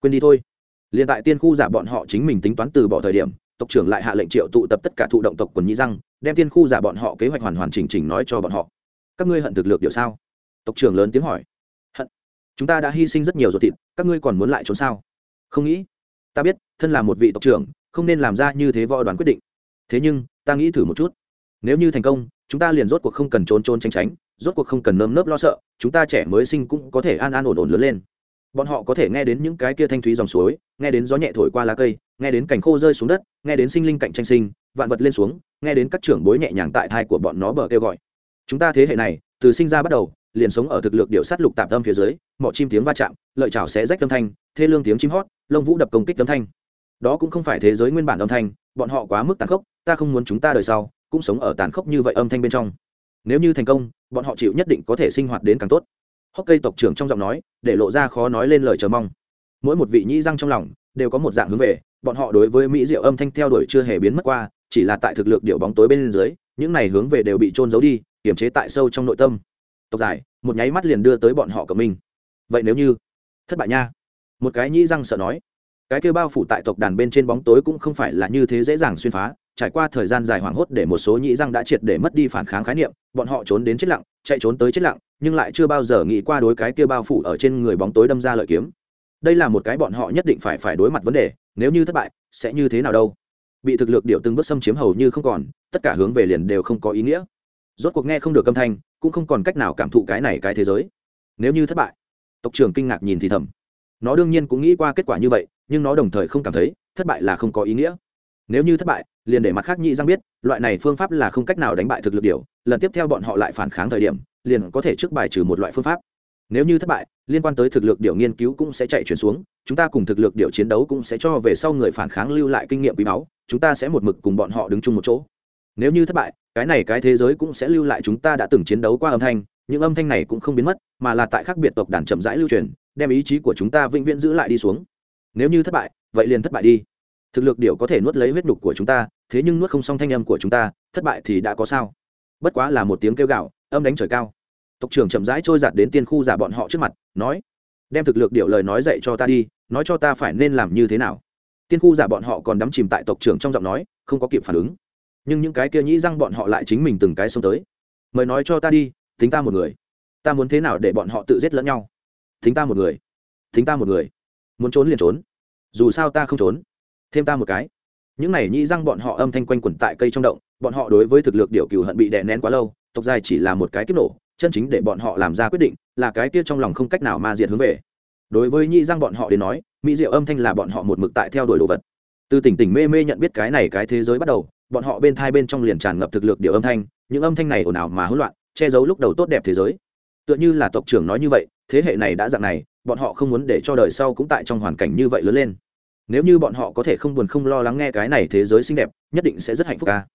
quên đi thôi. Liền tại tiên khu giả bọn họ chính mình tính toán từ bỏ thời điểm, tộc trưởng lại hạ lệnh triệu tụ tập tất cả thụ động tộc quần nhĩ răng, đem tiên khu giả bọn họ kế hoạch hoàn hoàn chỉnh chỉnh nói cho bọn họ. Các ngươi hận thực lực điều sao? Tộc trưởng lớn tiếng hỏi chúng ta đã hy sinh rất nhiều rồi thịt, các ngươi còn muốn lại trốn sao? Không nghĩ. Ta biết, thân là một vị tộc trưởng, không nên làm ra như thế võ đoàn quyết định. Thế nhưng, ta nghĩ thử một chút. Nếu như thành công, chúng ta liền rốt cuộc không cần trốn trốn tránh tránh, rốt cuộc không cần nơm nớp lo sợ, chúng ta trẻ mới sinh cũng có thể an an ổn ổn lớn lên. Bọn họ có thể nghe đến những cái kia thanh thúy dòng suối, nghe đến gió nhẹ thổi qua lá cây, nghe đến cành khô rơi xuống đất, nghe đến sinh linh cạnh tranh sinh, vạn vật lên xuống, nghe đến các trưởng bối nhẹ nhàng tại thai của bọn nó bờ kêu gọi. Chúng ta thế hệ này, từ sinh ra bắt đầu liền sống ở thực lực điệu sát lục tạm tâm phía dưới, mọ chim tiếng va chạm, lợi chảo sẽ rách âm thanh, thê lương tiếng chim hót, lông vũ đập công kích âm thanh. Đó cũng không phải thế giới nguyên bản âm thanh, bọn họ quá mức tàn khốc, ta không muốn chúng ta đời sau cũng sống ở tàn khốc như vậy âm thanh bên trong. Nếu như thành công, bọn họ chịu nhất định có thể sinh hoạt đến càng tốt. Hốc cây tộc trưởng trong giọng nói, để lộ ra khó nói lên lời chờ mong. Mỗi một vị nhĩ răng trong lòng đều có một dạng hướng về, bọn họ đối với mỹ diệu âm thanh theo đuổi chưa hề biến mất qua, chỉ là tại thực lực điệu bóng tối bên dưới, những này hướng về đều bị trôn giấu đi, kiềm chế tại sâu trong nội tâm tộc dài một nháy mắt liền đưa tới bọn họ cộng minh. Vậy nếu như, thất bại nha. Một cái nhĩ răng sợ nói, cái kêu bao phủ tại tộc đàn bên trên bóng tối cũng không phải là như thế dễ dàng xuyên phá, trải qua thời gian dài hoảng hốt để một số nhĩ răng đã triệt để mất đi phản kháng khái niệm, bọn họ trốn đến chết lặng, chạy trốn tới chết lặng, nhưng lại chưa bao giờ nghĩ qua đối cái kia bao phủ ở trên người bóng tối đâm ra lợi kiếm. Đây là một cái bọn họ nhất định phải phải đối mặt vấn đề, nếu như thất bại, sẽ như thế nào đâu? Bị thực lực điệu từng bước xâm chiếm hầu như không còn, tất cả hướng về liền đều không có ý nghĩa rốt cuộc nghe không được âm thanh, cũng không còn cách nào cảm thụ cái này cái thế giới. Nếu như thất bại, tộc trưởng kinh ngạc nhìn thì thầm. Nó đương nhiên cũng nghĩ qua kết quả như vậy, nhưng nó đồng thời không cảm thấy, thất bại là không có ý nghĩa. Nếu như thất bại, liền để mặt khác nhị giang biết, loại này phương pháp là không cách nào đánh bại thực lực điều, lần tiếp theo bọn họ lại phản kháng thời điểm, liền có thể trước bài trừ một loại phương pháp. Nếu như thất bại, liên quan tới thực lực điều nghiên cứu cũng sẽ chạy chuyển xuống, chúng ta cùng thực lực điều chiến đấu cũng sẽ cho về sau người phản kháng lưu lại kinh nghiệm quý báu, chúng ta sẽ một mực cùng bọn họ đứng chung một chỗ nếu như thất bại, cái này cái thế giới cũng sẽ lưu lại chúng ta đã từng chiến đấu qua âm thanh những âm thanh này cũng không biến mất, mà là tại khác biệt tộc đàn chậm rãi lưu truyền, đem ý chí của chúng ta vĩnh viễn giữ lại đi xuống. Nếu như thất bại, vậy liền thất bại đi. Thực lực điệu có thể nuốt lấy huyết nhục của chúng ta, thế nhưng nuốt không xong thanh âm của chúng ta, thất bại thì đã có sao? Bất quá là một tiếng kêu gạo âm đánh trời cao. Tộc trưởng chậm rãi trôi giạt đến tiên khu giả bọn họ trước mặt, nói, đem thực lực điệu lời nói dạy cho ta đi, nói cho ta phải nên làm như thế nào. Tiên khu giả bọn họ còn đắm chìm tại tộc trưởng trong giọng nói, không có kịp phản ứng nhưng những cái kia nhĩ răng bọn họ lại chính mình từng cái xông tới. Mời nói cho ta đi tính ta một người. Ta muốn thế nào để bọn họ tự giết lẫn nhau? Tính ta một người. Tính ta một người. Muốn trốn liền trốn. Dù sao ta không trốn. Thêm ta một cái. Những này nhĩ răng bọn họ âm thanh quanh quẩn tại cây trong động, bọn họ đối với thực lực điều cừu hận bị đè nén quá lâu, tộc dài chỉ là một cái kiếp nổ, chân chính để bọn họ làm ra quyết định là cái kia trong lòng không cách nào ma diệt hướng về. Đối với nhĩ răng bọn họ đến nói, mỹ diệu âm thanh là bọn họ một mực tại theo đuổi đồ vật từ tỉnh tỉnh mê mê nhận biết cái này cái thế giới bắt đầu, bọn họ bên thai bên trong liền tràn ngập thực lực điều âm thanh, những âm thanh này ồn ào mà hỗn loạn, che giấu lúc đầu tốt đẹp thế giới. Tựa như là tộc trưởng nói như vậy, thế hệ này đã dạng này, bọn họ không muốn để cho đời sau cũng tại trong hoàn cảnh như vậy lớn lên. Nếu như bọn họ có thể không buồn không lo lắng nghe cái này thế giới xinh đẹp, nhất định sẽ rất hạnh phúc ca